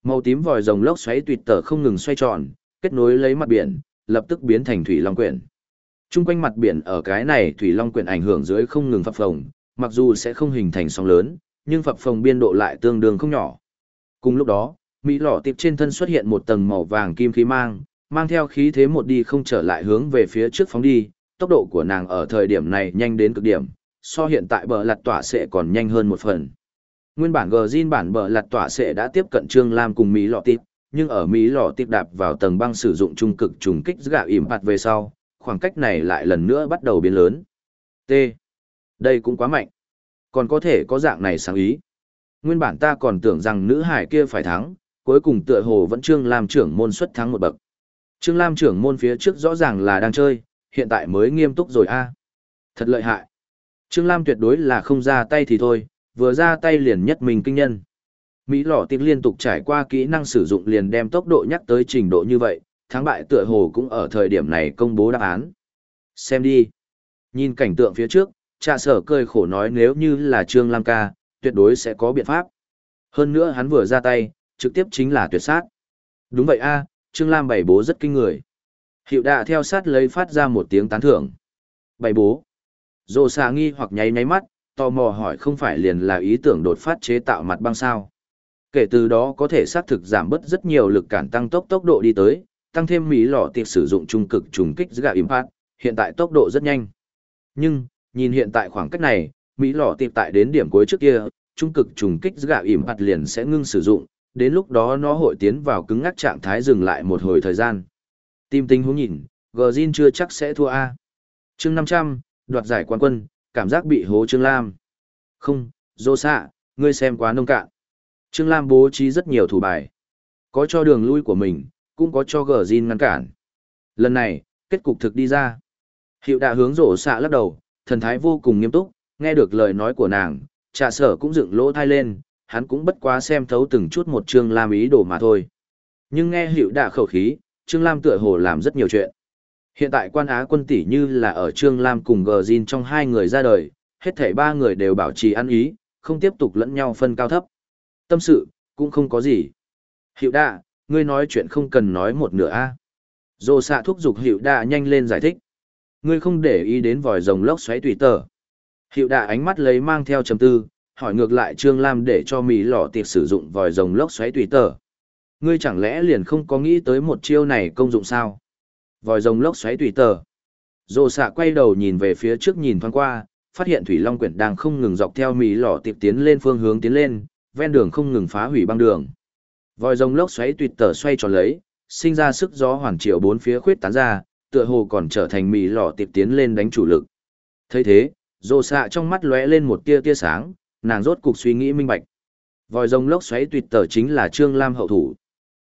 Màu tím vòi rồng lốc xoáy tuyệt tở không ngừng xoay tròn, kết nối lấy mặt biển, lập tức biến thành thủy long quyển. Trung quanh mặt biển ở cái này thủy long quyển ảnh hưởng dưới không ngừng phập phồng, mặc dù sẽ không hình thành sóng lớn, nhưng phập phồng biên độ lại tương đương không nhỏ. Cùng lúc đó, Mỹ lọ tiệp trên thân xuất hiện một tầng màu vàng kim khí mang, mang theo khí thế một đi không trở lại hướng về phía trước phóng đi, tốc độ của nàng ở thời điểm này nhanh đến cực điểm, so hiện tại bờ lặt tỏa sẽ còn nhanh hơn một phần. Nguyên bản gờ zin bản bờ lặt tỏa sẽ đã tiếp cận Trương Lam cùng Mỹ lọ tiệp, nhưng ở Mỹ lọ tiệp đạp vào tầng băng sử dụng trung cực trùng kích gạo ỉm phạt về sau, khoảng cách này lại lần nữa bắt đầu biến lớn. T. Đây cũng quá mạnh. Còn có thể có dạng này sáng ý. Nguyên bản ta còn tưởng rằng nữ hải kia phải thắng, cuối cùng tựa hồ vẫn Trương Lam trưởng môn xuất thắng một bậc. Trương Lam trưởng môn phía trước rõ ràng là đang chơi, hiện tại mới nghiêm túc rồi a. Thật lợi hại. Trương Lam tuyệt đối là không ra tay thì thôi, vừa ra tay liền nhất mình kinh nhân. Mỹ lỏ tiệp liên tục trải qua kỹ năng sử dụng liền đem tốc độ nhắc tới trình độ như vậy, thắng bại tựa hồ cũng ở thời điểm này công bố đáp án. Xem đi. Nhìn cảnh tượng phía trước, trà sở cười khổ nói nếu như là Trương Lam ca, tuyệt đối sẽ có biện pháp. Hơn nữa hắn vừa ra tay, trực tiếp chính là tuyệt sát. Đúng vậy a, Trương Lam bảy bố rất kinh người. Hiệu đạ theo sát lấy phát ra một tiếng tán thưởng. Bảy bố. Dồ xà nghi hoặc nháy nháy mắt, tò mò hỏi không phải liền là ý tưởng đột phát chế tạo mặt băng sao. Kể từ đó có thể xác thực giảm bớt rất nhiều lực cản tăng tốc tốc độ đi tới, tăng thêm mỹ lọ tiệp sử dụng trung cực trùng kích gạo impact, hiện tại tốc độ rất nhanh. Nhưng, nhìn hiện tại khoảng cách này, mỹ lọ tiệp tại đến điểm cuối trước kia, trung cực trùng kích gạo impact liền sẽ ngưng sử dụng, đến lúc đó nó hội tiến vào cứng ngắc trạng thái dừng lại một hồi thời gian. Tim tinh huống nhìn, Gzin chưa chắc sẽ thua A. chương 500, đoạt giải quán quân, cảm giác bị hố Trương Lam. Không, dô xạ, ngươi xem quá nông cạn. Trương Lam bố trí rất nhiều thủ bài. Có cho đường lui của mình, cũng có cho Gzin ngăn cản. Lần này, kết cục thực đi ra. Hiệu đã hướng rổ xạ lắc đầu, thần thái vô cùng nghiêm túc, nghe được lời nói của nàng, trà sở cũng dựng lỗ thai lên, hắn cũng bất quá xem thấu từng chút một Trương Lam ý đồ mà thôi. Nhưng nghe hiệu đã khẩu khí, Trương Lam tựa hồ làm rất nhiều chuyện. Hiện tại quan á quân tỷ như là ở Trương Lam cùng Gờ Jin trong hai người ra đời, hết thảy ba người đều bảo trì ăn ý, không tiếp tục lẫn nhau phân cao thấp. Tâm sự, cũng không có gì. Hiệu đạ, ngươi nói chuyện không cần nói một nửa a Dô xạ thúc giục hiệu đạ nhanh lên giải thích. Ngươi không để ý đến vòi rồng lốc xoáy tùy tờ. Hiệu đạ ánh mắt lấy mang theo chấm tư, hỏi ngược lại Trương Lam để cho Mỹ lọ tiệc sử dụng vòi rồng lốc xoáy tùy tờ. Ngươi chẳng lẽ liền không có nghĩ tới một chiêu này công dụng sao? Vòi rồng lốc xoáy tùy tờ. Dồ xạ quay đầu nhìn về phía trước nhìn thoáng qua, phát hiện Thủy Long Quyển đang không ngừng dọc theo Mỹ lò tiệp tiến lên phương hướng tiến lên, ven đường không ngừng phá hủy băng đường. Vòi rồng lốc xoáy tùy tờ xoay tròn lấy, sinh ra sức gió hoàn triệu bốn phía khuyết tán ra, tựa hồ còn trở thành Mỹ lò tiệp tiến lên đánh chủ lực. thấy thế, dồ xạ trong mắt lóe lên một tia tia sáng, nàng rốt cục suy nghĩ minh bạch. Vòi rồng lốc xoáy tùy tờ chính là Trương Lam hậu thủ.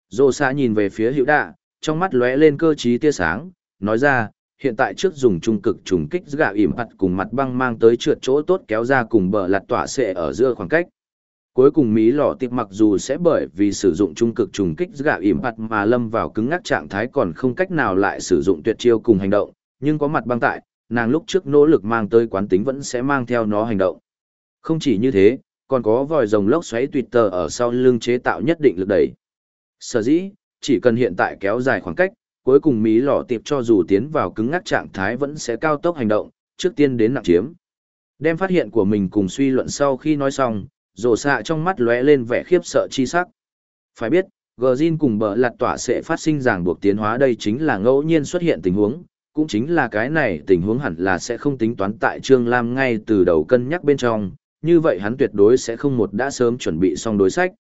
Dô xạ nhìn về phía hữu đạ, trong mắt lóe lên cơ trí tia sáng, nói ra, hiện tại trước dùng trung cực trùng kích gạ ỉm mặt cùng mặt băng mang tới trượt chỗ tốt kéo ra cùng bờ lặt tỏa sệ ở giữa khoảng cách. Cuối cùng Mỹ lọ tiệp mặc dù sẽ bởi vì sử dụng trung cực trùng kích gạ ỉm mặt mà lâm vào cứng ngắc trạng thái còn không cách nào lại sử dụng tuyệt chiêu cùng hành động, nhưng có mặt băng tại, nàng lúc trước nỗ lực mang tới quán tính vẫn sẽ mang theo nó hành động. Không chỉ như thế, còn có vòi rồng lốc xoáy tuyệt tờ ở sau lưng chế tạo nhất định lực đẩy. Sở dĩ, chỉ cần hiện tại kéo dài khoảng cách, cuối cùng Mỹ lọ tiệp cho dù tiến vào cứng ngắc trạng thái vẫn sẽ cao tốc hành động, trước tiên đến nặng chiếm. Đem phát hiện của mình cùng suy luận sau khi nói xong, rổ xạ trong mắt lóe lên vẻ khiếp sợ chi sắc. Phải biết, Gjin cùng bờ lạt tỏa sẽ phát sinh ràng buộc tiến hóa đây chính là ngẫu nhiên xuất hiện tình huống, cũng chính là cái này tình huống hẳn là sẽ không tính toán tại Trương Lam ngay từ đầu cân nhắc bên trong, như vậy hắn tuyệt đối sẽ không một đã sớm chuẩn bị xong đối sách.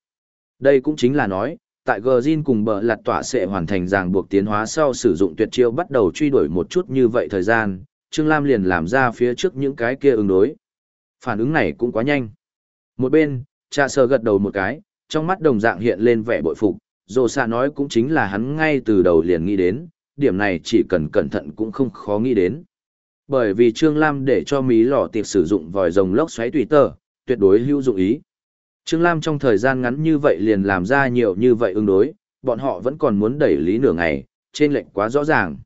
Đây cũng chính là nói, tại Gjin cùng bờ lạt tỏa sẽ hoàn thành ràng buộc tiến hóa sau sử dụng tuyệt chiêu bắt đầu truy đuổi một chút như vậy thời gian, Trương Lam liền làm ra phía trước những cái kia ứng đối. Phản ứng này cũng quá nhanh. Một bên, cha sơ gật đầu một cái, trong mắt đồng dạng hiện lên vẻ bội phục, dù xa nói cũng chính là hắn ngay từ đầu liền nghĩ đến, điểm này chỉ cần cẩn thận cũng không khó nghĩ đến. Bởi vì Trương Lam để cho Mỹ lò tiệp sử dụng vòi rồng lốc xoáy tùy tờ, tuyệt đối hữu dụng ý. Trương Lam trong thời gian ngắn như vậy liền làm ra nhiều như vậy ứng đối, bọn họ vẫn còn muốn đẩy lý nửa ngày, trên lệnh quá rõ ràng.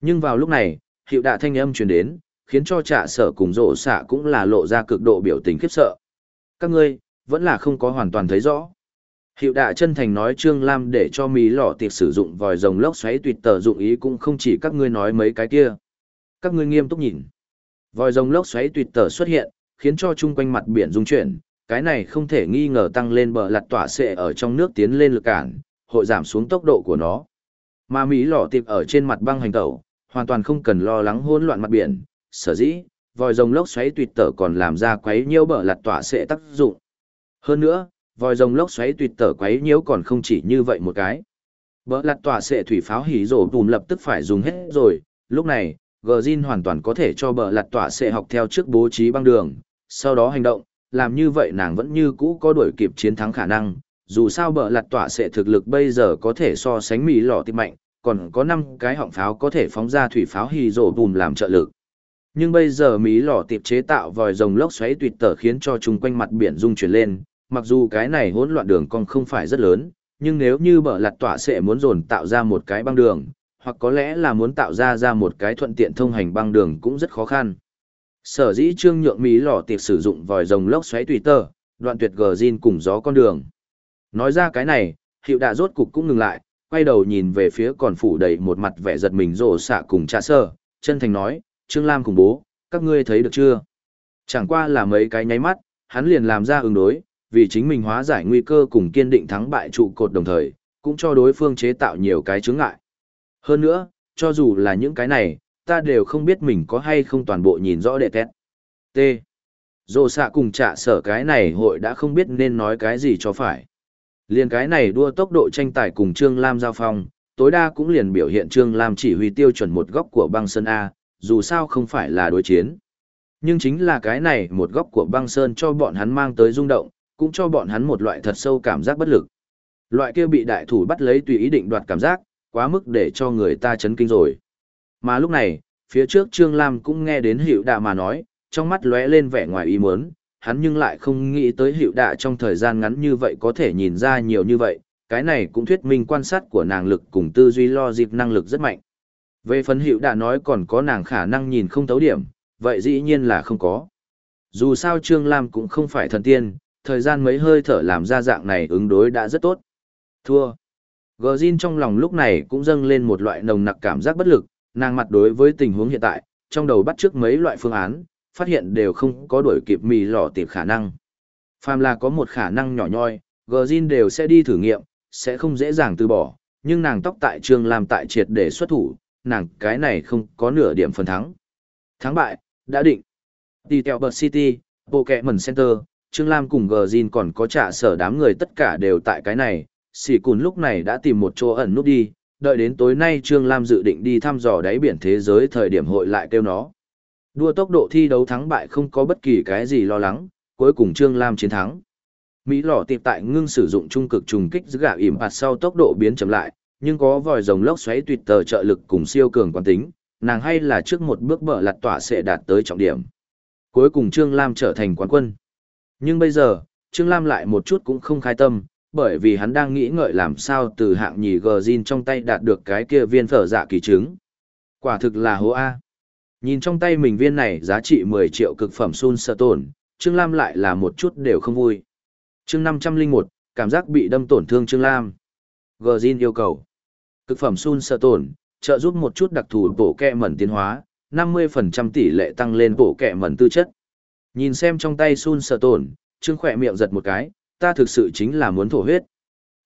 Nhưng vào lúc này, hiệu đạ thanh âm truyền đến, khiến cho trả sở cùng rộ xạ cũng là lộ ra cực độ biểu tình khiếp sợ. Các ngươi, vẫn là không có hoàn toàn thấy rõ. Hiệu đạ chân thành nói Trương Lam để cho mì lỏ tiệc sử dụng vòi rồng lốc xoáy tuyệt tờ dụng ý cũng không chỉ các ngươi nói mấy cái kia. Các ngươi nghiêm túc nhìn. Vòi rồng lốc xoáy tuyệt tờ xuất hiện, khiến cho chung quanh mặt biển rung chuyển, cái này không thể nghi ngờ tăng lên bờ lặt tỏa sệ ở trong nước tiến lên lực cản, hội giảm xuống tốc độ của nó. Mà Mỹ lỏ tiệp ở trên mặt băng hành tẩu, hoàn toàn không cần lo lắng hỗn loạn mặt biển, sở dĩ, vòi rồng lốc xoáy tuyệt tở còn làm ra quấy nhiễu bờ lặt tỏa sệ tác dụng. Hơn nữa, vòi rồng lốc xoáy tuyệt tở quấy nhiễu còn không chỉ như vậy một cái. Bờ lặt tỏa sệ thủy pháo hỉ rổ bùm lập tức phải dùng hết rồi, lúc này, Gjin hoàn toàn có thể cho bờ lặt tỏa sệ học theo trước bố trí băng đường, sau đó hành động, làm như vậy nàng vẫn như cũ có đuổi kịp chiến thắng khả năng, dù sao bờ lặt tỏa sệ thực lực bây giờ có thể so sánh mỹ lọ tim mạnh, còn có 5 cái họng pháo có thể phóng ra thủy pháo hì rổ bùm làm trợ lực. Nhưng bây giờ Mỹ lò tiệp chế tạo vòi rồng lốc xoáy tuyệt tở khiến cho chung quanh mặt biển rung chuyển lên, mặc dù cái này hỗn loạn đường cong không phải rất lớn, nhưng nếu như bờ lặt tỏa sẽ muốn dồn tạo ra một cái băng đường, hoặc có lẽ là muốn tạo ra ra một cái thuận tiện thông hành băng đường cũng rất khó khăn. Sở dĩ trương nhượng Mỹ lò tiệp sử dụng vòi rồng lốc xoáy tùy tơ, đoạn tuyệt gờ zin cùng gió con đường. Nói ra cái này, hiệu đạ rốt cục cũng ngừng lại, quay đầu nhìn về phía còn phủ đầy một mặt vẻ giật mình rổ xạ cùng trà sơ, chân thành nói, Trương Lam cùng bố, các ngươi thấy được chưa? Chẳng qua là mấy cái nháy mắt, hắn liền làm ra ứng đối, vì chính mình hóa giải nguy cơ cùng kiên định thắng bại trụ cột đồng thời, cũng cho đối phương chế tạo nhiều cái chướng ngại. Hơn nữa, cho dù là những cái này, ta đều không biết mình có hay không toàn bộ nhìn rõ đệ tét. T. Dồ xạ cùng trả sở cái này hội đã không biết nên nói cái gì cho phải. Liền cái này đua tốc độ tranh tài cùng Trương Lam giao phong, tối đa cũng liền biểu hiện Trương Lam chỉ huy tiêu chuẩn một góc của băng sơn A, dù sao không phải là đối chiến. Nhưng chính là cái này một góc của băng sơn cho bọn hắn mang tới rung động, cũng cho bọn hắn một loại thật sâu cảm giác bất lực. Loại kia bị đại thủ bắt lấy tùy ý định đoạt cảm giác, quá mức để cho người ta chấn kinh rồi. Mà lúc này, phía trước Trương Lam cũng nghe đến hiệu đạ mà nói, trong mắt lóe lên vẻ ngoài ý muốn, hắn nhưng lại không nghĩ tới hiệu đạ trong thời gian ngắn như vậy có thể nhìn ra nhiều như vậy, cái này cũng thuyết minh quan sát của nàng lực cùng tư duy lo dịp năng lực rất mạnh. Về phần hiệu đạ nói còn có nàng khả năng nhìn không thấu điểm, vậy dĩ nhiên là không có. Dù sao Trương Lam cũng không phải thần tiên, thời gian mấy hơi thở làm ra dạng này ứng đối đã rất tốt. Thua. Gờ Jin trong lòng lúc này cũng dâng lên một loại nồng nặc cảm giác bất lực, nàng mặt đối với tình huống hiện tại, trong đầu bắt trước mấy loại phương án, phát hiện đều không có đuổi kịp mì lò tìm khả năng. Phàm là có một khả năng nhỏ nhoi, Gjin đều sẽ đi thử nghiệm, sẽ không dễ dàng từ bỏ, nhưng nàng tóc tại trường làm tại triệt để xuất thủ, nàng cái này không có nửa điểm phần thắng. Thắng bại, đã định. Đi theo Bird City, Pokemon Center, Trương Lam cùng Gjin còn có trả sở đám người tất cả đều tại cái này, xỉ cùn lúc này đã tìm một chỗ ẩn nút đi, đợi đến tối nay Trương Lam dự định đi thăm dò đáy biển thế giới thời điểm hội lại kêu nó. Đua tốc độ thi đấu thắng bại không có bất kỳ cái gì lo lắng, cuối cùng Trương Lam chiến thắng. Mỹ lỏ tiệp tại ngưng sử dụng trung cực trùng kích giữ gạo ỉm hạt sau tốc độ biến chậm lại, nhưng có vòi rồng lốc xoáy tuyệt tờ trợ lực cùng siêu cường quán tính, nàng hay là trước một bước bờ lặt tỏa sẽ đạt tới trọng điểm. Cuối cùng Trương Lam trở thành quán quân. Nhưng bây giờ, Trương Lam lại một chút cũng không khai tâm, bởi vì hắn đang nghĩ ngợi làm sao từ hạng nhì gờ zin trong tay đạt được cái kia viên phở dạ kỳ trứng. Quả thực là hố A. Nhìn trong tay mình viên này giá trị 10 triệu cực phẩm sun sợ tổn, Trương Lam lại là một chút đều không vui. chương 501, cảm giác bị đâm tổn thương Trương Lam. Gờ zin yêu cầu. Cực phẩm sun sợ tổn, trợ giúp một chút đặc thù bổ kẹ mẩn tiến hóa, 50% tỷ lệ tăng lên bổ kẹ mẩn tư chất. Nhìn xem trong tay sun sợ tổn, Trương khỏe miệng giật một cái, ta thực sự chính là muốn thổ huyết.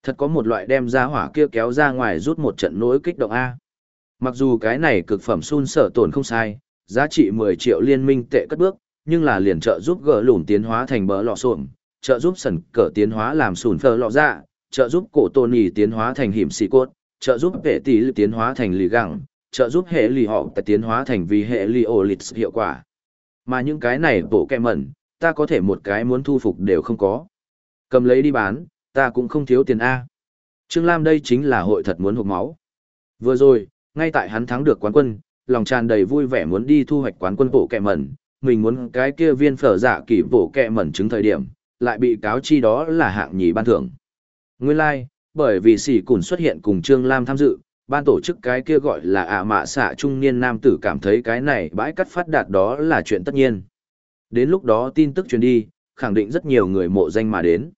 Thật có một loại đem ra hỏa kia kéo ra ngoài rút một trận nỗi kích động A. Mặc dù cái này cực phẩm sun sợ tổn không sai, giá trị 10 triệu liên minh tệ cất bước, nhưng là liền trợ giúp gỡ lùn tiến hóa thành bờ lọ xuồng, trợ giúp sần cỡ tiến hóa làm sùn phờ lọ dạ, trợ giúp cổ tôn nhì tiến hóa thành hiểm xì cốt, trợ giúp vệ tỷ lực tiến hóa thành lì gẳng, trợ giúp hệ lì họ tại tiến hóa thành vì hệ lì ổ lịch hiệu quả. Mà những cái này bộ kẹ mẩn, ta có thể một cái muốn thu phục đều không có. Cầm lấy đi bán, ta cũng không thiếu tiền A. Trương Lam đây chính là hội thật muốn hụt máu. Vừa rồi, ngay tại hắn thắng được quán quân, lòng tràn đầy vui vẻ muốn đi thu hoạch quán quân bộ kẹ mẩn, mình muốn cái kia viên phở dạ kỳ bộ kẹ mẩn chứng thời điểm, lại bị cáo chi đó là hạng nhì ban thưởng. Nguyên lai, like, bởi vì sỉ cùn xuất hiện cùng Trương Lam tham dự, ban tổ chức cái kia gọi là ạ mạ xạ trung niên nam tử cảm thấy cái này bãi cắt phát đạt đó là chuyện tất nhiên. Đến lúc đó tin tức truyền đi, khẳng định rất nhiều người mộ danh mà đến.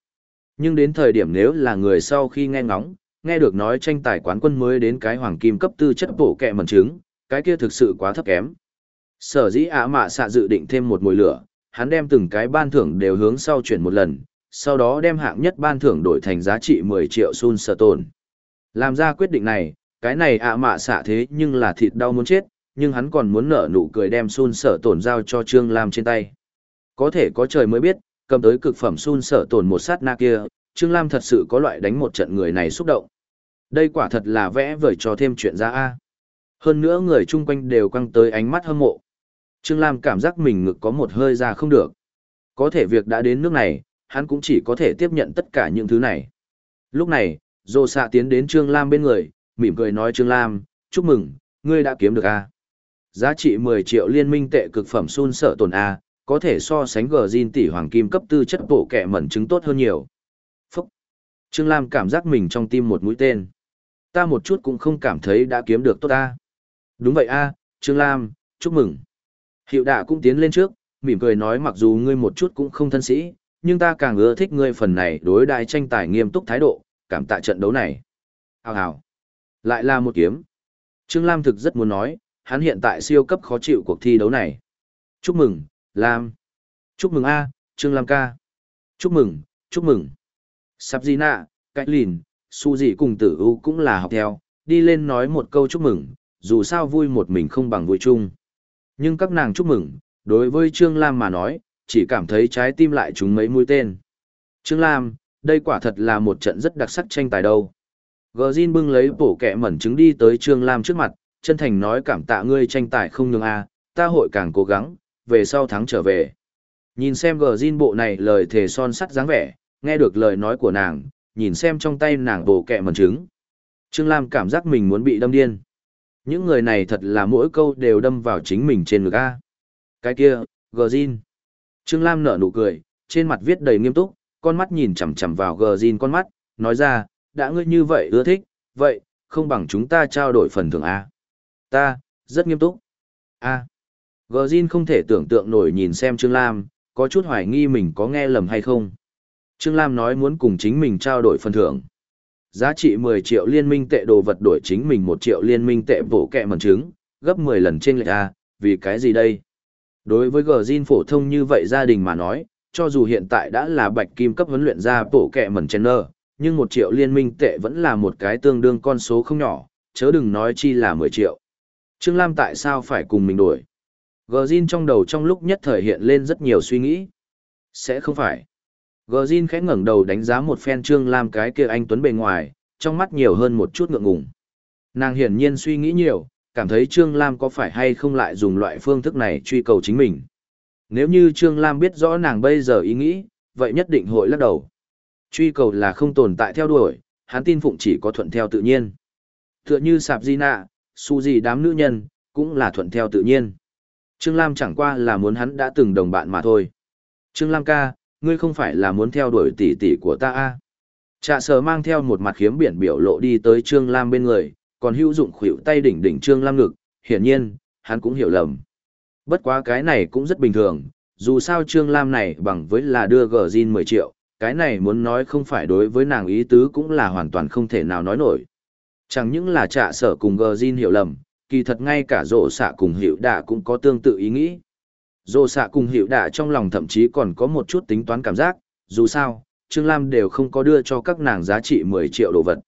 Nhưng đến thời điểm nếu là người sau khi nghe ngóng, nghe được nói tranh tài quán quân mới đến cái hoàng kim cấp tư chất bổ kẹ mẩn trứng, cái kia thực sự quá thấp kém. Sở dĩ ạ mạ xạ dự định thêm một mùi lửa, hắn đem từng cái ban thưởng đều hướng sau chuyển một lần, sau đó đem hạng nhất ban thưởng đổi thành giá trị 10 triệu sun sở tồn. Làm ra quyết định này, cái này ạ mạ xạ thế nhưng là thịt đau muốn chết, nhưng hắn còn muốn nở nụ cười đem sun sở tổn giao cho Trương Lam trên tay. Có thể có trời mới biết, cầm tới cực phẩm sun sở tổn một sát na kia, Trương Lam thật sự có loại đánh một trận người này xúc động. Đây quả thật là vẽ vời cho thêm chuyện ra A. Hơn nữa người chung quanh đều quăng tới ánh mắt hâm mộ. Trương Lam cảm giác mình ngực có một hơi ra không được. Có thể việc đã đến nước này, hắn cũng chỉ có thể tiếp nhận tất cả những thứ này. Lúc này, Dô Sạ tiến đến Trương Lam bên người, mỉm cười nói Trương Lam, chúc mừng, ngươi đã kiếm được A. Giá trị 10 triệu liên minh tệ cực phẩm sun sở tồn A, có thể so sánh gờ zin tỷ hoàng kim cấp tư chất bộ kẻ mẩn chứng tốt hơn nhiều. Phúc! Trương Lam cảm giác mình trong tim một mũi tên. Ta một chút cũng không cảm thấy đã kiếm được tốt ta Đúng vậy A, Trương Lam, chúc mừng. Hiệu đạ cũng tiến lên trước, mỉm cười nói mặc dù ngươi một chút cũng không thân sĩ, nhưng ta càng ưa thích ngươi phần này đối đại tranh tài nghiêm túc thái độ, cảm tạ trận đấu này. Hào hào. Lại là một kiếm. Trương Lam thực rất muốn nói, hắn hiện tại siêu cấp khó chịu cuộc thi đấu này. Chúc mừng, Lam. Chúc mừng A, Trương Lam ca. Chúc mừng, chúc mừng. Sắp gì nạ, cách lìn, su gì cùng tử u cũng là học theo, đi lên nói một câu chúc mừng, dù sao vui một mình không bằng vui chung. Nhưng các nàng chúc mừng, đối với Trương Lam mà nói, chỉ cảm thấy trái tim lại trúng mấy mũi tên. Trương Lam, đây quả thật là một trận rất đặc sắc tranh tài đâu. Gờ Jin bưng lấy bổ kẹ mẩn trứng đi tới Trương Lam trước mặt, chân thành nói cảm tạ ngươi tranh tài không nhường a, ta hội càng cố gắng, về sau thắng trở về. Nhìn xem gờ Jin bộ này lời thề son sắt dáng vẻ, nghe được lời nói của nàng, nhìn xem trong tay nàng bổ kẹ mần trứng. Trương Lam cảm giác mình muốn bị đâm điên. Những người này thật là mỗi câu đều đâm vào chính mình trên ngực a. Cái kia, gờ Jin. Trương Lam nở nụ cười, trên mặt viết đầy nghiêm túc, con mắt nhìn chằm chằm vào gờ Jin con mắt, nói ra, đã ngươi như vậy ưa thích, vậy, không bằng chúng ta trao đổi phần thưởng A. Ta, rất nghiêm túc. A. Gờ Jin không thể tưởng tượng nổi nhìn xem Trương Lam, có chút hoài nghi mình có nghe lầm hay không. Trương Lam nói muốn cùng chính mình trao đổi phần thưởng. Giá trị 10 triệu liên minh tệ đồ vật đổi chính mình 1 triệu liên minh tệ bổ kẹ mẩn trứng, gấp 10 lần trên lệch A, vì cái gì đây? Đối với gờ Jin phổ thông như vậy gia đình mà nói, cho dù hiện tại đã là bạch kim cấp huấn luyện ra bổ kẹ mẩn chen nơ, nhưng một triệu liên minh tệ vẫn là một cái tương đương con số không nhỏ, chớ đừng nói chi là 10 triệu. Trương Lam tại sao phải cùng mình đổi? Gờ Jin trong đầu trong lúc nhất thời hiện lên rất nhiều suy nghĩ. Sẽ không phải. Gờ Jin khẽ ngẩng đầu đánh giá một phen Trương Lam cái kia anh Tuấn bề ngoài, trong mắt nhiều hơn một chút ngượng ngùng. Nàng hiển nhiên suy nghĩ nhiều, cảm thấy Trương Lam có phải hay không lại dùng loại phương thức này truy cầu chính mình. Nếu như Trương Lam biết rõ nàng bây giờ ý nghĩ, vậy nhất định hội lắc đầu. Truy cầu là không tồn tại theo đuổi, hắn tin phụng chỉ có thuận theo tự nhiên. Tựa như sạp di nạ, su gì đám nữ nhân, cũng là thuận theo tự nhiên. Trương Lam chẳng qua là muốn hắn đã từng đồng bạn mà thôi. Trương Lam ca, ngươi không phải là muốn theo đuổi tỷ tỷ của ta a à? Trạ sở mang theo một mặt khiếm biển biểu lộ đi tới Trương Lam bên người, còn hữu dụng khuỷu tay đỉnh đỉnh Trương Lam ngực, hiển nhiên, hắn cũng hiểu lầm. Bất quá cái này cũng rất bình thường, dù sao Trương Lam này bằng với là đưa gờ Jin 10 triệu, cái này muốn nói không phải đối với nàng ý tứ cũng là hoàn toàn không thể nào nói nổi. Chẳng những là trạ sở cùng gờ Jin hiểu lầm, kỳ thật ngay cả rộ xạ cùng hiệu đạ cũng có tương tự ý nghĩ. Rộ xạ cùng hiệu đạ trong lòng thậm chí còn có một chút tính toán cảm giác, dù sao, Trương Lam đều không có đưa cho các nàng giá trị 10 triệu đồ vật.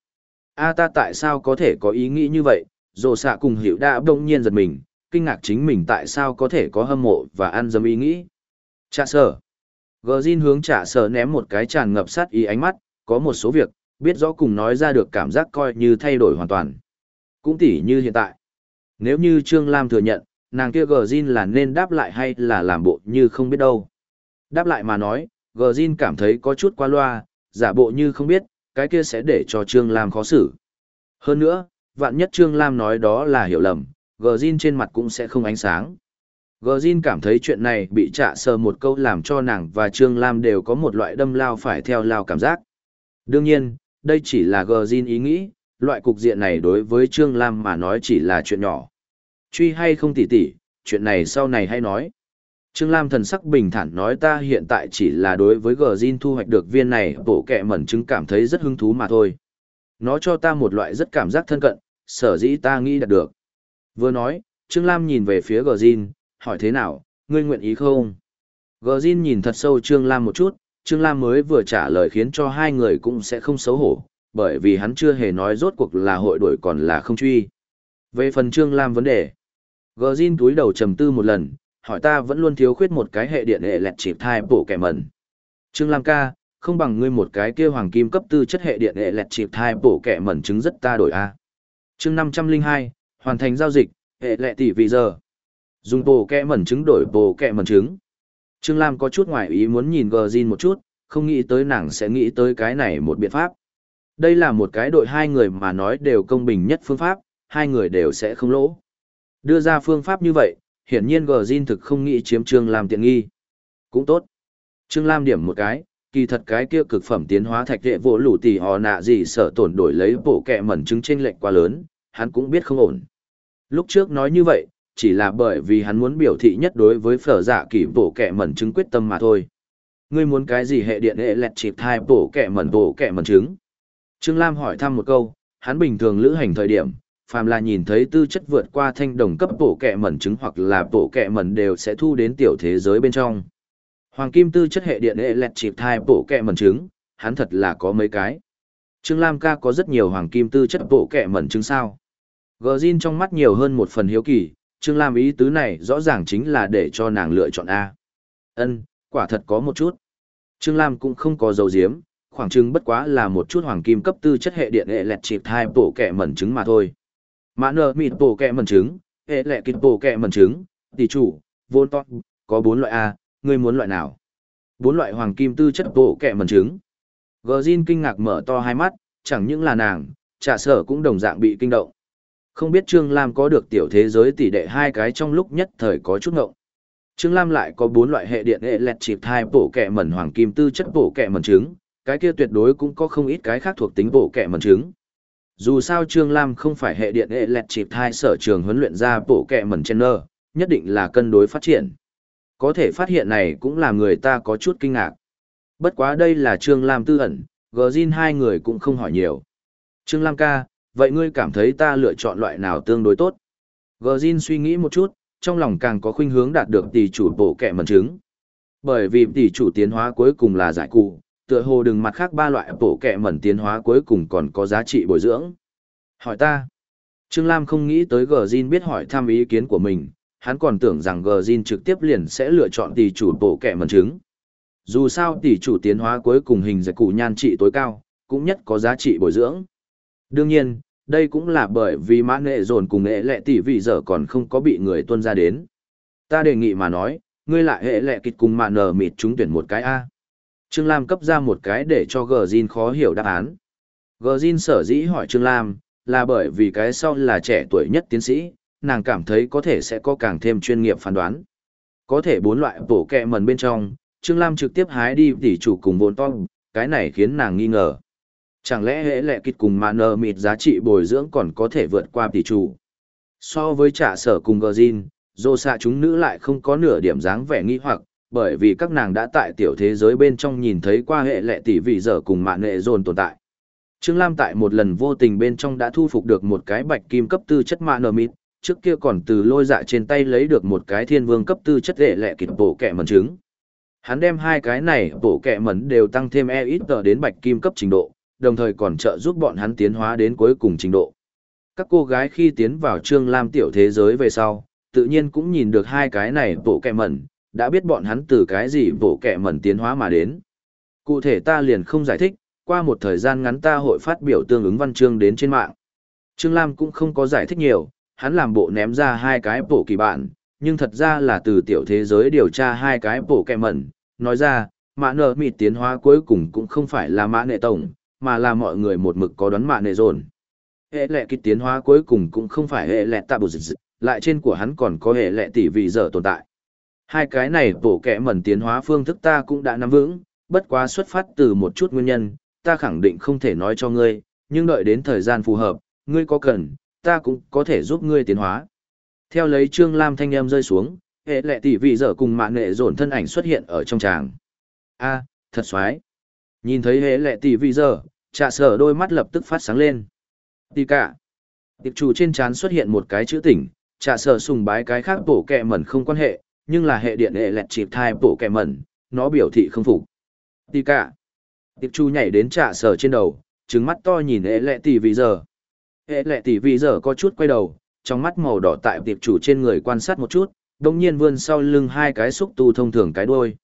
A ta tại sao có thể có ý nghĩ như vậy, rộ xạ cùng hiệu đạ đông nhiên giật mình, kinh ngạc chính mình tại sao có thể có hâm mộ và ăn dâm ý nghĩ. Trạ sở. Gờ Jin hướng trả sở ném một cái tràn ngập sát ý ánh mắt, có một số việc, biết rõ cùng nói ra được cảm giác coi như thay đổi hoàn toàn. Cũng tỉ như hiện tại. Nếu như Trương Lam thừa nhận, nàng kia gờ Jin là nên đáp lại hay là làm bộ như không biết đâu. Đáp lại mà nói, gờ Jin cảm thấy có chút qua loa, giả bộ như không biết, cái kia sẽ để cho Trương Lam khó xử. Hơn nữa, vạn nhất Trương Lam nói đó là hiểu lầm, gờ Jin trên mặt cũng sẽ không ánh sáng. Gờ Jin cảm thấy chuyện này bị trả sờ một câu làm cho nàng và Trương Lam đều có một loại đâm lao phải theo lao cảm giác. Đương nhiên, đây chỉ là gờ Jin ý nghĩ, loại cục diện này đối với Trương Lam mà nói chỉ là chuyện nhỏ. Truy hay không tỉ tỉ, chuyện này sau này hay nói. Trương Lam thần sắc bình thản nói ta hiện tại chỉ là đối với gờ Jin thu hoạch được viên này bộ kẹ mẩn chứng cảm thấy rất hứng thú mà thôi. Nó cho ta một loại rất cảm giác thân cận, sở dĩ ta nghĩ đạt được. Vừa nói, Trương Lam nhìn về phía gờ Jin, hỏi thế nào, ngươi nguyện ý không? Gờ Jin nhìn thật sâu Trương Lam một chút, Trương Lam mới vừa trả lời khiến cho hai người cũng sẽ không xấu hổ, bởi vì hắn chưa hề nói rốt cuộc là hội đổi còn là không truy. Về phần Trương Lam vấn đề, Gờ Jin túi đầu trầm tư một lần, hỏi ta vẫn luôn thiếu khuyết một cái hệ điện hệ lẹt chịp thai bổ kẻ mẩn. Trương Lam ca, không bằng ngươi một cái kia hoàng kim cấp tư chất hệ điện hệ lẹt chịp thai bổ kẻ mẩn chứng rất ta đổi a. Chương 502, hoàn thành giao dịch, hệ lệ tỷ vì giờ. Dùng bổ kẻ mẩn chứng đổi bổ kẻ mẩn chứng. Trương Lam có chút ngoài ý muốn nhìn Gờ Jin một chút, không nghĩ tới nàng sẽ nghĩ tới cái này một biện pháp. Đây là một cái đội hai người mà nói đều công bình nhất phương pháp, hai người đều sẽ không lỗ. Đưa ra phương pháp như vậy, hiển nhiên gờ Jin thực không nghĩ chiếm Trương Lam tiện nghi. Cũng tốt. Trương Lam điểm một cái, kỳ thật cái kia cực phẩm tiến hóa thạch đệ vỗ lũ tỷ họ nạ gì sợ tổn đổi lấy bộ kẹ mẩn chứng trên lệnh quá lớn, hắn cũng biết không ổn. Lúc trước nói như vậy, chỉ là bởi vì hắn muốn biểu thị nhất đối với phở dạ kỳ bộ kẹ mẩn chứng quyết tâm mà thôi. Ngươi muốn cái gì hệ điện hệ lẹt chịp thai bộ kẹ mẩn bộ kẹ mẩn chứng? Trương Lam hỏi thăm một câu, hắn bình thường lữ hành thời điểm, phàm là nhìn thấy tư chất vượt qua thanh đồng cấp bộ kẹ mẩn trứng hoặc là bộ kẹ mẩn đều sẽ thu đến tiểu thế giới bên trong. Hoàng kim tư chất hệ điện hệ lẹt chịp thai bộ kẹ mẩn trứng, hắn thật là có mấy cái. Trương Lam ca có rất nhiều hoàng kim tư chất bộ kẹ mẩn trứng sao. Gờ Jin trong mắt nhiều hơn một phần hiếu kỳ, Trương Lam ý tứ này rõ ràng chính là để cho nàng lựa chọn A. Ân, quả thật có một chút. Trương Lam cũng không có dấu diếm, khoảng chừng bất quá là một chút hoàng kim cấp tư chất hệ điện hệ lẹt chịp thai bộ kẹ mẩn trứng mà thôi. Mã nợ mịt bổ kẹ mẩn trứng, hệ lẹ kịp bổ kẹ mẩn trứng, tỷ chủ, vốn to, có bốn loại A, ngươi muốn loại nào? Bốn loại hoàng kim tư chất bổ kẹ mẩn trứng. Gờ kinh ngạc mở to hai mắt, chẳng những là nàng, trả sở cũng đồng dạng bị kinh động. Không biết Trương Lam có được tiểu thế giới tỷ đệ hai cái trong lúc nhất thời có chút ngộng. Trương Lam lại có bốn loại hệ điện hệ lẹt chịp hai bổ kẹ mẩn hoàng kim tư chất bổ kẹ mẩn trứng, cái kia tuyệt đối cũng có không ít cái khác thuộc tính bộ kẻ mẩn trứng. Dù sao Trương Lam không phải hệ điện hệ lẹt chịp thai sở trường huấn luyện ra bộ kẻ mẩn chen nơ, nhất định là cân đối phát triển. Có thể phát hiện này cũng làm người ta có chút kinh ngạc. Bất quá đây là Trương Lam tư ẩn, gờ Jin hai người cũng không hỏi nhiều. Trương Lam ca, vậy ngươi cảm thấy ta lựa chọn loại nào tương đối tốt? Gờ Jin suy nghĩ một chút, trong lòng càng có khuynh hướng đạt được tỷ chủ bộ kẻ mẩn trứng. Bởi vì tỷ chủ tiến hóa cuối cùng là giải cụ, tựa hồ đừng mặt khác ba loại bộ kẹ mẩn tiến hóa cuối cùng còn có giá trị bồi dưỡng. Hỏi ta. Trương Lam không nghĩ tới Gờ Jin biết hỏi thăm ý kiến của mình, hắn còn tưởng rằng Gờ Jin trực tiếp liền sẽ lựa chọn tỷ chủ bộ kẹ mẩn trứng. Dù sao tỷ chủ tiến hóa cuối cùng hình giải cụ nhan trị tối cao, cũng nhất có giá trị bồi dưỡng. Đương nhiên, đây cũng là bởi vì mã nghệ dồn cùng nghệ lệ tỷ vị giờ còn không có bị người tuân ra đến. Ta đề nghị mà nói, ngươi lại hệ lệ kịch cùng mạ nở mịt chúng tuyển một cái A. Trương Lam cấp ra một cái để cho Gờ Jin khó hiểu đáp án. Gờ Jin sở dĩ hỏi Trương Lam, là bởi vì cái sau là trẻ tuổi nhất tiến sĩ, nàng cảm thấy có thể sẽ có càng thêm chuyên nghiệp phán đoán. Có thể bốn loại bổ kẹ mần bên trong, Trương Lam trực tiếp hái đi tỷ chủ cùng vốn to, cái này khiến nàng nghi ngờ. Chẳng lẽ hệ lệ kịch cùng mà nờ mịt giá trị bồi dưỡng còn có thể vượt qua tỷ chủ. So với trả sở cùng Gờ Jin, dô xạ chúng nữ lại không có nửa điểm dáng vẻ nghi hoặc, bởi vì các nàng đã tại tiểu thế giới bên trong nhìn thấy qua hệ lệ tỷ vị giờ cùng mạng nghệ dồn tồn tại. Trương Lam tại một lần vô tình bên trong đã thu phục được một cái bạch kim cấp tư chất mạng nờ mịt, trước kia còn từ lôi dạ trên tay lấy được một cái thiên vương cấp tư chất hệ lệ kịp bổ kẻ mẩn trứng. Hắn đem hai cái này bổ kẻ mẩn đều tăng thêm e ít tờ đến bạch kim cấp trình độ, đồng thời còn trợ giúp bọn hắn tiến hóa đến cuối cùng trình độ. Các cô gái khi tiến vào Trương Lam tiểu thế giới về sau, tự nhiên cũng nhìn được hai cái này bổ kẻ mẩn, đã biết bọn hắn từ cái gì bổ kẻ mẩn tiến hóa mà đến. Cụ thể ta liền không giải thích, qua một thời gian ngắn ta hội phát biểu tương ứng văn chương đến trên mạng. Trương Lam cũng không có giải thích nhiều, hắn làm bộ ném ra hai cái bổ kỳ bản, nhưng thật ra là từ tiểu thế giới điều tra hai cái bổ kẻ mẩn, nói ra, mã nợ mịt tiến hóa cuối cùng cũng không phải là mã nệ tổng, mà là mọi người một mực có đoán mã nệ dồn. Hệ lệ kịch tiến hóa cuối cùng cũng không phải hệ lệ tạ bù dịch lại trên của hắn còn có hệ lệ tỷ vị giờ tồn tại. Hai cái này bổ kẻ mẩn tiến hóa phương thức ta cũng đã nắm vững, bất quá xuất phát từ một chút nguyên nhân, ta khẳng định không thể nói cho ngươi, nhưng đợi đến thời gian phù hợp, ngươi có cần, ta cũng có thể giúp ngươi tiến hóa. Theo lấy Trương Lam thanh âm rơi xuống, hệ lệ tỷ vị giờ cùng mạng nghệ dồn thân ảnh xuất hiện ở trong tràng. a thật xoái. Nhìn thấy hệ lệ tỷ vị giờ, trạ sở đôi mắt lập tức phát sáng lên. Tỷ cả. Tiệp chủ trên trán xuất hiện một cái chữ tỉnh, trạ sở sùng bái cái khác bổ kẹ mẩn không quan hệ, nhưng là hệ điện hệ lẹt chịp thai bổ kẻ mẩn, nó biểu thị không phục. Tì cả. Tiệp chủ nhảy đến trạ sở trên đầu, trứng mắt to nhìn hệ lệ tỷ vì giờ. Hệ lệ tỷ vì giờ có chút quay đầu, trong mắt màu đỏ tại tiệp chủ trên người quan sát một chút, đồng nhiên vươn sau lưng hai cái xúc tu thông thường cái đuôi.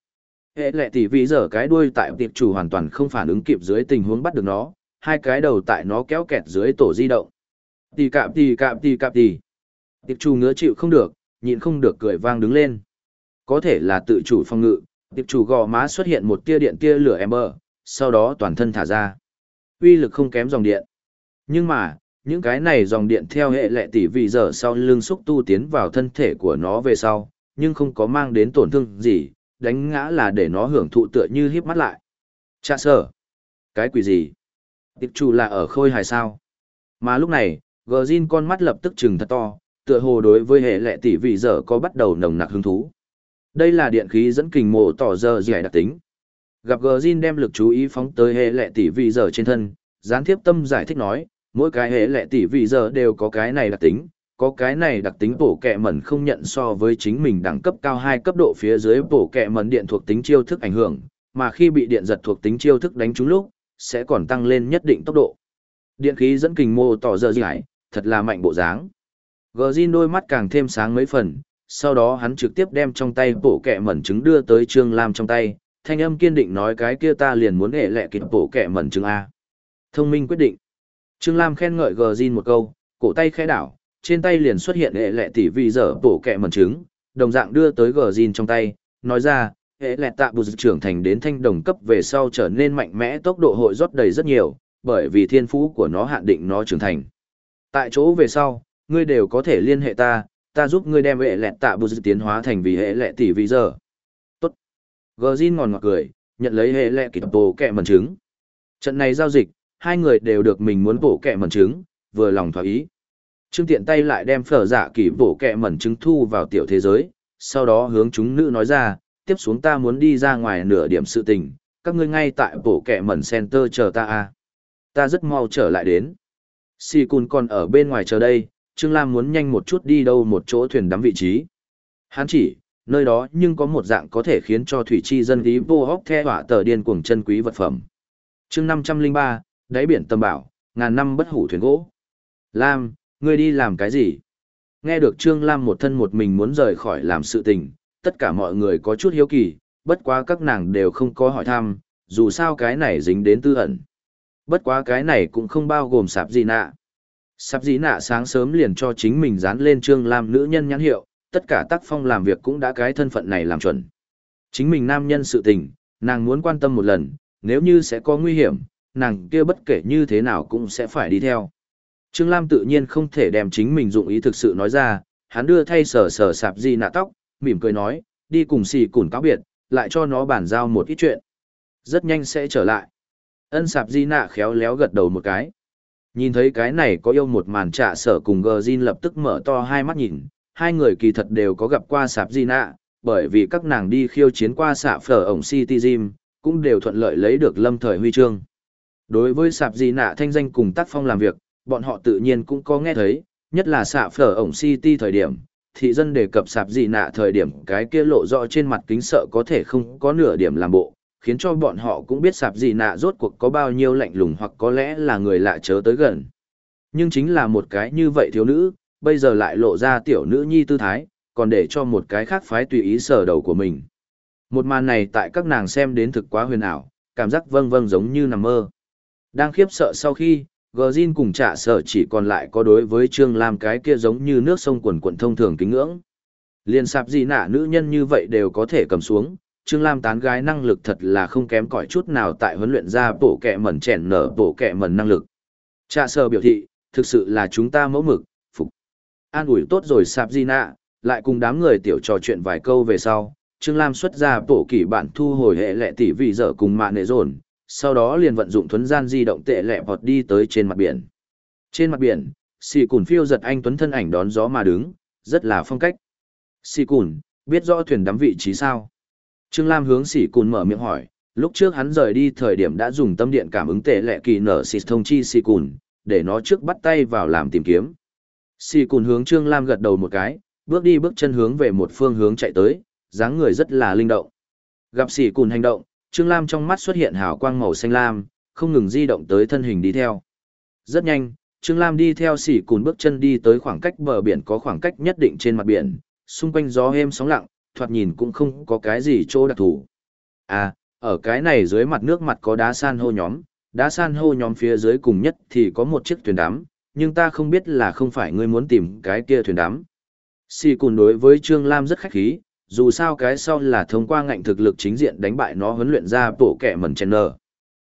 Hệ lệ tỷ vì giờ cái đuôi tại tiệp chủ hoàn toàn không phản ứng kịp dưới tình huống bắt được nó, hai cái đầu tại nó kéo kẹt dưới tổ di động. Tì cạm tì cạm tì cạm tì. Tiệp chủ ngứa chịu không được, nhịn không được cười vang đứng lên. Có thể là tự chủ phòng ngự, tiệp chủ gò má xuất hiện một tia điện tia lửa ember, sau đó toàn thân thả ra. Uy lực không kém dòng điện. Nhưng mà, những cái này dòng điện theo hệ lệ tỷ vị giờ sau lưng xúc tu tiến vào thân thể của nó về sau, nhưng không có mang đến tổn thương gì, đánh ngã là để nó hưởng thụ tựa như híp mắt lại. Chạ sở. Cái quỷ gì? Tiệp chủ là ở khôi hài sao? Mà lúc này, gờ con mắt lập tức trừng thật to, tựa hồ đối với hệ lệ tỷ vị giờ có bắt đầu nồng nặc hứng thú. Đây là điện khí dẫn kình mộ tỏ giờ dẻ đặc tính. Gặp gờ Jin đem lực chú ý phóng tới hệ lệ tỷ vị giờ trên thân, gián tiếp tâm giải thích nói, mỗi cái hệ lệ tỷ vị giờ đều có cái này đặc tính, có cái này đặc tính bổ kẹ mẩn không nhận so với chính mình đẳng cấp cao hai cấp độ phía dưới bổ kẹ mẩn điện thuộc tính chiêu thức ảnh hưởng, mà khi bị điện giật thuộc tính chiêu thức đánh trúng lúc, sẽ còn tăng lên nhất định tốc độ. Điện khí dẫn kình mô tỏ giờ giải, thật là mạnh bộ dáng. Gờ đôi mắt càng thêm sáng mấy phần, sau đó hắn trực tiếp đem trong tay bộ kẹ mẩn trứng đưa tới Trương Lam trong tay, thanh âm kiên định nói cái kia ta liền muốn hệ lệ kịp bộ kẹ mẩn trứng A. Thông minh quyết định. Trương Lam khen ngợi gờ Jin một câu, cổ tay khẽ đảo, trên tay liền xuất hiện hệ lệ tỷ vị dở bộ kẹ mẩn trứng, đồng dạng đưa tới gờ Jin trong tay, nói ra, hệ lệ tạ bù trưởng thành đến thanh đồng cấp về sau trở nên mạnh mẽ tốc độ hội rót đầy rất nhiều, bởi vì thiên phú của nó hạn định nó trưởng thành. Tại chỗ về sau, ngươi đều có thể liên hệ ta, ta giúp ngươi đem hệ lệ tạ bù tiến hóa thành vì hệ lệ tỷ vị giờ Tốt. Gờ Jin ngòn ngọt cười, nhận lấy hệ lệ kịp bổ kẹ mẩn trứng. Trận này giao dịch, hai người đều được mình muốn bổ kẹ mẩn trứng, vừa lòng thỏa ý. Trương tiện tay lại đem phở dạ kỳ bổ kẹ mẩn trứng thu vào tiểu thế giới, sau đó hướng chúng nữ nói ra, tiếp xuống ta muốn đi ra ngoài nửa điểm sự tình, các ngươi ngay tại bổ kẹ mẩn center chờ ta a Ta rất mau trở lại đến. Si Cun còn ở bên ngoài chờ đây, Trương Lam muốn nhanh một chút đi đâu một chỗ thuyền đắm vị trí. Hắn chỉ, nơi đó nhưng có một dạng có thể khiến cho thủy chi dân ý vô hóc the hỏa tờ điên cuồng chân quý vật phẩm. chương 503, đáy biển tâm bảo, ngàn năm bất hủ thuyền gỗ. Lam, ngươi đi làm cái gì? Nghe được Trương Lam một thân một mình muốn rời khỏi làm sự tình, tất cả mọi người có chút hiếu kỳ, bất quá các nàng đều không có hỏi thăm, dù sao cái này dính đến tư ẩn. Bất quá cái này cũng không bao gồm sạp gì nạ. Sạp dĩ nạ sáng sớm liền cho chính mình dán lên Trương Lam nữ nhân nhãn hiệu, tất cả tác phong làm việc cũng đã cái thân phận này làm chuẩn. Chính mình nam nhân sự tình, nàng muốn quan tâm một lần, nếu như sẽ có nguy hiểm, nàng kia bất kể như thế nào cũng sẽ phải đi theo. Trương Lam tự nhiên không thể đem chính mình dụng ý thực sự nói ra, hắn đưa thay sở sở sạp di nạ tóc, mỉm cười nói, đi cùng xì củn cáo biệt, lại cho nó bản giao một ít chuyện. Rất nhanh sẽ trở lại. Ân sạp di nạ khéo léo gật đầu một cái. Nhìn thấy cái này có yêu một màn trạ sở cùng gờ Jin lập tức mở to hai mắt nhìn, hai người kỳ thật đều có gặp qua sạp di nạ, bởi vì các nàng đi khiêu chiến qua xạ phở ổng City Gym, cũng đều thuận lợi lấy được lâm thời huy chương. Đối với sạp di nạ thanh danh cùng tác phong làm việc, bọn họ tự nhiên cũng có nghe thấy, nhất là sạp phở ổng City thời điểm, thị dân đề cập sạp di nạ thời điểm cái kia lộ rõ trên mặt kính sợ có thể không có nửa điểm làm bộ, khiến cho bọn họ cũng biết sạp gì nạ rốt cuộc có bao nhiêu lạnh lùng hoặc có lẽ là người lạ chớ tới gần. Nhưng chính là một cái như vậy thiếu nữ, bây giờ lại lộ ra tiểu nữ nhi tư thái, còn để cho một cái khác phái tùy ý sở đầu của mình. Một màn này tại các nàng xem đến thực quá huyền ảo, cảm giác vâng vâng giống như nằm mơ. Đang khiếp sợ sau khi, Gờ cùng trả sở chỉ còn lại có đối với Trương Lam cái kia giống như nước sông quần quần thông thường kính ngưỡng. Liên sạp gì nạ nữ nhân như vậy đều có thể cầm xuống, Trương Lam tán gái năng lực thật là không kém cỏi chút nào tại huấn luyện ra bộ kẹ mẩn chèn nở bộ kẹ mẩn năng lực. Trạ sở biểu thị, thực sự là chúng ta mẫu mực, phục. An ủi tốt rồi sạp di nạ, lại cùng đám người tiểu trò chuyện vài câu về sau, Trương Lam xuất ra bộ kỷ bản thu hồi hệ lệ tỷ vị dở cùng mạng nệ rồn, sau đó liền vận dụng thuấn gian di động tệ lẹ vọt đi tới trên mặt biển. Trên mặt biển, xì cùn phiêu giật anh tuấn thân ảnh đón gió mà đứng, rất là phong cách. Xì cùn, biết rõ thuyền đắm vị trí sao? Trương Lam hướng Sỉ cùn mở miệng hỏi, lúc trước hắn rời đi thời điểm đã dùng tâm điện cảm ứng tệ lệ kỳ nở xì thông chi Sỉ cùn, để nó trước bắt tay vào làm tìm kiếm. Sỉ cùn hướng Trương Lam gật đầu một cái, bước đi bước chân hướng về một phương hướng chạy tới, dáng người rất là linh động. Gặp Sỉ cùn hành động, Trương Lam trong mắt xuất hiện hào quang màu xanh lam, không ngừng di động tới thân hình đi theo. Rất nhanh, Trương Lam đi theo Sỉ cùn bước chân đi tới khoảng cách bờ biển có khoảng cách nhất định trên mặt biển, xung quanh gió êm sóng lặng, thoạt nhìn cũng không có cái gì chỗ đặc thù. À, ở cái này dưới mặt nước mặt có đá san hô nhóm, đá san hô nhóm phía dưới cùng nhất thì có một chiếc thuyền đắm, nhưng ta không biết là không phải ngươi muốn tìm cái kia thuyền đắm. Xỉ cùn đối với Trương Lam rất khách khí, dù sao cái sau là thông qua ngạnh thực lực chính diện đánh bại nó huấn luyện ra bộ kẻ mẩn chèn nở.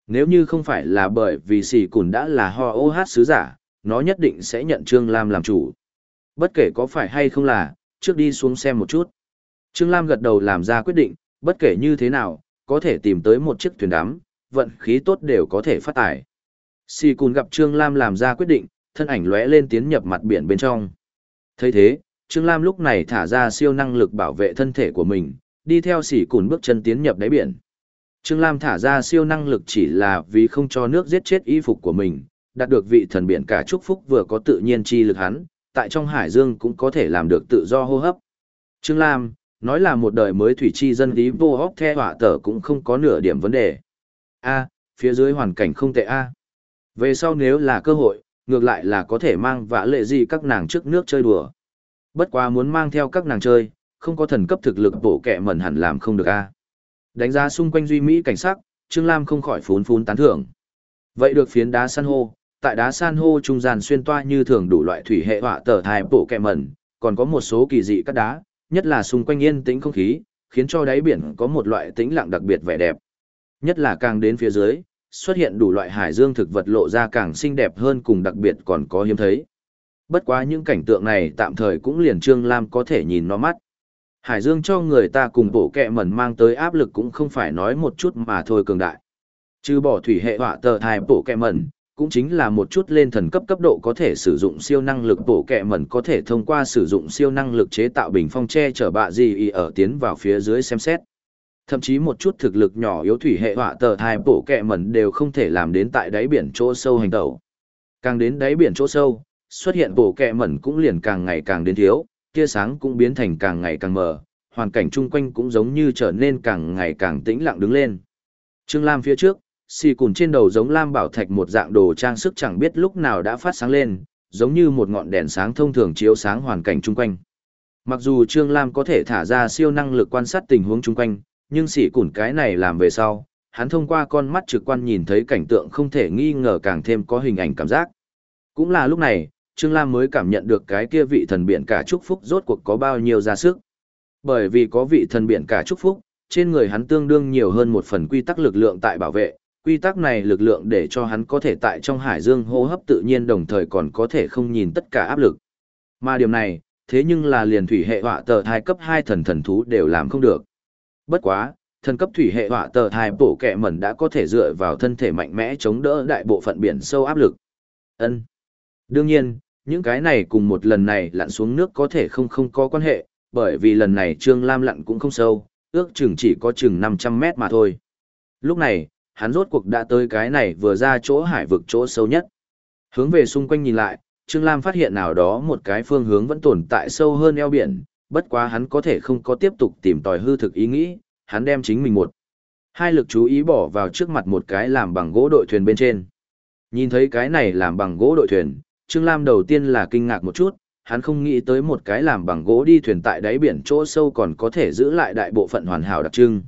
Nếu như không phải là bởi vì xì cùn đã là ho ô hát sứ giả, nó nhất định sẽ nhận Trương Lam làm chủ. Bất kể có phải hay không là, trước đi xuống xem một chút. Trương Lam gật đầu làm ra quyết định, bất kể như thế nào, có thể tìm tới một chiếc thuyền đắm, vận khí tốt đều có thể phát tải. Si cùn gặp Trương Lam làm ra quyết định, thân ảnh lóe lên tiến nhập mặt biển bên trong. thấy thế, Trương Lam lúc này thả ra siêu năng lực bảo vệ thân thể của mình, đi theo sỉ cùn bước chân tiến nhập đáy biển. Trương Lam thả ra siêu năng lực chỉ là vì không cho nước giết chết y phục của mình, đạt được vị thần biển cả chúc phúc vừa có tự nhiên chi lực hắn, tại trong hải dương cũng có thể làm được tự do hô hấp. Trương Lam, nói là một đời mới thủy chi dân tí vô hóc the họa tở cũng không có nửa điểm vấn đề. A, phía dưới hoàn cảnh không tệ A. Về sau nếu là cơ hội, ngược lại là có thể mang vã lệ gì các nàng trước nước chơi đùa. Bất quá muốn mang theo các nàng chơi, không có thần cấp thực lực bổ kẹ mẩn hẳn làm không được a. Đánh giá xung quanh duy mỹ cảnh sắc, Trương Lam không khỏi phún phún tán thưởng. Vậy được phiến đá san hô, tại đá san hô trung gian xuyên toa như thường đủ loại thủy hệ họa tờ thai bổ kẹ mẩn, còn có một số kỳ dị các đá, nhất là xung quanh yên tĩnh không khí, khiến cho đáy biển có một loại tĩnh lặng đặc biệt vẻ đẹp. Nhất là càng đến phía dưới, xuất hiện đủ loại hải dương thực vật lộ ra càng xinh đẹp hơn cùng đặc biệt còn có hiếm thấy. Bất quá những cảnh tượng này tạm thời cũng liền Trương Lam có thể nhìn nó mắt. Hải Dương cho người ta cùng bộ kẹ mẩn mang tới áp lực cũng không phải nói một chút mà thôi cường đại. Chứ bỏ thủy hệ họa tờ thai bộ kẹ mẩn, cũng chính là một chút lên thần cấp cấp độ có thể sử dụng siêu năng lực bổ kẹ mẩn có thể thông qua sử dụng siêu năng lực chế tạo bình phong che chở bạ gì y ở tiến vào phía dưới xem xét. Thậm chí một chút thực lực nhỏ yếu thủy hệ họa tờ thai bổ kẹ mẩn đều không thể làm đến tại đáy biển chỗ sâu hành tẩu. Càng đến đáy biển chỗ sâu, xuất hiện bổ kẹ mẩn cũng liền càng ngày càng đến thiếu, tia sáng cũng biến thành càng ngày càng mờ, hoàn cảnh chung quanh cũng giống như trở nên càng ngày càng tĩnh lặng đứng lên. Trương Lam phía trước, xì cùn trên đầu giống lam bảo thạch một dạng đồ trang sức chẳng biết lúc nào đã phát sáng lên, giống như một ngọn đèn sáng thông thường chiếu sáng hoàn cảnh chung quanh. Mặc dù Trương Lam có thể thả ra siêu năng lực quan sát tình huống chung quanh, nhưng xì cùn cái này làm về sau, hắn thông qua con mắt trực quan nhìn thấy cảnh tượng không thể nghi ngờ càng thêm có hình ảnh cảm giác. Cũng là lúc này, Trương Lam mới cảm nhận được cái kia vị thần biển cả chúc phúc rốt cuộc có bao nhiêu ra sức. Bởi vì có vị thần biển cả chúc phúc, trên người hắn tương đương nhiều hơn một phần quy tắc lực lượng tại bảo vệ, quy tắc này lực lượng để cho hắn có thể tại trong hải dương hô hấp tự nhiên đồng thời còn có thể không nhìn tất cả áp lực. Mà điểm này, thế nhưng là liền thủy hệ họa tờ thai cấp 2 thần thần thú đều làm không được. Bất quá, thần cấp thủy hệ họa tờ thai bổ kẹ mẩn đã có thể dựa vào thân thể mạnh mẽ chống đỡ đại bộ phận biển sâu áp lực. Ân. Đương nhiên, những cái này cùng một lần này lặn xuống nước có thể không không có quan hệ, bởi vì lần này Trương Lam lặn cũng không sâu, ước chừng chỉ có chừng 500 mét mà thôi. Lúc này, hắn rốt cuộc đã tới cái này vừa ra chỗ hải vực chỗ sâu nhất. Hướng về xung quanh nhìn lại, Trương Lam phát hiện nào đó một cái phương hướng vẫn tồn tại sâu hơn eo biển, bất quá hắn có thể không có tiếp tục tìm tòi hư thực ý nghĩ, hắn đem chính mình một. Hai lực chú ý bỏ vào trước mặt một cái làm bằng gỗ đội thuyền bên trên. Nhìn thấy cái này làm bằng gỗ đội thuyền, Trương Lam đầu tiên là kinh ngạc một chút, hắn không nghĩ tới một cái làm bằng gỗ đi thuyền tại đáy biển chỗ sâu còn có thể giữ lại đại bộ phận hoàn hảo đặc trưng.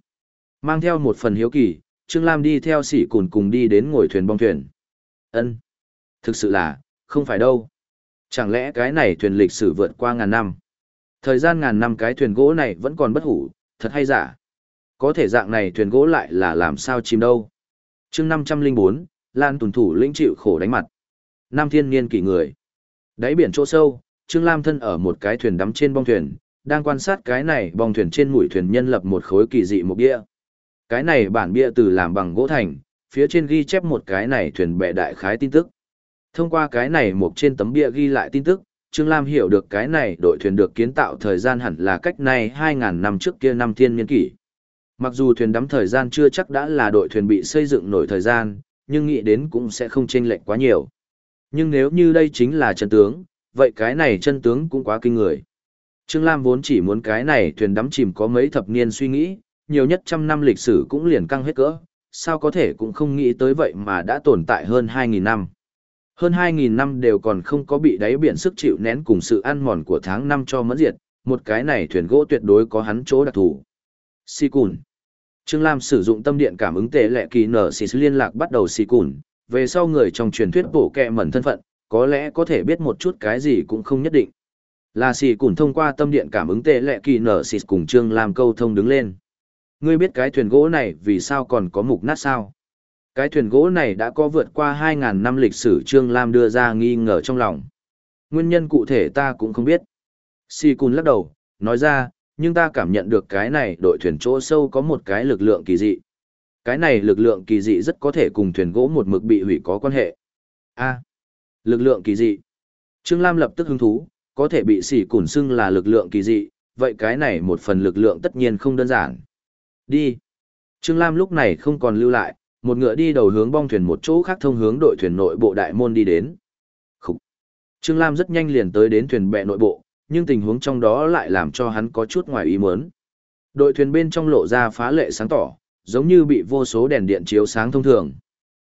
Mang theo một phần hiếu kỳ, Trương Lam đi theo sỉ cùn cùng đi đến ngồi thuyền bong thuyền. ân Thực sự là, không phải đâu. Chẳng lẽ cái này thuyền lịch sử vượt qua ngàn năm? Thời gian ngàn năm cái thuyền gỗ này vẫn còn bất hủ, thật hay giả? Có thể dạng này thuyền gỗ lại là làm sao chìm đâu? chương 504, Lan tuần thủ lĩnh chịu khổ đánh mặt. Nam thiên niên kỷ người. Đáy biển chỗ sâu, Trương Lam thân ở một cái thuyền đắm trên bong thuyền, đang quan sát cái này bong thuyền trên mũi thuyền nhân lập một khối kỳ dị mục địa. Cái này bản bia từ làm bằng gỗ thành, phía trên ghi chép một cái này thuyền bè đại khái tin tức. Thông qua cái này một trên tấm bia ghi lại tin tức, Trương Lam hiểu được cái này đội thuyền được kiến tạo thời gian hẳn là cách này 2.000 năm trước kia năm thiên niên kỷ. Mặc dù thuyền đắm thời gian chưa chắc đã là đội thuyền bị xây dựng nổi thời gian, nhưng nghĩ đến cũng sẽ không chênh lệch quá nhiều. Nhưng nếu như đây chính là chân tướng, vậy cái này chân tướng cũng quá kinh người. Trương Lam vốn chỉ muốn cái này thuyền đắm chìm có mấy thập niên suy nghĩ, nhiều nhất trăm năm lịch sử cũng liền căng hết cỡ, sao có thể cũng không nghĩ tới vậy mà đã tồn tại hơn 2.000 năm. Hơn 2.000 năm đều còn không có bị đáy biển sức chịu nén cùng sự ăn mòn của tháng năm cho mẫn diệt, một cái này thuyền gỗ tuyệt đối có hắn chỗ đặc thù. Si cùn. Trương Lam sử dụng tâm điện cảm ứng tệ lệ kỳ nở xì liên lạc bắt đầu si cùn, về sau người trong truyền thuyết bổ kẹ mẩn thân phận, có lẽ có thể biết một chút cái gì cũng không nhất định. Là si cùn thông qua tâm điện cảm ứng tệ lệ kỳ nở xì cùng Trương Lam câu thông đứng lên. Ngươi biết cái thuyền gỗ này vì sao còn có mục nát sao? Cái thuyền gỗ này đã có vượt qua 2.000 năm lịch sử Trương Lam đưa ra nghi ngờ trong lòng. Nguyên nhân cụ thể ta cũng không biết. Si Cun lắc đầu, nói ra, nhưng ta cảm nhận được cái này đội thuyền chỗ sâu có một cái lực lượng kỳ dị. Cái này lực lượng kỳ dị rất có thể cùng thuyền gỗ một mực bị hủy có quan hệ. A. lực lượng kỳ dị. Trương Lam lập tức hứng thú, có thể bị sỉ cùn xưng là lực lượng kỳ dị, vậy cái này một phần lực lượng tất nhiên không đơn giản. Đi. Trương Lam lúc này không còn lưu lại, một ngựa đi đầu hướng bong thuyền một chỗ khác thông hướng đội thuyền nội bộ đại môn đi đến. Khúc. Trương Lam rất nhanh liền tới đến thuyền bè nội bộ, nhưng tình huống trong đó lại làm cho hắn có chút ngoài ý muốn. Đội thuyền bên trong lộ ra phá lệ sáng tỏ, giống như bị vô số đèn điện chiếu sáng thông thường.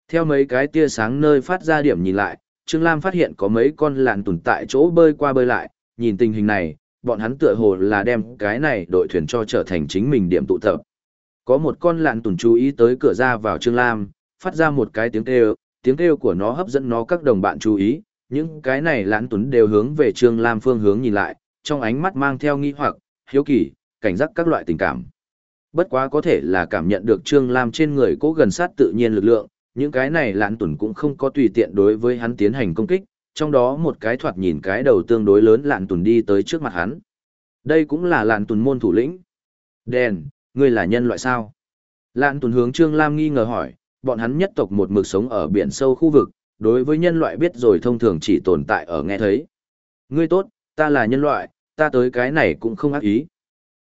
Theo mấy cái tia sáng nơi phát ra điểm nhìn lại, Trương Lam phát hiện có mấy con lạn tùn tại chỗ bơi qua bơi lại, nhìn tình hình này, bọn hắn tựa hồ là đem cái này đội thuyền cho trở thành chính mình điểm tụ tập. Có một con lạn tùn chú ý tới cửa ra vào Trương Lam, phát ra một cái tiếng kêu, tiếng kêu của nó hấp dẫn nó các đồng bạn chú ý, những cái này lãn tuấn đều hướng về Trương Lam phương hướng nhìn lại, trong ánh mắt mang theo nghi hoặc, hiếu kỳ, cảnh giác các loại tình cảm. Bất quá có thể là cảm nhận được Trương Lam trên người cố gần sát tự nhiên lực lượng, những cái này lãn tuấn cũng không có tùy tiện đối với hắn tiến hành công kích, trong đó một cái thoạt nhìn cái đầu tương đối lớn lãn tuấn đi tới trước mặt hắn. Đây cũng là lãn tuấn môn thủ lĩnh. Đèn, ngươi là nhân loại sao? Lạn Tuần hướng Trương Lam nghi ngờ hỏi, bọn hắn nhất tộc một mực sống ở biển sâu khu vực, đối với nhân loại biết rồi thông thường chỉ tồn tại ở nghe thấy. Ngươi tốt, ta là nhân loại, ta tới cái này cũng không ác ý.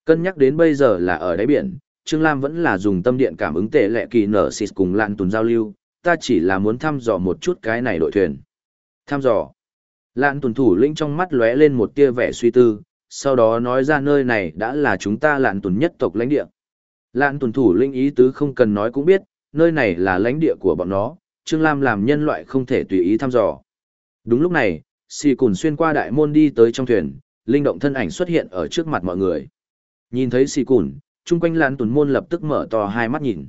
Cân nhắc đến bây giờ là ở đáy biển, Trương Lam vẫn là dùng tâm điện cảm ứng tệ lệ kỳ nở xịt cùng lạn Tuần giao lưu, ta chỉ là muốn thăm dò một chút cái này đội thuyền. Thăm dò. Lạn Tuần thủ lĩnh trong mắt lóe lên một tia vẻ suy tư, sau đó nói ra nơi này đã là chúng ta lạn Tuần nhất tộc lãnh địa. Lạn Tuần thủ linh ý tứ không cần nói cũng biết, nơi này là lãnh địa của bọn nó, Trương Lam làm nhân loại không thể tùy ý thăm dò. Đúng lúc này, xì cùn xuyên qua đại môn đi tới trong thuyền, linh động thân ảnh xuất hiện ở trước mặt mọi người. Nhìn thấy xì cùn, chung quanh lạn Tuần môn lập tức mở to hai mắt nhìn.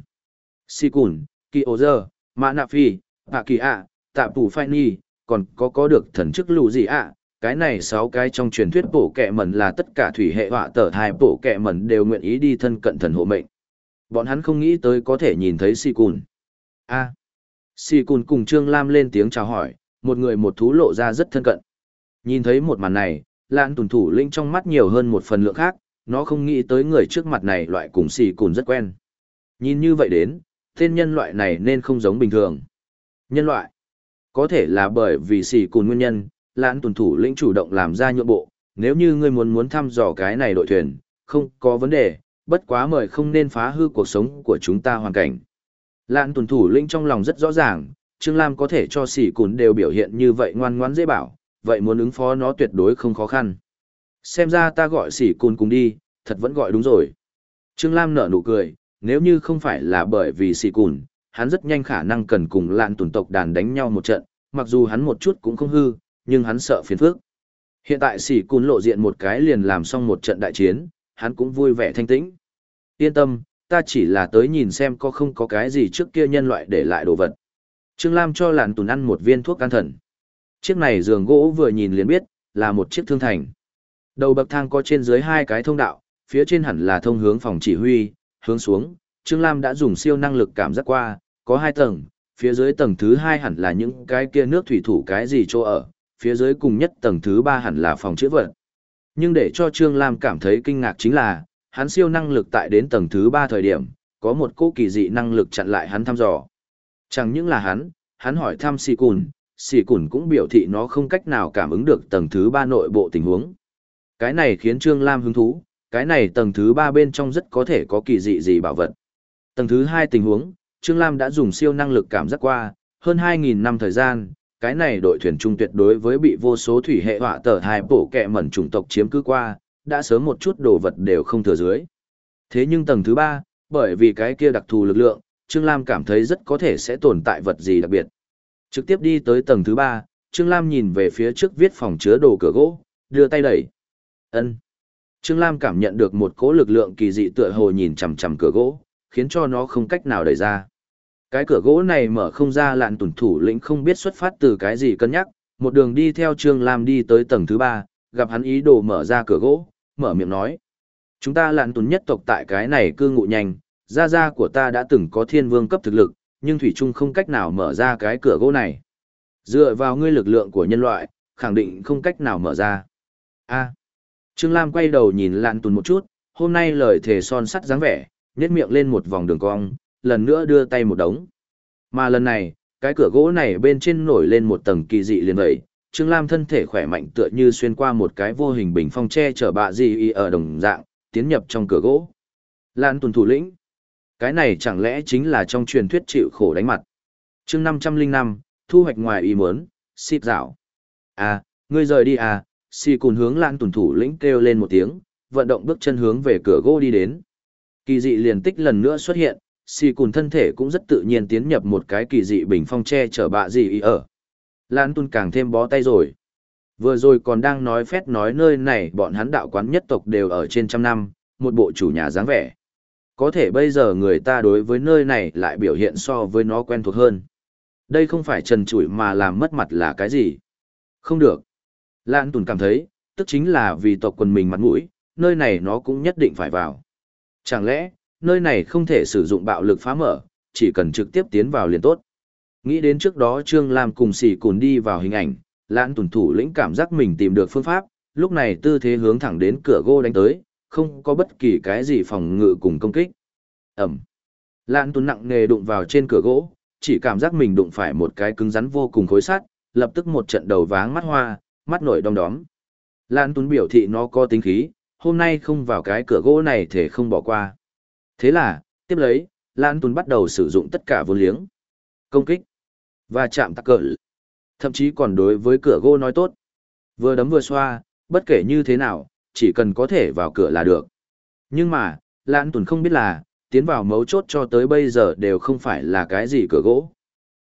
Xì cùn, kỳ ô dơ, mã nạ phi, hạ kỳ ạ, tạ phủ phai ni, còn có có được thần chức lù gì ạ, cái này sáu cái trong truyền thuyết bổ kẹ mẩn là tất cả thủy hệ họa tờ hai bổ kẹ mẩn đều nguyện ý đi thân cận thần hộ mệnh. Bọn hắn không nghĩ tới có thể nhìn thấy si cùn. a à. si cùn cùng Trương Lam lên tiếng chào hỏi, một người một thú lộ ra rất thân cận. Nhìn thấy một màn này, lãn tùn thủ linh trong mắt nhiều hơn một phần lượng khác, nó không nghĩ tới người trước mặt này loại cùng xì cùn rất quen. Nhìn như vậy đến, tên nhân loại này nên không giống bình thường. Nhân loại, có thể là bởi vì xì cùn nguyên nhân, lãn tùn thủ lĩnh chủ động làm ra nhượng bộ, nếu như ngươi muốn muốn thăm dò cái này đội thuyền, không có vấn đề, bất quá mời không nên phá hư cuộc sống của chúng ta hoàn cảnh. Lãn tuần thủ lĩnh trong lòng rất rõ ràng, Trương Lam có thể cho Sỉ cùn đều biểu hiện như vậy ngoan ngoãn dễ bảo, vậy muốn ứng phó nó tuyệt đối không khó khăn. Xem ra ta gọi Sỉ cùn cùng đi, thật vẫn gọi đúng rồi. Trương Lam nở nụ cười, nếu như không phải là bởi vì Sỉ cùn, hắn rất nhanh khả năng cần cùng lạn tuần tộc đàn đánh nhau một trận, mặc dù hắn một chút cũng không hư, nhưng hắn sợ phiền phức. Hiện tại Sỉ cùn lộ diện một cái liền làm xong một trận đại chiến, hắn cũng vui vẻ thanh tĩnh. Yên tâm, ta chỉ là tới nhìn xem có không có cái gì trước kia nhân loại để lại đồ vật. Trương Lam cho lạn tùn ăn một viên thuốc can thần. Chiếc này giường gỗ vừa nhìn liền biết, là một chiếc thương thành. Đầu bậc thang có trên dưới hai cái thông đạo, phía trên hẳn là thông hướng phòng chỉ huy, hướng xuống, Trương Lam đã dùng siêu năng lực cảm giác qua, có hai tầng, phía dưới tầng thứ hai hẳn là những cái kia nước thủy thủ cái gì chỗ ở, phía dưới cùng nhất tầng thứ ba hẳn là phòng chữa vật. Nhưng để cho Trương Lam cảm thấy kinh ngạc chính là, hắn siêu năng lực tại đến tầng thứ ba thời điểm, có một cô kỳ dị năng lực chặn lại hắn thăm dò. Chẳng những là hắn, hắn hỏi thăm Sì Cùn, Sì Cùn cũng biểu thị nó không cách nào cảm ứng được tầng thứ ba nội bộ tình huống. Cái này khiến Trương Lam hứng thú, cái này tầng thứ ba bên trong rất có thể có kỳ dị gì bảo vật. Tầng thứ hai tình huống, Trương Lam đã dùng siêu năng lực cảm giác qua, hơn 2.000 năm thời gian, cái này đội thuyền trung tuyệt đối với bị vô số thủy hệ họa tờ hai bổ kẹ mẩn chủng tộc chiếm cứ qua, đã sớm một chút đồ vật đều không thừa dưới. Thế nhưng tầng thứ ba, bởi vì cái kia đặc thù lực lượng, Trương Lam cảm thấy rất có thể sẽ tồn tại vật gì đặc biệt. Trực tiếp đi tới tầng thứ ba, Trương Lam nhìn về phía trước viết phòng chứa đồ cửa gỗ, đưa tay đẩy. ân Trương Lam cảm nhận được một cỗ lực lượng kỳ dị tựa hồ nhìn chằm chằm cửa gỗ, khiến cho nó không cách nào đẩy ra. Cái cửa gỗ này mở không ra lạn tuần thủ lĩnh không biết xuất phát từ cái gì cân nhắc, một đường đi theo Trương Lam đi tới tầng thứ ba, gặp hắn ý đồ mở ra cửa gỗ, mở miệng nói. Chúng ta lạn tuần nhất tộc tại cái này cư ngụ nhanh, gia gia của ta đã từng có thiên vương cấp thực lực, nhưng Thủy Trung không cách nào mở ra cái cửa gỗ này. Dựa vào ngươi lực lượng của nhân loại, khẳng định không cách nào mở ra. a Trương Lam quay đầu nhìn lạn tuần một chút, hôm nay lời thề son sắt dáng vẻ, nhét miệng lên một vòng đường cong, lần nữa đưa tay một đống. Mà lần này, cái cửa gỗ này bên trên nổi lên một tầng kỳ dị liền vậy, Trương Lam thân thể khỏe mạnh tựa như xuyên qua một cái vô hình bình phong che chở bạ gì y ở đồng dạng, tiến nhập trong cửa gỗ. Lan tuần thủ lĩnh. Cái này chẳng lẽ chính là trong truyền thuyết chịu khổ đánh mặt. chương 505, thu hoạch ngoài ý muốn, xịp dạo. À, ngươi rời đi à, xì cùn hướng lan tuần thủ lĩnh kêu lên một tiếng, vận động bước chân hướng về cửa gỗ đi đến. Kỳ dị liền tích lần nữa xuất hiện, xì cùn thân thể cũng rất tự nhiên tiến nhập một cái kỳ dị bình phong che chở bạ gì ý ở. Lan Tun càng thêm bó tay rồi. Vừa rồi còn đang nói phét nói nơi này bọn hắn đạo quán nhất tộc đều ở trên trăm năm, một bộ chủ nhà dáng vẻ. Có thể bây giờ người ta đối với nơi này lại biểu hiện so với nó quen thuộc hơn. Đây không phải trần trụi mà làm mất mặt là cái gì. Không được. Lan Tùn cảm thấy, tức chính là vì tộc quần mình mặt mũi, nơi này nó cũng nhất định phải vào. Chẳng lẽ, nơi này không thể sử dụng bạo lực phá mở, chỉ cần trực tiếp tiến vào liền tốt. Nghĩ đến trước đó Trương Lam cùng xỉ cùn đi vào hình ảnh, lãn tuần thủ lĩnh cảm giác mình tìm được phương pháp, lúc này tư thế hướng thẳng đến cửa gỗ đánh tới, không có bất kỳ cái gì phòng ngự cùng công kích. Ẩm. Lãn tuần nặng nề đụng vào trên cửa gỗ, chỉ cảm giác mình đụng phải một cái cứng rắn vô cùng khối sắt, lập tức một trận đầu váng mắt hoa, mắt nổi đom đóm. Lãn tuần biểu thị nó có tính khí, hôm nay không vào cái cửa gỗ này thể không bỏ qua. Thế là, tiếp lấy, Lan Tùn bắt đầu sử dụng tất cả vốn liếng. Công kích. Và chạm tắc cỡ. Thậm chí còn đối với cửa gỗ nói tốt. Vừa đấm vừa xoa, bất kể như thế nào, chỉ cần có thể vào cửa là được. Nhưng mà, Lan Tùn không biết là, tiến vào mấu chốt cho tới bây giờ đều không phải là cái gì cửa gỗ.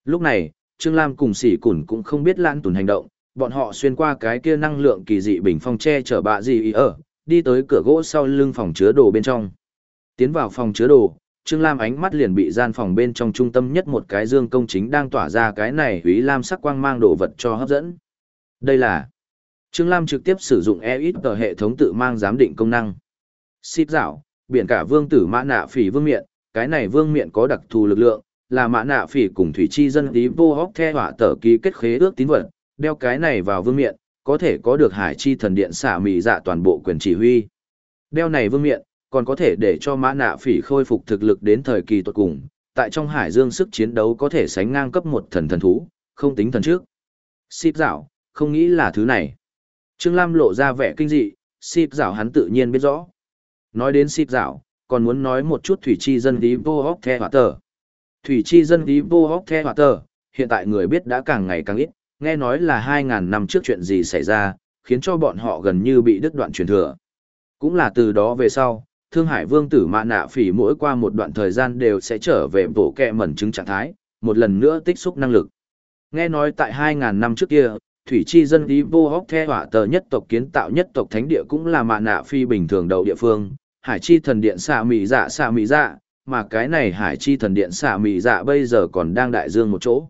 Lúc này, Trương Lam cùng sỉ cùn cũng không biết Lan Tùn hành động, bọn họ xuyên qua cái kia năng lượng kỳ dị bình phong che chở bạ gì ý ở, đi tới cửa gỗ sau lưng phòng chứa đồ bên trong. Tiến vào phòng chứa đồ, Trương Lam ánh mắt liền bị gian phòng bên trong trung tâm nhất một cái dương công chính đang tỏa ra cái này húy lam sắc quang mang đồ vật cho hấp dẫn. Đây là Trương Lam trực tiếp sử dụng EXP hệ thống tự mang giám định công năng. Xít dạo, biển cả vương tử mã nạ phỉ vương miện, cái này vương miện có đặc thù lực lượng, là mã nạ phỉ cùng thủy chi dân tí vô hóc the hỏa tờ ký kết khế ước tín vật, đeo cái này vào vương miện, có thể có được hải chi thần điện xả mì dạ toàn bộ quyền chỉ huy. Đeo này vương miện, còn có thể để cho mã nạ phỉ khôi phục thực lực đến thời kỳ tuột cùng, tại trong hải dương sức chiến đấu có thể sánh ngang cấp một thần thần thú, không tính thần trước. Xịp dạo, không nghĩ là thứ này. Trương Lam lộ ra vẻ kinh dị, xịp dạo hắn tự nhiên biết rõ. Nói đến xịp dạo, còn muốn nói một chút thủy chi dân tí vô hóc the hỏa tờ. Thủy chi dân tí vô hóc the hỏa tờ, hiện tại người biết đã càng ngày càng ít, nghe nói là 2.000 năm trước chuyện gì xảy ra, khiến cho bọn họ gần như bị đứt đoạn truyền thừa. Cũng là từ đó về sau, Thương Hải Vương tử Mạ Nạ Phỉ mỗi qua một đoạn thời gian đều sẽ trở về bộ kẹ mẩn chứng trạng thái, một lần nữa tích xúc năng lực. Nghe nói tại 2.000 năm trước kia, Thủy Chi dân đi vô hóc the hỏa tờ nhất tộc kiến tạo nhất tộc thánh địa cũng là Mạ Nạ Phi bình thường đầu địa phương, Hải Chi thần điện xạ mị dạ xạ mị dạ, mà cái này Hải Chi thần điện xạ mị dạ bây giờ còn đang đại dương một chỗ.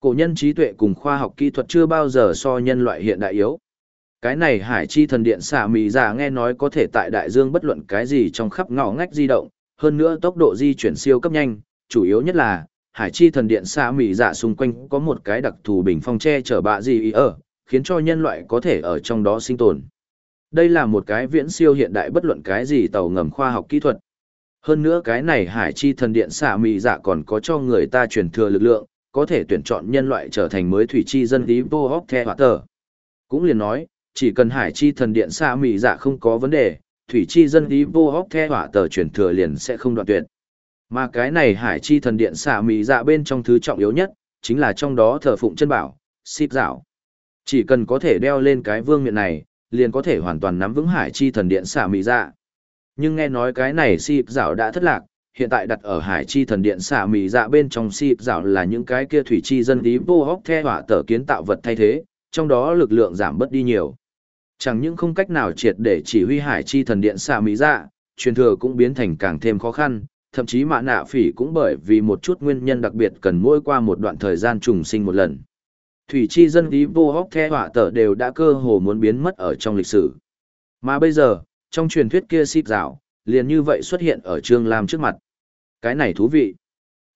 Cổ nhân trí tuệ cùng khoa học kỹ thuật chưa bao giờ so nhân loại hiện đại yếu. Cái này hải chi thần điện xạ mì giả dạ nghe nói có thể tại đại dương bất luận cái gì trong khắp ngõ ngách di động, hơn nữa tốc độ di chuyển siêu cấp nhanh, chủ yếu nhất là hải chi thần điện xạ mì giả dạ xung quanh có một cái đặc thù bình phong che chở bạ gì ý ở, khiến cho nhân loại có thể ở trong đó sinh tồn. Đây là một cái viễn siêu hiện đại bất luận cái gì tàu ngầm khoa học kỹ thuật. Hơn nữa cái này hải chi thần điện xạ mì giả dạ còn có cho người ta truyền thừa lực lượng, có thể tuyển chọn nhân loại trở thành mới thủy chi dân lý vô hóc the hỏa tờ. Cũng liền nói, chỉ cần hải chi thần điện xạ mị dạ không có vấn đề, thủy chi dân ý vô hóc the hỏa tờ chuyển thừa liền sẽ không đoạn tuyệt. Mà cái này hải chi thần điện xạ mị dạ bên trong thứ trọng yếu nhất, chính là trong đó thờ phụng chân bảo, xịp dạo. Chỉ cần có thể đeo lên cái vương miện này, liền có thể hoàn toàn nắm vững hải chi thần điện xạ mị dạ. Nhưng nghe nói cái này xịp dạo đã thất lạc, hiện tại đặt ở hải chi thần điện xạ mị dạ bên trong xịp dạo là những cái kia thủy chi dân ý vô hóc the hỏa tờ kiến tạo vật thay thế, trong đó lực lượng giảm bớt đi nhiều. Chẳng những không cách nào triệt để chỉ huy hải chi thần điện xạ mỹ dạ, truyền thừa cũng biến thành càng thêm khó khăn, thậm chí mạ nạ phỉ cũng bởi vì một chút nguyên nhân đặc biệt cần mỗi qua một đoạn thời gian trùng sinh một lần. Thủy chi dân ý vô hóc the hỏa tở đều đã cơ hồ muốn biến mất ở trong lịch sử. Mà bây giờ, trong truyền thuyết kia xịp rào, liền như vậy xuất hiện ở Trương Lam trước mặt. Cái này thú vị.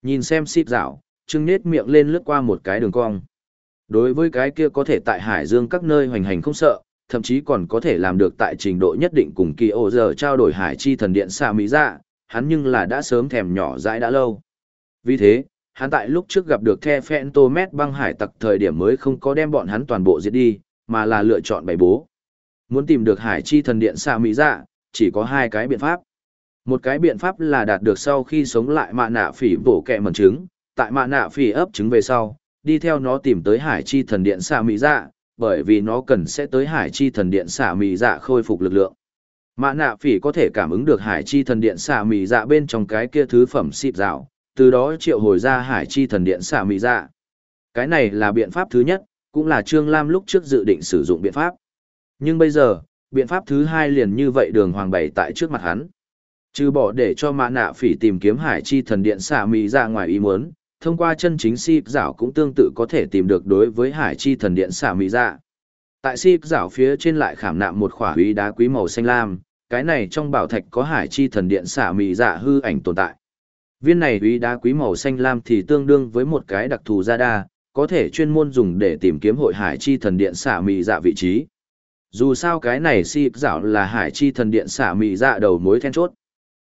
Nhìn xem xịp rào, Trương nết miệng lên lướt qua một cái đường cong. Đối với cái kia có thể tại hải dương các nơi hoành hành không sợ, thậm chí còn có thể làm được tại trình độ nhất định cùng kỳ ô giờ trao đổi hải chi thần điện xa mỹ dạ, hắn nhưng là đã sớm thèm nhỏ dãi đã lâu. Vì thế, hắn tại lúc trước gặp được The Phantomet băng hải tặc thời điểm mới không có đem bọn hắn toàn bộ giết đi, mà là lựa chọn bày bố. Muốn tìm được hải chi thần điện xa mỹ dạ, chỉ có hai cái biện pháp. Một cái biện pháp là đạt được sau khi sống lại mạ nạ phỉ bổ kẹ mẩn trứng, tại mạ nạ phỉ ấp trứng về sau, đi theo nó tìm tới hải chi thần điện xạ mỹ dạ, bởi vì nó cần sẽ tới hải chi thần điện xạ mỹ dạ khôi phục lực lượng. Mã nạ phỉ có thể cảm ứng được hải chi thần điện xạ mỹ dạ bên trong cái kia thứ phẩm xịp dạo từ đó triệu hồi ra hải chi thần điện xạ mỹ dạ. Cái này là biện pháp thứ nhất, cũng là Trương Lam lúc trước dự định sử dụng biện pháp. Nhưng bây giờ, biện pháp thứ hai liền như vậy đường hoàng bày tại trước mặt hắn. Trừ bỏ để cho mã nạ phỉ tìm kiếm hải chi thần điện xạ mỹ dạ ngoài ý muốn, thông qua chân chính si giảo cũng tương tự có thể tìm được đối với hải chi thần điện xả mỹ dạ. Tại si giảo phía trên lại khảm nạm một khỏa quý đá quý màu xanh lam, cái này trong bảo thạch có hải chi thần điện xả mỹ dạ hư ảnh tồn tại. Viên này quý đá quý màu xanh lam thì tương đương với một cái đặc thù gia đa, có thể chuyên môn dùng để tìm kiếm hội hải chi thần điện xả mỹ dạ vị trí. Dù sao cái này si giảo là hải chi thần điện xả mỹ dạ đầu mối then chốt.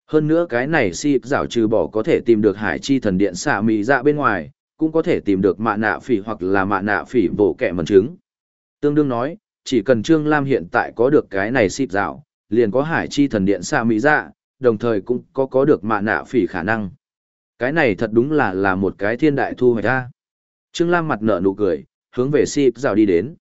Hơn nữa cái này si rảo trừ bỏ có thể tìm được hải chi thần điện xạ mì dạ bên ngoài, cũng có thể tìm được mạ nạ phỉ hoặc là mạ nạ phỉ bổ kẹ mần trứng. Tương đương nói, chỉ cần Trương Lam hiện tại có được cái này xịp rảo, liền có hải chi thần điện xạ mì dạ, đồng thời cũng có có được mạ nạ phỉ khả năng. Cái này thật đúng là là một cái thiên đại thu hoạch ra. Trương Lam mặt nở nụ cười, hướng về xịp rảo đi đến.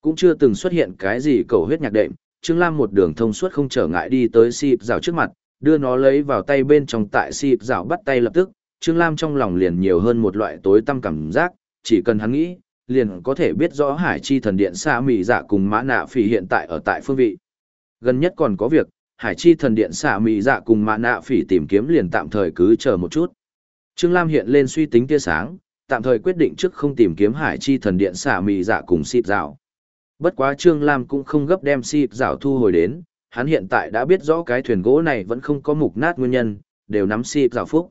Cũng chưa từng xuất hiện cái gì cầu huyết nhạc đệm, Trương Lam một đường thông suốt không trở ngại đi tới xịp rảo trước mặt, đưa nó lấy vào tay bên trong tại xịp rảo bắt tay lập tức, Trương Lam trong lòng liền nhiều hơn một loại tối tâm cảm giác, chỉ cần hắn nghĩ, liền có thể biết rõ hải chi thần điện xa mì dạ cùng mã nạ phỉ hiện tại ở tại phương vị. Gần nhất còn có việc, hải chi thần điện xả mị dạ cùng mã nạ phỉ tìm kiếm liền tạm thời cứ chờ một chút. Trương Lam hiện lên suy tính tia sáng, tạm thời quyết định trước không tìm kiếm hải chi thần điện xả mị dạ cùng xịp dạo Bất quá Trương Lam cũng không gấp đem xịp dạo thu hồi đến, hắn hiện tại đã biết rõ cái thuyền gỗ này vẫn không có mục nát nguyên nhân, đều nắm si rào phúc.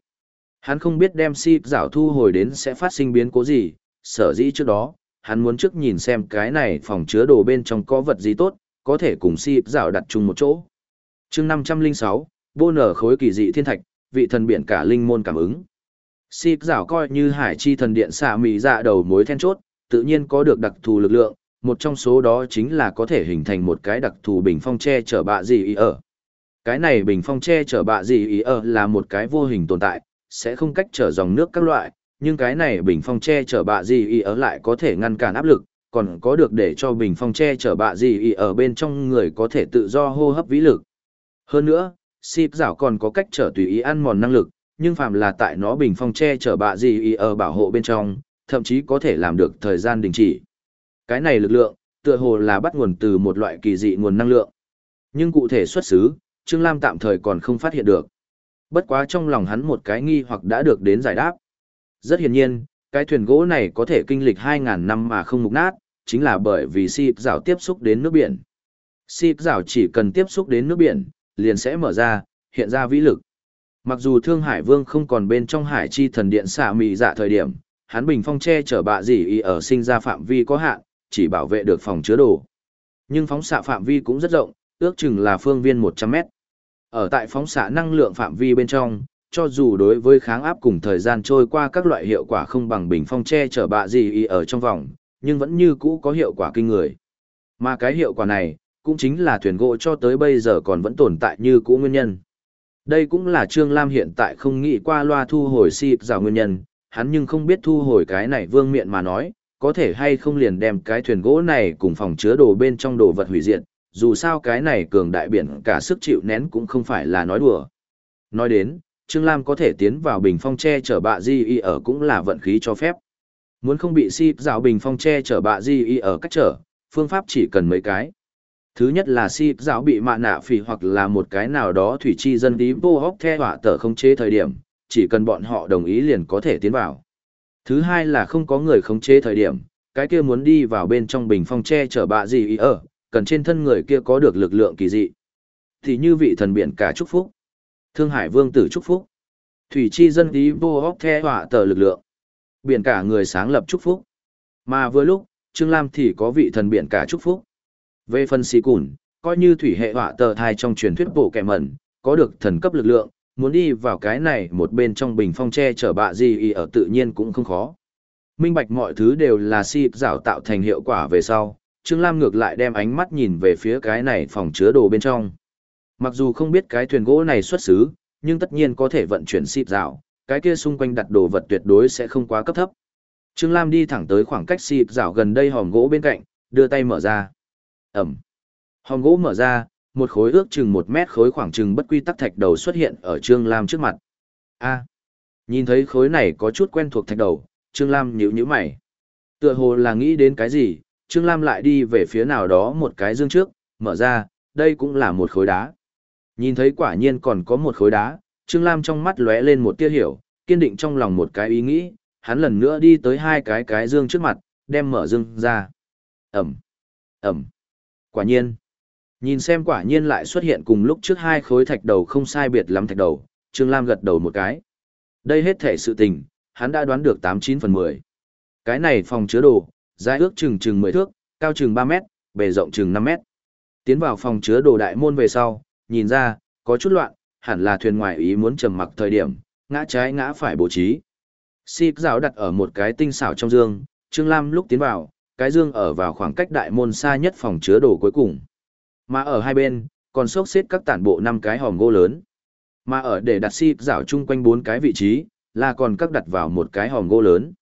Hắn không biết đem si rào thu hồi đến sẽ phát sinh biến cố gì, sở dĩ trước đó, hắn muốn trước nhìn xem cái này phòng chứa đồ bên trong có vật gì tốt, có thể cùng si rào đặt chung một chỗ. chương 506, vô nở khối kỳ dị thiên thạch, vị thần biển cả linh môn cảm ứng. Si rào coi như hải chi thần điện xạ mì dạ đầu mối then chốt, tự nhiên có được đặc thù lực lượng, một trong số đó chính là có thể hình thành một cái đặc thù bình phong che chở bạ gì ý ở. Cái này bình phong che chở bạ gì ý ở là một cái vô hình tồn tại, sẽ không cách trở dòng nước các loại, nhưng cái này bình phong che chở bạ gì ý ở lại có thể ngăn cản áp lực, còn có được để cho bình phong che chở bạ gì ý ở bên trong người có thể tự do hô hấp vĩ lực. Hơn nữa, xịp rảo còn có cách trở tùy ý ăn mòn năng lực, nhưng phàm là tại nó bình phong che chở bạ gì ý ở bảo hộ bên trong, thậm chí có thể làm được thời gian đình chỉ. Cái này lực lượng, tựa hồ là bắt nguồn từ một loại kỳ dị nguồn năng lượng. Nhưng cụ thể xuất xứ, Trương Lam tạm thời còn không phát hiện được. Bất quá trong lòng hắn một cái nghi hoặc đã được đến giải đáp. Rất hiển nhiên, cái thuyền gỗ này có thể kinh lịch 2.000 năm mà không mục nát, chính là bởi vì xịp rào tiếp xúc đến nước biển. Xịp rào chỉ cần tiếp xúc đến nước biển, liền sẽ mở ra, hiện ra vĩ lực. Mặc dù Thương Hải Vương không còn bên trong hải chi thần điện xạ mị dạ thời điểm, hắn bình phong che chở bạ gì y ở sinh ra phạm vi có hạn, chỉ bảo vệ được phòng chứa đồ. Nhưng phóng xạ phạm vi cũng rất rộng, ước chừng là phương viên 100 mét. Ở tại phóng xạ năng lượng phạm vi bên trong, cho dù đối với kháng áp cùng thời gian trôi qua các loại hiệu quả không bằng bình phong che chở bạ gì y ở trong vòng, nhưng vẫn như cũ có hiệu quả kinh người. Mà cái hiệu quả này, cũng chính là thuyền gỗ cho tới bây giờ còn vẫn tồn tại như cũ nguyên nhân. Đây cũng là Trương Lam hiện tại không nghĩ qua loa thu hồi xịp rào nguyên nhân, hắn nhưng không biết thu hồi cái này vương miện mà nói, có thể hay không liền đem cái thuyền gỗ này cùng phòng chứa đồ bên trong đồ vật hủy diệt, dù sao cái này cường đại biển cả sức chịu nén cũng không phải là nói đùa. Nói đến, Trương Lam có thể tiến vào bình phong che chở bạ di y ở cũng là vận khí cho phép. Muốn không bị si rào bình phong che chở bạ di y ở cách trở, phương pháp chỉ cần mấy cái. Thứ nhất là si rào bị mạ nạ phỉ hoặc là một cái nào đó thủy chi dân tí vô hóc the hỏa tờ không chế thời điểm, chỉ cần bọn họ đồng ý liền có thể tiến vào. Thứ hai là không có người khống chế thời điểm, cái kia muốn đi vào bên trong bình phong che chở bạ gì ý ở, cần trên thân người kia có được lực lượng kỳ dị. Thì như vị thần biển cả chúc phúc. Thương Hải Vương tử chúc phúc. Thủy chi dân ý vô hóc the hỏa tờ lực lượng. Biển cả người sáng lập chúc phúc. Mà vừa lúc, Trương Lam thì có vị thần biển cả chúc phúc. Về phần xì cùn, coi như thủy hệ họa tờ thai trong truyền thuyết bộ kẻ mẩn, có được thần cấp lực lượng, muốn đi vào cái này một bên trong bình phong tre chở bạ gì y ở tự nhiên cũng không khó. Minh bạch mọi thứ đều là si rào tạo thành hiệu quả về sau, Trương Lam ngược lại đem ánh mắt nhìn về phía cái này phòng chứa đồ bên trong. Mặc dù không biết cái thuyền gỗ này xuất xứ, nhưng tất nhiên có thể vận chuyển xịp rào, cái kia xung quanh đặt đồ vật tuyệt đối sẽ không quá cấp thấp. Trương Lam đi thẳng tới khoảng cách xịp rào gần đây hòm gỗ bên cạnh, đưa tay mở ra. Ẩm. Hòm gỗ mở ra, một khối ước chừng một mét khối khoảng chừng bất quy tắc thạch đầu xuất hiện ở Trương Lam trước mặt. A. Nhìn thấy khối này có chút quen thuộc thạch đầu, Trương Lam nhíu nhíu mày. Tựa hồ là nghĩ đến cái gì, Trương Lam lại đi về phía nào đó một cái dương trước, mở ra, đây cũng là một khối đá. Nhìn thấy quả nhiên còn có một khối đá, Trương Lam trong mắt lóe lên một tia hiểu, kiên định trong lòng một cái ý nghĩ, hắn lần nữa đi tới hai cái cái dương trước mặt, đem mở dương ra. Ẩm, Ẩm. Quả nhiên. Nhìn xem quả nhiên lại xuất hiện cùng lúc trước hai khối thạch đầu không sai biệt lắm thạch đầu, Trương Lam gật đầu một cái. Đây hết thể sự tình, hắn đã đoán được tám chín phần mười. Cái này phòng chứa đồ, dài ước chừng chừng mười thước, cao chừng ba mét, bề rộng chừng năm mét. Tiến vào phòng chứa đồ đại môn về sau, nhìn ra, có chút loạn, hẳn là thuyền ngoài ý muốn trầm mặc thời điểm, ngã trái ngã phải bố trí. Xịp rào đặt ở một cái tinh xảo trong dương, Trương Lam lúc tiến vào, cái dương ở vào khoảng cách đại môn xa nhất phòng chứa đồ cuối cùng. Mà ở hai bên, còn xốc xếp các tản bộ năm cái hòm gỗ lớn. Mà ở để đặt xịp rảo chung quanh bốn cái vị trí, là còn các đặt vào một cái hòm gỗ lớn.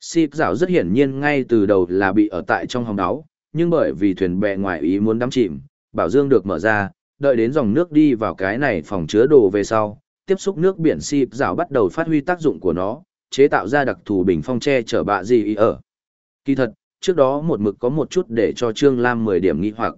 Xịp rảo rất hiển nhiên ngay từ đầu là bị ở tại trong hòm đáo, nhưng bởi vì thuyền bè ngoài ý muốn đắm chìm, bảo dương được mở ra, đợi đến dòng nước đi vào cái này phòng chứa đồ về sau, tiếp xúc nước biển xịp rảo bắt đầu phát huy tác dụng của nó, chế tạo ra đặc thù bình phong tre chở bạ gì ý ở. Kỳ thật, trước đó một mực có một chút để cho Trương Lam 10 điểm nghi hoặc.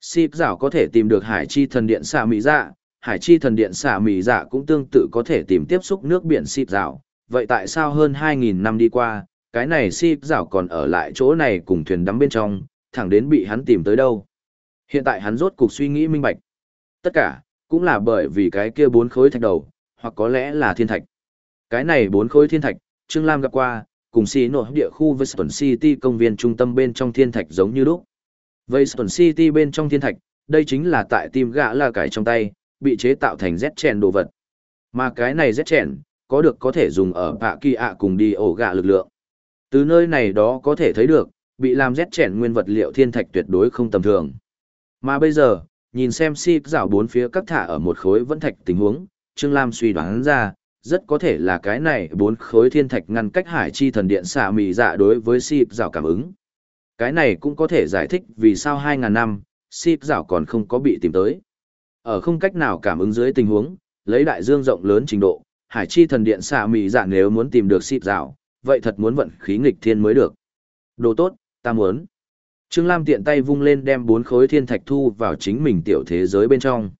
Xịp rảo có thể tìm được hải chi thần điện xạ mỹ dạ, hải chi thần điện xạ mỹ dạ cũng tương tự có thể tìm tiếp xúc nước biển xịp rảo. Vậy tại sao hơn 2.000 năm đi qua, cái này xịp rảo còn ở lại chỗ này cùng thuyền đắm bên trong, thẳng đến bị hắn tìm tới đâu. Hiện tại hắn rốt cục suy nghĩ minh bạch. Tất cả, cũng là bởi vì cái kia bốn khối thạch đầu, hoặc có lẽ là thiên thạch. Cái này bốn khối thiên thạch, Trương Lam gặp qua, cùng xì nổ địa khu Weston City công viên trung tâm bên trong thiên thạch giống như lúc. Weston City bên trong thiên thạch, đây chính là tại tim gã là cải trong tay, bị chế tạo thành Z chèn đồ vật. Mà cái này Z chèn, có được có thể dùng ở bạ kỳ ạ cùng đi ổ gạ lực lượng. Từ nơi này đó có thể thấy được, bị làm Z chèn nguyên vật liệu thiên thạch tuyệt đối không tầm thường. Mà bây giờ, nhìn xem si rảo bốn phía các thả ở một khối vẫn thạch tình huống, Trương Lam suy đoán ra, rất có thể là cái này bốn khối thiên thạch ngăn cách hải chi thần điện xạ mì dạ đối với si rảo cảm ứng. Cái này cũng có thể giải thích vì sao 2.000 năm, xịp rào còn không có bị tìm tới. Ở không cách nào cảm ứng dưới tình huống, lấy đại dương rộng lớn trình độ, hải chi thần điện xạ mì dạ nếu muốn tìm được xịp rào, vậy thật muốn vận khí nghịch thiên mới được. Đồ tốt, ta muốn. Trương Lam tiện tay vung lên đem bốn khối thiên thạch thu vào chính mình tiểu thế giới bên trong.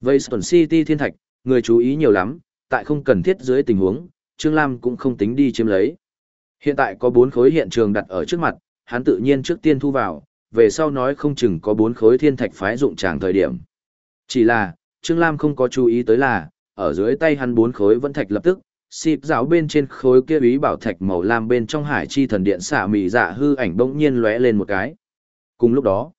Vây City thiên thạch, người chú ý nhiều lắm, tại không cần thiết dưới tình huống, Trương Lam cũng không tính đi chiếm lấy. Hiện tại có bốn khối hiện trường đặt ở trước mặt, hắn tự nhiên trước tiên thu vào, về sau nói không chừng có bốn khối thiên thạch phái dụng tràng thời điểm. Chỉ là, Trương Lam không có chú ý tới là, ở dưới tay hắn bốn khối vẫn thạch lập tức, xịp giáo bên trên khối kia ý bảo thạch màu lam bên trong hải chi thần điện xả mị dạ hư ảnh bỗng nhiên lóe lên một cái. Cùng lúc đó,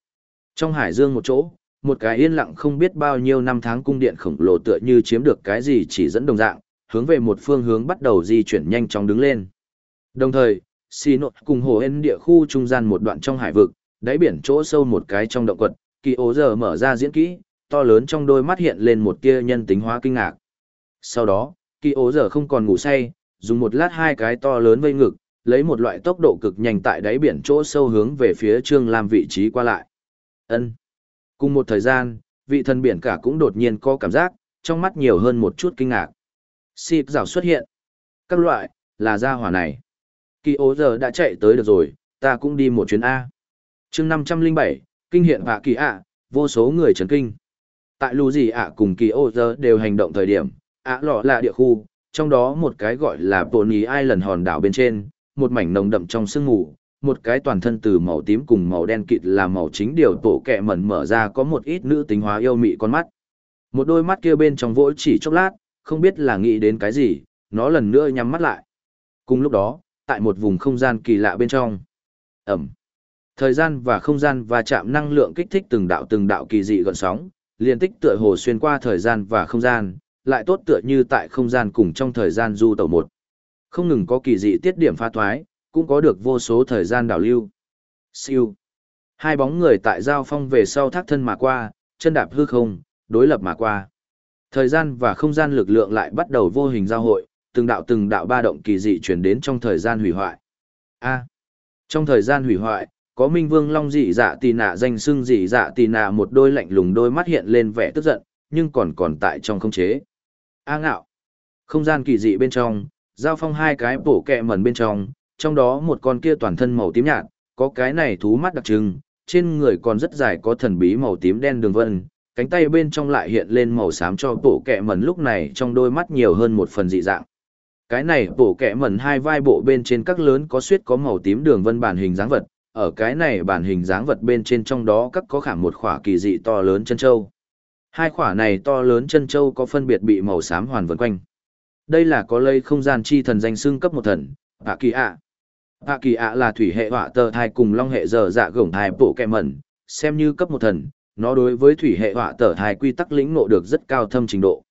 trong hải dương một chỗ, một cái yên lặng không biết bao nhiêu năm tháng cung điện khổng lồ tựa như chiếm được cái gì chỉ dẫn đồng dạng, hướng về một phương hướng bắt đầu di chuyển nhanh chóng đứng lên. Đồng thời, xì nội cùng hồ ên địa khu trung gian một đoạn trong hải vực, đáy biển chỗ sâu một cái trong động quật, kỳ ố giờ mở ra diễn kỹ, to lớn trong đôi mắt hiện lên một tia nhân tính hóa kinh ngạc. Sau đó, kỳ ố giờ không còn ngủ say, dùng một lát hai cái to lớn vây ngực, lấy một loại tốc độ cực nhanh tại đáy biển chỗ sâu hướng về phía Trương Lam vị trí qua lại. Ân. Cùng một thời gian, vị thần biển cả cũng đột nhiên có cảm giác, trong mắt nhiều hơn một chút kinh ngạc. Xịp rào xuất hiện. Các loại, là gia hỏa này. Kỳ ố giờ đã chạy tới được rồi, ta cũng đi một chuyến A. chương 507, kinh hiện và kỳ ạ, vô số người chấn kinh. Tại lù gì ạ cùng kỳ ố giờ đều hành động thời điểm, ạ lọ là địa khu, trong đó một cái gọi là Pony Island hòn đảo bên trên, một mảnh nồng đậm trong sương mù, một cái toàn thân từ màu tím cùng màu đen kịt là màu chính điều tổ kẹ mẩn mở ra có một ít nữ tính hóa yêu mị con mắt. Một đôi mắt kia bên trong vỗ chỉ chốc lát, không biết là nghĩ đến cái gì, nó lần nữa nhắm mắt lại. Cùng lúc đó, tại một vùng không gian kỳ lạ bên trong. Ẩm. Thời gian và không gian và chạm năng lượng kích thích từng đạo từng đạo kỳ dị gọn sóng, liên tích tựa hồ xuyên qua thời gian và không gian, lại tốt tựa như tại không gian cùng trong thời gian du tẩu một. Không ngừng có kỳ dị tiết điểm pha thoái, cũng có được vô số thời gian đảo lưu. Siêu. Hai bóng người tại giao phong về sau thác thân mà qua, chân đạp hư không, đối lập mà qua. Thời gian và không gian lực lượng lại bắt đầu vô hình giao hội, từng đạo từng đạo ba động kỳ dị chuyển đến trong thời gian hủy hoại. A. trong thời gian hủy hoại, có Minh Vương Long dị dạ tì nạ danh xưng dị dạ tì nạ một đôi lạnh lùng đôi mắt hiện lên vẻ tức giận, nhưng còn còn tại trong không chế. A ngạo. Không gian kỳ dị bên trong, giao phong hai cái bổ kẹ mẩn bên trong, trong đó một con kia toàn thân màu tím nhạt, có cái này thú mắt đặc trưng, trên người còn rất dài có thần bí màu tím đen đường vân, cánh tay bên trong lại hiện lên màu xám cho bộ kẹ mẩn lúc này trong đôi mắt nhiều hơn một phần dị dạng. Cái này bổ kẹ mẩn hai vai bộ bên trên các lớn có suyết có màu tím đường vân bản hình dáng vật, ở cái này bản hình dáng vật bên trên trong đó các có khảm một khỏa kỳ dị to lớn chân châu. Hai khỏa này to lớn chân châu có phân biệt bị màu xám hoàn vần quanh. Đây là có lây không gian chi thần danh xưng cấp một thần, hạ Kỳ ạ. hạ Kỳ ạ là thủy hệ họa tờ thai cùng long hệ giờ dạ gổng thai bộ kẹ mẩn, xem như cấp một thần, nó đối với thủy hệ họa tờ thai quy tắc lĩnh ngộ được rất cao thâm trình độ.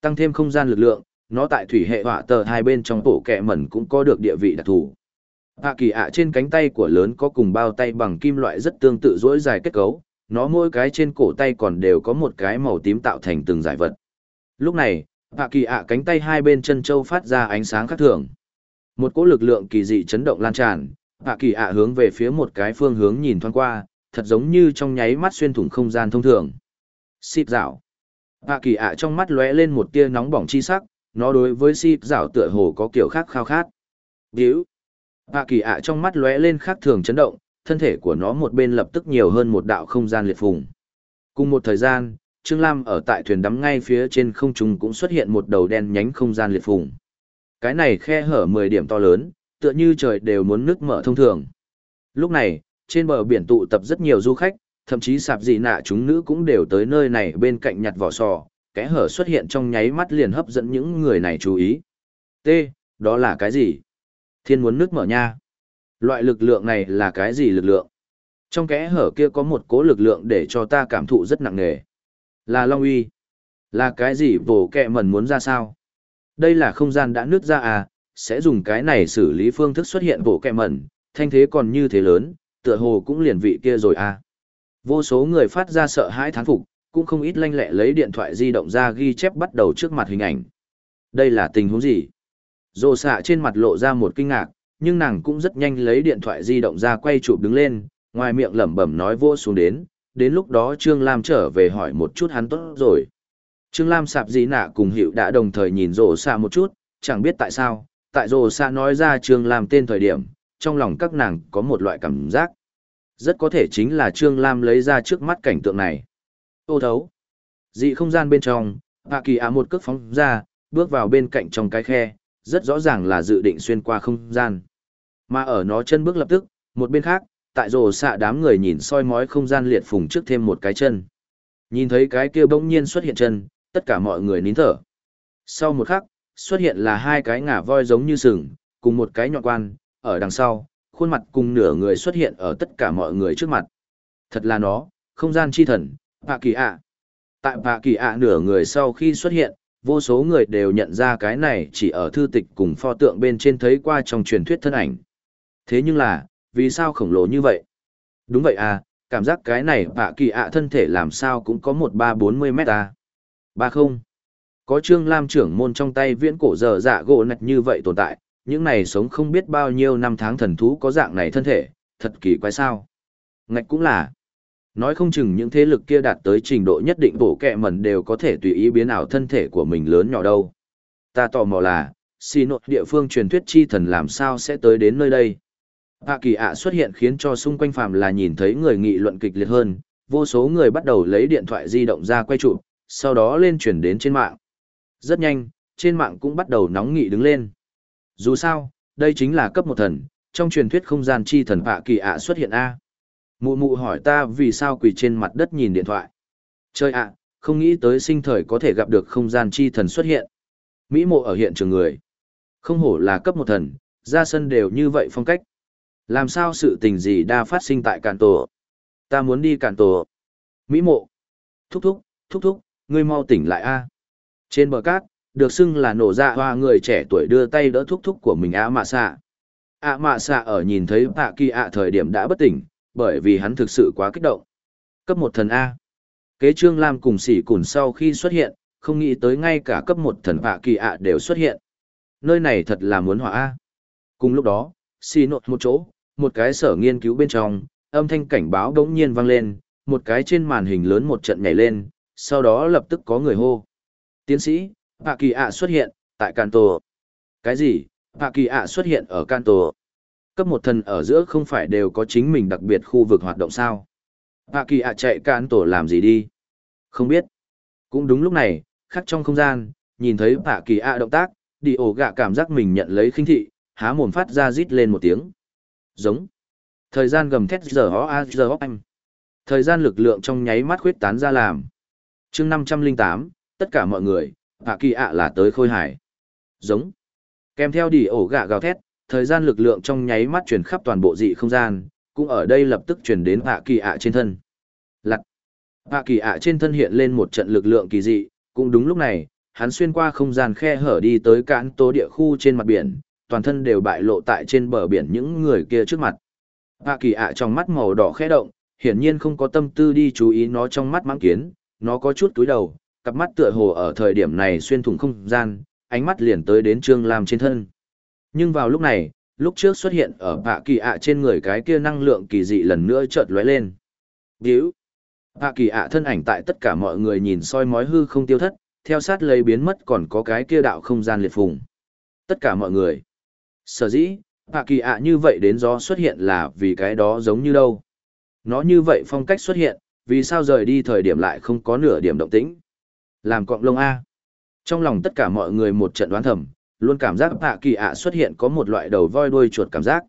Tăng thêm không gian lực lượng, nó tại thủy hệ họa tờ hai bên trong bộ kẹ mẩn cũng có được địa vị đặc thù. hạ Kỳ ạ trên cánh tay của lớn có cùng bao tay bằng kim loại rất tương tự dỗi dài kết cấu, nó mỗi cái trên cổ tay còn đều có một cái màu tím tạo thành từng giải vật. Lúc này, Hạ kỳ ạ cánh tay hai bên chân châu phát ra ánh sáng khác thường. Một cỗ lực lượng kỳ dị chấn động lan tràn, Hạ kỳ ạ hướng về phía một cái phương hướng nhìn thoáng qua, thật giống như trong nháy mắt xuyên thủng không gian thông thường. xịt dạo. Hạ kỳ ạ trong mắt lóe lên một tia nóng bỏng chi sắc, nó đối với xịp rảo tựa hồ có kiểu khác khao khát. Điếu. Hạ kỳ ạ trong mắt lóe lên khác thường chấn động, thân thể của nó một bên lập tức nhiều hơn một đạo không gian liệt phùng. Cùng một thời gian, Trương Lam ở tại thuyền đắm ngay phía trên không trung cũng xuất hiện một đầu đen nhánh không gian liệt phùng. Cái này khe hở 10 điểm to lớn, tựa như trời đều muốn nước mở thông thường. Lúc này, trên bờ biển tụ tập rất nhiều du khách, thậm chí sạp dị nạ chúng nữ cũng đều tới nơi này bên cạnh nhặt vỏ sò, kẽ hở xuất hiện trong nháy mắt liền hấp dẫn những người này chú ý. T, đó là cái gì? Thiên muốn nước mở nha. Loại lực lượng này là cái gì lực lượng? Trong kẽ hở kia có một cố lực lượng để cho ta cảm thụ rất nặng nề. Là Long Uy. Là cái gì bổ kẹ mẩn muốn ra sao? Đây là không gian đã nứt ra à, sẽ dùng cái này xử lý phương thức xuất hiện bổ kẹ mẩn, thanh thế còn như thế lớn, tựa hồ cũng liền vị kia rồi à. Vô số người phát ra sợ hãi thán phục, cũng không ít lanh lẹ lấy điện thoại di động ra ghi chép bắt đầu trước mặt hình ảnh. Đây là tình huống gì? Rồ xạ trên mặt lộ ra một kinh ngạc, nhưng nàng cũng rất nhanh lấy điện thoại di động ra quay chụp đứng lên, ngoài miệng lẩm bẩm nói vô xuống đến, đến lúc đó Trương Lam trở về hỏi một chút hắn tốt rồi. Trương Lam sạp gì nạ cùng hiệu đã đồng thời nhìn rồ xạ một chút, chẳng biết tại sao, tại rồ xạ nói ra Trương Lam tên thời điểm, trong lòng các nàng có một loại cảm giác. Rất có thể chính là Trương Lam lấy ra trước mắt cảnh tượng này. Ô thấu. Dị không gian bên trong, Hạ Kỳ Á một cước phóng ra, bước vào bên cạnh trong cái khe, rất rõ ràng là dự định xuyên qua không gian. Mà ở nó chân bước lập tức, một bên khác, tại rồ xạ đám người nhìn soi mói không gian liệt phùng trước thêm một cái chân. Nhìn thấy cái kia bỗng nhiên xuất hiện chân, tất cả mọi người nín thở. Sau một khắc, xuất hiện là hai cái ngả voi giống như sừng, cùng một cái nhọn quan, ở đằng sau, khuôn mặt cùng nửa người xuất hiện ở tất cả mọi người trước mặt. Thật là nó, không gian chi thần, Bạ Kỳ ạ. Tại Bạ Kỳ ạ nửa người sau khi xuất hiện, vô số người đều nhận ra cái này chỉ ở thư tịch cùng pho tượng bên trên thấy qua trong truyền thuyết thân ảnh. Thế nhưng là, vì sao khổng lồ như vậy? Đúng vậy à, cảm giác cái này Bạ Kỳ ạ thân thể làm sao cũng có một ba bốn mươi mét à. Ba không. Có Trương Lam trưởng môn trong tay viễn cổ dở dạ gỗ nạch như vậy tồn tại, những này sống không biết bao nhiêu năm tháng thần thú có dạng này thân thể, thật kỳ quái sao. Ngạch cũng là. Nói không chừng những thế lực kia đạt tới trình độ nhất định bổ kẹ mẩn đều có thể tùy ý biến ảo thân thể của mình lớn nhỏ đâu. Ta tò mò là, xì nội địa phương truyền thuyết chi thần làm sao sẽ tới đến nơi đây. Hạ kỳ ạ xuất hiện khiến cho xung quanh phàm là nhìn thấy người nghị luận kịch liệt hơn, vô số người bắt đầu lấy điện thoại di động ra quay chụp, sau đó lên chuyển đến trên mạng. Rất nhanh, trên mạng cũng bắt đầu nóng nghị đứng lên. Dù sao, đây chính là cấp một thần, trong truyền thuyết không gian chi thần Hạ kỳ ạ xuất hiện A. Mụ mụ hỏi ta vì sao quỳ trên mặt đất nhìn điện thoại. Chơi ạ, không nghĩ tới sinh thời có thể gặp được không gian chi thần xuất hiện. Mỹ mộ ở hiện trường người. Không hổ là cấp một thần, ra sân đều như vậy phong cách. Làm sao sự tình gì đa phát sinh tại cản tổ? Ta muốn đi cản tổ. Mỹ mộ. Thúc thúc, thúc thúc, ngươi mau tỉnh lại a. Trên bờ cát, được xưng là nổ ra hoa người trẻ tuổi đưa tay đỡ thúc thúc của mình á mạ xạ. ạ mạ xạ ở nhìn thấy bạ kỳ ạ thời điểm đã bất tỉnh, bởi vì hắn thực sự quá kích động. Cấp một thần A. Kế Trương Lam cùng sỉ cùn sau khi xuất hiện, không nghĩ tới ngay cả cấp một thần vạ kỳ ạ đều xuất hiện. Nơi này thật là muốn hỏa A. Cùng lúc đó, xì nột một chỗ, một cái sở nghiên cứu bên trong, âm thanh cảnh báo đống nhiên vang lên, một cái trên màn hình lớn một trận nhảy lên, sau đó lập tức có người hô. Tiến sĩ, hạ Kỳ ạ xuất hiện, tại Canto. Cái gì? hạ Kỳ ạ xuất hiện ở Canto. Cấp một thần ở giữa không phải đều có chính mình đặc biệt khu vực hoạt động sao? hạ Kỳ ạ chạy Canto làm gì đi? Không biết. Cũng đúng lúc này, khắc trong không gian, nhìn thấy hạ Kỳ ạ động tác, đi ổ gạ cảm giác mình nhận lấy khinh thị, há mồm phát ra rít lên một tiếng. Giống. Thời gian gầm thét giờ ho a giờ anh. Thời gian lực lượng trong nháy mắt khuyết tán ra làm. chương năm trăm linh tám tất cả mọi người, hạ kỳ ạ là tới khôi hải. Giống. Kèm theo đi ổ gạ gào thét, thời gian lực lượng trong nháy mắt truyền khắp toàn bộ dị không gian, cũng ở đây lập tức truyền đến hạ kỳ ạ trên thân. Lặt. Hạ kỳ ạ trên thân hiện lên một trận lực lượng kỳ dị, cũng đúng lúc này, hắn xuyên qua không gian khe hở đi tới cạn tố địa khu trên mặt biển, toàn thân đều bại lộ tại trên bờ biển những người kia trước mặt. Hạ kỳ ạ trong mắt màu đỏ khẽ động, hiển nhiên không có tâm tư đi chú ý nó trong mắt mãng kiến, nó có chút túi đầu, cặp mắt tựa hồ ở thời điểm này xuyên thủng không gian, ánh mắt liền tới đến Trương Lam trên thân. Nhưng vào lúc này, lúc trước xuất hiện ở bạ kỳ ạ trên người cái kia năng lượng kỳ dị lần nữa chợt lóe lên. Điếu! bạ kỳ ạ thân ảnh tại tất cả mọi người nhìn soi mói hư không tiêu thất, theo sát lấy biến mất còn có cái kia đạo không gian liệt phùng. Tất cả mọi người. Sở dĩ, bạ kỳ ạ như vậy đến gió xuất hiện là vì cái đó giống như đâu. Nó như vậy phong cách xuất hiện, vì sao rời đi thời điểm lại không có nửa điểm động tĩnh. Làm cọng lông A. Trong lòng tất cả mọi người một trận đoán thầm, luôn cảm giác Hạ kỳ ạ xuất hiện có một loại đầu voi đuôi chuột cảm giác.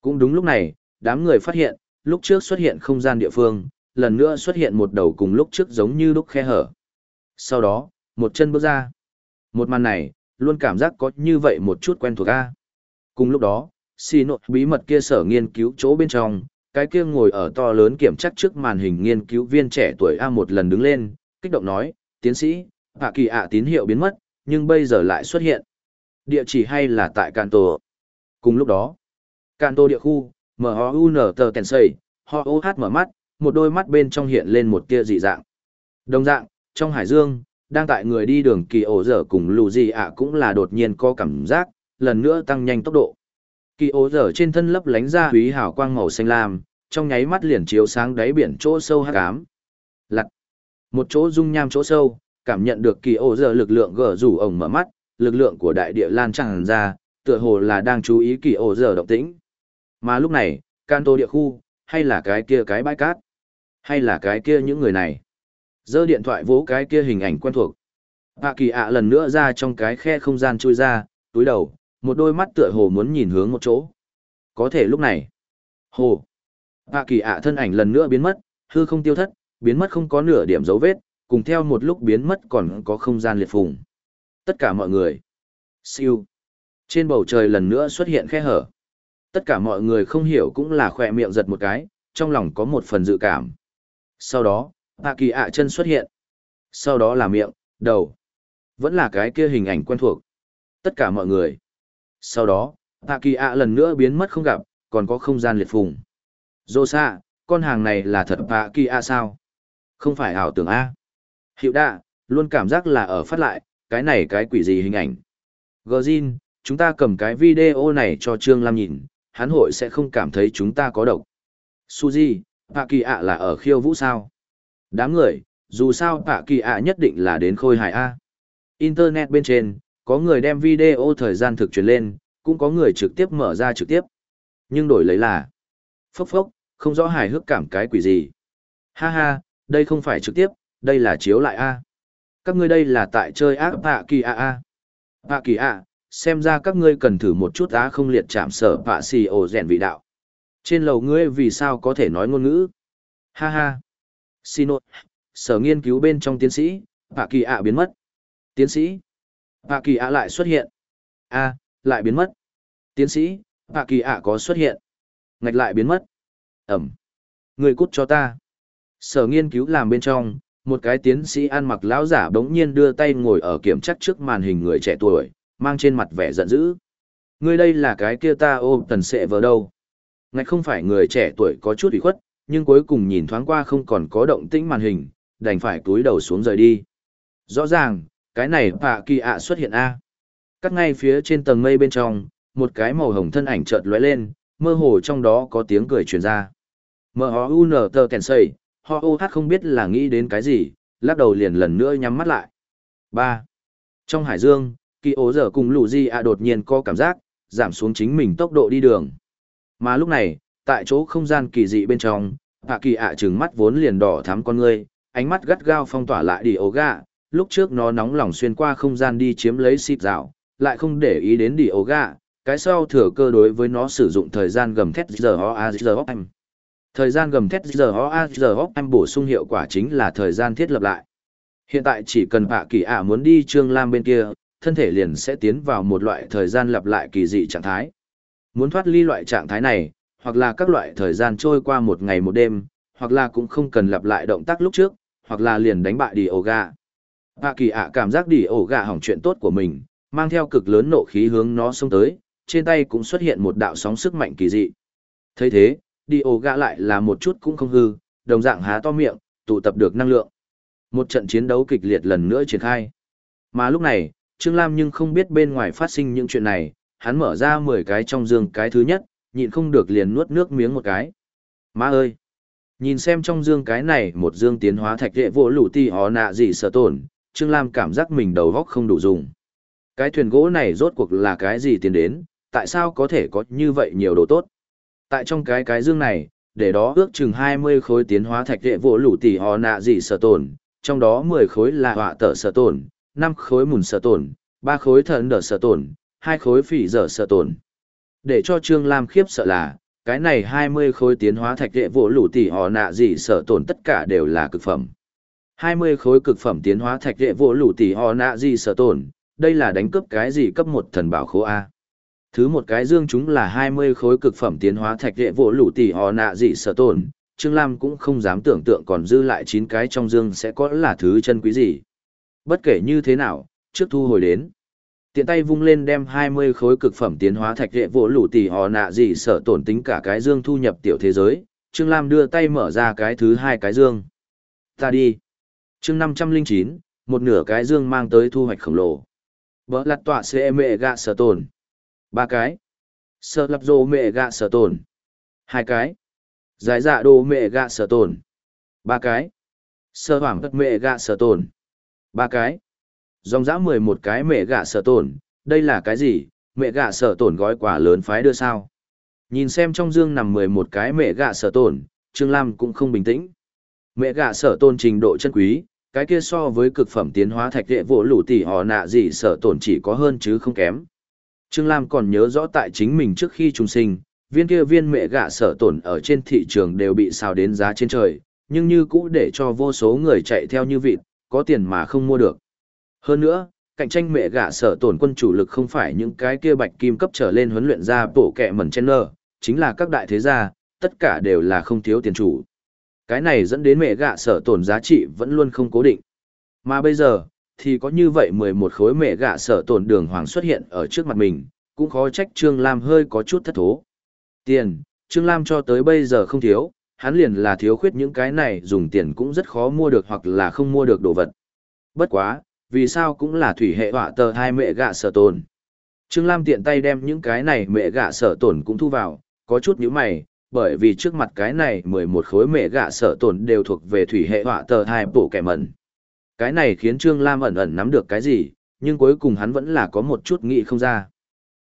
Cũng đúng lúc này, đám người phát hiện, lúc trước xuất hiện không gian địa phương, lần nữa xuất hiện một đầu cùng lúc trước giống như lúc khe hở. Sau đó, một chân bước ra. Một màn này, luôn cảm giác có như vậy một chút quen thuộc A. Cùng lúc đó, xì nội bí mật kia sở nghiên cứu chỗ bên trong, cái kia ngồi ở to lớn kiểm chắc trước màn hình nghiên cứu viên trẻ tuổi A một lần đứng lên, kích động nói, tiến sĩ, hạ kỳ ạ tín hiệu biến mất, nhưng bây giờ lại xuất hiện. Địa chỉ hay là tại Canto. Cùng lúc đó, Canto địa khu, M-O-U-N tờ tèn xây, ho ô mở mắt, một đôi mắt bên trong hiện lên một tia dị dạng. Đồng dạng, trong hải dương, đang tại người đi đường kỳ ổ dở cùng lù gì ạ cũng là đột nhiên có cảm giác, lần nữa tăng nhanh tốc độ. Kỳ ố dở trên thân lấp lánh ra húy hào quang màu xanh lam, trong nháy mắt liền chiếu sáng đáy biển chỗ sâu hắc ám. Lặt. Một chỗ dung nham chỗ sâu, cảm nhận được kỳ ố dở lực lượng gở rủ ổng mở mắt, lực lượng của đại địa lan tràn ra, tựa hồ là đang chú ý kỳ ổ giờ động tĩnh. Mà lúc này, can tô địa khu, hay là cái kia cái bãi cát, hay là cái kia những người này. Giơ điện thoại vỗ cái kia hình ảnh quen thuộc. Hạ kỳ ạ lần nữa ra trong cái khe không gian chui ra, túi đầu, một đôi mắt tựa hồ muốn nhìn hướng một chỗ. Có thể lúc này. Hồ. Hạ kỳ ạ thân ảnh lần nữa biến mất, hư không tiêu thất, biến mất không có nửa điểm dấu vết, cùng theo một lúc biến mất còn có không gian liệt phùng. Tất cả mọi người. Siêu. Trên bầu trời lần nữa xuất hiện khe hở. Tất cả mọi người không hiểu cũng là khỏe miệng giật một cái, trong lòng có một phần dự cảm. Sau đó, Hạ kỳ ạ chân xuất hiện. Sau đó là miệng, đầu. Vẫn là cái kia hình ảnh quen thuộc. Tất cả mọi người. Sau đó, Hạ kỳ ạ lần nữa biến mất không gặp, còn có không gian liệt phùng. Dô xạ, con hàng này là thật Hạ kỳ ạ sao? Không phải ảo tưởng A. Hiệu đạ, luôn cảm giác là ở phát lại, cái này cái quỷ gì hình ảnh. Gờ Jin, chúng ta cầm cái video này cho Trương Lam nhìn, hắn hội sẽ không cảm thấy chúng ta có độc. Suzy, Pạ kỳ ạ là ở khiêu vũ sao? Đám người, dù sao Pạ kỳ ạ nhất định là đến khôi hài A. Internet bên trên, có người đem video thời gian thực truyền lên, cũng có người trực tiếp mở ra trực tiếp. Nhưng đổi lấy là, phốc phốc, không rõ hài hước cảm cái quỷ gì. Ha ha, đây không phải trực tiếp, đây là chiếu lại A. Các ngươi đây là tại chơi ác vạ kỳ ạ à. A. Hạ kỳ ạ, xem ra các ngươi cần thử một chút á không liệt chạm sở vạ xì ổ rèn vị đạo. Trên lầu ngươi vì sao có thể nói ngôn ngữ? Ha ha. Xin lỗi, sở nghiên cứu bên trong tiến sĩ, vạ kỳ ạ biến mất. Tiến sĩ. vạ kỳ ạ lại xuất hiện. a lại biến mất. Tiến sĩ, vạ kỳ ạ có xuất hiện. Ngạch lại biến mất. Ẩm. Người cút cho ta. Sở nghiên cứu làm bên trong, một cái tiến sĩ ăn mặc lão giả bỗng nhiên đưa tay ngồi ở kiểm chắc trước màn hình người trẻ tuổi, mang trên mặt vẻ giận dữ. Ngươi đây là cái kia ta ôm tần sệ vờ đâu. Ngạch không phải người trẻ tuổi có chút ủy khuất, nhưng cuối cùng nhìn thoáng qua không còn có động tĩnh màn hình, đành phải túi đầu xuống rời đi. Rõ ràng, cái này bạ kỳ ạ xuất hiện A. Cắt ngay phía trên tầng mây bên trong, một cái màu hồng thân ảnh chợt lóe lên, mơ hồ trong đó có tiếng cười truyền ra. Mờ ho ho ô hát không biết là nghĩ đến cái gì, lắc đầu liền lần nữa nhắm mắt lại. ba Trong hải dương, kỳ ố giờ cùng lù di ạ đột nhiên có cảm giác, giảm xuống chính mình tốc độ đi đường. Mà lúc này, tại chỗ không gian kỳ dị bên trong, hạ kỳ ạ trừng mắt vốn liền đỏ thắm con ngươi, ánh mắt gắt gao phong tỏa lại đi ố gạ, lúc trước nó nóng lòng xuyên qua không gian đi chiếm lấy xịt rào, lại không để ý đến đi ố gạ, cái sau thừa cơ đối với nó sử dụng thời gian gầm thét giờ ho a giờ ho anh. Thời gian gầm thét giờ ho a giờ ho em bổ sung hiệu quả chính là thời gian thiết lập lại. Hiện tại chỉ cần hạ kỳ ạ muốn đi trương lam bên kia, thân thể liền sẽ tiến vào một loại thời gian lặp lại kỳ dị trạng thái. Muốn thoát ly loại trạng thái này, hoặc là các loại thời gian trôi qua một ngày một đêm, hoặc là cũng không cần lặp lại động tác lúc trước, hoặc là liền đánh bại đi ổ gà. Hạ kỳ ạ cảm giác đi ổ gà hỏng chuyện tốt của mình, mang theo cực lớn nộ khí hướng nó xông tới, trên tay cũng xuất hiện một đạo sóng sức mạnh kỳ dị. thấy thế, đi ổ gạ lại là một chút cũng không hư, đồng dạng há to miệng, tụ tập được năng lượng. Một trận chiến đấu kịch liệt lần nữa triển khai. Mà lúc này, Trương Lam nhưng không biết bên ngoài phát sinh những chuyện này, hắn mở ra 10 cái trong dương cái thứ nhất, nhịn không được liền nuốt nước miếng một cái. Má ơi! Nhìn xem trong dương cái này một dương tiến hóa thạch đệ vỗ lũ ti hó nạ gì sợ tổn, Trương Lam cảm giác mình đầu góc không đủ dùng. Cái thuyền gỗ này rốt cuộc là cái gì tiến đến, tại sao có thể có như vậy nhiều đồ tốt? Tại trong cái cái dương này, để đó ước chừng 20 khối tiến hóa thạch đệ vỗ lũ tỷ họ nạ gì sợ tổn, trong đó 10 khối là họa tở sợ tổn, năm khối mùn sợ tổn, ba khối thần đỡ sợ tổn, hai khối phỉ dở sợ tổn. Để cho Trương Lam khiếp sợ là, cái này 20 khối tiến hóa thạch đệ vỗ lũ tỷ họ nạ gì sợ tổn tất cả đều là cực phẩm. 20 khối cực phẩm tiến hóa thạch đệ vỗ lũ tỷ họ nạ gì sợ tổn, đây là đánh cướp cái gì cấp một thần bảo khố A. Thứ một cái dương chúng là 20 khối cực phẩm tiến hóa thạch địa vỗ lũ tỷ họ nạ dị sở tổn, Trương Lam cũng không dám tưởng tượng còn dư lại 9 cái trong dương sẽ có là thứ chân quý gì. Bất kể như thế nào, trước thu hồi đến tiện tay vung lên đem 20 khối cực phẩm tiến hóa thạch hệ vỗ lũ tỷ họ nạ dị sở tổn tính cả cái dương thu nhập tiểu thế giới, Trương Lam đưa tay mở ra cái thứ hai cái dương. Ta đi. chương 509, một nửa cái dương mang tới thu hoạch khổng lồ. Bỡ lặt tọa xe mẹ gạ sở tổn. Ba cái. Sợ lập rô mẹ gạ sợ tổn. Hai cái. Giải dạ đồ mẹ gạ sợ tổn. Ba cái. Sơ hoảng tất mẹ gạ sợ tổn. Ba cái dòng dã mười một cái mẹ gạ sở tổn, đây là cái gì, mẹ gạ sở tổn gói quả lớn phái đưa sao. Nhìn xem trong dương nằm mười một cái mẹ gạ sở tổn, Trương Lam cũng không bình tĩnh. Mẹ gạ sở tổn trình độ chân quý, cái kia so với cực phẩm tiến hóa thạch đệ vỗ lũ tỷ họ nạ gì sở tổn chỉ có hơn chứ không kém. Trương Lam còn nhớ rõ tại chính mình trước khi trùng sinh, viên kia viên mẹ gạ sở tổn ở trên thị trường đều bị xào đến giá trên trời, nhưng như cũ để cho vô số người chạy theo như vịt, có tiền mà không mua được. Hơn nữa, cạnh tranh mẹ gạ sở tổn quân chủ lực không phải những cái kia bạch kim cấp trở lên huấn luyện ra bổ kẹ mẩn chen nơ, chính là các đại thế gia, tất cả đều là không thiếu tiền chủ. Cái này dẫn đến mẹ gạ sở tổn giá trị vẫn luôn không cố định. Mà bây giờ, thì có như vậy 11 khối mẹ gạ sở tổn đường hoàng xuất hiện ở trước mặt mình, cũng khó trách Trương Lam hơi có chút thất thố. Tiền, Trương Lam cho tới bây giờ không thiếu, hắn liền là thiếu khuyết những cái này dùng tiền cũng rất khó mua được hoặc là không mua được đồ vật. Bất quá, vì sao cũng là thủy hệ họa tờ hai mẹ gạ sở tổn. Trương Lam tiện tay đem những cái này mẹ gạ sở tổn cũng thu vào, có chút nhíu mày, bởi vì trước mặt cái này 11 khối mẹ gạ sở tổn đều thuộc về thủy hệ họa tờ hai bộ kẻ mẩn. Cái này khiến Trương Lam ẩn ẩn nắm được cái gì, nhưng cuối cùng hắn vẫn là có một chút nghĩ không ra.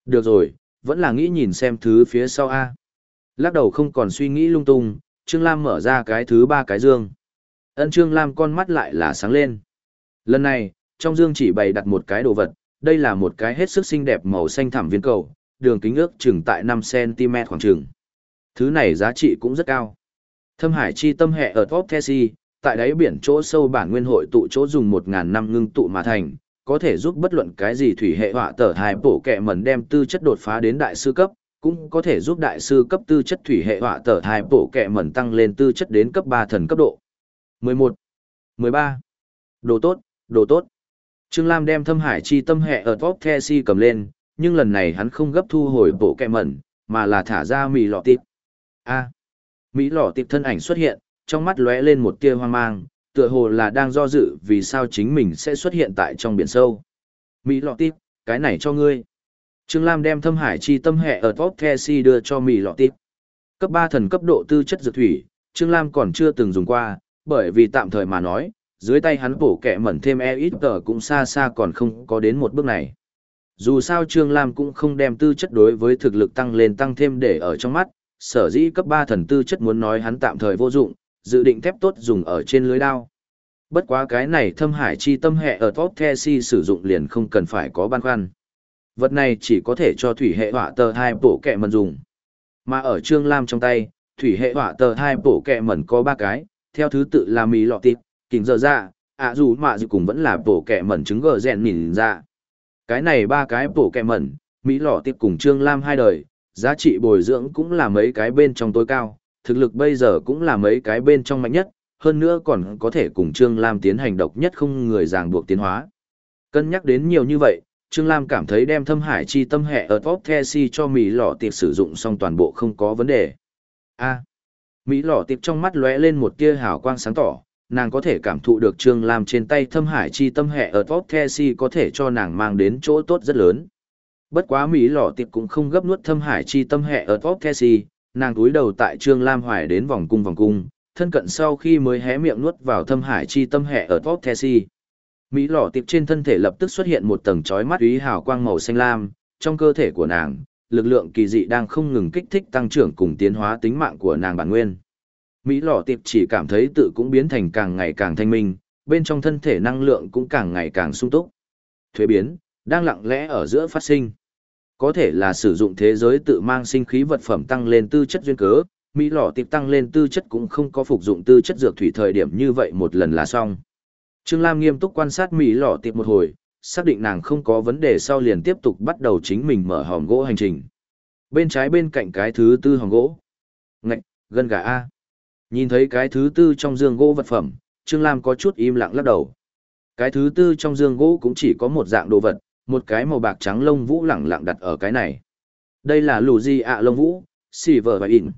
Được rồi, vẫn là nghĩ nhìn xem thứ phía sau A. Lắc đầu không còn suy nghĩ lung tung, Trương Lam mở ra cái thứ ba cái dương. Ân Trương Lam con mắt lại là sáng lên. Lần này, trong dương chỉ bày đặt một cái đồ vật, đây là một cái hết sức xinh đẹp màu xanh thẳm viên cầu, đường kính ước chừng tại 5cm khoảng chừng. Thứ này giá trị cũng rất cao. Thâm hải chi tâm hệ ở Top thesi tại đáy biển chỗ sâu bản nguyên hội tụ chỗ dùng một ngàn năm ngưng tụ mà thành, có thể giúp bất luận cái gì thủy hệ họa tở hai bổ kẹ mẩn đem tư chất đột phá đến đại sư cấp, cũng có thể giúp đại sư cấp tư chất thủy hệ họa tở hai bổ kẹ mẩn tăng lên tư chất đến cấp 3 thần cấp độ. 11. 13. Đồ tốt, đồ tốt. Trương Lam đem thâm hải chi tâm hệ ở top Tessie cầm lên, nhưng lần này hắn không gấp thu hồi bộ kẹ mẩn, mà là thả ra mì lọ tịp. A. Mỹ lọ tịp thân ảnh xuất hiện, trong mắt lóe lên một tia hoang mang, tựa hồ là đang do dự vì sao chính mình sẽ xuất hiện tại trong biển sâu. Mỹ lọ tiếp, cái này cho ngươi. Trương Lam đem thâm hải chi tâm hệ ở top Tessie đưa cho Mỹ lọ tiếp. Cấp 3 thần cấp độ tư chất dược thủy, Trương Lam còn chưa từng dùng qua, bởi vì tạm thời mà nói, dưới tay hắn bổ kẹ mẩn thêm e ít tờ cũng xa xa còn không có đến một bước này. Dù sao Trương Lam cũng không đem tư chất đối với thực lực tăng lên tăng thêm để ở trong mắt, sở dĩ cấp 3 thần tư chất muốn nói hắn tạm thời vô dụng, dự định thép tốt dùng ở trên lưới đao. Bất quá cái này thâm hải chi tâm hệ ở top si sử dụng liền không cần phải có băn khoăn. Vật này chỉ có thể cho thủy hệ hỏa tờ hai bổ kẹ mần dùng. Mà ở Trương Lam trong tay, thủy hệ hỏa tờ hai bổ kẹ mần có ba cái, theo thứ tự là mì lọ tịp, kính giờ ra, dạ, ạ dù mà dù cùng vẫn là bổ kẹ mần trứng gờ rèn nhìn ra. Cái này ba cái bổ kẹ mần, Mỹ lọ tịp cùng Trương Lam hai đời, giá trị bồi dưỡng cũng là mấy cái bên trong tối cao, thực lực bây giờ cũng là mấy cái bên trong mạnh nhất, hơn nữa còn có thể cùng Trương Lam tiến hành độc nhất không người ràng buộc tiến hóa. Cân nhắc đến nhiều như vậy, Trương Lam cảm thấy đem thâm hải chi tâm hệ ở top Tessie cho Mỹ lọ tiệp sử dụng xong toàn bộ không có vấn đề. A. Mỹ lọ tiệp trong mắt lóe lên một tia hào quang sáng tỏ, nàng có thể cảm thụ được Trương Lam trên tay thâm hải chi tâm hệ ở top Tessie có thể cho nàng mang đến chỗ tốt rất lớn. Bất quá Mỹ lọ tiệp cũng không gấp nuốt thâm hải chi tâm hệ ở top Tessie, nàng túi đầu tại Trương Lam hoài đến vòng cung vòng cung, thân cận sau khi mới hé miệng nuốt vào thâm hải chi tâm hệ ở top Tessie. Mỹ lọ tiệp trên thân thể lập tức xuất hiện một tầng chói mắt ý hào quang màu xanh lam, trong cơ thể của nàng, lực lượng kỳ dị đang không ngừng kích thích tăng trưởng cùng tiến hóa tính mạng của nàng bản nguyên. Mỹ lọ tiệp chỉ cảm thấy tự cũng biến thành càng ngày càng thanh minh, bên trong thân thể năng lượng cũng càng ngày càng sung túc. Thuế biến, đang lặng lẽ ở giữa phát sinh. Có thể là sử dụng thế giới tự mang sinh khí vật phẩm tăng lên tư chất duyên cớ, Mỹ lọ tiệp tăng lên tư chất cũng không có phục dụng tư chất dược thủy thời điểm như vậy một lần là xong. Trương Lam nghiêm túc quan sát Mỹ lọ tiệp một hồi, xác định nàng không có vấn đề sau liền tiếp tục bắt đầu chính mình mở hòm gỗ hành trình. Bên trái bên cạnh cái thứ tư hòm gỗ. Ngạch, gân gà A. Nhìn thấy cái thứ tư trong dương gỗ vật phẩm, Trương Lam có chút im lặng lắc đầu. Cái thứ tư trong dương gỗ cũng chỉ có một dạng đồ vật, một cái màu bạc trắng lông vũ lẳng lặng đặt ở cái này. Đây là lù di ạ lông vũ, Silver và In.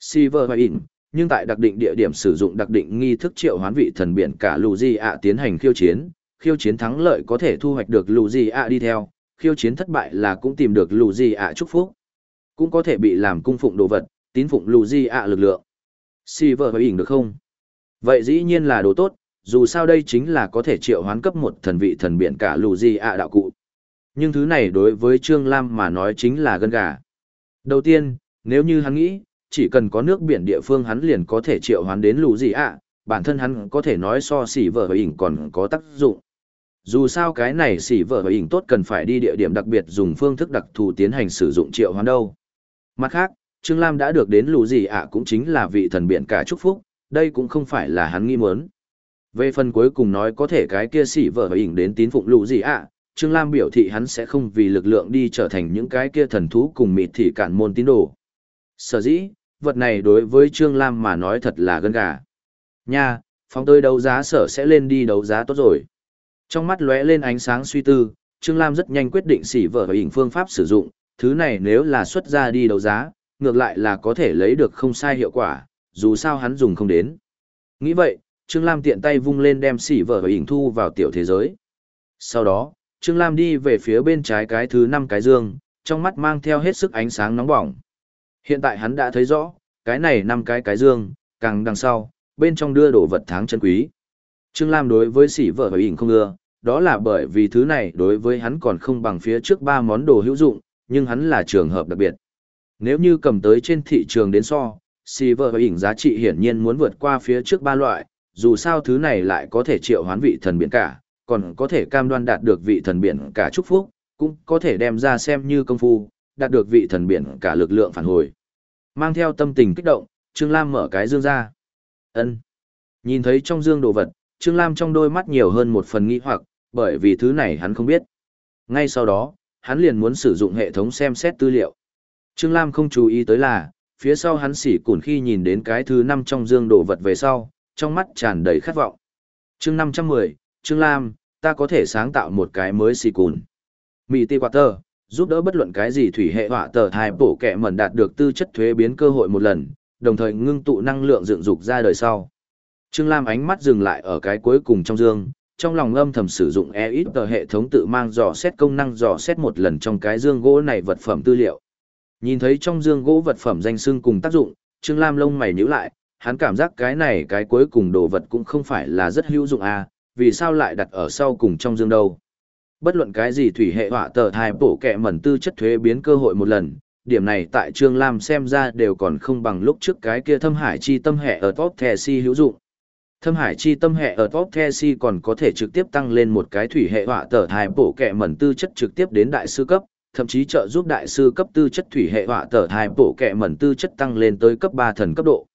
Silver và In, nhưng tại đặc định địa điểm sử dụng đặc định nghi thức triệu hoán vị thần biển cả lù di ạ tiến hành khiêu chiến, khiêu chiến thắng lợi có thể thu hoạch được lù di ạ đi theo, khiêu chiến thất bại là cũng tìm được lù di ạ chúc phúc. Cũng có thể bị làm cung phụng đồ vật, tín phụng lù di ạ lực lượng. Silver và ỉn được không? Vậy dĩ nhiên là đồ tốt, dù sao đây chính là có thể triệu hoán cấp một thần vị thần biển cả lù di ạ đạo cụ. Nhưng thứ này đối với Trương Lam mà nói chính là gân gà. Đầu tiên, nếu như hắn nghĩ, chỉ cần có nước biển địa phương hắn liền có thể triệu hoán đến lù di ạ, bản thân hắn có thể nói so xỉ vợ và ỉnh còn có tác dụng. Dù sao cái này xỉ vợ và ỉnh tốt cần phải đi địa điểm đặc biệt dùng phương thức đặc thù tiến hành sử dụng triệu hoán đâu. Mặt khác, Trương Lam đã được đến lù gì ạ cũng chính là vị thần biển cả chúc phúc, đây cũng không phải là hắn nghi muốn. Về phần cuối cùng nói có thể cái kia xỉ vợ và đến tín phụng lũ gì ạ, Trương Lam biểu thị hắn sẽ không vì lực lượng đi trở thành những cái kia thần thú cùng mịt thị cản môn tín đồ. Sở dĩ, vật này đối với Trương Lam mà nói thật là gân gà. Nha, phóng tôi đấu giá sở sẽ lên đi đấu giá tốt rồi. Trong mắt lóe lên ánh sáng suy tư, Trương Lam rất nhanh quyết định xỉ vợ và phương pháp sử dụng, thứ này nếu là xuất ra đi đấu giá, ngược lại là có thể lấy được không sai hiệu quả, dù sao hắn dùng không đến. Nghĩ vậy, Trương Lam tiện tay vung lên đem xỉ vở và ảnh thu vào tiểu thế giới. Sau đó, Trương Lam đi về phía bên trái cái thứ năm cái dương, trong mắt mang theo hết sức ánh sáng nóng bỏng. Hiện tại hắn đã thấy rõ, cái này năm cái cái dương, càng đằng sau, bên trong đưa đồ vật tháng chân quý. Trương Lam đối với sỉ vợ và ảnh không ưa, đó là bởi vì thứ này đối với hắn còn không bằng phía trước ba món đồ hữu dụng, nhưng hắn là trường hợp đặc biệt. Nếu như cầm tới trên thị trường đến so, sỉ vợ và ảnh giá trị hiển nhiên muốn vượt qua phía trước ba loại, dù sao thứ này lại có thể triệu hoán vị thần biển cả, còn có thể cam đoan đạt được vị thần biển cả chúc phúc, cũng có thể đem ra xem như công phu, đạt được vị thần biển cả lực lượng phản hồi. Mang theo tâm tình kích động, Trương Lam mở cái dương ra. ân Nhìn thấy trong dương đồ vật, Trương Lam trong đôi mắt nhiều hơn một phần nghi hoặc, bởi vì thứ này hắn không biết. Ngay sau đó, hắn liền muốn sử dụng hệ thống xem xét tư liệu. Trương Lam không chú ý tới là, phía sau hắn xỉ cùn khi nhìn đến cái thứ năm trong dương đồ vật về sau, trong mắt tràn đầy khát vọng. chương 510, Trương Lam, ta có thể sáng tạo một cái mới xì cùn. Mỹ tì quạt tờ, giúp đỡ bất luận cái gì thủy hệ họa tờ thai bổ kẻ mẩn đạt được tư chất thuế biến cơ hội một lần, đồng thời ngưng tụ năng lượng dựng dục ra đời sau. Trương Lam ánh mắt dừng lại ở cái cuối cùng trong dương, trong lòng âm thầm sử dụng e ít tờ hệ thống tự mang dò xét công năng dò xét một lần trong cái dương gỗ này vật phẩm tư liệu. Nhìn thấy trong dương gỗ vật phẩm danh xưng cùng tác dụng, Trương Lam lông mày nhíu lại, hắn cảm giác cái này cái cuối cùng đồ vật cũng không phải là rất hữu dụng à, vì sao lại đặt ở sau cùng trong dương đâu. Bất luận cái gì thủy hệ họa tờ thai bổ kẹ mẩn tư chất thuế biến cơ hội một lần, điểm này tại Trương Lam xem ra đều còn không bằng lúc trước cái kia thâm hải chi tâm hệ ở top thẻ si hữu dụng. Thâm hải chi tâm hệ ở top the si còn có thể trực tiếp tăng lên một cái thủy hệ họa tờ thai bổ kẹ mẩn tư chất trực tiếp đến đại sư cấp, thậm chí trợ giúp đại sư cấp tư chất thủy hệ họa tờ thai bổ kẹ mẩn tư chất tăng lên tới cấp ba thần cấp độ.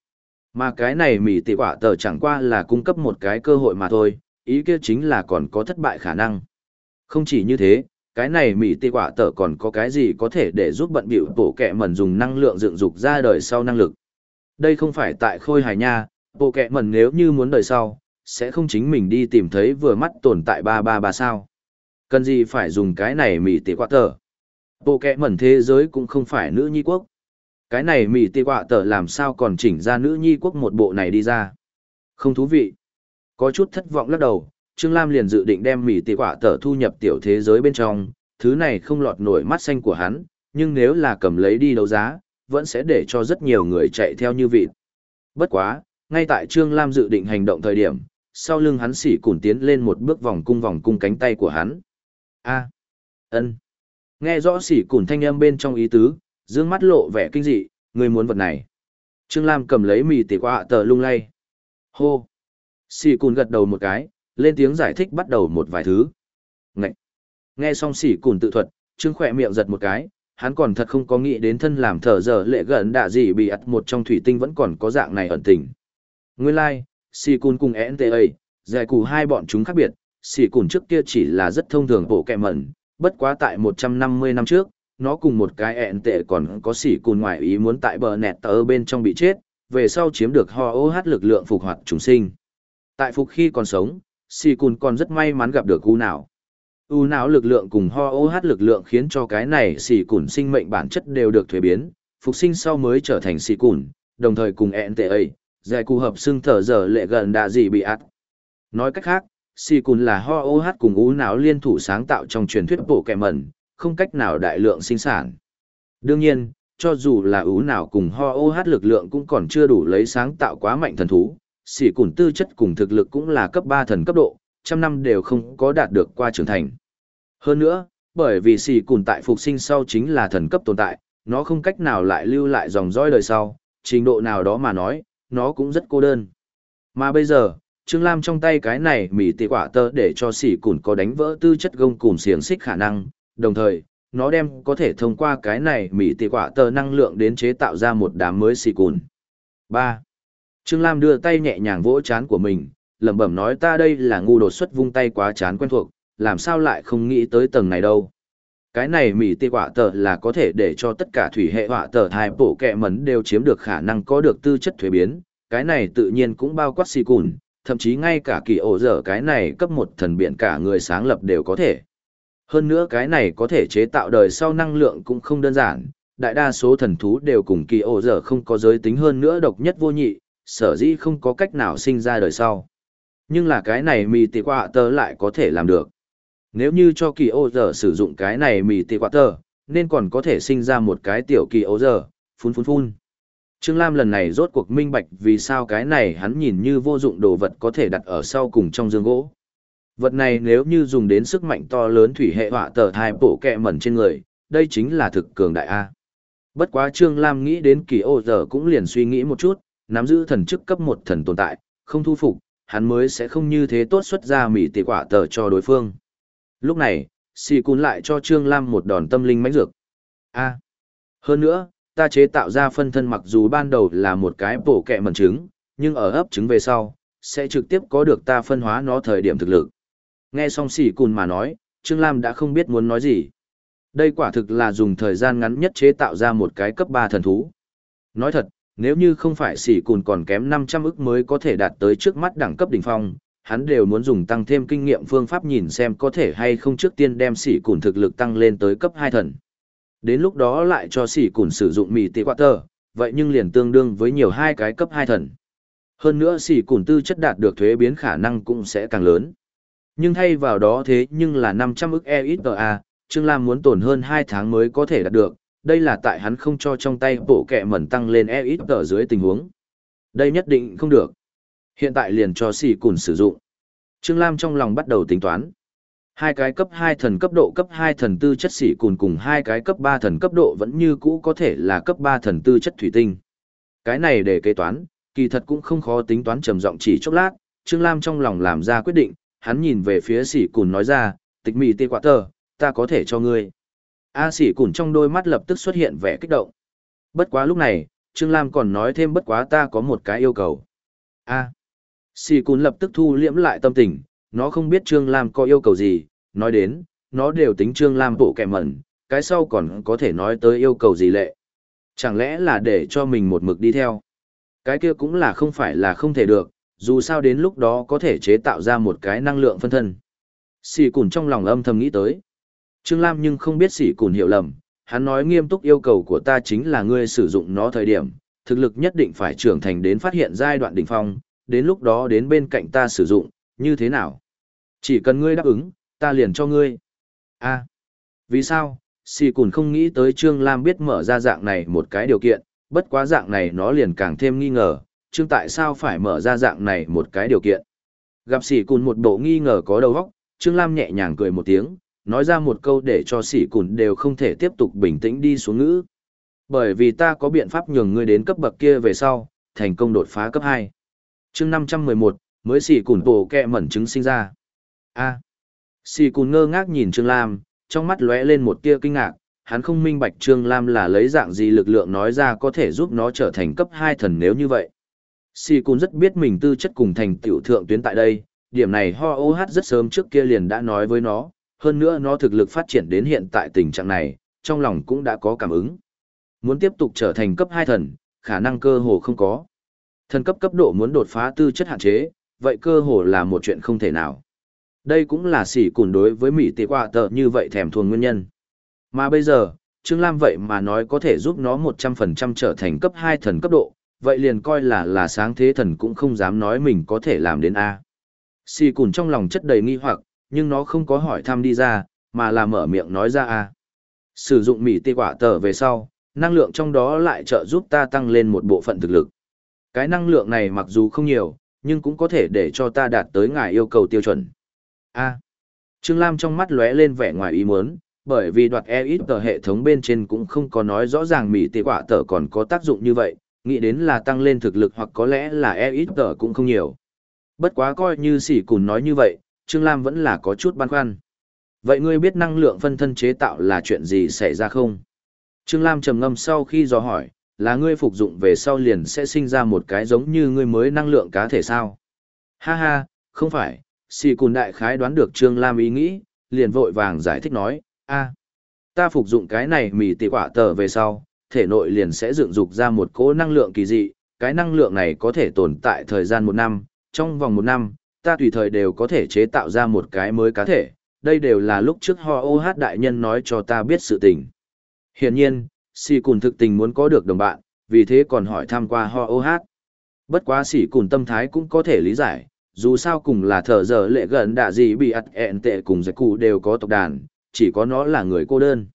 Mà cái này mỉ tỷ quả tờ chẳng qua là cung cấp một cái cơ hội mà thôi, ý kia chính là còn có thất bại khả năng. Không chỉ như thế, cái này mỉ tỷ quả tờ còn có cái gì có thể để giúp bận biểu bổ kẹ mẩn dùng năng lượng dựng dục ra đời sau năng lực. Đây không phải tại khôi hài nha, bộ kẹ mẩn nếu như muốn đời sau, sẽ không chính mình đi tìm thấy vừa mắt tồn tại ba ba ba sao. Cần gì phải dùng cái này mỉ tỷ quả tờ. Bộ kẹ mẩn thế giới cũng không phải nữ nhi quốc. Cái này mì tì quạ tờ làm sao còn chỉnh ra nữ nhi quốc một bộ này đi ra. Không thú vị. Có chút thất vọng lắc đầu, Trương Lam liền dự định đem mì tì quạ tờ thu nhập tiểu thế giới bên trong, thứ này không lọt nổi mắt xanh của hắn, nhưng nếu là cầm lấy đi đấu giá, vẫn sẽ để cho rất nhiều người chạy theo như vịt. Bất quá, ngay tại Trương Lam dự định hành động thời điểm, sau lưng hắn xỉ cùn tiến lên một bước vòng cung vòng cung cánh tay của hắn. A. ân. Nghe rõ xỉ cùn thanh âm bên trong ý tứ, dương mắt lộ vẻ kinh dị, người muốn vật này. Trương Lam cầm lấy mì tỉ qua tờ lung lay. Hô. Xỉ cùn gật đầu một cái, lên tiếng giải thích bắt đầu một vài thứ. Ngậy. Nghe xong xỉ cùn tự thuật, Trương khỏe miệng giật một cái, hắn còn thật không có nghĩ đến thân làm thở giờ lệ gần đạ gì bị ặt một trong thủy tinh vẫn còn có dạng này ẩn tình. Nguyên lai, like, Sì Cùn cùng NTA, giải cụ hai bọn chúng khác biệt, Sì Cùn trước kia chỉ là rất thông thường bộ kẹ mẩn, bất quá tại 150 năm trước, nó cùng một cái ẹn tệ còn có sỉ Cùn ngoài ý muốn tại bờ nẹt tờ bên trong bị chết, về sau chiếm được ho ô hát lực lượng phục hoạt chúng sinh. Tại phục khi còn sống, sỉ Cùn còn rất may mắn gặp được u nào. U não lực lượng cùng ho ô hát lực lượng khiến cho cái này sỉ Cùn sinh mệnh bản chất đều được thuế biến, phục sinh sau mới trở thành sỉ Cùn, đồng thời cùng NTA, giải cụ hợp xưng thở giờ lệ gần đã gì bị ắt. Nói cách khác, si cùn là ho ô hát cùng ú não liên thủ sáng tạo trong truyền thuyết bộ kẻ mẩn, không cách nào đại lượng sinh sản. Đương nhiên, cho dù là ú nào cùng ho ô hát lực lượng cũng còn chưa đủ lấy sáng tạo quá mạnh thần thú, xỉ cùn tư chất cùng thực lực cũng là cấp ba thần cấp độ, trăm năm đều không có đạt được qua trưởng thành. Hơn nữa, bởi vì xỉ cùn tại phục sinh sau chính là thần cấp tồn tại, nó không cách nào lại lưu lại dòng dõi đời sau, trình độ nào đó mà nói, nó cũng rất cô đơn. Mà bây giờ, Trương Lam trong tay cái này mỉ tị quả tơ để cho sỉ cùn có đánh vỡ tư chất gông cùn xiềng xích khả năng, đồng thời, nó đem có thể thông qua cái này mỹ tỷ quả tờ năng lượng đến chế tạo ra một đám mới xì cùn. 3. Trương Lam đưa tay nhẹ nhàng vỗ chán của mình, lẩm bẩm nói ta đây là ngu đột xuất vung tay quá chán quen thuộc, làm sao lại không nghĩ tới tầng này đâu. Cái này mỹ tỷ quả tờ là có thể để cho tất cả thủy hệ họa tờ hai bộ kẹ mấn đều chiếm được khả năng có được tư chất thuế biến, cái này tự nhiên cũng bao quát xì cùn, thậm chí ngay cả kỳ ổ dở cái này cấp một thần biện cả người sáng lập đều có thể. Hơn nữa cái này có thể chế tạo đời sau năng lượng cũng không đơn giản, đại đa số thần thú đều cùng kỳ ổ dở không có giới tính hơn nữa độc nhất vô nhị, sở dĩ không có cách nào sinh ra đời sau. Nhưng là cái này mì tì quạ tờ lại có thể làm được. Nếu như cho kỳ ổ giờ sử dụng cái này mì tì quạ tờ, nên còn có thể sinh ra một cái tiểu kỳ ổ giờ, phun phun phun. Trương Lam lần này rốt cuộc minh bạch vì sao cái này hắn nhìn như vô dụng đồ vật có thể đặt ở sau cùng trong dương gỗ. Vật này nếu như dùng đến sức mạnh to lớn thủy hệ họa tờ thai bổ kẹ mẩn trên người, đây chính là thực cường đại A. Bất quá Trương Lam nghĩ đến kỳ ô giờ cũng liền suy nghĩ một chút, nắm giữ thần chức cấp một thần tồn tại, không thu phục, hắn mới sẽ không như thế tốt xuất ra mỉ tỷ quả tờ cho đối phương. Lúc này, xì cún lại cho Trương Lam một đòn tâm linh mãnh dược. A. Hơn nữa, ta chế tạo ra phân thân mặc dù ban đầu là một cái bổ kẹ mẩn trứng, nhưng ở ấp trứng về sau, sẽ trực tiếp có được ta phân hóa nó thời điểm thực lực. Nghe xong xỉ cùn mà nói, Trương Lam đã không biết muốn nói gì. Đây quả thực là dùng thời gian ngắn nhất chế tạo ra một cái cấp 3 thần thú. Nói thật, nếu như không phải xỉ cùn còn kém 500 ức mới có thể đạt tới trước mắt đẳng cấp đỉnh phong, hắn đều muốn dùng tăng thêm kinh nghiệm phương pháp nhìn xem có thể hay không trước tiên đem xỉ cùn thực lực tăng lên tới cấp 2 thần. Đến lúc đó lại cho xỉ cùn sử dụng mì tì quạt tờ, vậy nhưng liền tương đương với nhiều hai cái cấp 2 thần. Hơn nữa xỉ cùn tư chất đạt được thuế biến khả năng cũng sẽ càng lớn. Nhưng thay vào đó thế nhưng là 500 ức EXA, Trương Lam muốn tổn hơn 2 tháng mới có thể đạt được, đây là tại hắn không cho trong tay bộ kẹ mẩn tăng lên EXA dưới tình huống. Đây nhất định không được. Hiện tại liền cho xì cùn sử dụng. Trương Lam trong lòng bắt đầu tính toán. Hai cái cấp 2 thần cấp độ cấp 2 thần tư chất xỉ cùn cùng hai cái cấp 3 thần cấp độ vẫn như cũ có thể là cấp 3 thần tư chất thủy tinh. Cái này để kế toán, kỳ thật cũng không khó tính toán trầm giọng chỉ chốc lát, Trương Lam trong lòng làm ra quyết định, hắn nhìn về phía Sỉ cùn nói ra, tịch mì tê Quạ tờ, ta có thể cho ngươi. A sỉ cùn trong đôi mắt lập tức xuất hiện vẻ kích động. Bất quá lúc này, Trương Lam còn nói thêm bất quá ta có một cái yêu cầu. A. Sỉ cùn lập tức thu liễm lại tâm tình, nó không biết Trương Lam có yêu cầu gì, nói đến, nó đều tính Trương Lam bộ kẻ mẩn, cái sau còn có thể nói tới yêu cầu gì lệ. Chẳng lẽ là để cho mình một mực đi theo. Cái kia cũng là không phải là không thể được, dù sao đến lúc đó có thể chế tạo ra một cái năng lượng phân thân. Sỉ cùn trong lòng âm thầm nghĩ tới. Trương Lam nhưng không biết sỉ cùn hiểu lầm, hắn nói nghiêm túc yêu cầu của ta chính là ngươi sử dụng nó thời điểm, thực lực nhất định phải trưởng thành đến phát hiện giai đoạn đỉnh phong, đến lúc đó đến bên cạnh ta sử dụng, như thế nào? Chỉ cần ngươi đáp ứng, ta liền cho ngươi. a vì sao? Sỉ cùn không nghĩ tới Trương Lam biết mở ra dạng này một cái điều kiện, bất quá dạng này nó liền càng thêm nghi ngờ, Trương tại sao phải mở ra dạng này một cái điều kiện. Gặp sỉ cùn một bộ nghi ngờ có đầu óc, Trương Lam nhẹ nhàng cười một tiếng, nói ra một câu để cho sỉ cùn đều không thể tiếp tục bình tĩnh đi xuống ngữ. Bởi vì ta có biện pháp nhường ngươi đến cấp bậc kia về sau, thành công đột phá cấp 2. chương 511, mới sỉ cùn tổ kẹ mẩn trứng sinh ra. a à. Sỉ cùn ngơ ngác nhìn Trương Lam, trong mắt lóe lên một tia kinh ngạc, hắn không minh bạch Trương Lam là lấy dạng gì lực lượng nói ra có thể giúp nó trở thành cấp 2 thần nếu như vậy. Si cùn rất biết mình tư chất cùng thành tiểu thượng tuyến tại đây, điểm này ho Oh rất sớm trước kia liền đã nói với nó, hơn nữa nó thực lực phát triển đến hiện tại tình trạng này, trong lòng cũng đã có cảm ứng. Muốn tiếp tục trở thành cấp 2 thần, khả năng cơ hồ không có. Thần cấp cấp độ muốn đột phá tư chất hạn chế, vậy cơ hồ là một chuyện không thể nào. Đây cũng là sỉ cùn đối với Mỹ tỷ quả tờ như vậy thèm thuồng nguyên nhân. Mà bây giờ, Trương Lam vậy mà nói có thể giúp nó 100% trở thành cấp 2 thần cấp độ, vậy liền coi là là sáng thế thần cũng không dám nói mình có thể làm đến A. Xì cùn trong lòng chất đầy nghi hoặc, nhưng nó không có hỏi thăm đi ra, mà là mở miệng nói ra a. Sử dụng mỉ tê quả tờ về sau, năng lượng trong đó lại trợ giúp ta tăng lên một bộ phận thực lực. Cái năng lượng này mặc dù không nhiều, nhưng cũng có thể để cho ta đạt tới ngài yêu cầu tiêu chuẩn. A. Trương Lam trong mắt lóe lên vẻ ngoài ý muốn, bởi vì đoạt e ít tờ hệ thống bên trên cũng không có nói rõ ràng mỉ tê quả tờ còn có tác dụng như vậy, nghĩ đến là tăng lên thực lực hoặc có lẽ là e ít tờ cũng không nhiều. Bất quá coi như sỉ cùn nói như vậy, Trương Lam vẫn là có chút băn khoăn. Vậy ngươi biết năng lượng phân thân chế tạo là chuyện gì xảy ra không? Trương Lam trầm ngâm sau khi dò hỏi, là ngươi phục dụng về sau liền sẽ sinh ra một cái giống như ngươi mới năng lượng cá thể sao? Ha ha, không phải, sỉ cùn đại khái đoán được Trương Lam ý nghĩ, liền vội vàng giải thích nói, a ta phục dụng cái này mì tỉ quả tờ về sau, thể nội liền sẽ dựng dục ra một cỗ năng lượng kỳ dị, cái năng lượng này có thể tồn tại thời gian một năm, trong vòng một năm, ta tùy thời đều có thể chế tạo ra một cái mới cá thể, đây đều là lúc trước ho ô hát đại nhân nói cho ta biết sự tình. Hiển nhiên, si cùn thực tình muốn có được đồng bạn, vì thế còn hỏi thăm qua ho ô hát. Bất quá sỉ cùn tâm thái cũng có thể lý giải, dù sao cùng là thở giờ lệ gần đạ gì bị ặt ẹn tệ cùng giải cụ đều có tộc đàn, chỉ có nó là người cô đơn.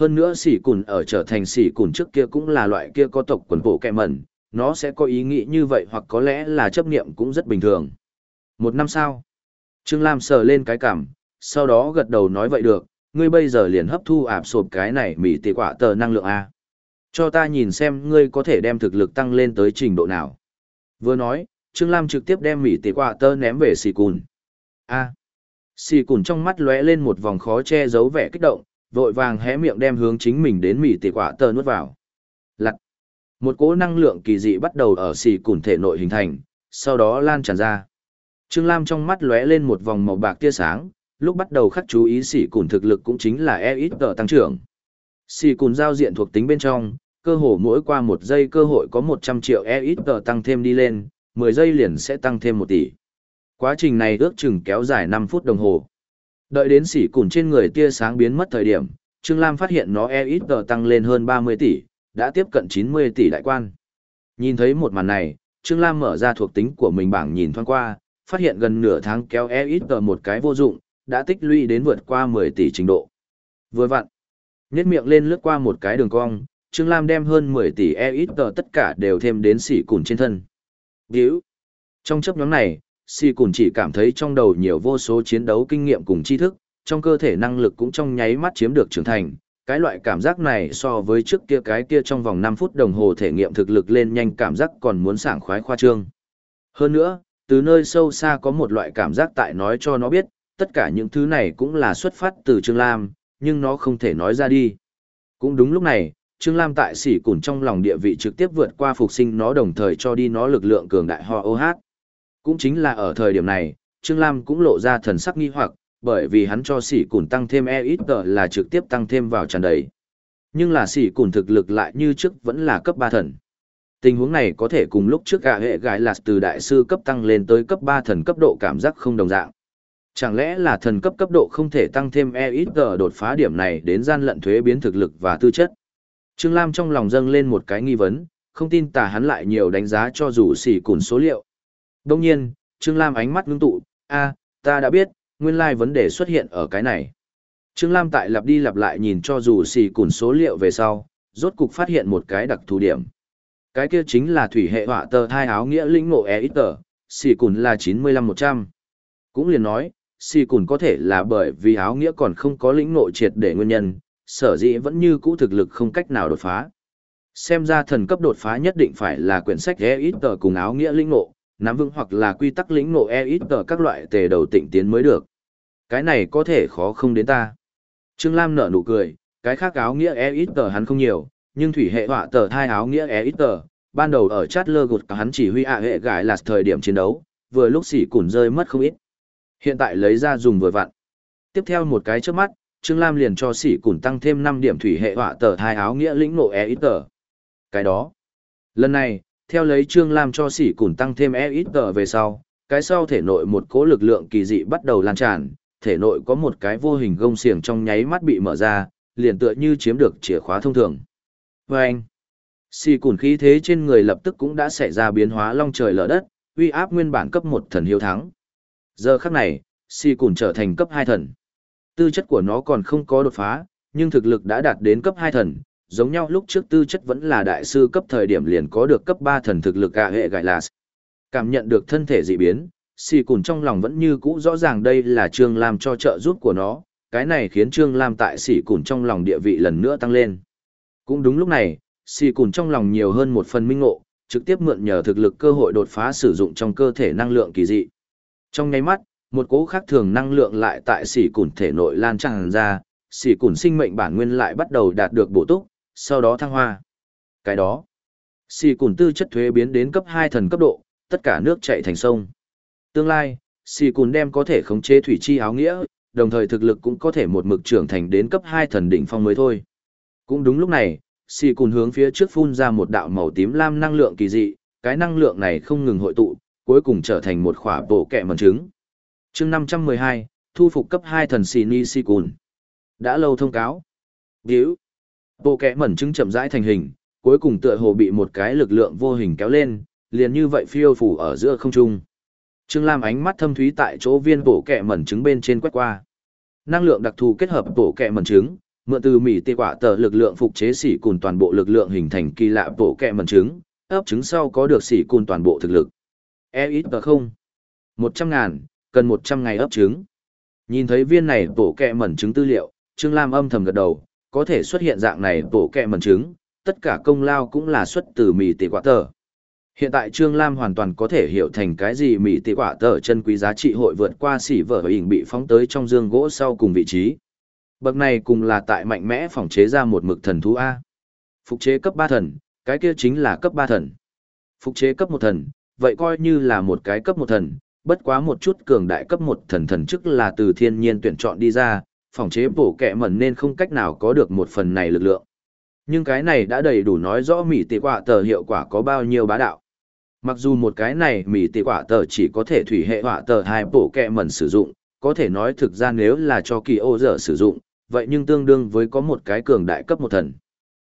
Hơn nữa sỉ cùn ở trở thành sỉ cùn trước kia cũng là loại kia có tộc quần bộ kẹ mẩn, nó sẽ có ý nghĩ như vậy hoặc có lẽ là chấp niệm cũng rất bình thường. Một năm sau, Trương Lam sờ lên cái cảm, sau đó gật đầu nói vậy được, ngươi bây giờ liền hấp thu ạp sộp cái này mỉ tỷ quả tờ năng lượng A. Cho ta nhìn xem ngươi có thể đem thực lực tăng lên tới trình độ nào. Vừa nói, Trương Lam trực tiếp đem mỉ tỷ quả tơ ném về xì cùn. A. Xì cùn trong mắt lóe lên một vòng khó che giấu vẻ kích động, vội vàng hé miệng đem hướng chính mình đến mì tỉ quả tơ nuốt vào. Lặt. Một cỗ năng lượng kỳ dị bắt đầu ở xì cùn thể nội hình thành, sau đó lan tràn ra. Trương Lam trong mắt lóe lên một vòng màu bạc tia sáng, lúc bắt đầu khắc chú ý xỉ cùn thực lực cũng chính là e ít tờ tăng trưởng. Xỉ cùn giao diện thuộc tính bên trong, cơ hồ mỗi qua một giây cơ hội có 100 triệu e ít tờ tăng thêm đi lên, 10 giây liền sẽ tăng thêm 1 tỷ. Quá trình này ước chừng kéo dài 5 phút đồng hồ. Đợi đến xỉ cùn trên người tia sáng biến mất thời điểm, Trương Lam phát hiện nó e ít tờ tăng lên hơn 30 tỷ, đã tiếp cận 90 tỷ đại quan. Nhìn thấy một màn này, Trương Lam mở ra thuộc tính của mình bảng nhìn thoáng qua, phát hiện gần nửa tháng kéo e ít tờ một cái vô dụng, đã tích lũy đến vượt qua 10 tỷ trình độ. Vừa vặn, nhét miệng lên lướt qua một cái đường cong, Trương Lam đem hơn 10 tỷ e ít tờ tất cả đều thêm đến xỉ cùn trên thân. Điếu. Trong chấp nhóm này, Si cùn chỉ cảm thấy trong đầu nhiều vô số chiến đấu kinh nghiệm cùng tri thức, trong cơ thể năng lực cũng trong nháy mắt chiếm được trưởng thành. Cái loại cảm giác này so với trước kia cái kia trong vòng năm phút đồng hồ thể nghiệm thực lực lên nhanh cảm giác còn muốn sảng khoái khoa trương. Hơn nữa, từ nơi sâu xa có một loại cảm giác tại nói cho nó biết, tất cả những thứ này cũng là xuất phát từ Trương Lam, nhưng nó không thể nói ra đi. Cũng đúng lúc này, Trương Lam tại sỉ cùn trong lòng địa vị trực tiếp vượt qua phục sinh nó đồng thời cho đi nó lực lượng cường đại ho OH. Cũng chính là ở thời điểm này, Trương Lam cũng lộ ra thần sắc nghi hoặc, bởi vì hắn cho sỉ cùn tăng thêm e ít là trực tiếp tăng thêm vào tràn đầy. Nhưng là sỉ cùn thực lực lại như trước vẫn là cấp 3 thần. Tình huống này có thể cùng lúc trước gạ hệ gái là từ đại sư cấp tăng lên tới cấp 3 thần cấp độ cảm giác không đồng dạng. Chẳng lẽ là thần cấp cấp độ không thể tăng thêm e ít tờ đột phá điểm này đến gian lận thuế biến thực lực và tư chất? Trương Lam trong lòng dâng lên một cái nghi vấn, không tin tà hắn lại nhiều đánh giá cho dù xỉ cùn số liệu. Đông nhiên, Trương Lam ánh mắt ngưng tụ, a ta đã biết, nguyên lai vấn đề xuất hiện ở cái này. Trương Lam tại lặp đi lặp lại nhìn cho dù xỉ cùn số liệu về sau, rốt cục phát hiện một cái đặc thù điểm. Cái kia chính là thủy hệ họa tờ hai áo nghĩa lĩnh ngộ e ít tờ, xì cùn là 95-100. Cũng liền nói, xì cùn có thể là bởi vì áo nghĩa còn không có lĩnh ngộ triệt để nguyên nhân, sở dĩ vẫn như cũ thực lực không cách nào đột phá. Xem ra thần cấp đột phá nhất định phải là quyển sách e ít tờ cùng áo nghĩa lĩnh ngộ, nắm vững hoặc là quy tắc lĩnh ngộ e ít tờ các loại tề đầu tịnh tiến mới được. Cái này có thể khó không đến ta. Trương Lam nở nụ cười, cái khác áo nghĩa e ít tờ hắn không nhiều, nhưng thủy hệ họa tờ hai áo nghĩa e ít tờ, ban đầu ở chat lơ gột hắn chỉ huy ạ hệ gái là thời điểm chiến đấu, vừa lúc xỉ củn rơi mất không ít. Hiện tại lấy ra dùng vừa vặn. Tiếp theo một cái trước mắt, Trương Lam liền cho sỉ củn tăng thêm 5 điểm thủy hệ họa tờ hai áo nghĩa lĩnh nộ e ít tờ. Cái đó. Lần này, theo lấy Trương Lam cho sỉ cùn tăng thêm e ít tờ về sau, cái sau thể nội một cố lực lượng kỳ dị bắt đầu lan tràn, thể nội có một cái vô hình gông xiềng trong nháy mắt bị mở ra, liền tựa như chiếm được chìa khóa thông thường. Và anh, xì cùn khí thế trên người lập tức cũng đã xảy ra biến hóa long trời lở đất, uy áp nguyên bản cấp một thần hiếu thắng. Giờ khắc này, xì cùn trở thành cấp hai thần. Tư chất của nó còn không có đột phá, nhưng thực lực đã đạt đến cấp hai thần, giống nhau lúc trước tư chất vẫn là đại sư cấp thời điểm liền có được cấp ba thần thực lực cả hệ gại là cảm nhận được thân thể dị biến xì cùn trong lòng vẫn như cũ rõ ràng đây là trương lam cho trợ giúp của nó cái này khiến trương lam tại xì cùn trong lòng địa vị lần nữa tăng lên. Cũng đúng lúc này xì cùn trong lòng nhiều hơn một phần minh ngộ trực tiếp mượn nhờ thực lực cơ hội đột phá sử dụng trong cơ thể năng lượng kỳ dị. Trong ngay mắt, một cỗ khác thường năng lượng lại tại xì cùn thể nội lan tràn ra, xì cùn sinh mệnh bản nguyên lại bắt đầu đạt được bổ túc, sau đó thăng hoa. Cái đó, xì cùn tư chất thuế biến đến cấp 2 thần cấp độ, tất cả nước chạy thành sông. Tương lai, xì cùn đem có thể khống chế thủy chi áo nghĩa, đồng thời thực lực cũng có thể một mực trưởng thành đến cấp 2 thần đỉnh phong mới thôi. Cũng đúng lúc này, xì cùn hướng phía trước phun ra một đạo màu tím lam năng lượng kỳ dị, cái năng lượng này không ngừng hội tụ, cuối cùng trở thành một khỏa bộ kẹ mần trứng chương 512, thu phục cấp 2 thần xì ni si cùn. Đã lâu thông cáo. Điếu. Bộ kẽ mẩn trứng chậm rãi thành hình, cuối cùng tựa hồ bị một cái lực lượng vô hình kéo lên, liền như vậy phiêu phủ ở giữa không trung. Trương Lam ánh mắt thâm thúy tại chỗ viên bộ kẽ mẩn trứng bên trên quét qua. Năng lượng đặc thù kết hợp bộ kẽ mẩn trứng, mượn từ mỉ tê quả tờ lực lượng phục chế xỉ cùn toàn bộ lực lượng hình thành kỳ lạ bộ kẽ mẩn trứng, ấp trứng sau có được xỉ cùn toàn bộ thực lực. E ít không. một trăm ngàn, cần 100 ngày ấp trứng. Nhìn thấy viên này bổ kẹ mẩn trứng tư liệu, Trương Lam âm thầm gật đầu, có thể xuất hiện dạng này bổ kẹ mẩn trứng, tất cả công lao cũng là xuất từ mì tỷ quả tờ. Hiện tại Trương Lam hoàn toàn có thể hiểu thành cái gì mì tỷ quả tờ chân quý giá trị hội vượt qua xỉ vở và hình bị phóng tới trong dương gỗ sau cùng vị trí. Bậc này cùng là tại mạnh mẽ phòng chế ra một mực thần thú A. Phục chế cấp 3 thần, cái kia chính là cấp 3 thần. Phục chế cấp 1 thần, vậy coi như là một cái cấp 1 thần, bất quá một chút cường đại cấp một thần thần chức là từ thiên nhiên tuyển chọn đi ra, phòng chế bổ kẹ mẩn nên không cách nào có được một phần này lực lượng. Nhưng cái này đã đầy đủ nói rõ mỉ tỷ quả tờ hiệu quả có bao nhiêu bá đạo. Mặc dù một cái này mỉ tỷ quả tờ chỉ có thể thủy hệ quả tờ hai bổ kẹ mẩn sử dụng, có thể nói thực ra nếu là cho kỳ ô dở sử dụng, vậy nhưng tương đương với có một cái cường đại cấp một thần.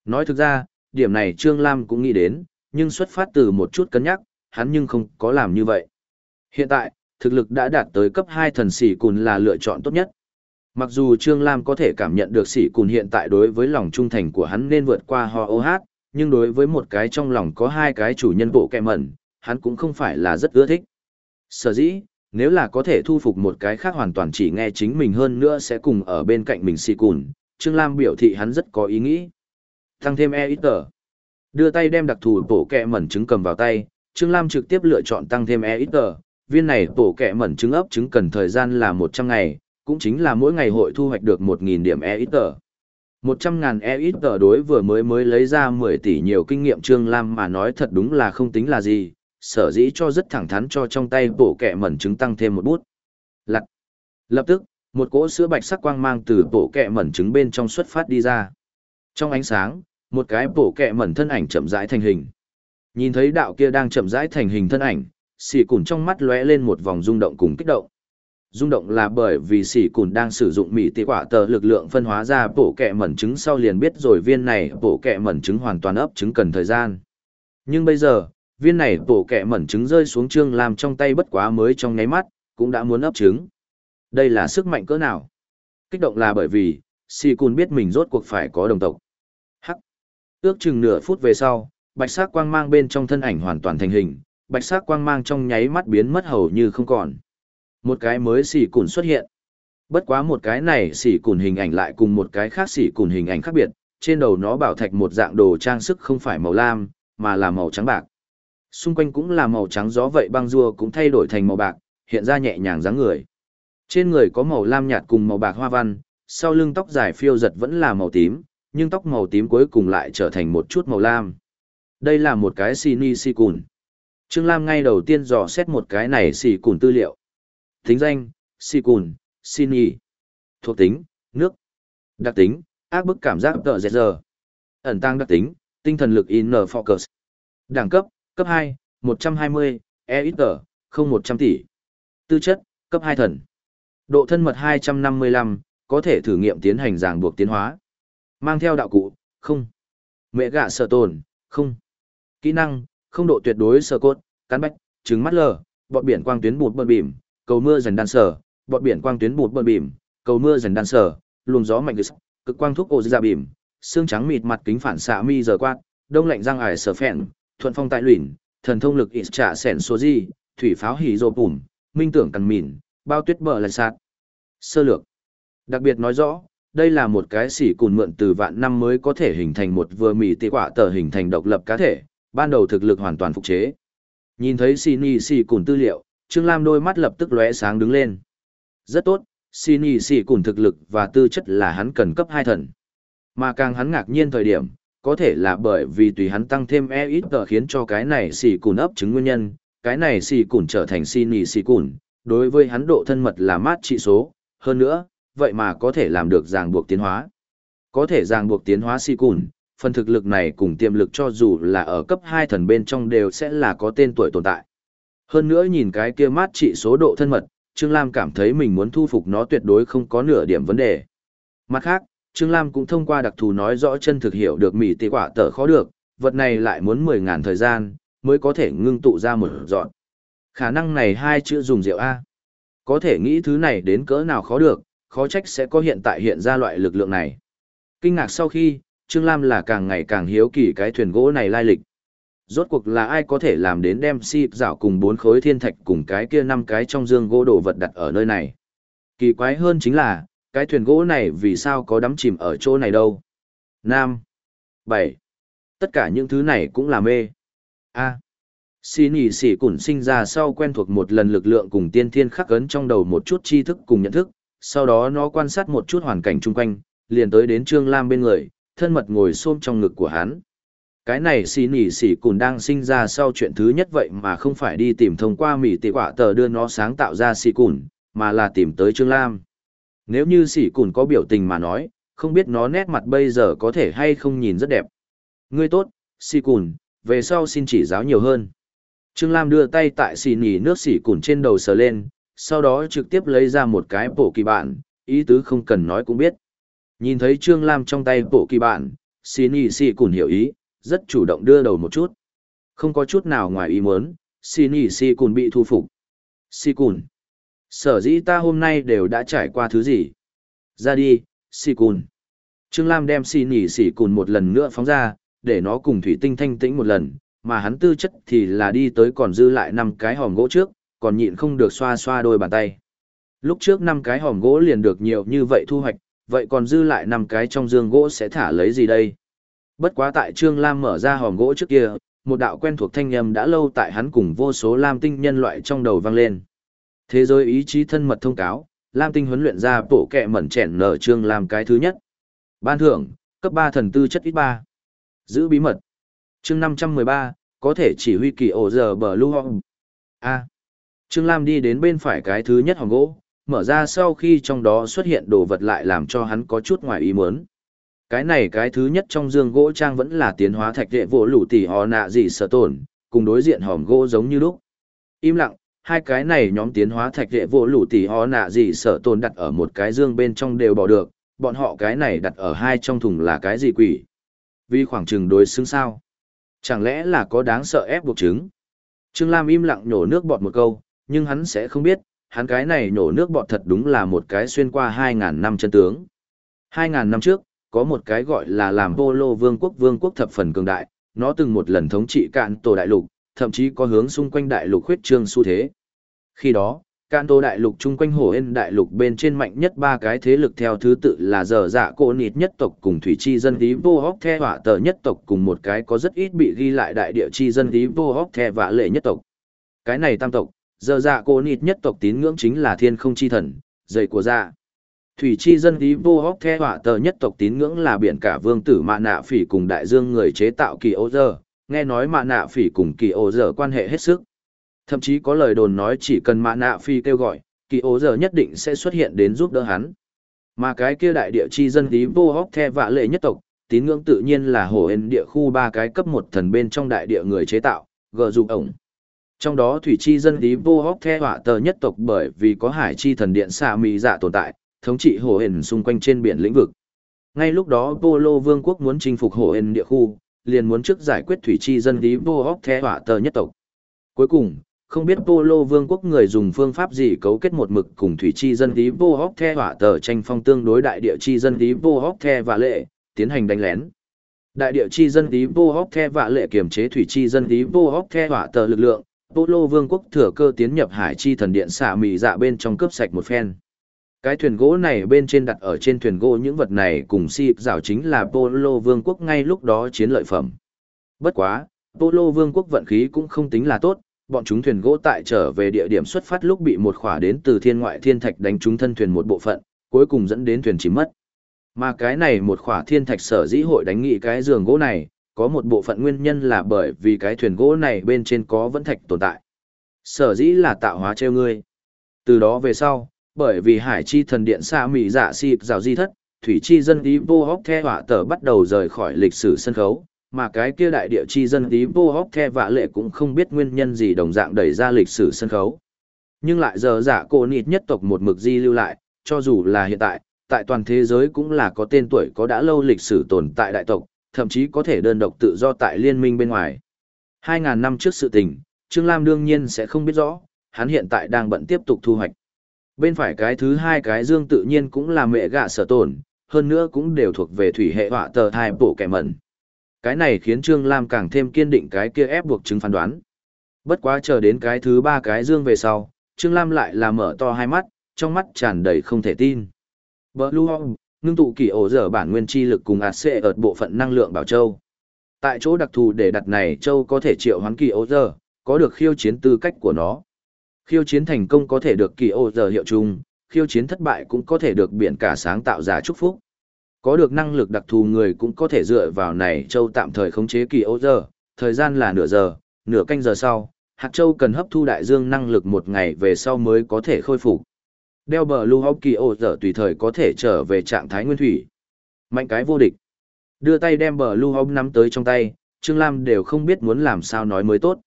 Nói thực ra, điểm này Trương Lam cũng nghĩ đến, nhưng xuất phát từ một chút cân nhắc, hắn nhưng không có làm như vậy. Hiện tại, thực lực đã đạt tới cấp 2 thần sĩ cùn là lựa chọn tốt nhất. Mặc dù Trương Lam có thể cảm nhận được sỉ cùn hiện tại đối với lòng trung thành của hắn nên vượt qua ho ô hát, nhưng đối với một cái trong lòng có hai cái chủ nhân bộ kẹ mẩn, hắn cũng không phải là rất ưa thích. Sở dĩ, nếu là có thể thu phục một cái khác hoàn toàn chỉ nghe chính mình hơn nữa sẽ cùng ở bên cạnh mình xì cùn, Trương Lam biểu thị hắn rất có ý nghĩ. Tăng thêm e ít tờ. Đưa tay đem đặc thù bộ kẹ mẩn trứng cầm vào tay, Trương Lam trực tiếp lựa chọn tăng thêm e ít tờ, viên này bộ kẹ mẩn trứng ấp trứng cần thời gian là 100 ngày, cũng chính là mỗi ngày hội thu hoạch được 1.000 điểm EXP. 100 ngàn EXP đối vừa mới mới lấy ra 10 tỷ nhiều kinh nghiệm Trương Lam mà nói thật đúng là không tính là gì, sở dĩ cho rất thẳng thắn cho trong tay bổ kẹ mẩn trứng tăng thêm một bút. Lặt. Lập tức, một cỗ sữa bạch sắc quang mang từ bổ kẹ mẩn trứng bên trong xuất phát đi ra. Trong ánh sáng, một cái bổ kẹ mẩn thân ảnh chậm rãi thành hình. Nhìn thấy đạo kia đang chậm rãi thành hình thân ảnh, xì cùn trong mắt lóe lên một vòng rung động cùng kích động rung động là bởi vì sỉ cùn đang sử dụng mỹ tị quả tờ lực lượng phân hóa ra bộ kẹ mẩn trứng sau liền biết rồi viên này bộ kẹ mẩn trứng hoàn toàn ấp trứng cần thời gian. Nhưng bây giờ, viên này bộ kẹ mẩn trứng rơi xuống trương làm trong tay bất quá mới trong nháy mắt, cũng đã muốn ấp trứng. Đây là sức mạnh cỡ nào? Kích động là bởi vì sỉ cùn biết mình rốt cuộc phải có đồng tộc. Hắc. Ước chừng nửa phút về sau, bạch sắc quang mang bên trong thân ảnh hoàn toàn thành hình, bạch sắc quang mang trong nháy mắt biến mất hầu như không còn. Một cái mới xỉ cùn xuất hiện. Bất quá một cái này xỉ cùn hình ảnh lại cùng một cái khác xỉ cùn hình ảnh khác biệt, trên đầu nó bảo thạch một dạng đồ trang sức không phải màu lam, mà là màu trắng bạc. Xung quanh cũng là màu trắng gió vậy băng rùa cũng thay đổi thành màu bạc, hiện ra nhẹ nhàng dáng người. Trên người có màu lam nhạt cùng màu bạc hoa văn, sau lưng tóc dài phiêu giật vẫn là màu tím, nhưng tóc màu tím cuối cùng lại trở thành một chút màu lam. Đây là một cái Sini Si Cùn. Trương Lam ngay đầu tiên dò xét một cái này xì cùn tư liệu. Tính danh, si cùn, xin nhì. Thuộc tính, nước. Đặc tính, ác bức cảm giác tờ dẹt giờ. Ẩn tăng đặc tính, tinh thần lực in focus. Đẳng cấp, cấp 2, 120, e ít tờ, không 100 tỷ. Tư chất, cấp 2 thần. Độ thân mật 255, có thể thử nghiệm tiến hành ràng buộc tiến hóa. Mang theo đạo cụ, không. Mẹ gạ sợ tồn, không. Kỹ năng, không độ tuyệt đối sơ cốt, cắn bách, trứng mắt lờ, bọt biển quang tuyến bụt bờ bìm, cầu mưa dần đan sở, bọt biển quang tuyến bụt bờ bìm, cầu mưa dần đan sở, luồng gió mạnh cực, cực quang thuốc ổ ra bìm, xương trắng mịt mặt kính phản xạ mi giờ quát, đông lạnh răng ải sở phèn, thuận phong tại luyện, thần thông lực ít trả sẻn số gì, thủy pháo hỉ rồ bùm, minh tưởng cần mìn, bao tuyết bờ lại sạt. Sơ lược. Đặc biệt nói rõ, đây là một cái xỉ cùn mượn từ vạn năm mới có thể hình thành một vừa mì tị quả tờ hình thành độc lập cá thể, ban đầu thực lực hoàn toàn phục chế. Nhìn thấy xì nì xì cùn tư liệu, Trương Lam đôi mắt lập tức lóe sáng đứng lên. Rất tốt, xin ý xỉ cùng thực lực và tư chất là hắn cần cấp hai thần. Mà càng hắn ngạc nhiên thời điểm, có thể là bởi vì tùy hắn tăng thêm e ít tờ khiến cho cái này xỉ cùn ấp chứng nguyên nhân, cái này xỉ cùn trở thành xin ý xỉ cùn, đối với hắn độ thân mật là mát trị số, hơn nữa, vậy mà có thể làm được ràng buộc tiến hóa. Có thể ràng buộc tiến hóa xỉ cùn, phần thực lực này cùng tiềm lực cho dù là ở cấp hai thần bên trong đều sẽ là có tên tuổi tồn tại. Hơn nữa nhìn cái kia mát trị số độ thân mật, Trương Lam cảm thấy mình muốn thu phục nó tuyệt đối không có nửa điểm vấn đề. Mặt khác, Trương Lam cũng thông qua đặc thù nói rõ chân thực hiểu được mỉ tỷ quả tở khó được, vật này lại muốn 10.000 thời gian, mới có thể ngưng tụ ra một dọn. Khả năng này hai chữ dùng rượu A. Có thể nghĩ thứ này đến cỡ nào khó được, khó trách sẽ có hiện tại hiện ra loại lực lượng này. Kinh ngạc sau khi, Trương Lam là càng ngày càng hiếu kỳ cái thuyền gỗ này lai lịch. Rốt cuộc là ai có thể làm đến đem si rảo cùng bốn khối thiên thạch cùng cái kia năm cái trong dương gỗ đồ vật đặt ở nơi này. Kỳ quái hơn chính là, cái thuyền gỗ này vì sao có đắm chìm ở chỗ này đâu. Nam. bảy Tất cả những thứ này cũng là mê. A. Xin nhì sỉ củn sinh ra sau quen thuộc một lần lực lượng cùng tiên thiên khắc ấn trong đầu một chút tri thức cùng nhận thức, sau đó nó quan sát một chút hoàn cảnh chung quanh, liền tới đến Trương Lam bên người, thân mật ngồi xôm trong ngực của hắn. Cái này xì nỉ xỉ cùn đang sinh ra sau chuyện thứ nhất vậy mà không phải đi tìm thông qua mỉ tị quả tờ đưa nó sáng tạo ra xì cùn, mà là tìm tới Trương Lam. Nếu như xỉ cùn có biểu tình mà nói, không biết nó nét mặt bây giờ có thể hay không nhìn rất đẹp. Ngươi tốt, xỉ cùn, về sau xin chỉ giáo nhiều hơn. Trương Lam đưa tay tại xì nỉ nước xỉ cùn trên đầu sờ lên, sau đó trực tiếp lấy ra một cái bộ kỳ bản, ý tứ không cần nói cũng biết. Nhìn thấy Trương Lam trong tay bộ kỳ bản, xì nỉ xỉ cùn hiểu ý, rất chủ động đưa đầu một chút. Không có chút nào ngoài ý muốn, xì nỉ Si cùn bị thu phục. Si cùn. Sở dĩ ta hôm nay đều đã trải qua thứ gì? Ra đi, Si cùn. Trương Lam đem xì nỉ Si cùn một lần nữa phóng ra, để nó cùng thủy tinh thanh tĩnh một lần, mà hắn tư chất thì là đi tới còn dư lại năm cái hòm gỗ trước, còn nhịn không được xoa xoa đôi bàn tay. Lúc trước năm cái hòm gỗ liền được nhiều như vậy thu hoạch, vậy còn dư lại năm cái trong dương gỗ sẽ thả lấy gì đây? Bất quá tại Trương Lam mở ra hòm gỗ trước kia, một đạo quen thuộc thanh âm đã lâu tại hắn cùng vô số Lam tinh nhân loại trong đầu vang lên. Thế giới ý chí thân mật thông cáo, Lam tinh huấn luyện ra bộ kẹ mẩn chèn nở Trương Lam cái thứ nhất. Ban thưởng, cấp ba thần tư chất ít ba Giữ bí mật. Chương năm trăm mười ba có thể chỉ huy kỳ ổ giờ bờ lưu hong. A. Trương Lam đi đến bên phải cái thứ nhất hòm gỗ, mở ra sau khi trong đó xuất hiện đồ vật lại làm cho hắn có chút ngoài ý muốn. Cái này cái thứ nhất trong dương gỗ trang vẫn là tiến hóa thạch đệ vỗ lũ tỷ họ nạ gì sợ tổn, cùng đối diện hòm gỗ giống như lúc. Im lặng, hai cái này nhóm tiến hóa thạch đệ vỗ lũ tỷ họ nạ gì sợ tổn đặt ở một cái dương bên trong đều bỏ được, bọn họ cái này đặt ở hai trong thùng là cái gì quỷ? Vì khoảng trừng đối xứng sao? Chẳng lẽ là có đáng sợ ép buộc chứng? Trương Lam im lặng nhổ nước bọt một câu, nhưng hắn sẽ không biết, hắn cái này nhổ nước bọt thật đúng là một cái xuyên qua hai ngàn năm chân tướng. hai ngàn năm trước, có một cái gọi là làm Polo Vương quốc Vương quốc thập phần cường đại, nó từng một lần thống trị cạn tổ đại lục, thậm chí có hướng xung quanh đại lục khuyết trương xu thế. Khi đó, cạn tổ đại lục chung quanh hồ ên đại lục bên trên mạnh nhất ba cái thế lực theo thứ tự là dở dạ cổ nịt nhất tộc cùng thủy chi dân tí vô hóc the hỏa tờ nhất tộc cùng một cái có rất ít bị ghi lại đại địa chi dân tí vô hóc the vạ lệ nhất tộc. Cái này tam tộc, dở dạ cổ nịt nhất tộc tín ngưỡng chính là thiên không chi thần, dày của dạ. Thủy chi dân tí vô hóc the họa tờ nhất tộc tín ngưỡng là biển cả vương tử mạ nạ phỉ cùng đại dương người chế tạo kỳ ô dơ, nghe nói mạ nạ phỉ cùng kỳ ô dơ quan hệ hết sức. Thậm chí có lời đồn nói chỉ cần mạ nạ phỉ kêu gọi, kỳ ô dơ nhất định sẽ xuất hiện đến giúp đỡ hắn. Mà cái kia đại địa chi dân tí vô hóc the vạ lệ nhất tộc, tín ngưỡng tự nhiên là hồ hên địa khu ba cái cấp một thần bên trong đại địa người chế tạo, gờ dục ổng. Trong đó thủy chi dân ý vô hóc the họa tờ nhất tộc bởi vì có hải chi thần điện xạ mỹ dạ tồn tại, thống trị hồ hển xung quanh trên biển lĩnh vực. Ngay lúc đó Polo Vương quốc muốn chinh phục hồ hển địa khu, liền muốn trước giải quyết thủy chi dân lý vô hóc the hỏa tờ nhất tộc. Cuối cùng, không biết Polo Vương quốc người dùng phương pháp gì cấu kết một mực cùng thủy chi dân lý vô hóc the hỏa tờ tranh phong tương đối đại địa chi dân lý vô hóc the và lệ, tiến hành đánh lén. Đại địa chi dân tí vô hóc the và lệ kiểm chế thủy chi dân tí vô hóc the hỏa tờ lực lượng, Polo Vương quốc thừa cơ tiến nhập hải chi thần điện xả mì dạ bên trong cướp sạch một phen. Cái thuyền gỗ này bên trên đặt ở trên thuyền gỗ những vật này cùng si rào chính là Polo Vương quốc ngay lúc đó chiến lợi phẩm. Bất quá, Polo Vương quốc vận khí cũng không tính là tốt, bọn chúng thuyền gỗ tại trở về địa điểm xuất phát lúc bị một khỏa đến từ thiên ngoại thiên thạch đánh trúng thân thuyền một bộ phận, cuối cùng dẫn đến thuyền chìm mất. Mà cái này một khỏa thiên thạch sở dĩ hội đánh nghị cái giường gỗ này, có một bộ phận nguyên nhân là bởi vì cái thuyền gỗ này bên trên có vẫn thạch tồn tại. Sở dĩ là tạo hóa treo ngươi. Từ đó về sau, bởi vì hải chi thần điện xa mỹ dạ si rào di thất, thủy chi dân ý vô hóc the họa tờ bắt đầu rời khỏi lịch sử sân khấu, mà cái kia đại địa chi dân ý vô hóc the vạ lệ cũng không biết nguyên nhân gì đồng dạng đẩy ra lịch sử sân khấu. Nhưng lại giờ giả cổ nịt nhất tộc một mực di lưu lại, cho dù là hiện tại, tại toàn thế giới cũng là có tên tuổi có đã lâu lịch sử tồn tại đại tộc, thậm chí có thể đơn độc tự do tại liên minh bên ngoài. 2.000 năm trước sự tình, Trương Lam đương nhiên sẽ không biết rõ, hắn hiện tại đang bận tiếp tục thu hoạch. Bên phải cái thứ hai cái dương tự nhiên cũng là mẹ gạ sở tổn, hơn nữa cũng đều thuộc về thủy hệ họa tờ thai bổ kẻ mẩn. Cái này khiến Trương Lam càng thêm kiên định cái kia ép buộc chứng phán đoán. Bất quá chờ đến cái thứ ba cái dương về sau, Trương Lam lại là mở to hai mắt, trong mắt tràn đầy không thể tin. Blue Home, ngưng tụ kỳ ổ dở bản nguyên chi lực cùng ạt xệ ở bộ phận năng lượng bảo châu. Tại chỗ đặc thù để đặt này châu có thể triệu hoán kỳ ổ dở, có được khiêu chiến tư cách của nó. Khiêu chiến thành công có thể được kỳ ô giờ hiệu chung, khiêu chiến thất bại cũng có thể được biển cả sáng tạo ra chúc phúc. Có được năng lực đặc thù người cũng có thể dựa vào này châu tạm thời khống chế kỳ ô giờ, thời gian là nửa giờ, nửa canh giờ sau, hạt châu cần hấp thu đại dương năng lực một ngày về sau mới có thể khôi phục. Đeo bờ lưu hóc kỳ ô giờ tùy thời có thể trở về trạng thái nguyên thủy. Mạnh cái vô địch. Đưa tay đem bờ lưu hóc nắm tới trong tay, Trương Lam đều không biết muốn làm sao nói mới tốt.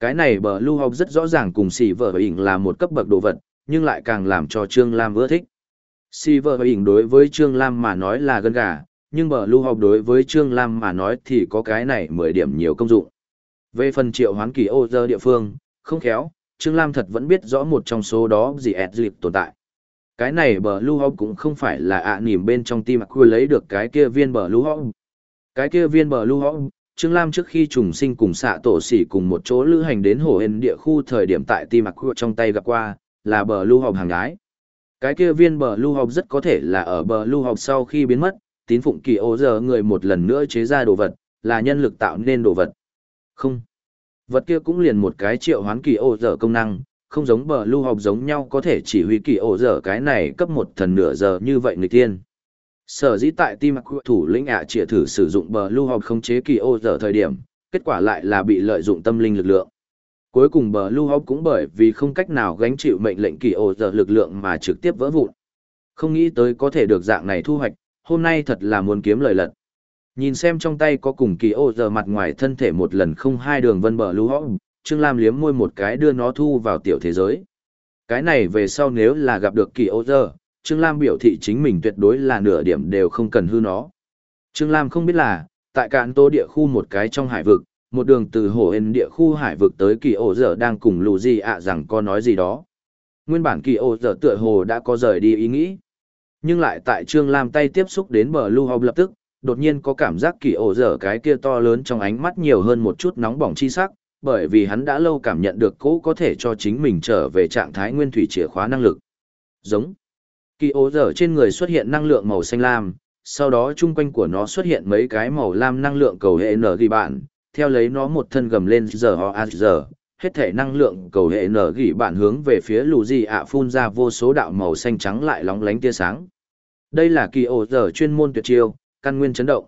Cái này bờ lưu học rất rõ ràng cùng xì vợ ỉnh là một cấp bậc đồ vật, nhưng lại càng làm cho Trương Lam ưa thích. Xì vợ ỉnh đối với Trương Lam mà nói là gân gà, nhưng bờ lưu học đối với Trương Lam mà nói thì có cái này 10 điểm nhiều công dụng. Về phần triệu hoán kỳ ô dơ địa phương, không khéo, Trương Lam thật vẫn biết rõ một trong số đó gì ẹt dịp tồn tại. Cái này bờ lưu học cũng không phải là ạ à nỉm bên trong tim quê lấy được cái kia viên bờ lưu học Cái kia viên bờ lưu học Trương Lam trước khi trùng sinh cùng xạ tổ sỉ cùng một chỗ lữ hành đến hồ hên địa khu thời điểm tại tim mặc trong tay gặp qua, là bờ lưu học hàng gái. Cái kia viên bờ lưu học rất có thể là ở bờ lưu học sau khi biến mất, tín phụng kỳ ô giờ người một lần nữa chế ra đồ vật, là nhân lực tạo nên đồ vật. Không. Vật kia cũng liền một cái triệu hoán kỳ ô dở công năng, không giống bờ lưu học giống nhau có thể chỉ huy kỳ ô dở cái này cấp một thần nửa giờ như vậy người tiên. Sở dĩ tại tim thủ lĩnh ạ à thử sử dụng bờ lưu học khống chế kỳ ô giờ thời điểm, kết quả lại là bị lợi dụng tâm linh lực lượng. Cuối cùng bờ lưu học cũng bởi vì không cách nào gánh chịu mệnh lệnh kỳ ô giờ lực lượng mà trực tiếp vỡ vụn. Không nghĩ tới có thể được dạng này thu hoạch, hôm nay thật là muốn kiếm lời lật. Nhìn xem trong tay có cùng kỳ ô giờ mặt ngoài thân thể một lần không hai đường vân bờ lưu hõ, Trương Lam liếm môi một cái đưa nó thu vào tiểu thế giới. Cái này về sau nếu là gặp được kỳ ô giờ, Trương Lam biểu thị chính mình tuyệt đối là nửa điểm đều không cần hư nó. Trương Lam không biết là, tại cạn tô địa khu một cái trong hải vực, một đường từ hồ hên địa khu hải vực tới kỳ ổ giờ đang cùng lù gì ạ rằng có nói gì đó. Nguyên bản kỳ ổ giờ tựa hồ đã có rời đi ý nghĩ. Nhưng lại tại Trương Lam tay tiếp xúc đến bờ lưu hộp lập tức, đột nhiên có cảm giác kỳ ổ dở cái kia to lớn trong ánh mắt nhiều hơn một chút nóng bỏng chi sắc, bởi vì hắn đã lâu cảm nhận được cố có thể cho chính mình trở về trạng thái nguyên thủy chìa khóa năng lực. Giống. Kỳ ố dở trên người xuất hiện năng lượng màu xanh lam, sau đó chung quanh của nó xuất hiện mấy cái màu lam năng lượng cầu hệ N ghi bạn, theo lấy nó một thân gầm lên giờ ho a giờ, hết thể năng lượng cầu hệ N ghi bạn hướng về phía lù gì ạ phun ra vô số đạo màu xanh trắng lại lóng lánh tia sáng. Đây là kỳ ổ dở chuyên môn tuyệt chiêu, căn nguyên chấn động.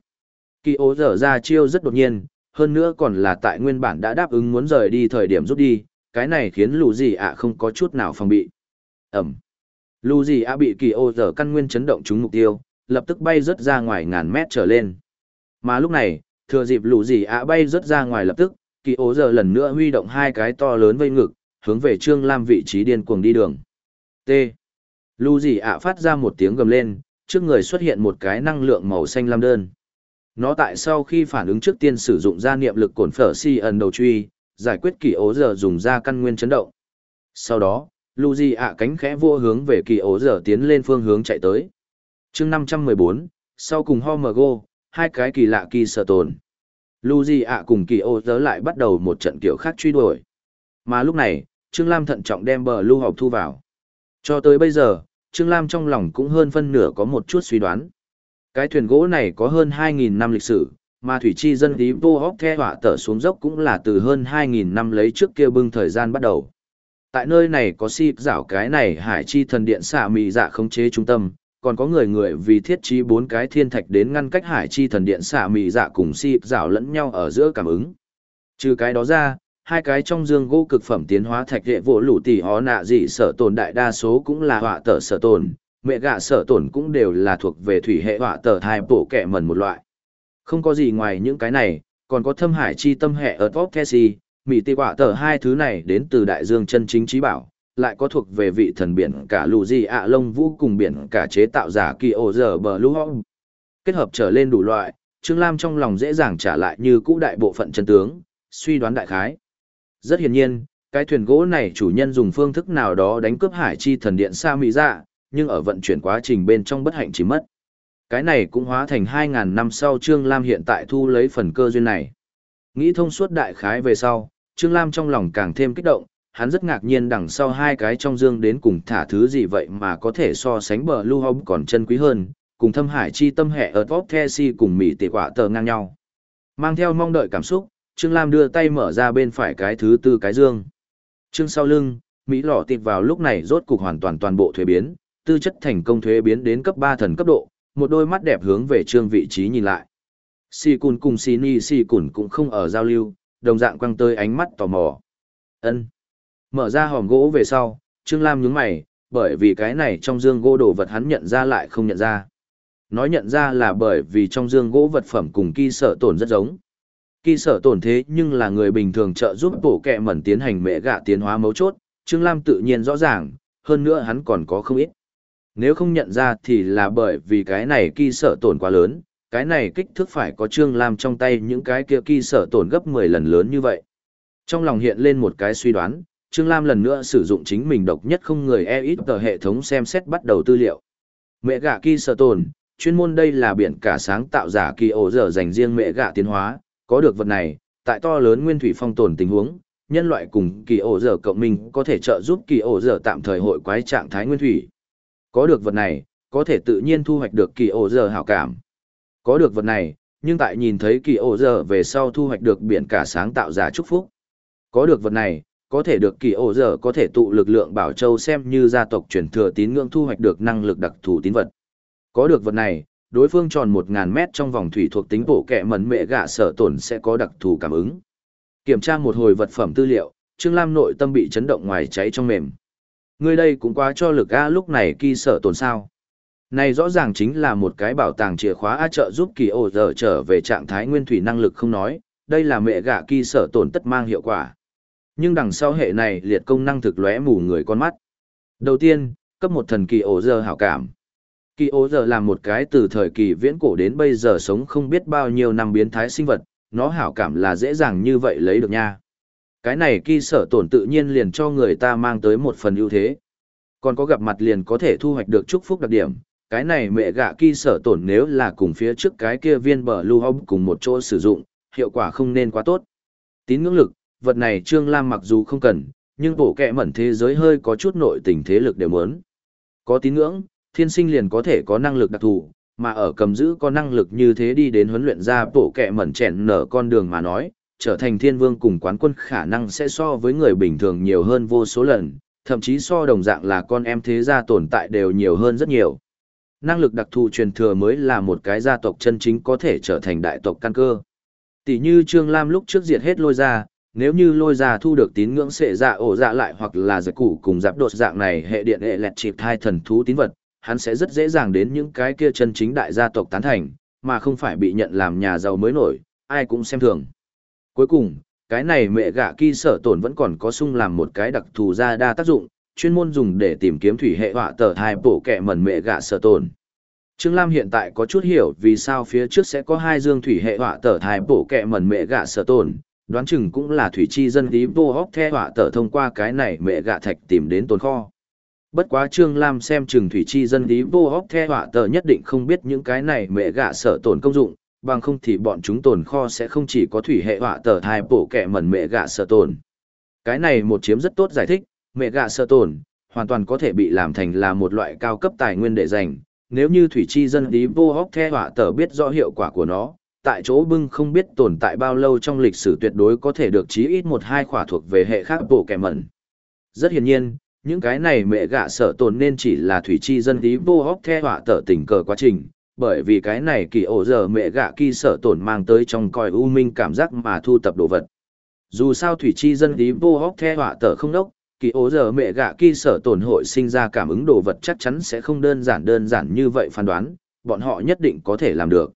Kỳ ố dở ra chiêu rất đột nhiên, hơn nữa còn là tại nguyên bản đã đáp ứng muốn rời đi thời điểm rút đi, cái này khiến lù gì ạ không có chút nào phòng bị. Ẩm. Lù gì A bị kỳ ô Giờ căn nguyên chấn động trúng mục tiêu, lập tức bay rớt ra ngoài ngàn mét trở lên. Mà lúc này, thừa dịp lù gì A bay rớt ra ngoài lập tức, kỳ ô Giờ lần nữa huy động hai cái to lớn vây ngực, hướng về Trương Lam vị trí điên cuồng đi đường. T. Lù gì A phát ra một tiếng gầm lên, trước người xuất hiện một cái năng lượng màu xanh lam đơn. Nó tại sau khi phản ứng trước tiên sử dụng ra niệm lực cổn phở si ẩn đầu truy, giải quyết kỳ ố giờ dùng ra căn nguyên chấn động. Sau đó, Luigi ạ cánh khẽ vua hướng về kỳ ố giờ tiến lên phương hướng chạy tới. chương 514, sau cùng Homergo, hai cái kỳ lạ kỳ sở tồn. Luigi ạ cùng kỳ ố giờ lại bắt đầu một trận kiểu khác truy đuổi. Mà lúc này, Trương Lam thận trọng đem bờ lưu học thu vào. Cho tới bây giờ, Trương Lam trong lòng cũng hơn phân nửa có một chút suy đoán. Cái thuyền gỗ này có hơn 2.000 năm lịch sử, Mà thủy chi dân tí vô hóc the họa tở xuống dốc cũng là từ hơn 2.000 năm lấy trước kia bưng thời gian bắt đầu. Tại nơi này có si rảo cái này hải chi thần điện xạ Mị dạ khống chế trung tâm, còn có người người vì thiết trí bốn cái thiên thạch đến ngăn cách hải chi thần điện xạ Mị dạ cùng si rảo lẫn nhau ở giữa cảm ứng. Trừ cái đó ra, hai cái trong dương gỗ cực phẩm tiến hóa thạch hệ vỗ lũ tỷ hó nạ dị sở tồn đại đa số cũng là họa tở sở tồn, mẹ gạ sở tồn cũng đều là thuộc về thủy hệ họa tở hai bộ kẻ mần một loại. Không có gì ngoài những cái này, còn có thâm hải chi tâm hệ ở top Tessie, mỹ tị quả tờ hai thứ này đến từ đại dương chân chính trí bảo, lại có thuộc về vị thần biển cả lù di ạ lông vũ cùng biển cả chế tạo giả kỳ ô giờ bờ lũ hông. Kết hợp trở lên đủ loại, Trương Lam trong lòng dễ dàng trả lại như cũ đại bộ phận chân tướng, suy đoán đại khái. Rất hiển nhiên, cái thuyền gỗ này chủ nhân dùng phương thức nào đó đánh cướp hải chi thần điện xa mỹ dạ, nhưng ở vận chuyển quá trình bên trong bất hạnh chỉ mất. Cái này cũng hóa thành 2.000 năm sau Trương Lam hiện tại thu lấy phần cơ duyên này. Nghĩ thông suốt đại khái về sau, Trương Lam trong lòng càng thêm kích động, hắn rất ngạc nhiên đằng sau hai cái trong dương đến cùng thả thứ gì vậy mà có thể so sánh bờ lưu hông còn chân quý hơn, cùng thâm hải chi tâm hệ ở top the si cùng mỉ tỷ quả tờ ngang nhau. Mang theo mong đợi cảm xúc, Trương Lam đưa tay mở ra bên phải cái thứ tư cái dương. Trương sau lưng, Mỹ lọ tịt vào lúc này rốt cục hoàn toàn toàn bộ thuế biến, tư chất thành công thuế biến đến cấp 3 thần cấp độ, một đôi mắt đẹp hướng về trương vị trí nhìn lại. Si Cùn cùng Si Ni Si Cùn cũng không ở giao lưu, đồng dạng quăng tới ánh mắt tò mò. Ân. Mở ra hòm gỗ về sau, Trương Lam nhướng mày, bởi vì cái này trong dương gỗ đồ vật hắn nhận ra lại không nhận ra. Nói nhận ra là bởi vì trong dương gỗ vật phẩm cùng kỳ sở tổn rất giống. Kỳ sở tổn thế nhưng là người bình thường trợ giúp bổ kẹ mẩn tiến hành mẹ gạ tiến hóa mấu chốt, Trương Lam tự nhiên rõ ràng, hơn nữa hắn còn có không ít. Nếu không nhận ra thì là bởi vì cái này kỳ sở tổn quá lớn, cái này kích thước phải có Trương Lam trong tay những cái kia kỳ sở tổn gấp 10 lần lớn như vậy. Trong lòng hiện lên một cái suy đoán, Trương Lam lần nữa sử dụng chính mình độc nhất không người e ít tờ hệ thống xem xét bắt đầu tư liệu. Mẹ gạ kỳ sở tổn, chuyên môn đây là biển cả sáng tạo giả kỳ ổ dở dành riêng mẹ gạ tiến hóa, có được vật này, tại to lớn nguyên thủy phong tồn tình huống, nhân loại cùng kỳ ổ dở cộng minh có thể trợ giúp kỳ ổ dở tạm thời hội quái trạng thái nguyên thủy. Có được vật này, có thể tự nhiên thu hoạch được kỳ ổ giờ hảo cảm. Có được vật này, nhưng tại nhìn thấy kỳ ổ giờ về sau thu hoạch được biển cả sáng tạo giả chúc phúc. Có được vật này, có thể được kỳ ổ giờ có thể tụ lực lượng bảo châu xem như gia tộc truyền thừa tín ngưỡng thu hoạch được năng lực đặc thù tín vật. Có được vật này, đối phương tròn 1.000 mét trong vòng thủy thuộc tính bổ kẹ mẩn mẹ gạ sở tổn sẽ có đặc thù cảm ứng. Kiểm tra một hồi vật phẩm tư liệu, Trương Lam nội tâm bị chấn động ngoài cháy trong mềm. người đây cũng quá cho lực A lúc này kỳ sở tổn sao. Này rõ ràng chính là một cái bảo tàng chìa khóa A trợ giúp kỳ ổ giờ trở về trạng thái nguyên thủy năng lực không nói, đây là mẹ gạ kỳ sở tổn tất mang hiệu quả. Nhưng đằng sau hệ này liệt công năng thực lóe mù người con mắt. Đầu tiên, cấp một thần kỳ ổ giờ hảo cảm. Kỳ ổ giờ là một cái từ thời kỳ viễn cổ đến bây giờ sống không biết bao nhiêu năm biến thái sinh vật, nó hảo cảm là dễ dàng như vậy lấy được nha. Cái này kỳ sở tổn tự nhiên liền cho người ta mang tới một phần ưu thế. Còn có gặp mặt liền có thể thu hoạch được chúc phúc đặc điểm. Cái này mẹ gạ kỳ sở tổn nếu là cùng phía trước cái kia viên bờ lưu hông cùng một chỗ sử dụng, hiệu quả không nên quá tốt. Tín ngưỡng lực, vật này Trương Lam mặc dù không cần, nhưng bộ kẹ mẩn thế giới hơi có chút nội tình thế lực đều muốn. Có tín ngưỡng, thiên sinh liền có thể có năng lực đặc thù, mà ở cầm giữ có năng lực như thế đi đến huấn luyện ra bộ kẹ mẩn chèn nở con đường mà nói, trở thành thiên vương cùng quán quân khả năng sẽ so với người bình thường nhiều hơn vô số lần, thậm chí so đồng dạng là con em thế gia tồn tại đều nhiều hơn rất nhiều. Năng lực đặc thù truyền thừa mới là một cái gia tộc chân chính có thể trở thành đại tộc căn cơ. Tỷ như Trương Lam lúc trước diệt hết lôi ra, nếu như lôi ra thu được tín ngưỡng sẽ dạ ổ dạ lại hoặc là giật củ cùng giáp đột dạng này hệ điện hệ lẹt chịp hai thần thú tín vật, hắn sẽ rất dễ dàng đến những cái kia chân chính đại gia tộc tán thành, mà không phải bị nhận làm nhà giàu mới nổi, ai cũng xem thường. Cuối cùng, cái này mẹ gạ kỳ sở tổn vẫn còn có sung làm một cái đặc thù ra đa tác dụng, chuyên môn dùng để tìm kiếm thủy hệ họa tờ thai bổ kẹ mẩn mẹ gạ sở tổn. Trương Lam hiện tại có chút hiểu vì sao phía trước sẽ có hai dương thủy hệ họa tờ thai bổ kẹ mẩn mẹ gạ sở tổn, đoán chừng cũng là thủy chi dân tí vô hóc the họa tờ thông qua cái này mẹ gạ thạch tìm đến tồn kho. Bất quá Trương Lam xem chừng thủy chi dân tí vô hóc the họa tờ nhất định không biết những cái này mẹ gạ sở tổn công dụng, bằng không thì bọn chúng tồn kho sẽ không chỉ có thủy hệ họa tờ hai bộ kẹ mẩn mẹ gạ sợ tồn. Cái này một chiếm rất tốt giải thích, mẹ gạ sơ tồn, hoàn toàn có thể bị làm thành là một loại cao cấp tài nguyên để dành. Nếu như thủy chi dân ý vô hóc the họa tờ biết rõ hiệu quả của nó, tại chỗ bưng không biết tồn tại bao lâu trong lịch sử tuyệt đối có thể được chí ít một hai khỏa thuộc về hệ khác bộ kẻ mẩn. Rất hiển nhiên, những cái này mẹ gạ sở tồn nên chỉ là thủy chi dân ý vô hóc the họa tờ tình cờ quá trình, bởi vì cái này kỳ ổ giờ mẹ gạ kỳ sở tổn mang tới trong coi u minh cảm giác mà thu tập đồ vật. Dù sao thủy chi dân tí vô hóc the họa tở không đốc, kỳ ố giờ mẹ gạ kỳ sở tổn hội sinh ra cảm ứng đồ vật chắc chắn sẽ không đơn giản đơn giản như vậy phán đoán, bọn họ nhất định có thể làm được.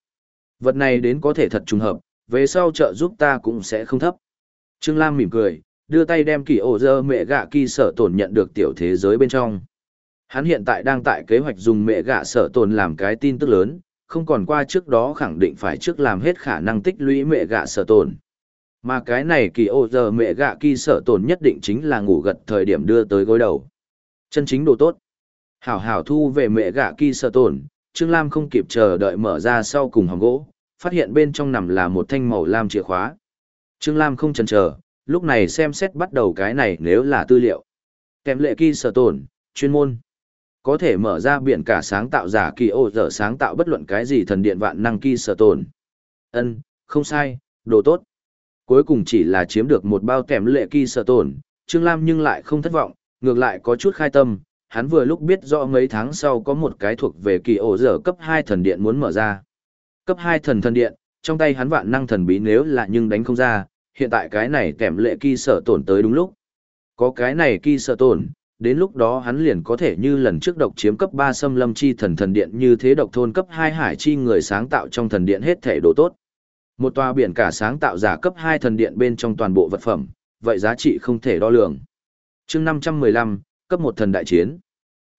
Vật này đến có thể thật trùng hợp, về sau trợ giúp ta cũng sẽ không thấp. Trương Lam mỉm cười, đưa tay đem kỳ ổ dơ mẹ gạ kỳ sở tổn nhận được tiểu thế giới bên trong. Hắn hiện tại đang tại kế hoạch dùng mẹ gạ sở tổn làm cái tin tức lớn, không còn qua trước đó khẳng định phải trước làm hết khả năng tích lũy mẹ gạ sở tổn. Mà cái này kỳ ô giờ mẹ gạ kỳ sở tổn nhất định chính là ngủ gật thời điểm đưa tới gối đầu. Chân chính đồ tốt. Hảo hảo thu về mẹ gạ kỳ sở tổn, Trương Lam không kịp chờ đợi mở ra sau cùng hòm gỗ, phát hiện bên trong nằm là một thanh màu lam chìa khóa. Trương Lam không chần chờ, lúc này xem xét bắt đầu cái này nếu là tư liệu. Kèm lệ kỳ sở tổn, chuyên môn. Có thể mở ra biển cả sáng tạo giả kỳ ô giờ sáng tạo bất luận cái gì thần điện vạn năng kỳ sở tổn. ân không sai, đồ tốt. Cuối cùng chỉ là chiếm được một bao kèm lệ kỳ sợ tổn, Trương Lam nhưng lại không thất vọng, ngược lại có chút khai tâm. Hắn vừa lúc biết rõ mấy tháng sau có một cái thuộc về kỳ ổ dở cấp hai thần điện muốn mở ra. Cấp hai thần thần điện, trong tay hắn vạn năng thần bí nếu là nhưng đánh không ra, hiện tại cái này kèm lệ kỳ sở tổn tới đúng lúc. Có cái này kỳ sở tổn, đến lúc đó hắn liền có thể như lần trước độc chiếm cấp 3 xâm lâm chi thần thần điện như thế độc thôn cấp 2 hải chi người sáng tạo trong thần điện hết thể đồ tốt. Một tòa biển cả sáng tạo giả cấp 2 thần điện bên trong toàn bộ vật phẩm, vậy giá trị không thể đo lường. chương 515, cấp 1 thần đại chiến.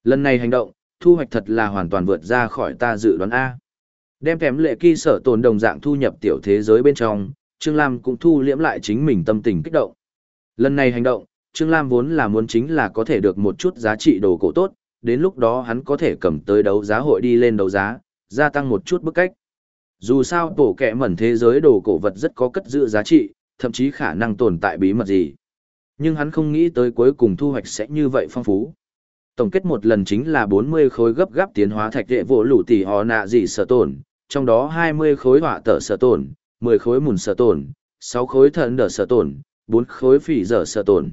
Lần này hành động, thu hoạch thật là hoàn toàn vượt ra khỏi ta dự đoán A. Đem kém lệ kỳ sở tồn đồng dạng thu nhập tiểu thế giới bên trong, Trương Lam cũng thu liễm lại chính mình tâm tình kích động. Lần này hành động, Trương Lam vốn là muốn chính là có thể được một chút giá trị đồ cổ tốt, đến lúc đó hắn có thể cầm tới đấu giá hội đi lên đấu giá, gia tăng một chút bức cách. Dù sao tổ kẻ mẩn thế giới đồ cổ vật rất có cất giữ giá trị, thậm chí khả năng tồn tại bí mật gì. Nhưng hắn không nghĩ tới cuối cùng thu hoạch sẽ như vậy phong phú. Tổng kết một lần chính là 40 khối gấp gáp tiến hóa thạch đệ vỗ lũ tỷ họ nạ gì sở tổn, trong đó 20 khối hỏa tở sở tổn, 10 khối mùn sở tổn, 6 khối thần đở sở tổn, 4 khối phỉ dở sở tổn.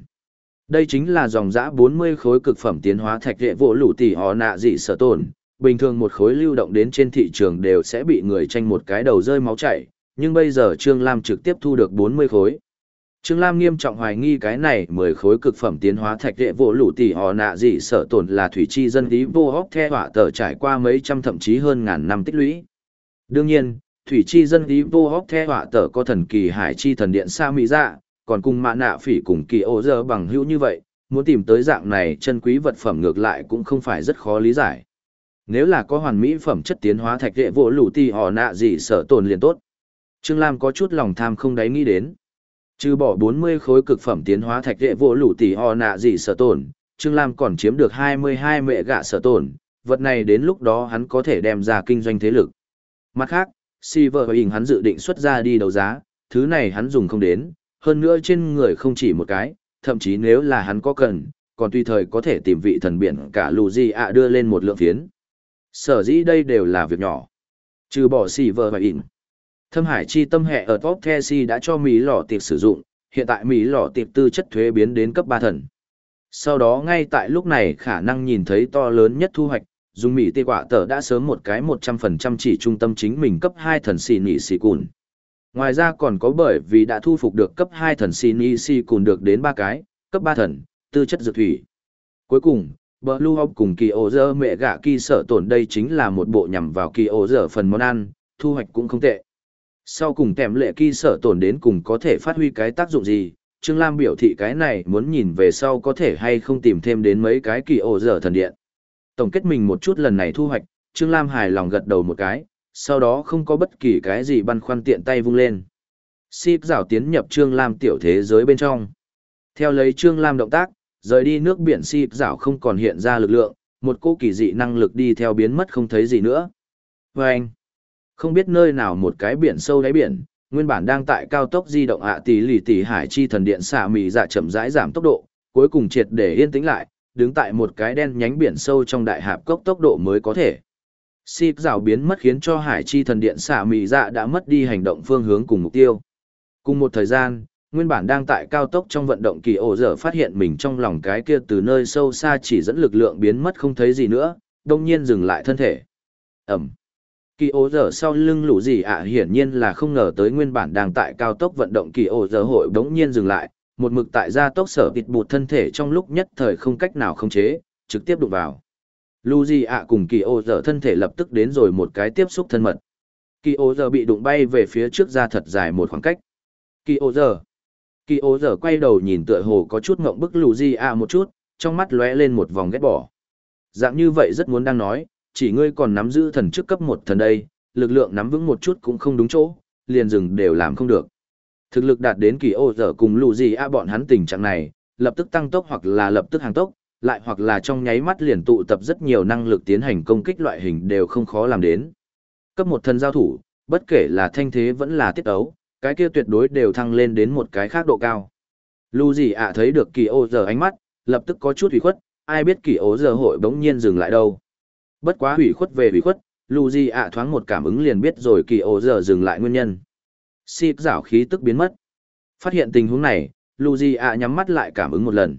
Đây chính là dòng dã 40 khối cực phẩm tiến hóa thạch đệ vỗ lũ tỷ họ nạ dị sở tổn. Bình thường một khối lưu động đến trên thị trường đều sẽ bị người tranh một cái đầu rơi máu chảy, nhưng bây giờ Trương Lam trực tiếp thu được 40 khối. Trương Lam nghiêm trọng hoài nghi cái này 10 khối cực phẩm tiến hóa thạch đệ vô lũ tỷ họ nạ gì sở tổn là thủy chi dân tí vô hốc the hỏa tờ trải qua mấy trăm thậm chí hơn ngàn năm tích lũy. Đương nhiên, thủy chi dân tí vô hốc the họa tờ có thần kỳ hải chi thần điện xa mỹ dạ còn cùng mạ nạ phỉ cùng kỳ ô giờ bằng hữu như vậy muốn tìm tới dạng này chân quý vật phẩm ngược lại cũng không phải rất khó lý giải nếu là có hoàn mỹ phẩm chất tiến hóa thạch hệ vô lũ ti họ nạ gì sở tồn liền tốt. Trương lam có chút lòng tham không đáy nghĩ đến. Trừ bỏ bốn mươi khối cực phẩm tiến hóa thạch hệ vô lũ tỷ họ nạ gì sở tồn trương lam còn chiếm được hai mươi hai mẹ gạ sở tồn vật này đến lúc đó hắn có thể đem ra kinh doanh thế lực. Mặt khác Silver hình hắn dự định xuất ra đi đấu giá, thứ này hắn dùng không đến, hơn nữa trên người không chỉ một cái, thậm chí nếu là hắn có cần, còn tùy thời có thể tìm vị thần biển cả lù gì ạ đưa lên một lượng phiến. Sở dĩ đây đều là việc nhỏ. Trừ bỏ Silver và in. Thâm hải chi tâm hệ ở Top Tesi đã cho Mỹ lò tiệp sử dụng, hiện tại Mỹ lò tiệp tư chất thuế biến đến cấp ba thần. Sau đó ngay tại lúc này khả năng nhìn thấy to lớn nhất thu hoạch, dùng mỹ tê quả tờ đã sớm một cái một trăm phần trăm chỉ trung tâm chính mình cấp hai thần xì nỉ xì cùn. Ngoài ra còn có bởi vì đã thu phục được cấp hai thần xì nỉ xì cùn được đến ba cái, cấp ba thần, tư chất dược thủy. Cuối cùng, Blue Hawk cùng kỳ ổ dơ mẹ gạ kỳ sở tổn đây chính là một bộ nhằm vào kỳ ổ dơ phần món ăn, thu hoạch cũng không tệ. Sau cùng tèm lệ kỳ sở tổn đến cùng có thể phát huy cái tác dụng gì, Trương Lam biểu thị cái này muốn nhìn về sau có thể hay không tìm thêm đến mấy cái kỳ ổ dơ thần điện. Tổng kết mình một chút lần này thu hoạch, Trương Lam hài lòng gật đầu một cái, sau đó không có bất kỳ cái gì băn khoăn tiện tay vung lên. Xịp rào tiến nhập Trương Lam tiểu thế giới bên trong. Theo lấy Trương Lam động tác, rời đi nước biển xịp rảo không còn hiện ra lực lượng, một cô kỳ dị năng lực đi theo biến mất không thấy gì nữa. Và anh, không biết nơi nào một cái biển sâu đáy biển, nguyên bản đang tại cao tốc di động ạ tỷ lì tỷ hải chi thần điện xả mì dạ chậm rãi giảm tốc độ, cuối cùng triệt để yên tĩnh lại, đứng tại một cái đen nhánh biển sâu trong đại hạp cốc tốc độ mới có thể. Xịp rào biến mất khiến cho hải chi thần điện xả mì dạ đã mất đi hành động phương hướng cùng mục tiêu. Cùng một thời gian, nguyên bản đang tại cao tốc trong vận động kỳ ổ dở phát hiện mình trong lòng cái kia từ nơi sâu xa chỉ dẫn lực lượng biến mất không thấy gì nữa, đông nhiên dừng lại thân thể. Ẩm. Kỳ ổ dở sau lưng lũ gì ạ hiển nhiên là không ngờ tới nguyên bản đang tại cao tốc vận động kỳ ổ dở hội đống nhiên dừng lại, một mực tại gia tốc sở bịt bụt thân thể trong lúc nhất thời không cách nào không chế, trực tiếp đụng vào. Lũ gì ạ cùng kỳ ổ dở thân thể lập tức đến rồi một cái tiếp xúc thân mật. Kỳ ổ dở bị đụng bay về phía trước ra thật dài một khoảng cách. Kỳ ổ dở. Kỳ ổ dở quay đầu nhìn tựa hồ có chút ngộng bức lù Di A một chút, trong mắt lóe lên một vòng ghét bỏ. Dạng như vậy rất muốn đang nói, chỉ ngươi còn nắm giữ thần chức cấp một thần đây, lực lượng nắm vững một chút cũng không đúng chỗ, liền dừng đều làm không được. Thực lực đạt đến kỳ ô dở cùng lù gì a bọn hắn tình trạng này, lập tức tăng tốc hoặc là lập tức hàng tốc, lại hoặc là trong nháy mắt liền tụ tập rất nhiều năng lực tiến hành công kích loại hình đều không khó làm đến. Cấp một thần giao thủ, bất kể là thanh thế vẫn là tiết ấu, cái kia tuyệt đối đều thăng lên đến một cái khác độ cao. Lù gì ạ thấy được kỳ ô giờ ánh mắt, lập tức có chút hủy khuất, ai biết kỳ ô giờ hội bỗng nhiên dừng lại đâu. Bất quá hủy khuất về hủy khuất, lù gì ạ thoáng một cảm ứng liền biết rồi kỳ ô giờ dừng lại nguyên nhân. Xịp rảo khí tức biến mất. Phát hiện tình huống này, lù gì ạ nhắm mắt lại cảm ứng một lần.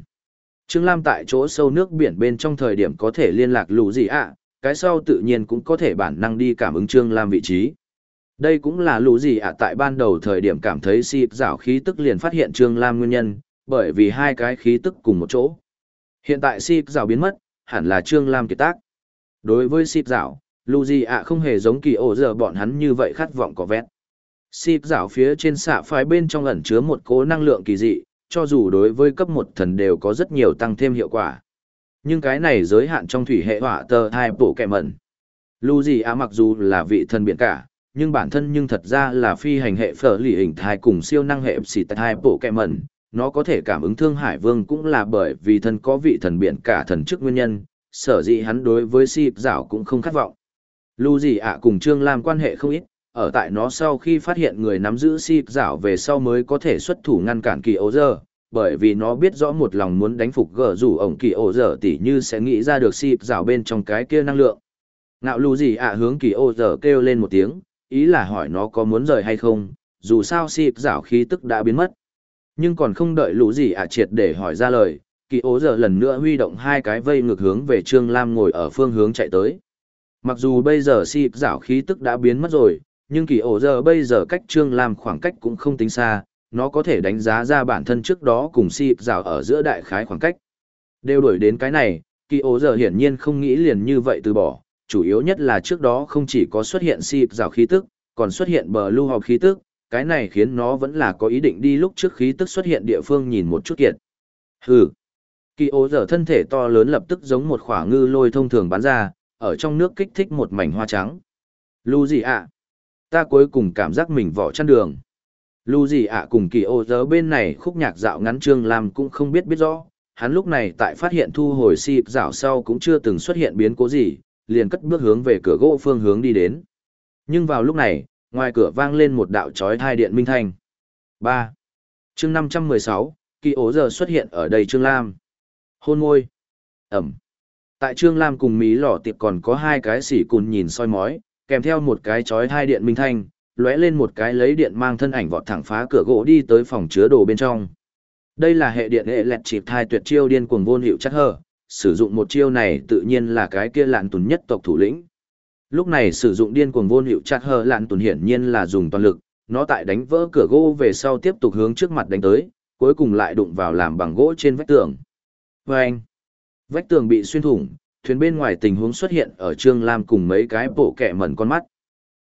Trương Lam tại chỗ sâu nước biển bên trong thời điểm có thể liên lạc lù gì ạ, cái sau tự nhiên cũng có thể bản năng đi cảm ứng Trương Lam vị trí. Đây cũng là lũ gì ạ tại ban đầu thời điểm cảm thấy xịp rảo khí tức liền phát hiện Trương Lam nguyên nhân, bởi vì hai cái khí tức cùng một chỗ. Hiện tại xịp rảo biến mất, hẳn là Trương Lam kiệt tác. Đối với xịp rảo, lũ gì ạ không hề giống kỳ ổ giờ bọn hắn như vậy khát vọng có vét. Xịp rảo phía trên xạ phái bên trong ẩn chứa một cố năng lượng kỳ dị, cho dù đối với cấp một thần đều có rất nhiều tăng thêm hiệu quả. Nhưng cái này giới hạn trong thủy hệ hỏa tờ hai bộ kẹ mẩn. Lũ gì ạ mặc dù là vị thần biển cả, nhưng bản thân nhưng thật ra là phi hành hệ phở lì hình thai cùng siêu năng hệ xì tại hai bộ kẹ mẩn. Nó có thể cảm ứng thương hải vương cũng là bởi vì thân có vị thần biển cả thần chức nguyên nhân, sở dĩ hắn đối với si dạo cũng không khát vọng. Lưu gì ạ cùng trương lam quan hệ không ít, ở tại nó sau khi phát hiện người nắm giữ si dạo về sau mới có thể xuất thủ ngăn cản kỳ ấu giờ bởi vì nó biết rõ một lòng muốn đánh phục gờ rủ ổng kỳ ổ dở tỉ như sẽ nghĩ ra được si dạo bên trong cái kia năng lượng. Ngạo lưu gì ạ hướng kỳ ô dở kêu lên một tiếng ý là hỏi nó có muốn rời hay không, dù sao xịp rảo khí tức đã biến mất. Nhưng còn không đợi lũ gì ạ triệt để hỏi ra lời, kỳ ố giờ lần nữa huy động hai cái vây ngược hướng về Trương Lam ngồi ở phương hướng chạy tới. Mặc dù bây giờ xịp rảo khí tức đã biến mất rồi, nhưng kỳ ổ giờ bây giờ cách Trương Lam khoảng cách cũng không tính xa, nó có thể đánh giá ra bản thân trước đó cùng xịp rảo ở giữa đại khái khoảng cách. Đều đuổi đến cái này, kỳ ố giờ hiển nhiên không nghĩ liền như vậy từ bỏ, chủ yếu nhất là trước đó không chỉ có xuất hiện xịp rào khí tức, còn xuất hiện bờ lưu học khí tức, cái này khiến nó vẫn là có ý định đi lúc trước khí tức xuất hiện địa phương nhìn một chút kiệt. Hừ. Kỳ ố giờ thân thể to lớn lập tức giống một khỏa ngư lôi thông thường bắn ra, ở trong nước kích thích một mảnh hoa trắng. Lưu gì ạ? Ta cuối cùng cảm giác mình vỏ chăn đường. Lưu gì ạ cùng kỳ ô giờ bên này khúc nhạc dạo ngắn trương làm cũng không biết biết rõ. Hắn lúc này tại phát hiện thu hồi xịp dạo sau cũng chưa từng xuất hiện biến cố gì, liền cất bước hướng về cửa gỗ phương hướng đi đến. Nhưng vào lúc này, ngoài cửa vang lên một đạo chói thai điện minh thanh. 3. chương 516, kỳ ố giờ xuất hiện ở đây Trương Lam. Hôn môi. Ẩm. Tại Trương Lam cùng Mỹ lỏ tiệp còn có hai cái sỉ cùn nhìn soi mói, kèm theo một cái chói thai điện minh thanh, lóe lên một cái lấy điện mang thân ảnh vọt thẳng phá cửa gỗ đi tới phòng chứa đồ bên trong. Đây là hệ điện hệ lẹt chịp thai tuyệt chiêu điên cuồng vô hiệu chắc hở, sử dụng một chiêu này tự nhiên là cái kia lạn tùn nhất tộc thủ lĩnh. Lúc này sử dụng điên cuồng vô hiệu chặt hờ lạn tùn hiển nhiên là dùng toàn lực, nó tại đánh vỡ cửa gỗ về sau tiếp tục hướng trước mặt đánh tới, cuối cùng lại đụng vào làm bằng gỗ trên vách tường. Vâng! Vách tường bị xuyên thủng, thuyền bên ngoài tình huống xuất hiện ở Trương Lam cùng mấy cái bộ kẹ mẩn con mắt.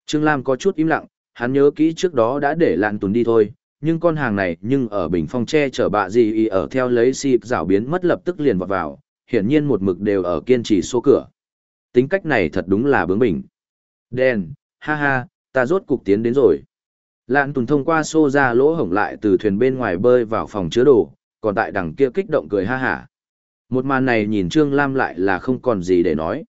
Trương Lam có chút im lặng, hắn nhớ kỹ trước đó đã để lạn tùn đi thôi, nhưng con hàng này nhưng ở bình phong tre chở bạ gì y ở theo lấy xịp rảo biến mất lập tức liền vọt vào, hiển nhiên một mực đều ở kiên trì số cửa. Tính cách này thật đúng là bướng bỉnh. Đen, ha ha, ta rốt cục tiến đến rồi. Lạn Tùng thông qua xô ra lỗ hổng lại từ thuyền bên ngoài bơi vào phòng chứa đồ, còn tại đằng kia kích động cười ha hả. Một màn này nhìn Trương Lam lại là không còn gì để nói.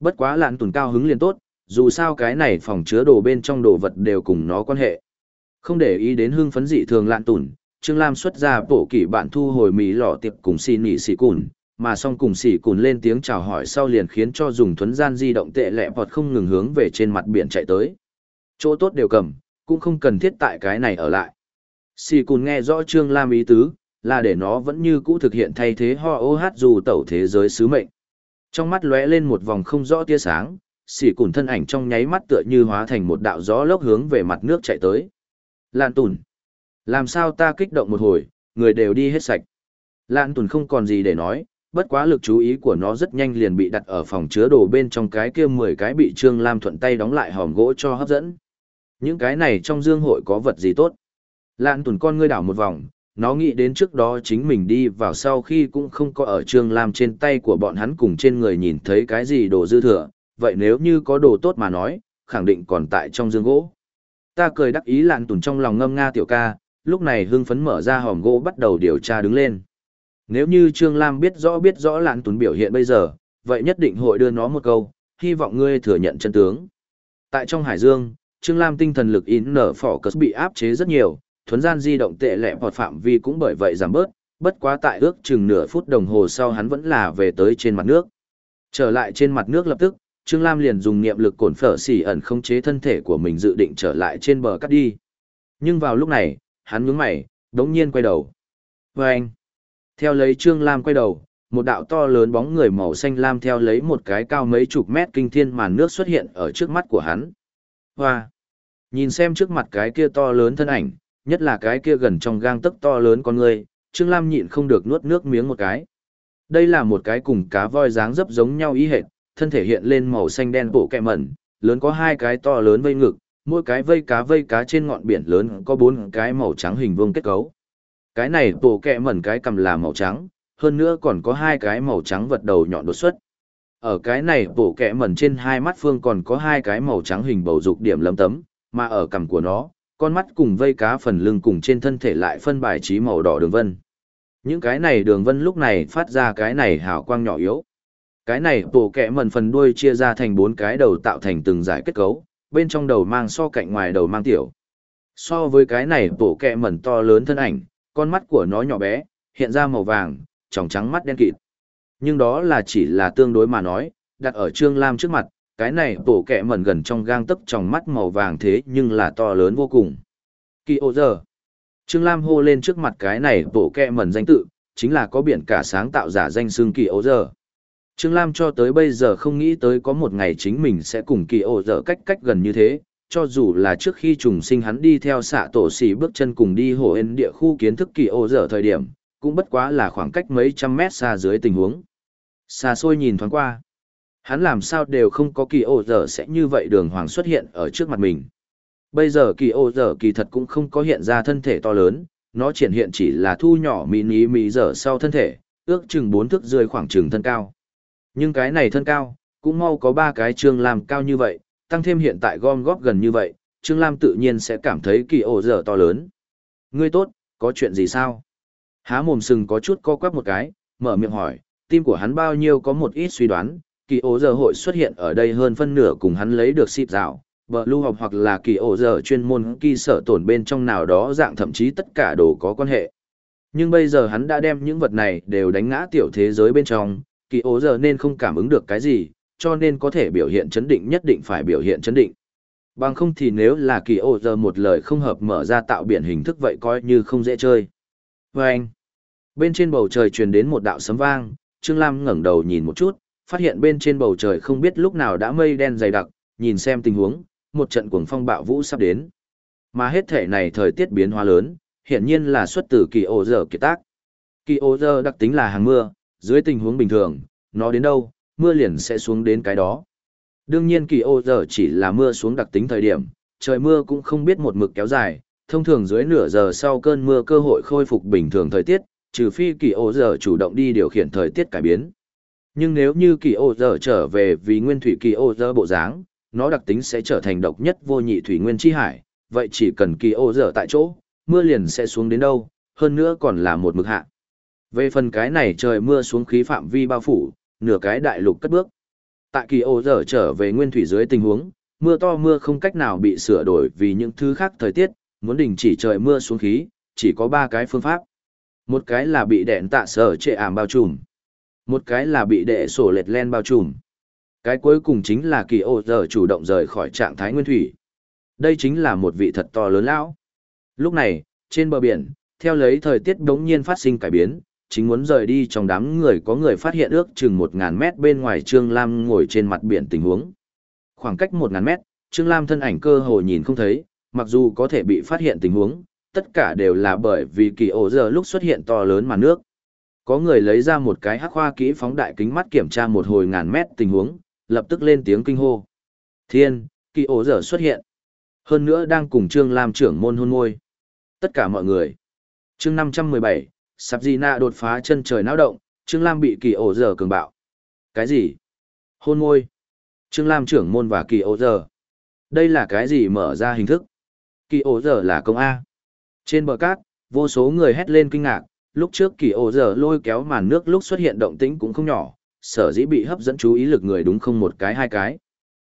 Bất quá lạn Tùng cao hứng liền tốt, dù sao cái này phòng chứa đồ bên trong đồ vật đều cùng nó quan hệ. Không để ý đến hương phấn dị thường lạn Tùng, Trương Lam xuất ra bổ kỷ bạn thu hồi mì lọ tiệp cùng xin nỉ xỉ cùn, mà song cùng xỉ cùn lên tiếng chào hỏi sau liền khiến cho dùng thuấn gian di động tệ lẹ vọt không ngừng hướng về trên mặt biển chạy tới. Chỗ tốt đều cầm, cũng không cần thiết tại cái này ở lại. Xỉ cùn nghe rõ Trương Lam ý tứ, là để nó vẫn như cũ thực hiện thay thế ho ô hát dù tẩu thế giới sứ mệnh. Trong mắt lóe lên một vòng không rõ tia sáng, xỉ cùn thân ảnh trong nháy mắt tựa như hóa thành một đạo gió lốc hướng về mặt nước chạy tới. Lan tùn. Làm sao ta kích động một hồi, người đều đi hết sạch. Lan tùn không còn gì để nói, bất quá lực chú ý của nó rất nhanh liền bị đặt ở phòng chứa đồ bên trong cái kia mười cái bị Trương Lam thuận tay đóng lại hòm gỗ cho hấp dẫn. Những cái này trong dương hội có vật gì tốt? Lạn tuần con ngươi đảo một vòng, nó nghĩ đến trước đó chính mình đi vào sau khi cũng không có ở Trương Lam trên tay của bọn hắn cùng trên người nhìn thấy cái gì đồ dư thừa, vậy nếu như có đồ tốt mà nói, khẳng định còn tại trong dương gỗ. Ta cười đắc ý lạn tuần trong lòng ngâm nga tiểu ca, lúc này hưng phấn mở ra hòm gỗ bắt đầu điều tra đứng lên. Nếu như Trương Lam biết rõ biết rõ Lãn Tuấn biểu hiện bây giờ, vậy nhất định hội đưa nó một câu, hy vọng ngươi thừa nhận chân tướng. Tại trong Hải Dương, Trương Lam tinh thần lực in nở phỏ cất bị áp chế rất nhiều, thuấn gian di động tệ lẹ hoặc phạm vi cũng bởi vậy giảm bớt, bất quá tại ước chừng nửa phút đồng hồ sau hắn vẫn là về tới trên mặt nước. Trở lại trên mặt nước lập tức, Trương Lam liền dùng niệm lực cổn phở xỉ ẩn không chế thân thể của mình dự định trở lại trên bờ cắt đi. Nhưng vào lúc này, hắn nhướng mày, đống nhiên quay đầu. Và anh, theo lấy Trương Lam quay đầu, một đạo to lớn bóng người màu xanh lam theo lấy một cái cao mấy chục mét kinh thiên màn nước xuất hiện ở trước mắt của hắn. Hoa! Nhìn xem trước mặt cái kia to lớn thân ảnh, nhất là cái kia gần trong gang tấc to lớn con người, Trương Lam nhịn không được nuốt nước miếng một cái. Đây là một cái cùng cá voi dáng dấp giống nhau ý hệt, thân thể hiện lên màu xanh đen bộ kẹ mẩn, lớn có hai cái to lớn vây ngực, mỗi cái vây cá vây cá trên ngọn biển lớn có bốn cái màu trắng hình vuông kết cấu. Cái này bộ kẹ mẩn cái cầm là màu trắng, hơn nữa còn có hai cái màu trắng vật đầu nhọn đột xuất. Ở cái này bộ kẹ mẩn trên hai mắt phương còn có hai cái màu trắng hình bầu dục điểm lấm tấm, mà ở cằm của nó, con mắt cùng vây cá phần lưng cùng trên thân thể lại phân bài trí màu đỏ đường vân. Những cái này đường vân lúc này phát ra cái này hào quang nhỏ yếu. Cái này bộ kẹ mần phần đuôi chia ra thành bốn cái đầu tạo thành từng giải kết cấu, bên trong đầu mang so cạnh ngoài đầu mang tiểu. So với cái này bộ kẹ mần to lớn thân ảnh, con mắt của nó nhỏ bé, hiện ra màu vàng, tròng trắng mắt đen kịt. Nhưng đó là chỉ là tương đối mà nói, đặt ở Trương Lam trước mặt, cái này bổ kẹ mẩn gần trong gang tấc tròng mắt màu vàng thế nhưng là to lớn vô cùng. Kỳ ô giờ. Trương Lam hô lên trước mặt cái này bổ kẹ mẩn danh tự, chính là có biển cả sáng tạo giả danh xương kỳ ô giờ. Trương Lam cho tới bây giờ không nghĩ tới có một ngày chính mình sẽ cùng kỳ ô giờ cách cách gần như thế, cho dù là trước khi trùng sinh hắn đi theo xạ tổ xỉ bước chân cùng đi hồ ên địa khu kiến thức kỳ ô dở thời điểm, cũng bất quá là khoảng cách mấy trăm mét xa dưới tình huống. Xa xôi nhìn thoáng qua. Hắn làm sao đều không có kỳ ô dở sẽ như vậy đường hoàng xuất hiện ở trước mặt mình. Bây giờ kỳ ô dở kỳ thật cũng không có hiện ra thân thể to lớn, nó triển hiện chỉ là thu nhỏ mini mini dở sau thân thể, ước chừng bốn thước rơi khoảng chừng thân cao. Nhưng cái này thân cao, cũng mau có ba cái Trương làm cao như vậy, tăng thêm hiện tại gom góp gần như vậy, Trương Lam tự nhiên sẽ cảm thấy kỳ ổ dở to lớn. Ngươi tốt, có chuyện gì sao? Há mồm sừng có chút co quắp một cái, mở miệng hỏi, tim của hắn bao nhiêu có một ít suy đoán, kỳ ổ dở hội xuất hiện ở đây hơn phân nửa cùng hắn lấy được xịp dạo, vợ lưu học hoặc là kỳ ổ dở chuyên môn kỳ sở tổn bên trong nào đó dạng thậm chí tất cả đồ có quan hệ. Nhưng bây giờ hắn đã đem những vật này đều đánh ngã tiểu thế giới bên trong, kỳ ổ giờ nên không cảm ứng được cái gì, cho nên có thể biểu hiện chấn định nhất định phải biểu hiện chấn định. Bằng không thì nếu là kỳ ô giờ một lời không hợp mở ra tạo biển hình thức vậy coi như không dễ chơi. Vâng! anh, bên trên bầu trời truyền đến một đạo sấm vang, Trương Lam ngẩng đầu nhìn một chút, phát hiện bên trên bầu trời không biết lúc nào đã mây đen dày đặc, nhìn xem tình huống, một trận cuồng phong bạo vũ sắp đến. Mà hết thể này thời tiết biến hóa lớn, hiển nhiên là xuất từ kỳ ô giờ kiệt tác. Kỳ ô giờ đặc tính là hàng mưa, dưới tình huống bình thường, nó đến đâu, mưa liền sẽ xuống đến cái đó. Đương nhiên kỳ ô giờ chỉ là mưa xuống đặc tính thời điểm, trời mưa cũng không biết một mực kéo dài, thông thường dưới nửa giờ sau cơn mưa cơ hội khôi phục bình thường thời tiết, trừ phi kỳ ô giờ chủ động đi điều khiển thời tiết cải biến. Nhưng nếu như kỳ ô giờ trở về vì nguyên thủy kỳ ô giờ bộ dáng, nó đặc tính sẽ trở thành độc nhất vô nhị thủy nguyên chi hải, vậy chỉ cần kỳ ô giờ tại chỗ, mưa liền sẽ xuống đến đâu, hơn nữa còn là một mực hạ. Về phần cái này trời mưa xuống khí phạm vi bao phủ, nửa cái đại lục cất bước. Tại kỳ ô giờ trở về nguyên thủy dưới tình huống, mưa to mưa không cách nào bị sửa đổi vì những thứ khác thời tiết, muốn đình chỉ trời mưa xuống khí, chỉ có ba cái phương pháp. Một cái là bị đèn tạ sở trệ ảm bao trùm. Một cái là bị đệ sổ lệch len bao trùm. Cái cuối cùng chính là kỳ ô giờ chủ động rời khỏi trạng thái nguyên thủy. Đây chính là một vị thật to lớn lão. Lúc này, trên bờ biển, theo lấy thời tiết đống nhiên phát sinh cải biến, chính muốn rời đi trong đám người có người phát hiện ước chừng 1.000 mét bên ngoài Trương Lam ngồi trên mặt biển tình huống. Khoảng cách 1.000 mét, Trương Lam thân ảnh cơ hồ nhìn không thấy, mặc dù có thể bị phát hiện tình huống, tất cả đều là bởi vì kỳ ổ giờ lúc xuất hiện to lớn màn nước. Có người lấy ra một cái hắc khoa kỹ phóng đại kính mắt kiểm tra một hồi ngàn mét tình huống, lập tức lên tiếng kinh hô. Thiên, kỳ ổ giờ xuất hiện. Hơn nữa đang cùng Trương Lam trưởng môn hôn môi. Tất cả mọi người. chương 517, Sạp Di Nạ đột phá chân trời náo động, Trương Lam bị kỳ ổ giờ cường bạo. Cái gì? Hôn môi. Trương Lam trưởng môn và kỳ ổ giờ. Đây là cái gì mở ra hình thức? Kỳ ổ giờ là công A. Trên bờ cát, vô số người hét lên kinh ngạc, lúc trước kỳ ổ giờ lôi kéo màn nước lúc xuất hiện động tĩnh cũng không nhỏ, sở dĩ bị hấp dẫn chú ý lực người đúng không một cái hai cái.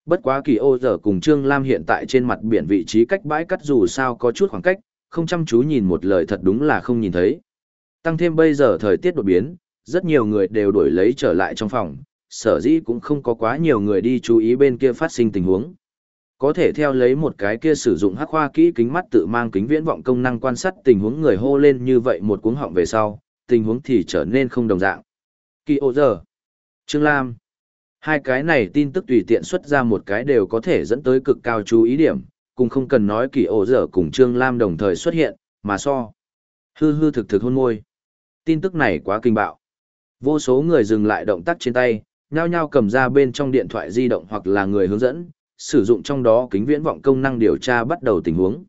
Bất quá kỳ ô giờ cùng Trương Lam hiện tại trên mặt biển vị trí cách bãi cắt dù sao có chút khoảng cách, không chăm chú nhìn một lời thật đúng là không nhìn thấy. Tăng thêm bây giờ thời tiết đột biến, rất nhiều người đều đổi lấy trở lại trong phòng, sở dĩ cũng không có quá nhiều người đi chú ý bên kia phát sinh tình huống. Có thể theo lấy một cái kia sử dụng hắc khoa kỹ kính mắt tự mang kính viễn vọng công năng quan sát tình huống người hô lên như vậy một cuống họng về sau, tình huống thì trở nên không đồng dạng. Kỳ ô giờ, Trương Lam, hai cái này tin tức tùy tiện xuất ra một cái đều có thể dẫn tới cực cao chú ý điểm, cùng không cần nói kỳ ô giờ cùng Trương Lam đồng thời xuất hiện, mà so. Hư hư thực thực hôn môi. Tin tức này quá kinh bạo. Vô số người dừng lại động tác trên tay, nhao nhao cầm ra bên trong điện thoại di động hoặc là người hướng dẫn, sử dụng trong đó kính viễn vọng công năng điều tra bắt đầu tình huống.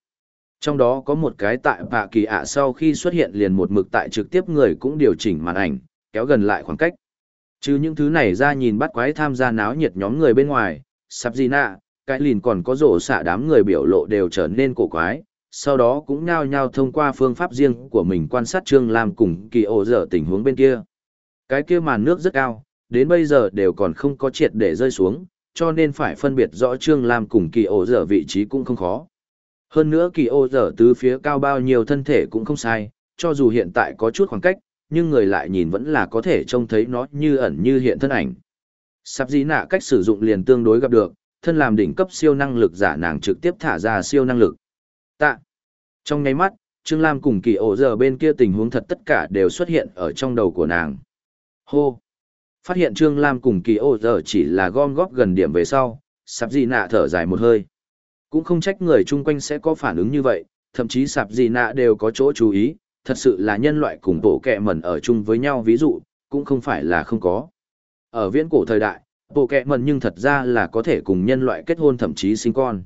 Trong đó có một cái tại bạ kỳ ạ sau khi xuất hiện liền một mực tại trực tiếp người cũng điều chỉnh màn ảnh, kéo gần lại khoảng cách. Chứ những thứ này ra nhìn bắt quái tham gia náo nhiệt nhóm người bên ngoài, sắp gì nạ, cái lìn còn có rổ xả đám người biểu lộ đều trở nên cổ quái, sau đó cũng nhao nhao thông qua phương pháp riêng của mình quan sát Trương Lam cùng kỳ ổ dở tình huống bên kia. Cái kia màn nước rất cao, đến bây giờ đều còn không có triệt để rơi xuống, cho nên phải phân biệt rõ Trương Lam cùng kỳ ổ dở vị trí cũng không khó. Hơn nữa kỳ ổ dở từ phía cao bao nhiêu thân thể cũng không sai, cho dù hiện tại có chút khoảng cách, nhưng người lại nhìn vẫn là có thể trông thấy nó như ẩn như hiện thân ảnh. Sắp dĩ nạ cách sử dụng liền tương đối gặp được, thân làm đỉnh cấp siêu năng lực giả nàng trực tiếp thả ra siêu năng lực. Tạ. Trong nháy mắt, Trương Lam cùng kỳ ổ giờ bên kia tình huống thật tất cả đều xuất hiện ở trong đầu của nàng. Hô. Phát hiện Trương Lam cùng kỳ ổ giờ chỉ là gom góp gần điểm về sau, sạp gì nạ thở dài một hơi. Cũng không trách người chung quanh sẽ có phản ứng như vậy, thậm chí sạp gì nạ đều có chỗ chú ý, thật sự là nhân loại cùng bộ kẹ mẩn ở chung với nhau ví dụ, cũng không phải là không có. Ở viễn cổ thời đại, bộ kẹ mẩn nhưng thật ra là có thể cùng nhân loại kết hôn thậm chí sinh con.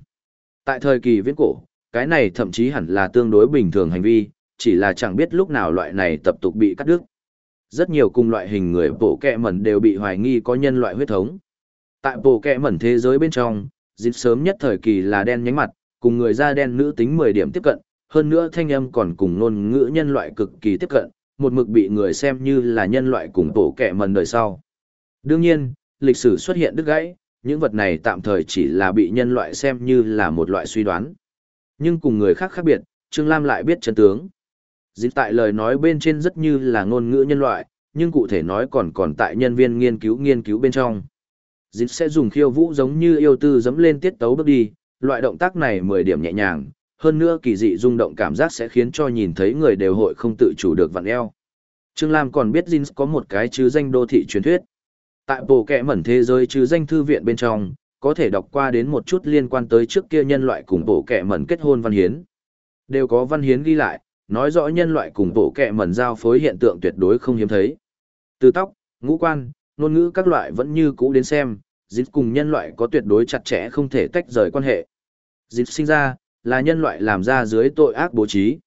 Tại thời kỳ viễn cổ, cái này thậm chí hẳn là tương đối bình thường hành vi, chỉ là chẳng biết lúc nào loại này tập tục bị cắt đứt. Rất nhiều cùng loại hình người bộ kẹ mẩn đều bị hoài nghi có nhân loại huyết thống. Tại bộ kẹ mẩn thế giới bên trong, dịp sớm nhất thời kỳ là đen nhánh mặt, cùng người da đen nữ tính 10 điểm tiếp cận, hơn nữa thanh âm còn cùng ngôn ngữ nhân loại cực kỳ tiếp cận, một mực bị người xem như là nhân loại cùng bộ kẹ mẩn đời sau. Đương nhiên, lịch sử xuất hiện đứt gãy, những vật này tạm thời chỉ là bị nhân loại xem như là một loại suy đoán. Nhưng cùng người khác khác biệt, Trương Lam lại biết chân tướng. Dịch tại lời nói bên trên rất như là ngôn ngữ nhân loại, nhưng cụ thể nói còn còn tại nhân viên nghiên cứu nghiên cứu bên trong. Dịch sẽ dùng khiêu vũ giống như yêu tư dẫm lên tiết tấu bước đi, loại động tác này 10 điểm nhẹ nhàng, hơn nữa kỳ dị rung động cảm giác sẽ khiến cho nhìn thấy người đều hội không tự chủ được vặn eo. Trương Lam còn biết Jin có một cái chứ danh đô thị truyền thuyết. Tại bộ kẹ mẩn thế giới chứ danh thư viện bên trong, có thể đọc qua đến một chút liên quan tới trước kia nhân loại cùng bộ kẹ mẩn kết hôn văn hiến. Đều có văn hiến ghi lại, nói rõ nhân loại cùng bộ kẹ mẩn giao phối hiện tượng tuyệt đối không hiếm thấy. Từ tóc, ngũ quan, ngôn ngữ các loại vẫn như cũ đến xem, dịch cùng nhân loại có tuyệt đối chặt chẽ không thể tách rời quan hệ. Dịch sinh ra, là nhân loại làm ra dưới tội ác bố trí.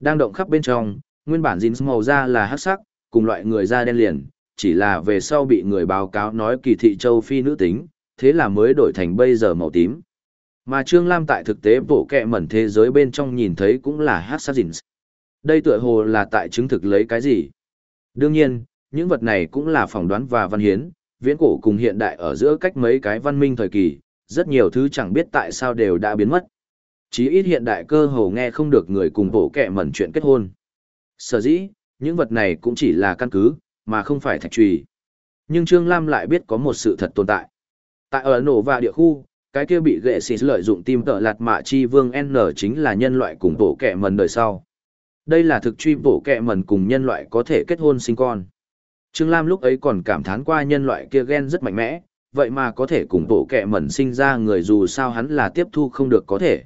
Đang động khắp bên trong, nguyên bản dính màu da là hắc sắc, cùng loại người da đen liền, chỉ là về sau bị người báo cáo nói kỳ thị châu Phi nữ tính, thế là mới đổi thành bây giờ màu tím. Mà Trương Lam tại thực tế bộ kẹ mẩn thế giới bên trong nhìn thấy cũng là hát sát dịnh. Đây tựa hồ là tại chứng thực lấy cái gì? Đương nhiên, những vật này cũng là phỏng đoán và văn hiến, viễn cổ cùng hiện đại ở giữa cách mấy cái văn minh thời kỳ, rất nhiều thứ chẳng biết tại sao đều đã biến mất. Chí ít hiện đại cơ hồ nghe không được người cùng bộ kẹ mẩn chuyện kết hôn. Sở dĩ, những vật này cũng chỉ là căn cứ, mà không phải thạch trùy, Nhưng Trương Lam lại biết có một sự thật tồn tại. Tại ở nổ và địa khu, cái kia bị gệ xì lợi dụng tim tợ lạt mạ chi vương N chính là nhân loại cùng bộ kẻ mần đời sau. Đây là thực truy bộ kẻ mần cùng nhân loại có thể kết hôn sinh con. Trương Lam lúc ấy còn cảm thán qua nhân loại kia ghen rất mạnh mẽ, vậy mà có thể cùng bộ kẻ mẩn sinh ra người dù sao hắn là tiếp thu không được có thể.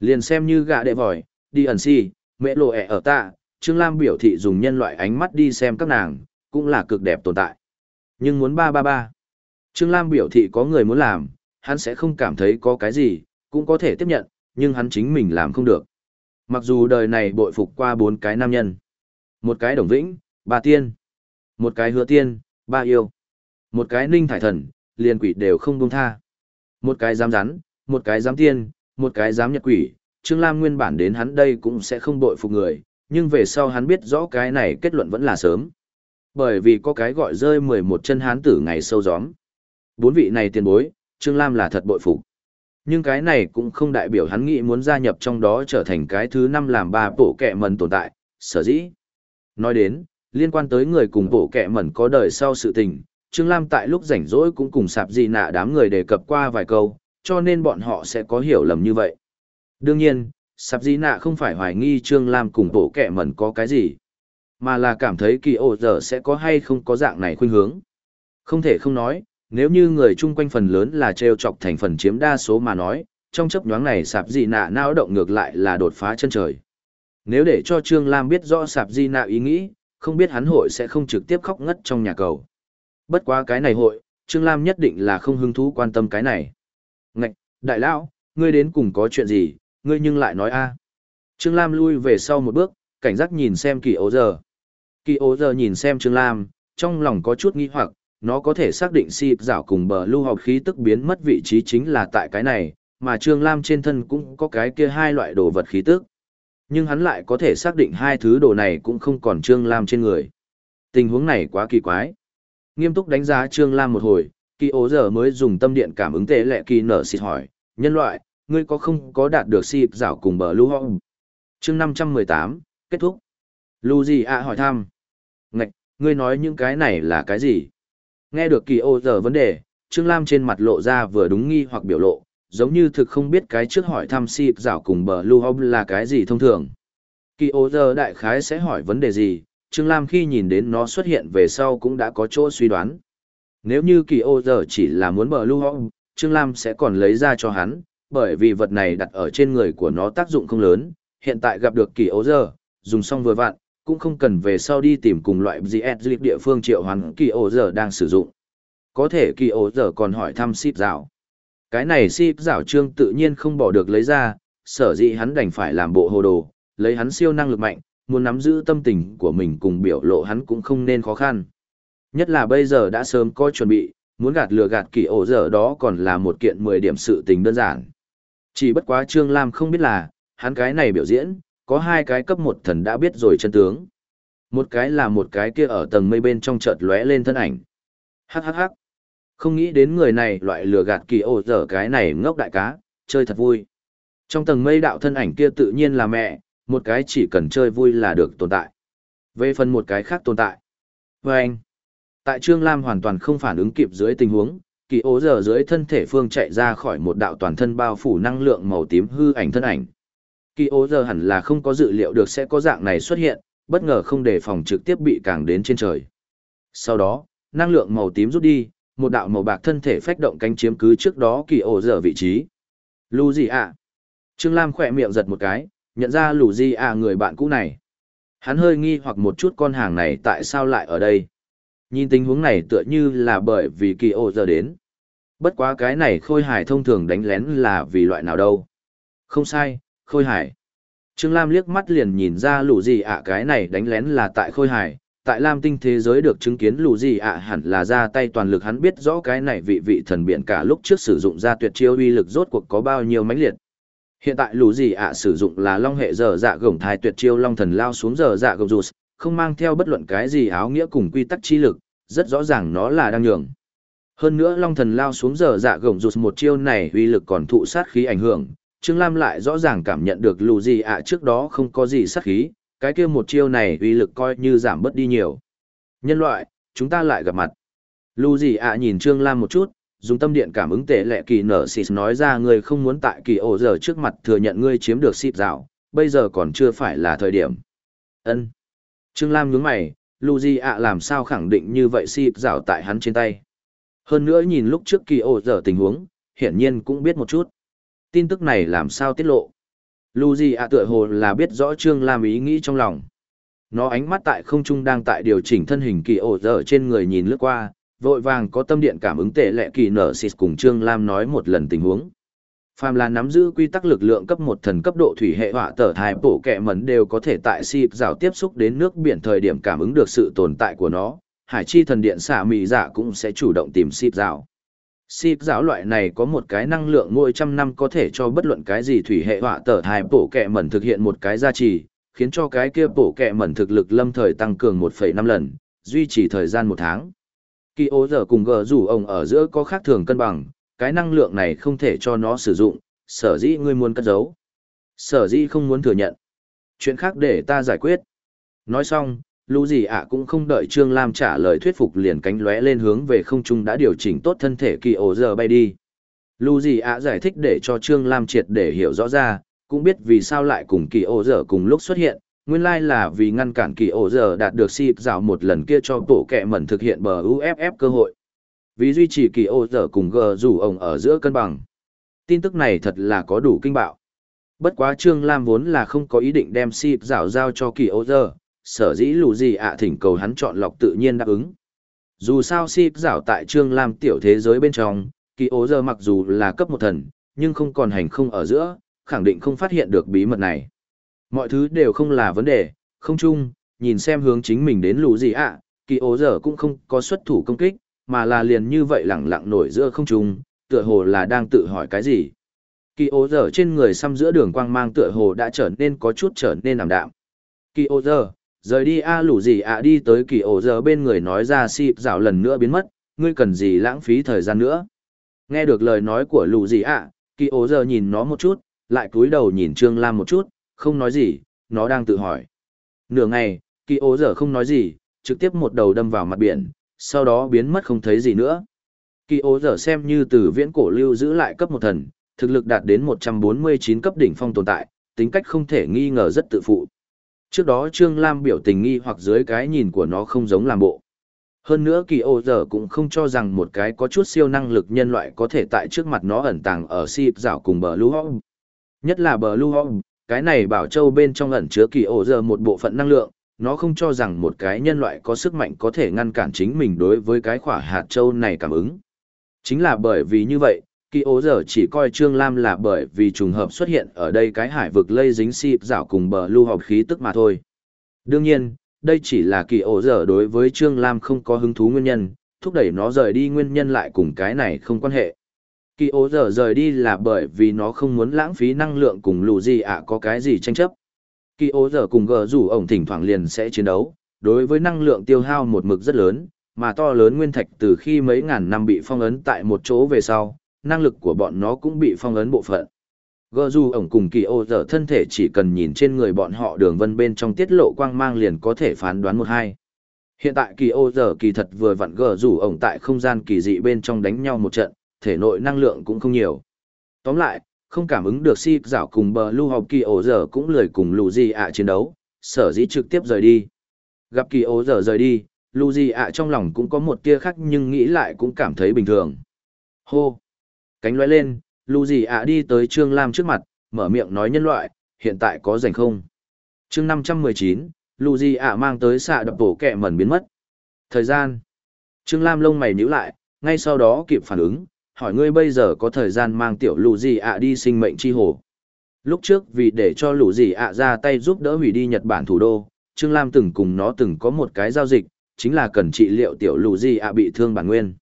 Liền xem như gạ đệ vòi, đi ẩn si, mẹ lộ ẻ ở ta, Trương Lam biểu thị dùng nhân loại ánh mắt đi xem các nàng, cũng là cực đẹp tồn tại. Nhưng muốn ba ba ba. Trương Lam biểu thị có người muốn làm, hắn sẽ không cảm thấy có cái gì, cũng có thể tiếp nhận, nhưng hắn chính mình làm không được. Mặc dù đời này bội phục qua bốn cái nam nhân. Một cái đồng vĩnh, ba tiên. Một cái hứa tiên, ba yêu. Một cái ninh thải thần, liền quỷ đều không buông tha. Một cái dám rắn, một cái dám tiên, một cái dám nhật quỷ. Trương Lam nguyên bản đến hắn đây cũng sẽ không bội phục người, nhưng về sau hắn biết rõ cái này kết luận vẫn là sớm. Bởi vì có cái gọi rơi 11 chân hán tử ngày sâu gióm. Bốn vị này tiền bối, Trương Lam là thật bội phục. Nhưng cái này cũng không đại biểu hắn nghĩ muốn gia nhập trong đó trở thành cái thứ năm làm ba bộ kệ mần tồn tại, sở dĩ. Nói đến, liên quan tới người cùng bộ kệ mẩn có đời sau sự tình, Trương Lam tại lúc rảnh rỗi cũng cùng sạp gì nạ đám người đề cập qua vài câu, cho nên bọn họ sẽ có hiểu lầm như vậy. Đương nhiên, sạp gì nạ không phải hoài nghi Trương Lam cùng bộ kệ mẩn có cái gì, mà là cảm thấy kỳ ổ giờ sẽ có hay không có dạng này khuyên hướng. Không thể không nói, nếu như người chung quanh phần lớn là treo chọc thành phần chiếm đa số mà nói, trong chấp nhoáng này sạp gì nạ nao động ngược lại là đột phá chân trời. Nếu để cho Trương Lam biết rõ sạp gì nạ ý nghĩ, không biết hắn hội sẽ không trực tiếp khóc ngất trong nhà cầu. Bất quá cái này hội, Trương Lam nhất định là không hứng thú quan tâm cái này. Ngạch, đại lão, ngươi đến cùng có chuyện gì, ngươi nhưng lại nói a Trương Lam lui về sau một bước, cảnh giác nhìn xem kỳ ố giờ. Kỳ ố giờ nhìn xem Trương Lam, trong lòng có chút nghi hoặc, nó có thể xác định si rảo cùng bờ lưu học khí tức biến mất vị trí chính là tại cái này, mà Trương Lam trên thân cũng có cái kia hai loại đồ vật khí tức nhưng hắn lại có thể xác định hai thứ đồ này cũng không còn Trương Lam trên người. Tình huống này quá kỳ quái. Nghiêm túc đánh giá Trương Lam một hồi, kỳ ố giờ mới dùng tâm điện cảm ứng tế lệ kỳ nở xịt hỏi, nhân loại, ngươi có không có đạt được xịt rảo cùng bờ lưu học? chương 518, kết thúc. Lu gì ạ hỏi thăm? Ngạch, ngươi nói những cái này là cái gì? Nghe được kỳ ô giờ vấn đề, Trương Lam trên mặt lộ ra vừa đúng nghi hoặc biểu lộ, giống như thực không biết cái trước hỏi thăm si rào cùng bờ lưu hông là cái gì thông thường. Kỳ ô giờ đại khái sẽ hỏi vấn đề gì, Trương Lam khi nhìn đến nó xuất hiện về sau cũng đã có chỗ suy đoán. Nếu như kỳ ô giờ chỉ là muốn bờ lưu hông, Trương Lam sẽ còn lấy ra cho hắn, bởi vì vật này đặt ở trên người của nó tác dụng không lớn, hiện tại gặp được kỳ ô giờ, dùng xong vừa vặn, cũng không cần về sau đi tìm cùng loại GS địa phương triệu hoàn kỳ ổ giờ đang sử dụng. Có thể kỳ ổ giờ còn hỏi thăm ship rào. Cái này ship rào trương tự nhiên không bỏ được lấy ra, sở dĩ hắn đành phải làm bộ hồ đồ, lấy hắn siêu năng lực mạnh, muốn nắm giữ tâm tình của mình cùng biểu lộ hắn cũng không nên khó khăn. Nhất là bây giờ đã sớm có chuẩn bị, muốn gạt lừa gạt kỳ ổ giờ đó còn là một kiện 10 điểm sự tình đơn giản. Chỉ bất quá Trương Lam không biết là, hắn cái này biểu diễn, có hai cái cấp một thần đã biết rồi chân tướng. Một cái là một cái kia ở tầng mây bên trong chợt lóe lên thân ảnh. Hắc hắc hắc. Không nghĩ đến người này loại lừa gạt kỳ ổ dở cái này ngốc đại cá, chơi thật vui. Trong tầng mây đạo thân ảnh kia tự nhiên là mẹ, một cái chỉ cần chơi vui là được tồn tại. Về phần một cái khác tồn tại. Và anh, tại Trương Lam hoàn toàn không phản ứng kịp dưới tình huống, kỳ ố dở dưới thân thể phương chạy ra khỏi một đạo toàn thân bao phủ năng lượng màu tím hư ảnh thân ảnh. Kỳ ố giờ hẳn là không có dự liệu được sẽ có dạng này xuất hiện, bất ngờ không đề phòng trực tiếp bị càng đến trên trời. Sau đó, năng lượng màu tím rút đi, một đạo màu bạc thân thể phách động cánh chiếm cứ trước đó kỳ ổ giờ vị trí. Lù gì ạ? Trương Lam khỏe miệng giật một cái, nhận ra lù gì ạ người bạn cũ này. Hắn hơi nghi hoặc một chút con hàng này tại sao lại ở đây. Nhìn tình huống này tựa như là bởi vì kỳ ổ giờ đến. Bất quá cái này khôi hài thông thường đánh lén là vì loại nào đâu. Không sai, khôi hải. Trương Lam liếc mắt liền nhìn ra lù gì ạ cái này đánh lén là tại khôi hải, tại Lam tinh thế giới được chứng kiến lù gì ạ hẳn là ra tay toàn lực hắn biết rõ cái này vị vị thần biển cả lúc trước sử dụng ra tuyệt chiêu uy lực rốt cuộc có bao nhiêu mãnh liệt. Hiện tại lù gì ạ sử dụng là long hệ dở dạ gồng thai tuyệt chiêu long thần lao xuống dở dạ gồng rụt, không mang theo bất luận cái gì áo nghĩa cùng quy tắc chi lực, rất rõ ràng nó là đang nhường. Hơn nữa long thần lao xuống dở dạ gồng rụt một chiêu này uy lực còn thụ sát khí ảnh hưởng, Trương Lam lại rõ ràng cảm nhận được lù gì ạ trước đó không có gì sát khí, cái kia một chiêu này uy lực coi như giảm bớt đi nhiều. Nhân loại, chúng ta lại gặp mặt. Lù gì ạ nhìn Trương Lam một chút, dùng tâm điện cảm ứng tệ lệ kỳ nở xịt nói ra ngươi không muốn tại kỳ ổ giờ trước mặt thừa nhận ngươi chiếm được xịt dạo, bây giờ còn chưa phải là thời điểm. ân Trương Lam nhướng mày, lù gì ạ làm sao khẳng định như vậy xịt dạo tại hắn trên tay. Hơn nữa nhìn lúc trước kỳ ổ giờ tình huống, hiển nhiên cũng biết một chút. Tin tức này làm sao tiết lộ. Lu gì ạ tựa hồ là biết rõ Trương Lam ý nghĩ trong lòng. Nó ánh mắt tại không trung đang tại điều chỉnh thân hình kỳ ổ dở trên người nhìn lướt qua, vội vàng có tâm điện cảm ứng tệ lệ kỳ nở xịt cùng Trương Lam nói một lần tình huống. Phàm là nắm giữ quy tắc lực lượng cấp một thần cấp độ thủy hệ hỏa tở thai bổ kẹ mẩn đều có thể tại xịp rào tiếp xúc đến nước biển thời điểm cảm ứng được sự tồn tại của nó, hải chi thần điện xả mì dạ cũng sẽ chủ động tìm xịp rào. Xịp giáo loại này có một cái năng lượng mỗi trăm năm có thể cho bất luận cái gì thủy hệ họa tở hài bổ kẹ mẩn thực hiện một cái gia trì, khiến cho cái kia bổ kẹ mẩn thực lực lâm thời tăng cường 1,5 lần, duy trì thời gian một tháng. Kỳ ố giờ cùng gờ rủ ông ở giữa có khác thường cân bằng, cái năng lượng này không thể cho nó sử dụng, sở dĩ ngươi muốn cất giấu. Sở dĩ không muốn thừa nhận. Chuyện khác để ta giải quyết. Nói xong, lũ gì ạ cũng không đợi Trương Lam trả lời thuyết phục liền cánh lóe lên hướng về không trung đã điều chỉnh tốt thân thể kỳ ổ giờ bay đi. Lũ gì ạ giải thích để cho Trương Lam triệt để hiểu rõ ra, cũng biết vì sao lại cùng kỳ ổ giờ cùng lúc xuất hiện, nguyên lai là vì ngăn cản kỳ ổ giờ đạt được xịp rào một lần kia cho tổ kẹ mẩn thực hiện bờ uff cơ hội. Vì duy trì kỳ ổ giờ cùng g rủ ông ở giữa cân bằng. Tin tức này thật là có đủ kinh bạo. Bất quá trương lam vốn là không có ý định đem xịp rào giao cho kỳ ổ giờ sở dĩ lù gì ạ thỉnh cầu hắn chọn lọc tự nhiên đáp ứng dù sao xịp rảo tại trương lam tiểu thế giới bên trong kỳ ố giờ mặc dù là cấp một thần nhưng không còn hành không ở giữa khẳng định không phát hiện được bí mật này Mọi thứ đều không là vấn đề, không chung, nhìn xem hướng chính mình đến lù gì ạ, kỳ ố giờ cũng không có xuất thủ công kích, mà là liền như vậy lẳng lặng nổi giữa không trung, tựa hồ là đang tự hỏi cái gì. Kỳ ố giờ trên người xăm giữa đường quang mang tựa hồ đã trở nên có chút trở nên ảm đạm. Kỳ ố giờ, rời đi a lũ gì ạ đi tới kỳ ố giờ bên người nói ra xịp rào lần nữa biến mất, ngươi cần gì lãng phí thời gian nữa. Nghe được lời nói của lũ gì ạ, kỳ ố giờ nhìn nó một chút, lại cúi đầu nhìn Trương Lam một chút, không nói gì, nó đang tự hỏi. Nửa ngày, kỳ ố giờ không nói gì, trực tiếp một đầu đâm vào mặt biển, sau đó biến mất không thấy gì nữa. Kỳ ố giờ xem như từ viễn cổ lưu giữ lại cấp một thần, thực lực đạt đến 149 cấp đỉnh phong tồn tại, tính cách không thể nghi ngờ rất tự phụ. Trước đó Trương Lam biểu tình nghi hoặc dưới cái nhìn của nó không giống làm bộ. Hơn nữa kỳ ô giờ cũng không cho rằng một cái có chút siêu năng lực nhân loại có thể tại trước mặt nó ẩn tàng ở si rảo cùng bờ lưu hong. Nhất là bờ lưu hong, cái này bảo châu bên trong ẩn chứa kỳ ô giờ một bộ phận năng lượng, nó không cho rằng một cái nhân loại có sức mạnh có thể ngăn cản chính mình đối với cái khỏa hạt châu này cảm ứng. Chính là bởi vì như vậy, kỳ ố giờ chỉ coi Trương Lam là bởi vì trùng hợp xuất hiện ở đây cái hải vực lây dính xịp rảo cùng bờ lưu học khí tức mà thôi. Đương nhiên, đây chỉ là kỳ ố giờ đối với Trương Lam không có hứng thú nguyên nhân, thúc đẩy nó rời đi nguyên nhân lại cùng cái này không quan hệ. Kỳ ố giờ rời đi là bởi vì nó không muốn lãng phí năng lượng cùng lù gì ạ có cái gì tranh chấp. Kỳ ố giờ cùng gờ rủ ổng thỉnh thoảng liền sẽ chiến đấu, đối với năng lượng tiêu hao một mực rất lớn, mà to lớn nguyên thạch từ khi mấy ngàn năm bị phong ấn tại một chỗ về sau, năng lực của bọn nó cũng bị phong ấn bộ phận. Gờ dù ổng cùng kỳ ô giờ thân thể chỉ cần nhìn trên người bọn họ đường vân bên trong tiết lộ quang mang liền có thể phán đoán một hai. Hiện tại kỳ ô giờ kỳ thật vừa vặn gờ dù ổng tại không gian kỳ dị bên trong đánh nhau một trận, thể nội năng lượng cũng không nhiều. Tóm lại, không cảm ứng được si dạo cùng bờ lưu học kỳ ô giờ cũng lười cùng lù gì ạ chiến đấu, sở dĩ trực tiếp rời đi. Gặp kỳ ô giờ rời đi, lù gì ạ trong lòng cũng có một tia khác nhưng nghĩ lại cũng cảm thấy bình thường. Hô! Cánh lóe lên, lù gì ạ đi tới Trương Lam trước mặt, mở miệng nói nhân loại, hiện tại có rảnh không? chương 519, lù gì ạ mang tới xạ đập bổ kẹ mẩn biến mất. Thời gian. Trương Lam lông mày nhíu lại, ngay sau đó kịp phản ứng, hỏi ngươi bây giờ có thời gian mang tiểu lù gì ạ đi sinh mệnh chi hồ. Lúc trước vì để cho lù gì ạ ra tay giúp đỡ hủy đi Nhật Bản thủ đô, Trương Lam từng cùng nó từng có một cái giao dịch, chính là cần trị liệu tiểu lù gì ạ bị thương bản nguyên.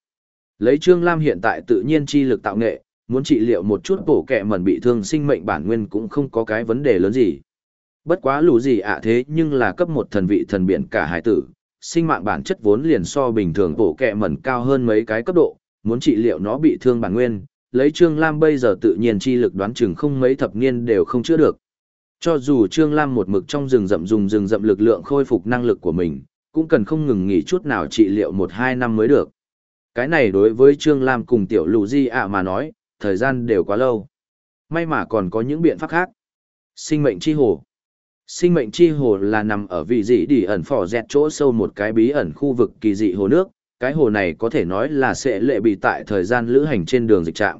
Lấy Trương Lam hiện tại tự nhiên chi lực tạo nghệ, muốn trị liệu một chút bổ kẹ mẩn bị thương sinh mệnh bản nguyên cũng không có cái vấn đề lớn gì. Bất quá lù gì ạ thế nhưng là cấp một thần vị thần biển cả hải tử, sinh mạng bản chất vốn liền so bình thường bổ kẹ mẩn cao hơn mấy cái cấp độ, muốn trị liệu nó bị thương bản nguyên, lấy Trương Lam bây giờ tự nhiên chi lực đoán chừng không mấy thập niên đều không chữa được. Cho dù Trương Lam một mực trong rừng rậm dùng rừng rậm lực lượng khôi phục năng lực của mình, cũng cần không ngừng nghỉ chút nào trị liệu một hai năm mới được. Cái này đối với Trương Lam cùng tiểu lù di ạ mà nói, thời gian đều quá lâu. May mà còn có những biện pháp khác. Sinh mệnh chi hồ. Sinh mệnh chi hồ là nằm ở vị dị đi ẩn phỏ dẹt chỗ sâu một cái bí ẩn khu vực kỳ dị hồ nước. Cái hồ này có thể nói là sẽ lệ bị tại thời gian lữ hành trên đường dịch trạm.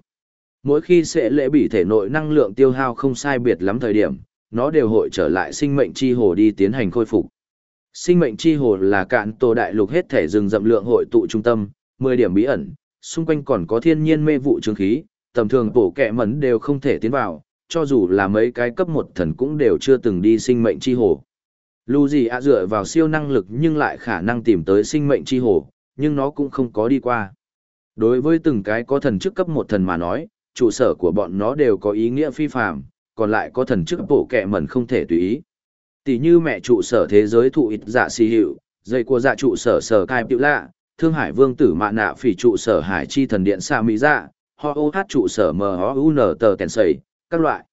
Mỗi khi sẽ lệ bị thể nội năng lượng tiêu hao không sai biệt lắm thời điểm, nó đều hội trở lại sinh mệnh chi hồ đi tiến hành khôi phục. Sinh mệnh chi hồ là cạn tổ đại lục hết thể rừng rậm lượng hội tụ trung tâm, 10 điểm bí ẩn, xung quanh còn có thiên nhiên mê vụ trường khí, tầm thường bổ kẹ mẩn đều không thể tiến vào, cho dù là mấy cái cấp một thần cũng đều chưa từng đi sinh mệnh chi hồ. Lù gì ạ dựa vào siêu năng lực nhưng lại khả năng tìm tới sinh mệnh chi hồ, nhưng nó cũng không có đi qua. Đối với từng cái có thần chức cấp một thần mà nói, trụ sở của bọn nó đều có ý nghĩa phi phạm, còn lại có thần chức bổ kẹ mẩn không thể tùy ý. Tỷ như mẹ trụ sở thế giới thụ ít dạ si hiệu, dây của dạ trụ sở sở cai biểu lạ, thương hải vương tử mạ nạ phỉ trụ sở hải chi thần điện xa mỹ dạ, ho ô hát trụ sở M ho u N tờ kèn sầy, các loại.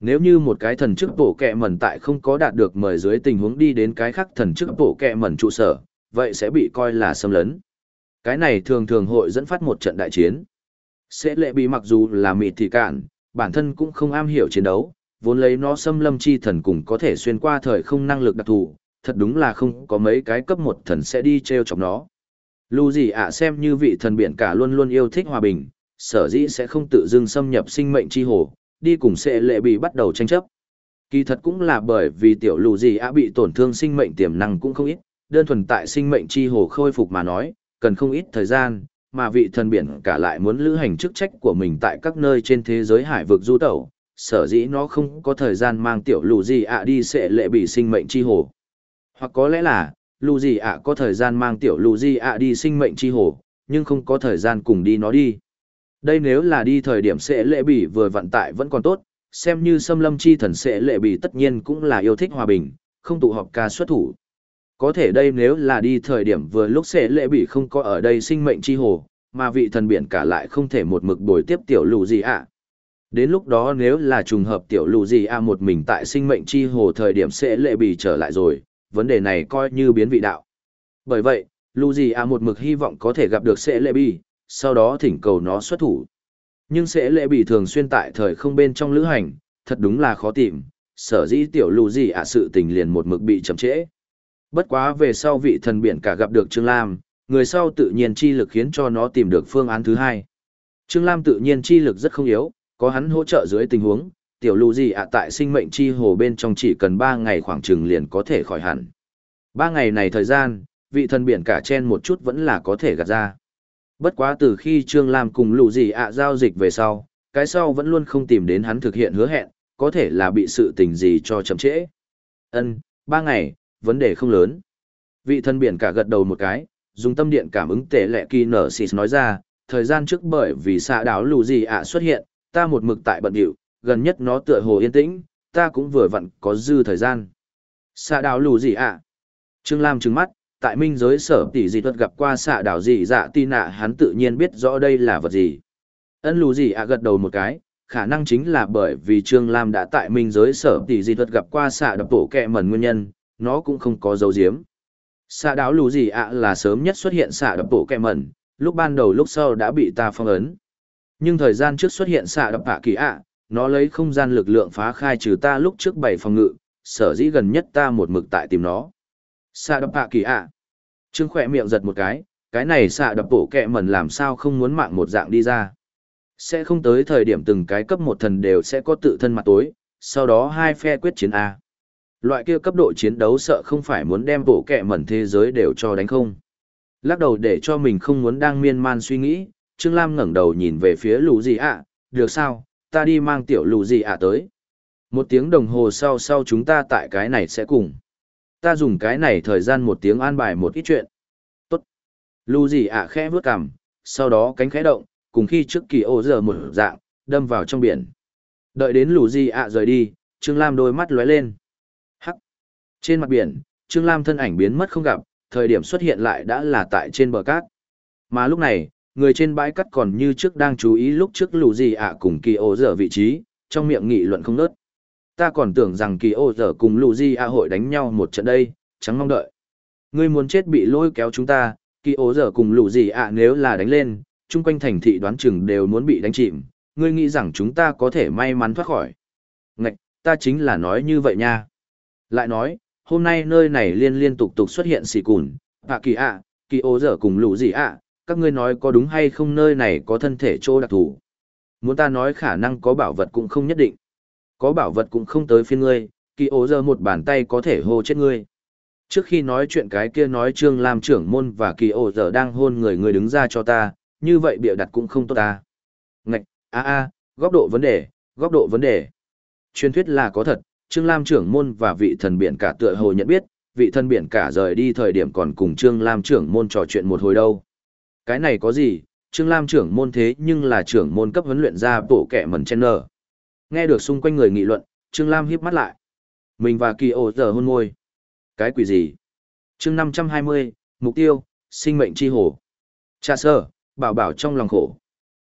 Nếu như một cái thần chức bổ kẹ mẩn tại không có đạt được mời dưới tình huống đi đến cái khác thần chức bổ kẹ mẩn trụ sở, vậy sẽ bị coi là xâm lấn. Cái này thường thường hội dẫn phát một trận đại chiến. Sẽ lệ bị mặc dù là mịt thì cạn, bản thân cũng không am hiểu chiến đấu, vốn lấy nó xâm lâm chi thần cùng có thể xuyên qua thời không năng lực đặc thù, thật đúng là không có mấy cái cấp một thần sẽ đi treo chọc nó. Lưu gì ạ xem như vị thần biển cả luôn luôn yêu thích hòa bình, sở dĩ sẽ không tự dưng xâm nhập sinh mệnh chi hồ, đi cùng sẽ lệ bị bắt đầu tranh chấp. Kỳ thật cũng là bởi vì tiểu lù gì ạ bị tổn thương sinh mệnh tiềm năng cũng không ít, đơn thuần tại sinh mệnh chi hồ khôi phục mà nói, cần không ít thời gian, mà vị thần biển cả lại muốn lữ hành chức trách của mình tại các nơi trên thế giới hải vực du tẩu, sở dĩ nó không có thời gian mang tiểu lù gì ạ đi sẽ lệ bị sinh mệnh chi hồ. Hoặc có lẽ là, lù gì ạ có thời gian mang tiểu lù gì ạ đi sinh mệnh chi hồ, nhưng không có thời gian cùng đi nó đi. Đây nếu là đi thời điểm sẽ lệ bỉ vừa vận tại vẫn còn tốt, xem như xâm lâm chi thần sẽ lệ bỉ tất nhiên cũng là yêu thích hòa bình, không tụ họp ca xuất thủ. Có thể đây nếu là đi thời điểm vừa lúc sẽ lệ bỉ không có ở đây sinh mệnh chi hồ, mà vị thần biển cả lại không thể một mực bồi tiếp tiểu lù gì ạ. Đến lúc đó nếu là trùng hợp tiểu lù gì ạ một mình tại sinh mệnh chi hồ thời điểm sẽ lệ bỉ trở lại rồi, vấn đề này coi như biến vị đạo. Bởi vậy, lù gì một mực hy vọng có thể gặp được sẽ lệ bì, sau đó thỉnh cầu nó xuất thủ. Nhưng sẽ lệ bì thường xuyên tại thời không bên trong lữ hành, thật đúng là khó tìm, sở dĩ tiểu lù gì sự tình liền một mực bị chậm trễ. Bất quá về sau vị thần biển cả gặp được Trương Lam, người sau tự nhiên chi lực khiến cho nó tìm được phương án thứ hai. Trương Lam tự nhiên chi lực rất không yếu, có hắn hỗ trợ dưới tình huống, tiểu lù gì ạ tại sinh mệnh chi hồ bên trong chỉ cần 3 ngày khoảng chừng liền có thể khỏi hẳn. 3 ngày này thời gian, vị thần biển cả chen một chút vẫn là có thể gạt ra. Bất quá từ khi Trương Lam cùng lù gì ạ giao dịch về sau, cái sau vẫn luôn không tìm đến hắn thực hiện hứa hẹn, có thể là bị sự tình gì cho chậm trễ. Ân, 3 ngày, vấn đề không lớn. Vị thần biển cả gật đầu một cái, dùng tâm điện cảm ứng tệ lệ kỳ nở xịt nói ra, thời gian trước bởi vì xạ đảo lù gì ạ xuất hiện, ta một mực tại bận điệu, gần nhất nó tựa hồ yên tĩnh, ta cũng vừa vặn có dư thời gian. Xạ đào lù gì ạ? Trương Lam trừng mắt, tại minh giới sở tỷ dị thuật gặp qua xạ đảo gì dạ tin nạ hắn tự nhiên biết rõ đây là vật gì. Ân lù gì ạ gật đầu một cái, khả năng chính là bởi vì Trương Lam đã tại minh giới sở tỷ dị thuật gặp qua xạ đập tổ kẹ mẩn nguyên nhân, nó cũng không có dấu diếm. Xạ đảo lù gì ạ là sớm nhất xuất hiện xạ đập tổ kẹ mẩn, lúc ban đầu lúc sau đã bị ta phong ấn. Nhưng thời gian trước xuất hiện xạ đập hạ kỳ ạ, nó lấy không gian lực lượng phá khai trừ ta lúc trước bảy phòng ngự, sở dĩ gần nhất ta một mực tại tìm nó. Xạ đập hạ kỳ ạ. Trương khỏe miệng giật một cái, cái này xạ đập bộ kẹ mẩn làm sao không muốn mạng một dạng đi ra. Sẽ không tới thời điểm từng cái cấp một thần đều sẽ có tự thân mặt tối, sau đó hai phe quyết chiến A. Loại kia cấp độ chiến đấu sợ không phải muốn đem bộ kẹ mẩn thế giới đều cho đánh không. Lắc đầu để cho mình không muốn đang miên man suy nghĩ, Trương Lam ngẩng đầu nhìn về phía lũ gì ạ, được sao, ta đi mang tiểu lù gì ạ tới. Một tiếng đồng hồ sau sau chúng ta tại cái này sẽ cùng. Ta dùng cái này thời gian một tiếng an bài một ít chuyện. Tốt. Lù gì ạ khẽ vướt cằm, sau đó cánh khẽ động, cùng khi trước kỳ ô giờ một dạng, đâm vào trong biển. Đợi đến lù gì ạ rời đi, Trương Lam đôi mắt lóe lên. Hắc. Trên mặt biển, Trương Lam thân ảnh biến mất không gặp, thời điểm xuất hiện lại đã là tại trên bờ cát. Mà lúc này, người trên bãi cát còn như trước đang chú ý lúc trước lù gì ạ cùng kỳ ô dở vị trí, trong miệng nghị luận không nớt. Ta còn tưởng rằng kỳ ô dở cùng lù gì ạ hội đánh nhau một trận đây, chẳng mong đợi. Ngươi muốn chết bị lôi kéo chúng ta, kỳ Ô dở cùng lù gì ạ nếu là đánh lên, chung quanh thành thị đoán chừng đều muốn bị đánh chìm, ngươi nghĩ rằng chúng ta có thể may mắn thoát khỏi. Ngạch, ta chính là nói như vậy nha. Lại nói, hôm nay nơi này liên liên tục tục xuất hiện xì cùn, ạ kỳ ạ, kỳ Ô dở cùng lù gì ạ, các ngươi nói có đúng hay không nơi này có thân thể chỗ đặc thù. Muốn ta nói khả năng có bảo vật cũng không nhất định. Có bảo vật cũng không tới phiên ngươi, kỳ ố giờ một bàn tay có thể hô chết ngươi. Trước khi nói chuyện cái kia nói Trương Lam trưởng môn và kỳ ố giờ đang hôn người người đứng ra cho ta, như vậy bịa đặt cũng không tốt ta. Ngạch, a a, góc độ vấn đề, góc độ vấn đề. Truyền thuyết là có thật, Trương Lam trưởng môn và vị thần biển cả tựa hồ nhận biết, vị thần biển cả rời đi thời điểm còn cùng Trương Lam trưởng môn trò chuyện một hồi đâu. Cái này có gì, Trương Lam trưởng môn thế nhưng là trưởng môn cấp huấn luyện ra bộ kẻ mẩn chen nở. Nghe được xung quanh người nghị luận, Trương Lam híp mắt lại. Mình và kỳ ổ giờ hôn môi. Cái quỷ gì? chương 520, mục tiêu, sinh mệnh chi hồ. Cha sơ, bảo bảo trong lòng khổ.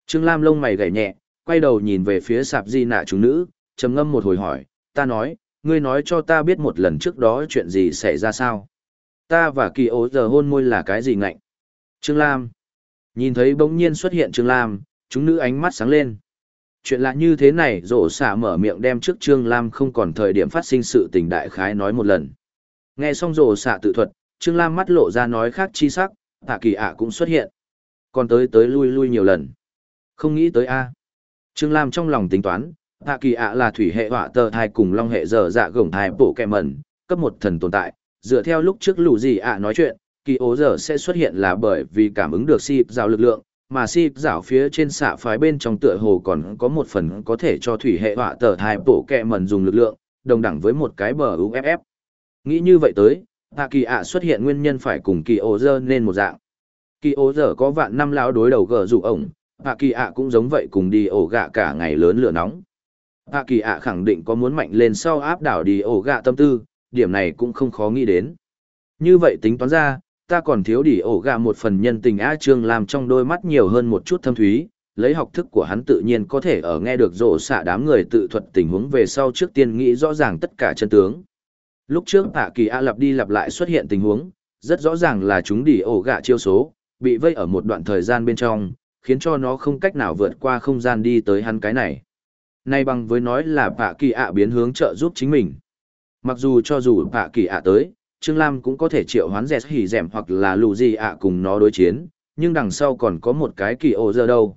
Trương Lam lông mày gảy nhẹ, quay đầu nhìn về phía sạp di nạ chúng nữ, trầm ngâm một hồi hỏi, ta nói, ngươi nói cho ta biết một lần trước đó chuyện gì xảy ra sao? Ta và kỳ ố giờ hôn môi là cái gì ngạnh? Trương Lam. Nhìn thấy bỗng nhiên xuất hiện Trương Lam, chúng nữ ánh mắt sáng lên. Chuyện lạ như thế này rổ xả mở miệng đem trước Trương Lam không còn thời điểm phát sinh sự tình đại khái nói một lần. Nghe xong rổ xả tự thuật, Trương Lam mắt lộ ra nói khác chi sắc, tạ kỳ ạ cũng xuất hiện. Còn tới tới lui lui nhiều lần. Không nghĩ tới a Trương Lam trong lòng tính toán, tạ kỳ ạ là thủy hệ họa tờ thai cùng long hệ dở dạ gồng thai bổ kẹ mẩn, cấp một thần tồn tại. Dựa theo lúc trước lù gì ạ nói chuyện, kỳ ố giờ sẽ xuất hiện là bởi vì cảm ứng được xịp rào lực lượng, mà xịp rào phía trên xạ phái bên trong tựa hồ còn có một phần có thể cho thủy hệ họa tờ hai bổ kẹ mần dùng lực lượng, đồng đẳng với một cái bờ UFF. Nghĩ như vậy tới, hạ kỳ ạ xuất hiện nguyên nhân phải cùng kỳ ố giờ nên một dạng. Kỳ ố giờ có vạn năm lão đối đầu gờ dụ ổng, hạ kỳ ạ cũng giống vậy cùng đi ổ gạ cả ngày lớn lửa nóng. Hạ kỳ ạ khẳng định có muốn mạnh lên sau áp đảo đi ổ gạ tâm tư, điểm này cũng không khó nghĩ đến. Như vậy tính toán ra, ta còn thiếu đỉ ổ gà một phần nhân tình A Trương làm trong đôi mắt nhiều hơn một chút thâm thúy, lấy học thức của hắn tự nhiên có thể ở nghe được rổ xạ đám người tự thuật tình huống về sau trước tiên nghĩ rõ ràng tất cả chân tướng. Lúc trước Hạ kỳ A lặp đi lặp lại xuất hiện tình huống, rất rõ ràng là chúng đỉ ổ gạ chiêu số, bị vây ở một đoạn thời gian bên trong, khiến cho nó không cách nào vượt qua không gian đi tới hắn cái này. Nay bằng với nói là Hạ kỳ a biến hướng trợ giúp chính mình. Mặc dù cho dù Hạ kỳ a tới, Trương Lam cũng có thể triệu hoán dẹt hỉ dẻm hoặc là lù gì ạ cùng nó đối chiến, nhưng đằng sau còn có một cái kỳ ổ giờ đâu.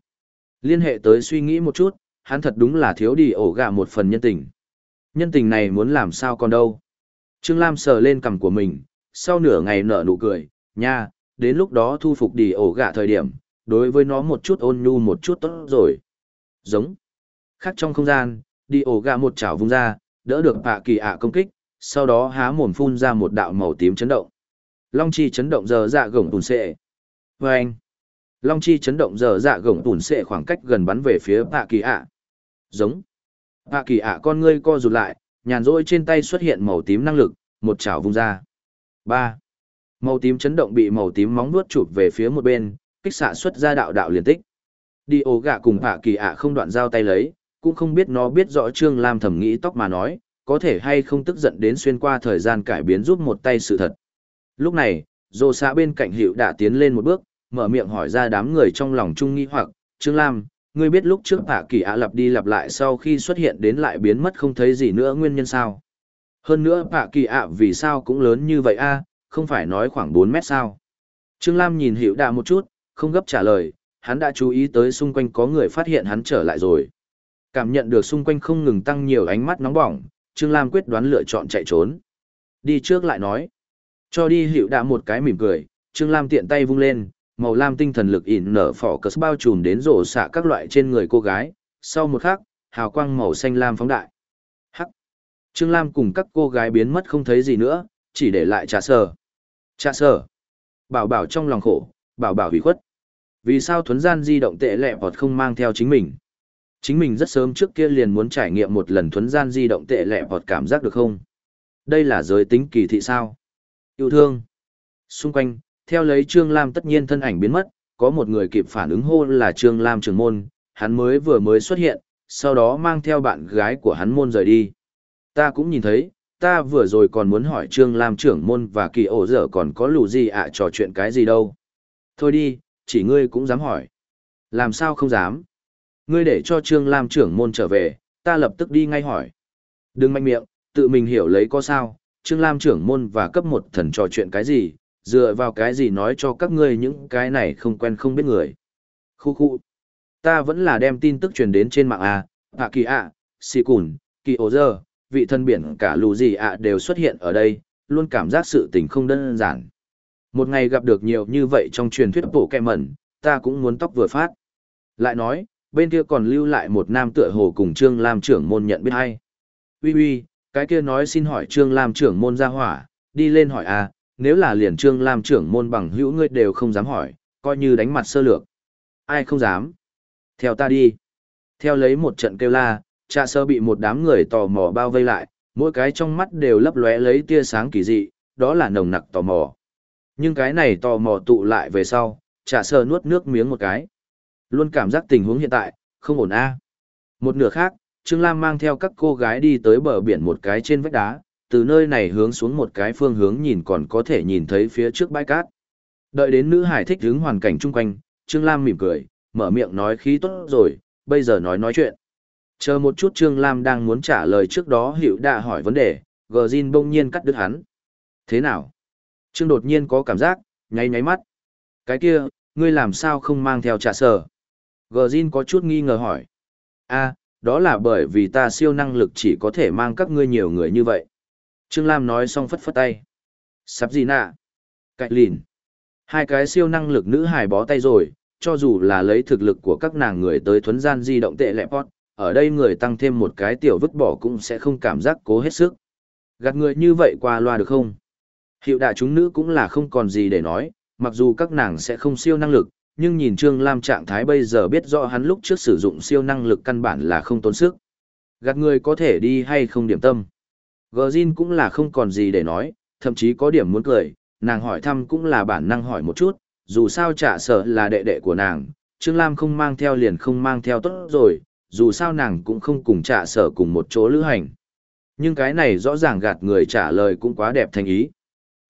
Liên hệ tới suy nghĩ một chút, hắn thật đúng là thiếu đi ổ gà một phần nhân tình. Nhân tình này muốn làm sao còn đâu. Trương Lam sờ lên cằm của mình, sau nửa ngày nở nụ cười, nha, đến lúc đó thu phục đi ổ gà thời điểm, đối với nó một chút ôn nhu một chút tốt rồi. Giống. Khác trong không gian, đi ổ gà một chảo vung ra, đỡ được bạ kỳ ạ công kích, sau đó há mồm phun ra một đạo màu tím chấn động. Long chi chấn động giờ dạ gồng tùn xệ. Vâng! anh. Long chi chấn động giờ dạ gồng tùn xệ khoảng cách gần bắn về phía bạ kỳ ạ. Giống. Bạ kỳ ạ con ngươi co rụt lại, nhàn rỗi trên tay xuất hiện màu tím năng lực, một chảo vung ra. ba Màu tím chấn động bị màu tím móng nuốt chụp về phía một bên, kích xạ xuất ra đạo đạo liền tích. Đi ổ gạ cùng bạ kỳ ạ không đoạn giao tay lấy, cũng không biết nó biết rõ Trương Lam thẩm nghĩ tóc mà nói, có thể hay không tức giận đến xuyên qua thời gian cải biến giúp một tay sự thật. Lúc này, dô xã bên cạnh hiệu đã tiến lên một bước, mở miệng hỏi ra đám người trong lòng trung nghi hoặc, Trương Lam, ngươi biết lúc trước Hạ Kỳ Ạ lặp đi lặp lại sau khi xuất hiện đến lại biến mất không thấy gì nữa nguyên nhân sao? Hơn nữa Hạ Kỳ ạ vì sao cũng lớn như vậy a, không phải nói khoảng 4 mét sao? Trương Lam nhìn hiệu đã một chút, không gấp trả lời, hắn đã chú ý tới xung quanh có người phát hiện hắn trở lại rồi. Cảm nhận được xung quanh không ngừng tăng nhiều ánh mắt nóng bỏng, Trương Lam quyết đoán lựa chọn chạy trốn. Đi trước lại nói. Cho đi hiệu đã một cái mỉm cười, Trương Lam tiện tay vung lên, màu lam tinh thần lực ỉn nở phỏ cất bao trùm đến rổ xạ các loại trên người cô gái. Sau một khắc, hào quang màu xanh lam phóng đại. Hắc. Trương Lam cùng các cô gái biến mất không thấy gì nữa, chỉ để lại trà sờ. Trà sờ. Bảo bảo trong lòng khổ, bảo bảo hủy khuất. Vì sao thuấn gian di động tệ lẹ hoặc không mang theo chính mình? Chính mình rất sớm trước kia liền muốn trải nghiệm một lần thuấn gian di động tệ lẹ bọt cảm giác được không? Đây là giới tính kỳ thị sao? Yêu thương. Xung quanh, theo lấy Trương Lam tất nhiên thân ảnh biến mất, có một người kịp phản ứng hô là Trương Lam trường môn, hắn mới vừa mới xuất hiện, sau đó mang theo bạn gái của hắn môn rời đi. Ta cũng nhìn thấy, ta vừa rồi còn muốn hỏi Trương Lam trưởng môn và kỳ ổ dở còn có lù gì ạ trò chuyện cái gì đâu. Thôi đi, chỉ ngươi cũng dám hỏi. Làm sao không dám? Ngươi để cho Trương Lam trưởng môn trở về, ta lập tức đi ngay hỏi. Đừng mạnh miệng, tự mình hiểu lấy có sao, Trương Lam trưởng môn và cấp một thần trò chuyện cái gì, dựa vào cái gì nói cho các ngươi những cái này không quen không biết người. Khu khu. Ta vẫn là đem tin tức truyền đến trên mạng A, Hạ Kỳ A, Sì Cùn, Kỳ Ô Dơ, vị thân biển cả lù gì ạ đều xuất hiện ở đây, luôn cảm giác sự tình không đơn giản. Một ngày gặp được nhiều như vậy trong truyền thuyết bộ kẹ mẩn, ta cũng muốn tóc vừa phát. Lại nói, bên kia còn lưu lại một nam tựa hồ cùng Trương Lam trưởng môn nhận biết hay. Ui ui, cái kia nói xin hỏi Trương Lam trưởng môn ra hỏa, đi lên hỏi a nếu là liền Trương Lam trưởng môn bằng hữu ngươi đều không dám hỏi, coi như đánh mặt sơ lược. Ai không dám? Theo ta đi. Theo lấy một trận kêu la, trà sơ bị một đám người tò mò bao vây lại, mỗi cái trong mắt đều lấp lóe lấy tia sáng kỳ dị, đó là nồng nặc tò mò. Nhưng cái này tò mò tụ lại về sau, trà sơ nuốt nước miếng một cái. Luôn cảm giác tình huống hiện tại, không ổn a. Một nửa khác, Trương Lam mang theo các cô gái đi tới bờ biển một cái trên vách đá, từ nơi này hướng xuống một cái phương hướng nhìn còn có thể nhìn thấy phía trước bãi cát. Đợi đến nữ hải thích đứng hoàn cảnh chung quanh, Trương Lam mỉm cười, mở miệng nói khí tốt rồi, bây giờ nói nói chuyện. Chờ một chút Trương Lam đang muốn trả lời trước đó hiệu đã hỏi vấn đề, gờ Jin bỗng nhiên cắt đứt hắn. Thế nào? Trương đột nhiên có cảm giác, nháy nháy mắt. Cái kia, ngươi làm sao không mang theo trả sở? Gờ Jin có chút nghi ngờ hỏi. a đó là bởi vì ta siêu năng lực chỉ có thể mang các ngươi nhiều người như vậy. Trương Lam nói xong phất phất tay. Sắp gì nạ? Cạnh lìn. Hai cái siêu năng lực nữ hài bó tay rồi, cho dù là lấy thực lực của các nàng người tới thuấn gian di động tệ lẹ pot, ở đây người tăng thêm một cái tiểu vứt bỏ cũng sẽ không cảm giác cố hết sức. Gạt người như vậy qua loa được không? Hiệu đại chúng nữ cũng là không còn gì để nói, mặc dù các nàng sẽ không siêu năng lực, nhưng nhìn Trương Lam trạng thái bây giờ biết rõ hắn lúc trước sử dụng siêu năng lực căn bản là không tốn sức. Gạt người có thể đi hay không điểm tâm. Gờ cũng là không còn gì để nói, thậm chí có điểm muốn cười, nàng hỏi thăm cũng là bản năng hỏi một chút, dù sao trả sợ là đệ đệ của nàng, Trương Lam không mang theo liền không mang theo tốt rồi, dù sao nàng cũng không cùng trả sở cùng một chỗ lữ hành. Nhưng cái này rõ ràng gạt người trả lời cũng quá đẹp thành ý.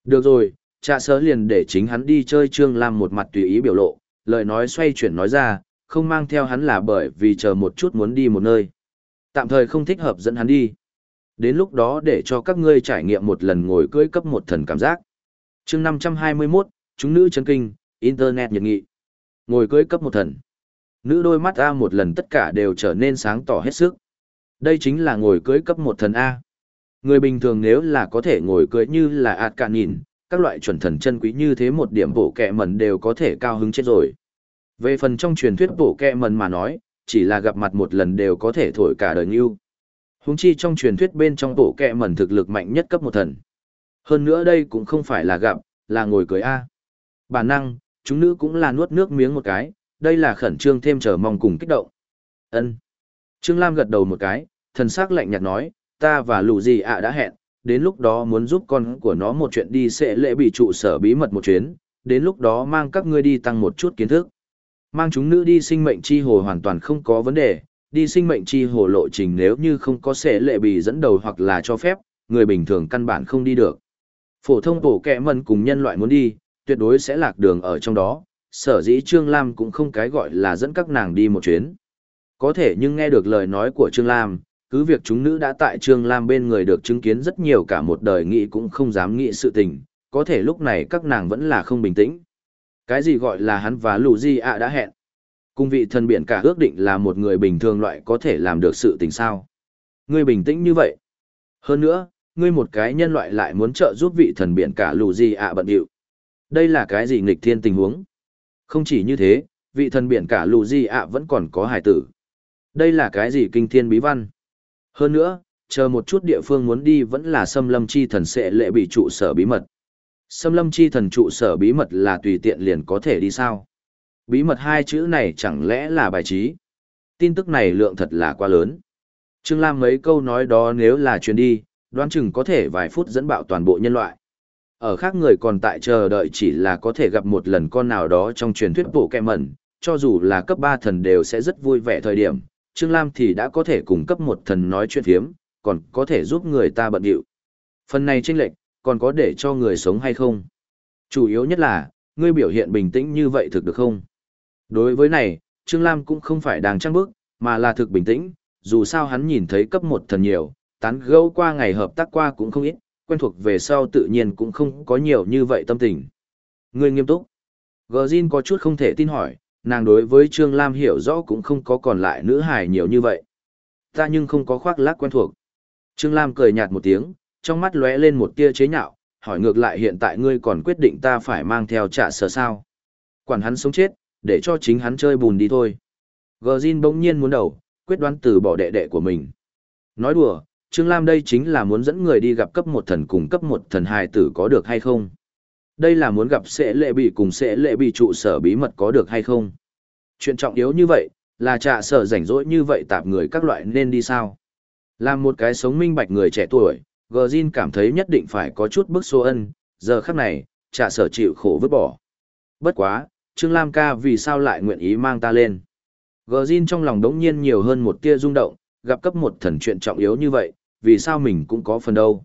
Được rồi, trả sở liền để chính hắn đi chơi Trương Lam một mặt tùy ý biểu lộ, lời nói xoay chuyển nói ra, không mang theo hắn là bởi vì chờ một chút muốn đi một nơi. Tạm thời không thích hợp dẫn hắn đi. Đến lúc đó để cho các ngươi trải nghiệm một lần ngồi cưỡi cấp một thần cảm giác. chương 521, chúng nữ chân kinh, Internet nhiệt nghị. Ngồi cưỡi cấp một thần. Nữ đôi mắt A một lần tất cả đều trở nên sáng tỏ hết sức. Đây chính là ngồi cưỡi cấp một thần A. Người bình thường nếu là có thể ngồi cưỡi như là ạt cạn nhìn, các loại chuẩn thần chân quý như thế một điểm bổ kẹ mẩn đều có thể cao hứng chết rồi. Về phần trong truyền thuyết bổ kẹ mần mà nói, chỉ là gặp mặt một lần đều có thể thổi cả đời nghiêu. Húng chi trong truyền thuyết bên trong bổ kẹ mần thực lực mạnh nhất cấp một thần. Hơn nữa đây cũng không phải là gặp, là ngồi cưới A. Bản năng, chúng nữ cũng là nuốt nước miếng một cái, đây là khẩn trương thêm chờ mong cùng kích động. Ân. Trương Lam gật đầu một cái, thần sắc lạnh nhạt nói, ta và lù gì ạ đã hẹn, đến lúc đó muốn giúp con của nó một chuyện đi sẽ lễ bị trụ sở bí mật một chuyến, đến lúc đó mang các ngươi đi tăng một chút kiến thức. Mang chúng nữ đi sinh mệnh chi hồ hoàn toàn không có vấn đề, đi sinh mệnh chi hồ lộ trình nếu như không có sẽ lệ bị dẫn đầu hoặc là cho phép, người bình thường căn bản không đi được. Phổ thông bổ kẹ mần cùng nhân loại muốn đi, tuyệt đối sẽ lạc đường ở trong đó, sở dĩ Trương Lam cũng không cái gọi là dẫn các nàng đi một chuyến. Có thể nhưng nghe được lời nói của Trương Lam, cứ việc chúng nữ đã tại Trương Lam bên người được chứng kiến rất nhiều cả một đời nghị cũng không dám nghĩ sự tình, có thể lúc này các nàng vẫn là không bình tĩnh. Cái gì gọi là hắn và Lù Di ạ đã hẹn? Cung vị thần biển cả ước định là một người bình thường loại có thể làm được sự tình sao? Ngươi bình tĩnh như vậy. Hơn nữa, ngươi một cái nhân loại lại muốn trợ giúp vị thần biển cả Lù Di ạ bận điệu. Đây là cái gì nghịch thiên tình huống? Không chỉ như thế, vị thần biển cả lù di ạ vẫn còn có hải tử. Đây là cái gì kinh thiên bí văn? Hơn nữa, chờ một chút địa phương muốn đi vẫn là xâm lâm chi thần sẽ lệ bị trụ sở bí mật. Xâm lâm chi thần trụ sở bí mật là tùy tiện liền có thể đi sao? Bí mật hai chữ này chẳng lẽ là bài trí? Tin tức này lượng thật là quá lớn. Trương Lam mấy câu nói đó nếu là truyền đi, đoán chừng có thể vài phút dẫn bạo toàn bộ nhân loại. Ở khác người còn tại chờ đợi chỉ là có thể gặp một lần con nào đó trong truyền thuyết bộ kẹ mẩn, cho dù là cấp 3 thần đều sẽ rất vui vẻ thời điểm, Trương Lam thì đã có thể cùng cấp một thần nói chuyện phiếm, còn có thể giúp người ta bận điệu. Phần này chênh lệch, còn có để cho người sống hay không? Chủ yếu nhất là, ngươi biểu hiện bình tĩnh như vậy thực được không? Đối với này, Trương Lam cũng không phải đang trăng bức, mà là thực bình tĩnh, dù sao hắn nhìn thấy cấp một thần nhiều, tán gẫu qua ngày hợp tác qua cũng không ít, quen thuộc về sau tự nhiên cũng không có nhiều như vậy tâm tình. Ngươi nghiêm túc. Gờ Jin có chút không thể tin hỏi, nàng đối với Trương Lam hiểu rõ cũng không có còn lại nữ hài nhiều như vậy. Ta nhưng không có khoác lác quen thuộc. Trương Lam cười nhạt một tiếng, trong mắt lóe lên một tia chế nhạo, hỏi ngược lại hiện tại ngươi còn quyết định ta phải mang theo trả sở sao. Quản hắn sống chết, để cho chính hắn chơi bùn đi thôi. Gờ Jin bỗng nhiên muốn đầu, quyết đoán từ bỏ đệ đệ của mình. Nói đùa, Trương Lam đây chính là muốn dẫn người đi gặp cấp một thần cùng cấp một thần hài tử có được hay không? Đây là muốn gặp sẽ lệ bị cùng sẽ lệ bị trụ sở bí mật có được hay không? Chuyện trọng yếu như vậy, là trả sở rảnh rỗi như vậy tạp người các loại nên đi sao? Làm một cái sống minh bạch người trẻ tuổi, Gờ Jin cảm thấy nhất định phải có chút bức xô ân, giờ khác này, chả sở chịu khổ vứt bỏ. Bất quá, Trương Lam ca vì sao lại nguyện ý mang ta lên? Gờ Jin trong lòng đống nhiên nhiều hơn một tia rung động, gặp cấp một thần chuyện trọng yếu như vậy, vì sao mình cũng có phần đâu?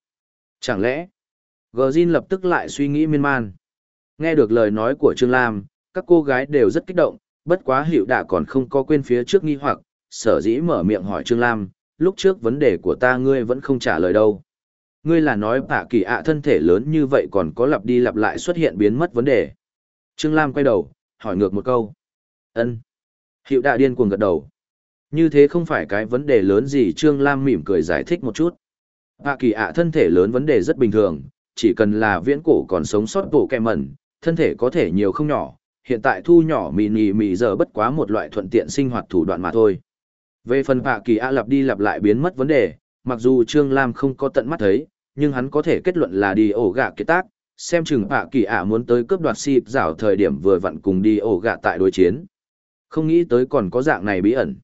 Chẳng lẽ, Gờ Jin lập tức lại suy nghĩ miên man. Nghe được lời nói của Trương Lam, các cô gái đều rất kích động, bất quá hiệu đã còn không có quên phía trước nghi hoặc, sở dĩ mở miệng hỏi Trương Lam, lúc trước vấn đề của ta ngươi vẫn không trả lời đâu. Ngươi là nói bạ kỳ ạ thân thể lớn như vậy còn có lặp đi lặp lại xuất hiện biến mất vấn đề. Trương Lam quay đầu, hỏi ngược một câu. ân Hiệu đạ điên cuồng gật đầu. Như thế không phải cái vấn đề lớn gì Trương Lam mỉm cười giải thích một chút. Bạ kỳ ạ thân thể lớn vấn đề rất bình thường, chỉ cần là viễn cổ còn sống sót bộ kẹ mẩn, thân thể có thể nhiều không nhỏ, hiện tại thu nhỏ mì nì mì giờ bất quá một loại thuận tiện sinh hoạt thủ đoạn mà thôi. Về phần bạ kỳ ạ lặp đi lặp lại biến mất vấn đề, mặc dù Trương Lam không có tận mắt thấy, nhưng hắn có thể kết luận là đi ổ gạ kế tác, xem chừng bạ kỳ ạ muốn tới cướp đoạt xịp rảo thời điểm vừa vặn cùng đi ổ gạ tại đối chiến. Không nghĩ tới còn có dạng này bí ẩn.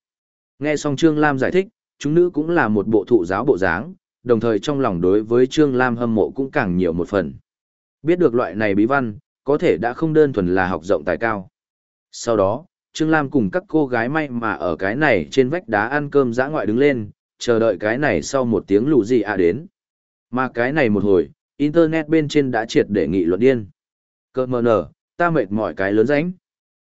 Nghe xong Trương Lam giải thích, chúng nữ cũng là một bộ thụ giáo bộ dáng, đồng thời trong lòng đối với Trương Lam hâm mộ cũng càng nhiều một phần. Biết được loại này bí văn, có thể đã không đơn thuần là học rộng tài cao. Sau đó, Trương Lam cùng các cô gái may mà ở cái này trên vách đá ăn cơm dã ngoại đứng lên, chờ đợi cái này sau một tiếng lù gì à đến. Mà cái này một hồi, Internet bên trên đã triệt để nghị luận điên. Cơ mờ nở, ta mệt mỏi cái lớn ránh.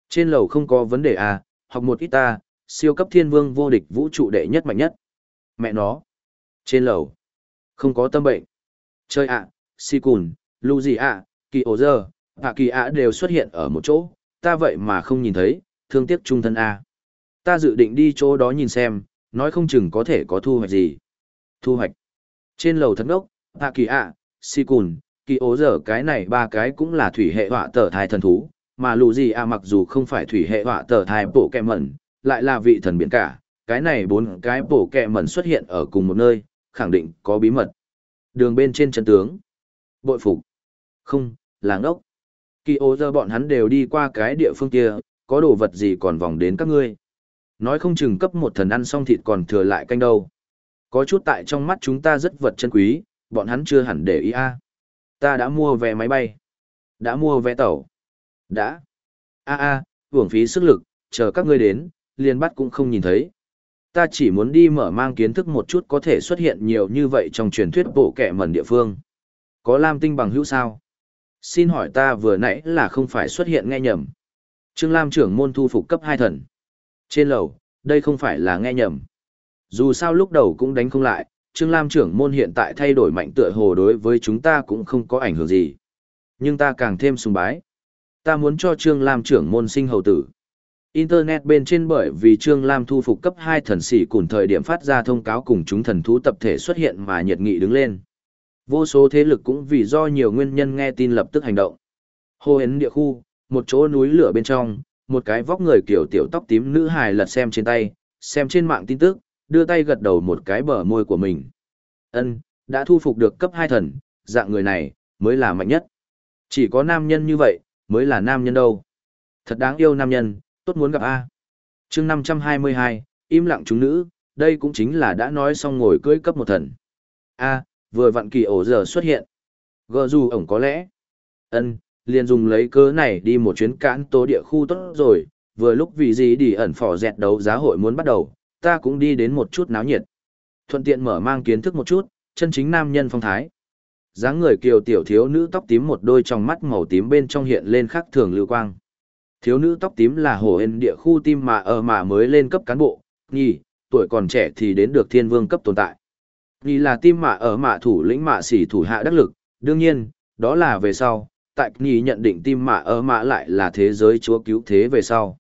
Trên lầu không có vấn đề à, học một ít ta, siêu cấp thiên vương vô địch vũ trụ đệ nhất mạnh nhất. Mẹ nó. Trên lầu. Không có tâm bệnh. Chơi ạ, si cùn, lưu gì ạ, kỳ ổ giờ, ạ kỳ ạ đều xuất hiện ở một chỗ, ta vậy mà không nhìn thấy, thương tiếc trung thân A. Ta dự định đi chỗ đó nhìn xem, nói không chừng có thể có thu hoạch gì. Thu hoạch. Trên lầu thật đốc, hạ kỳ ạ, si cùn, kỳ ố giờ cái này ba cái cũng là thủy hệ họa tờ thai thần thú, mà lù gì ạ mặc dù không phải thủy hệ họa tờ thai bộ kẹ mẩn, lại là vị thần biển cả, cái này bốn cái bổ kẹ mẩn xuất hiện ở cùng một nơi, khẳng định có bí mật. Đường bên trên chân tướng. Bội phục. Không, là ngốc. Kỳ ô giờ bọn hắn đều đi qua cái địa phương kia, có đồ vật gì còn vòng đến các ngươi. Nói không chừng cấp một thần ăn xong thịt còn thừa lại canh đâu. Có chút tại trong mắt chúng ta rất vật chân quý, bọn hắn chưa hẳn để ý a. Ta đã mua vé máy bay. Đã mua vé tàu. Đã. A a, hưởng phí sức lực, chờ các ngươi đến, liền bắt cũng không nhìn thấy. Ta chỉ muốn đi mở mang kiến thức một chút có thể xuất hiện nhiều như vậy trong truyền thuyết bộ kẻ mẩn địa phương. Có Lam Tinh bằng hữu sao? Xin hỏi ta vừa nãy là không phải xuất hiện nghe nhầm. Trương Lam trưởng môn thu phục cấp hai thần. Trên lầu, đây không phải là nghe nhầm. Dù sao lúc đầu cũng đánh không lại, Trương Lam trưởng môn hiện tại thay đổi mạnh tựa hồ đối với chúng ta cũng không có ảnh hưởng gì. Nhưng ta càng thêm sùng bái. Ta muốn cho Trương Lam trưởng môn sinh hầu tử. Internet bên trên bởi vì Trương Lam thu phục cấp 2 thần sĩ cùng thời điểm phát ra thông cáo cùng chúng thần thú tập thể xuất hiện mà nhiệt nghị đứng lên. Vô số thế lực cũng vì do nhiều nguyên nhân nghe tin lập tức hành động. Hồ hến địa khu, một chỗ núi lửa bên trong, một cái vóc người kiểu tiểu tóc tím nữ hài lật xem trên tay, xem trên mạng tin tức, đưa tay gật đầu một cái bờ môi của mình. Ân, đã thu phục được cấp 2 thần, dạng người này, mới là mạnh nhất. Chỉ có nam nhân như vậy, mới là nam nhân đâu. Thật đáng yêu nam nhân, tốt muốn gặp A. chương 522, im lặng chúng nữ, đây cũng chính là đã nói xong ngồi cưỡi cấp một thần. A, vừa vặn kỳ ổ giờ xuất hiện. Gờ dù ổng có lẽ. ân liền dùng lấy cớ này đi một chuyến cãn tố địa khu tốt rồi, vừa lúc vì gì đi ẩn phỏ dẹt đấu giá hội muốn bắt đầu, ta cũng đi đến một chút náo nhiệt. Thuận tiện mở mang kiến thức một chút, chân chính nam nhân phong thái. dáng người kiều tiểu thiếu nữ tóc tím một đôi trong mắt màu tím bên trong hiện lên khắc thường lưu quang. Thiếu nữ tóc tím là hồ hên địa khu tim mà ở mà mới lên cấp cán bộ, nhì, tuổi còn trẻ thì đến được thiên vương cấp tồn tại. Nhì là tim mà ở mạ thủ lĩnh mạ sĩ thủ hạ đắc lực, đương nhiên, đó là về sau, tại nhì nhận định tim mạ ở mạ lại là thế giới chúa cứu thế về sau.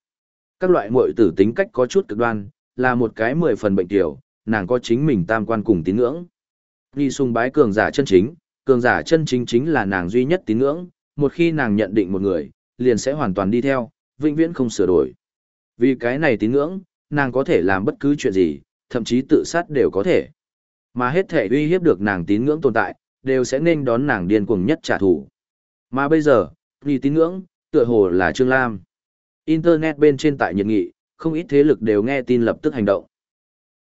Các loại muội tử tính cách có chút cực đoan, là một cái mười phần bệnh tiểu, nàng có chính mình tam quan cùng tín ngưỡng. Nhì sùng bái cường giả chân chính, cường giả chân chính chính là nàng duy nhất tín ngưỡng, một khi nàng nhận định một người, liền sẽ hoàn toàn đi theo, vĩnh viễn không sửa đổi. Vì cái này tín ngưỡng, nàng có thể làm bất cứ chuyện gì, thậm chí tự sát đều có thể. Mà hết thể uy hiếp được nàng tín ngưỡng tồn tại, đều sẽ nên đón nàng điên cuồng nhất trả thù. Mà bây giờ, vì tín ngưỡng, tựa hồ là Trương Lam. Internet bên trên tại nhiệt nghị, không ít thế lực đều nghe tin lập tức hành động.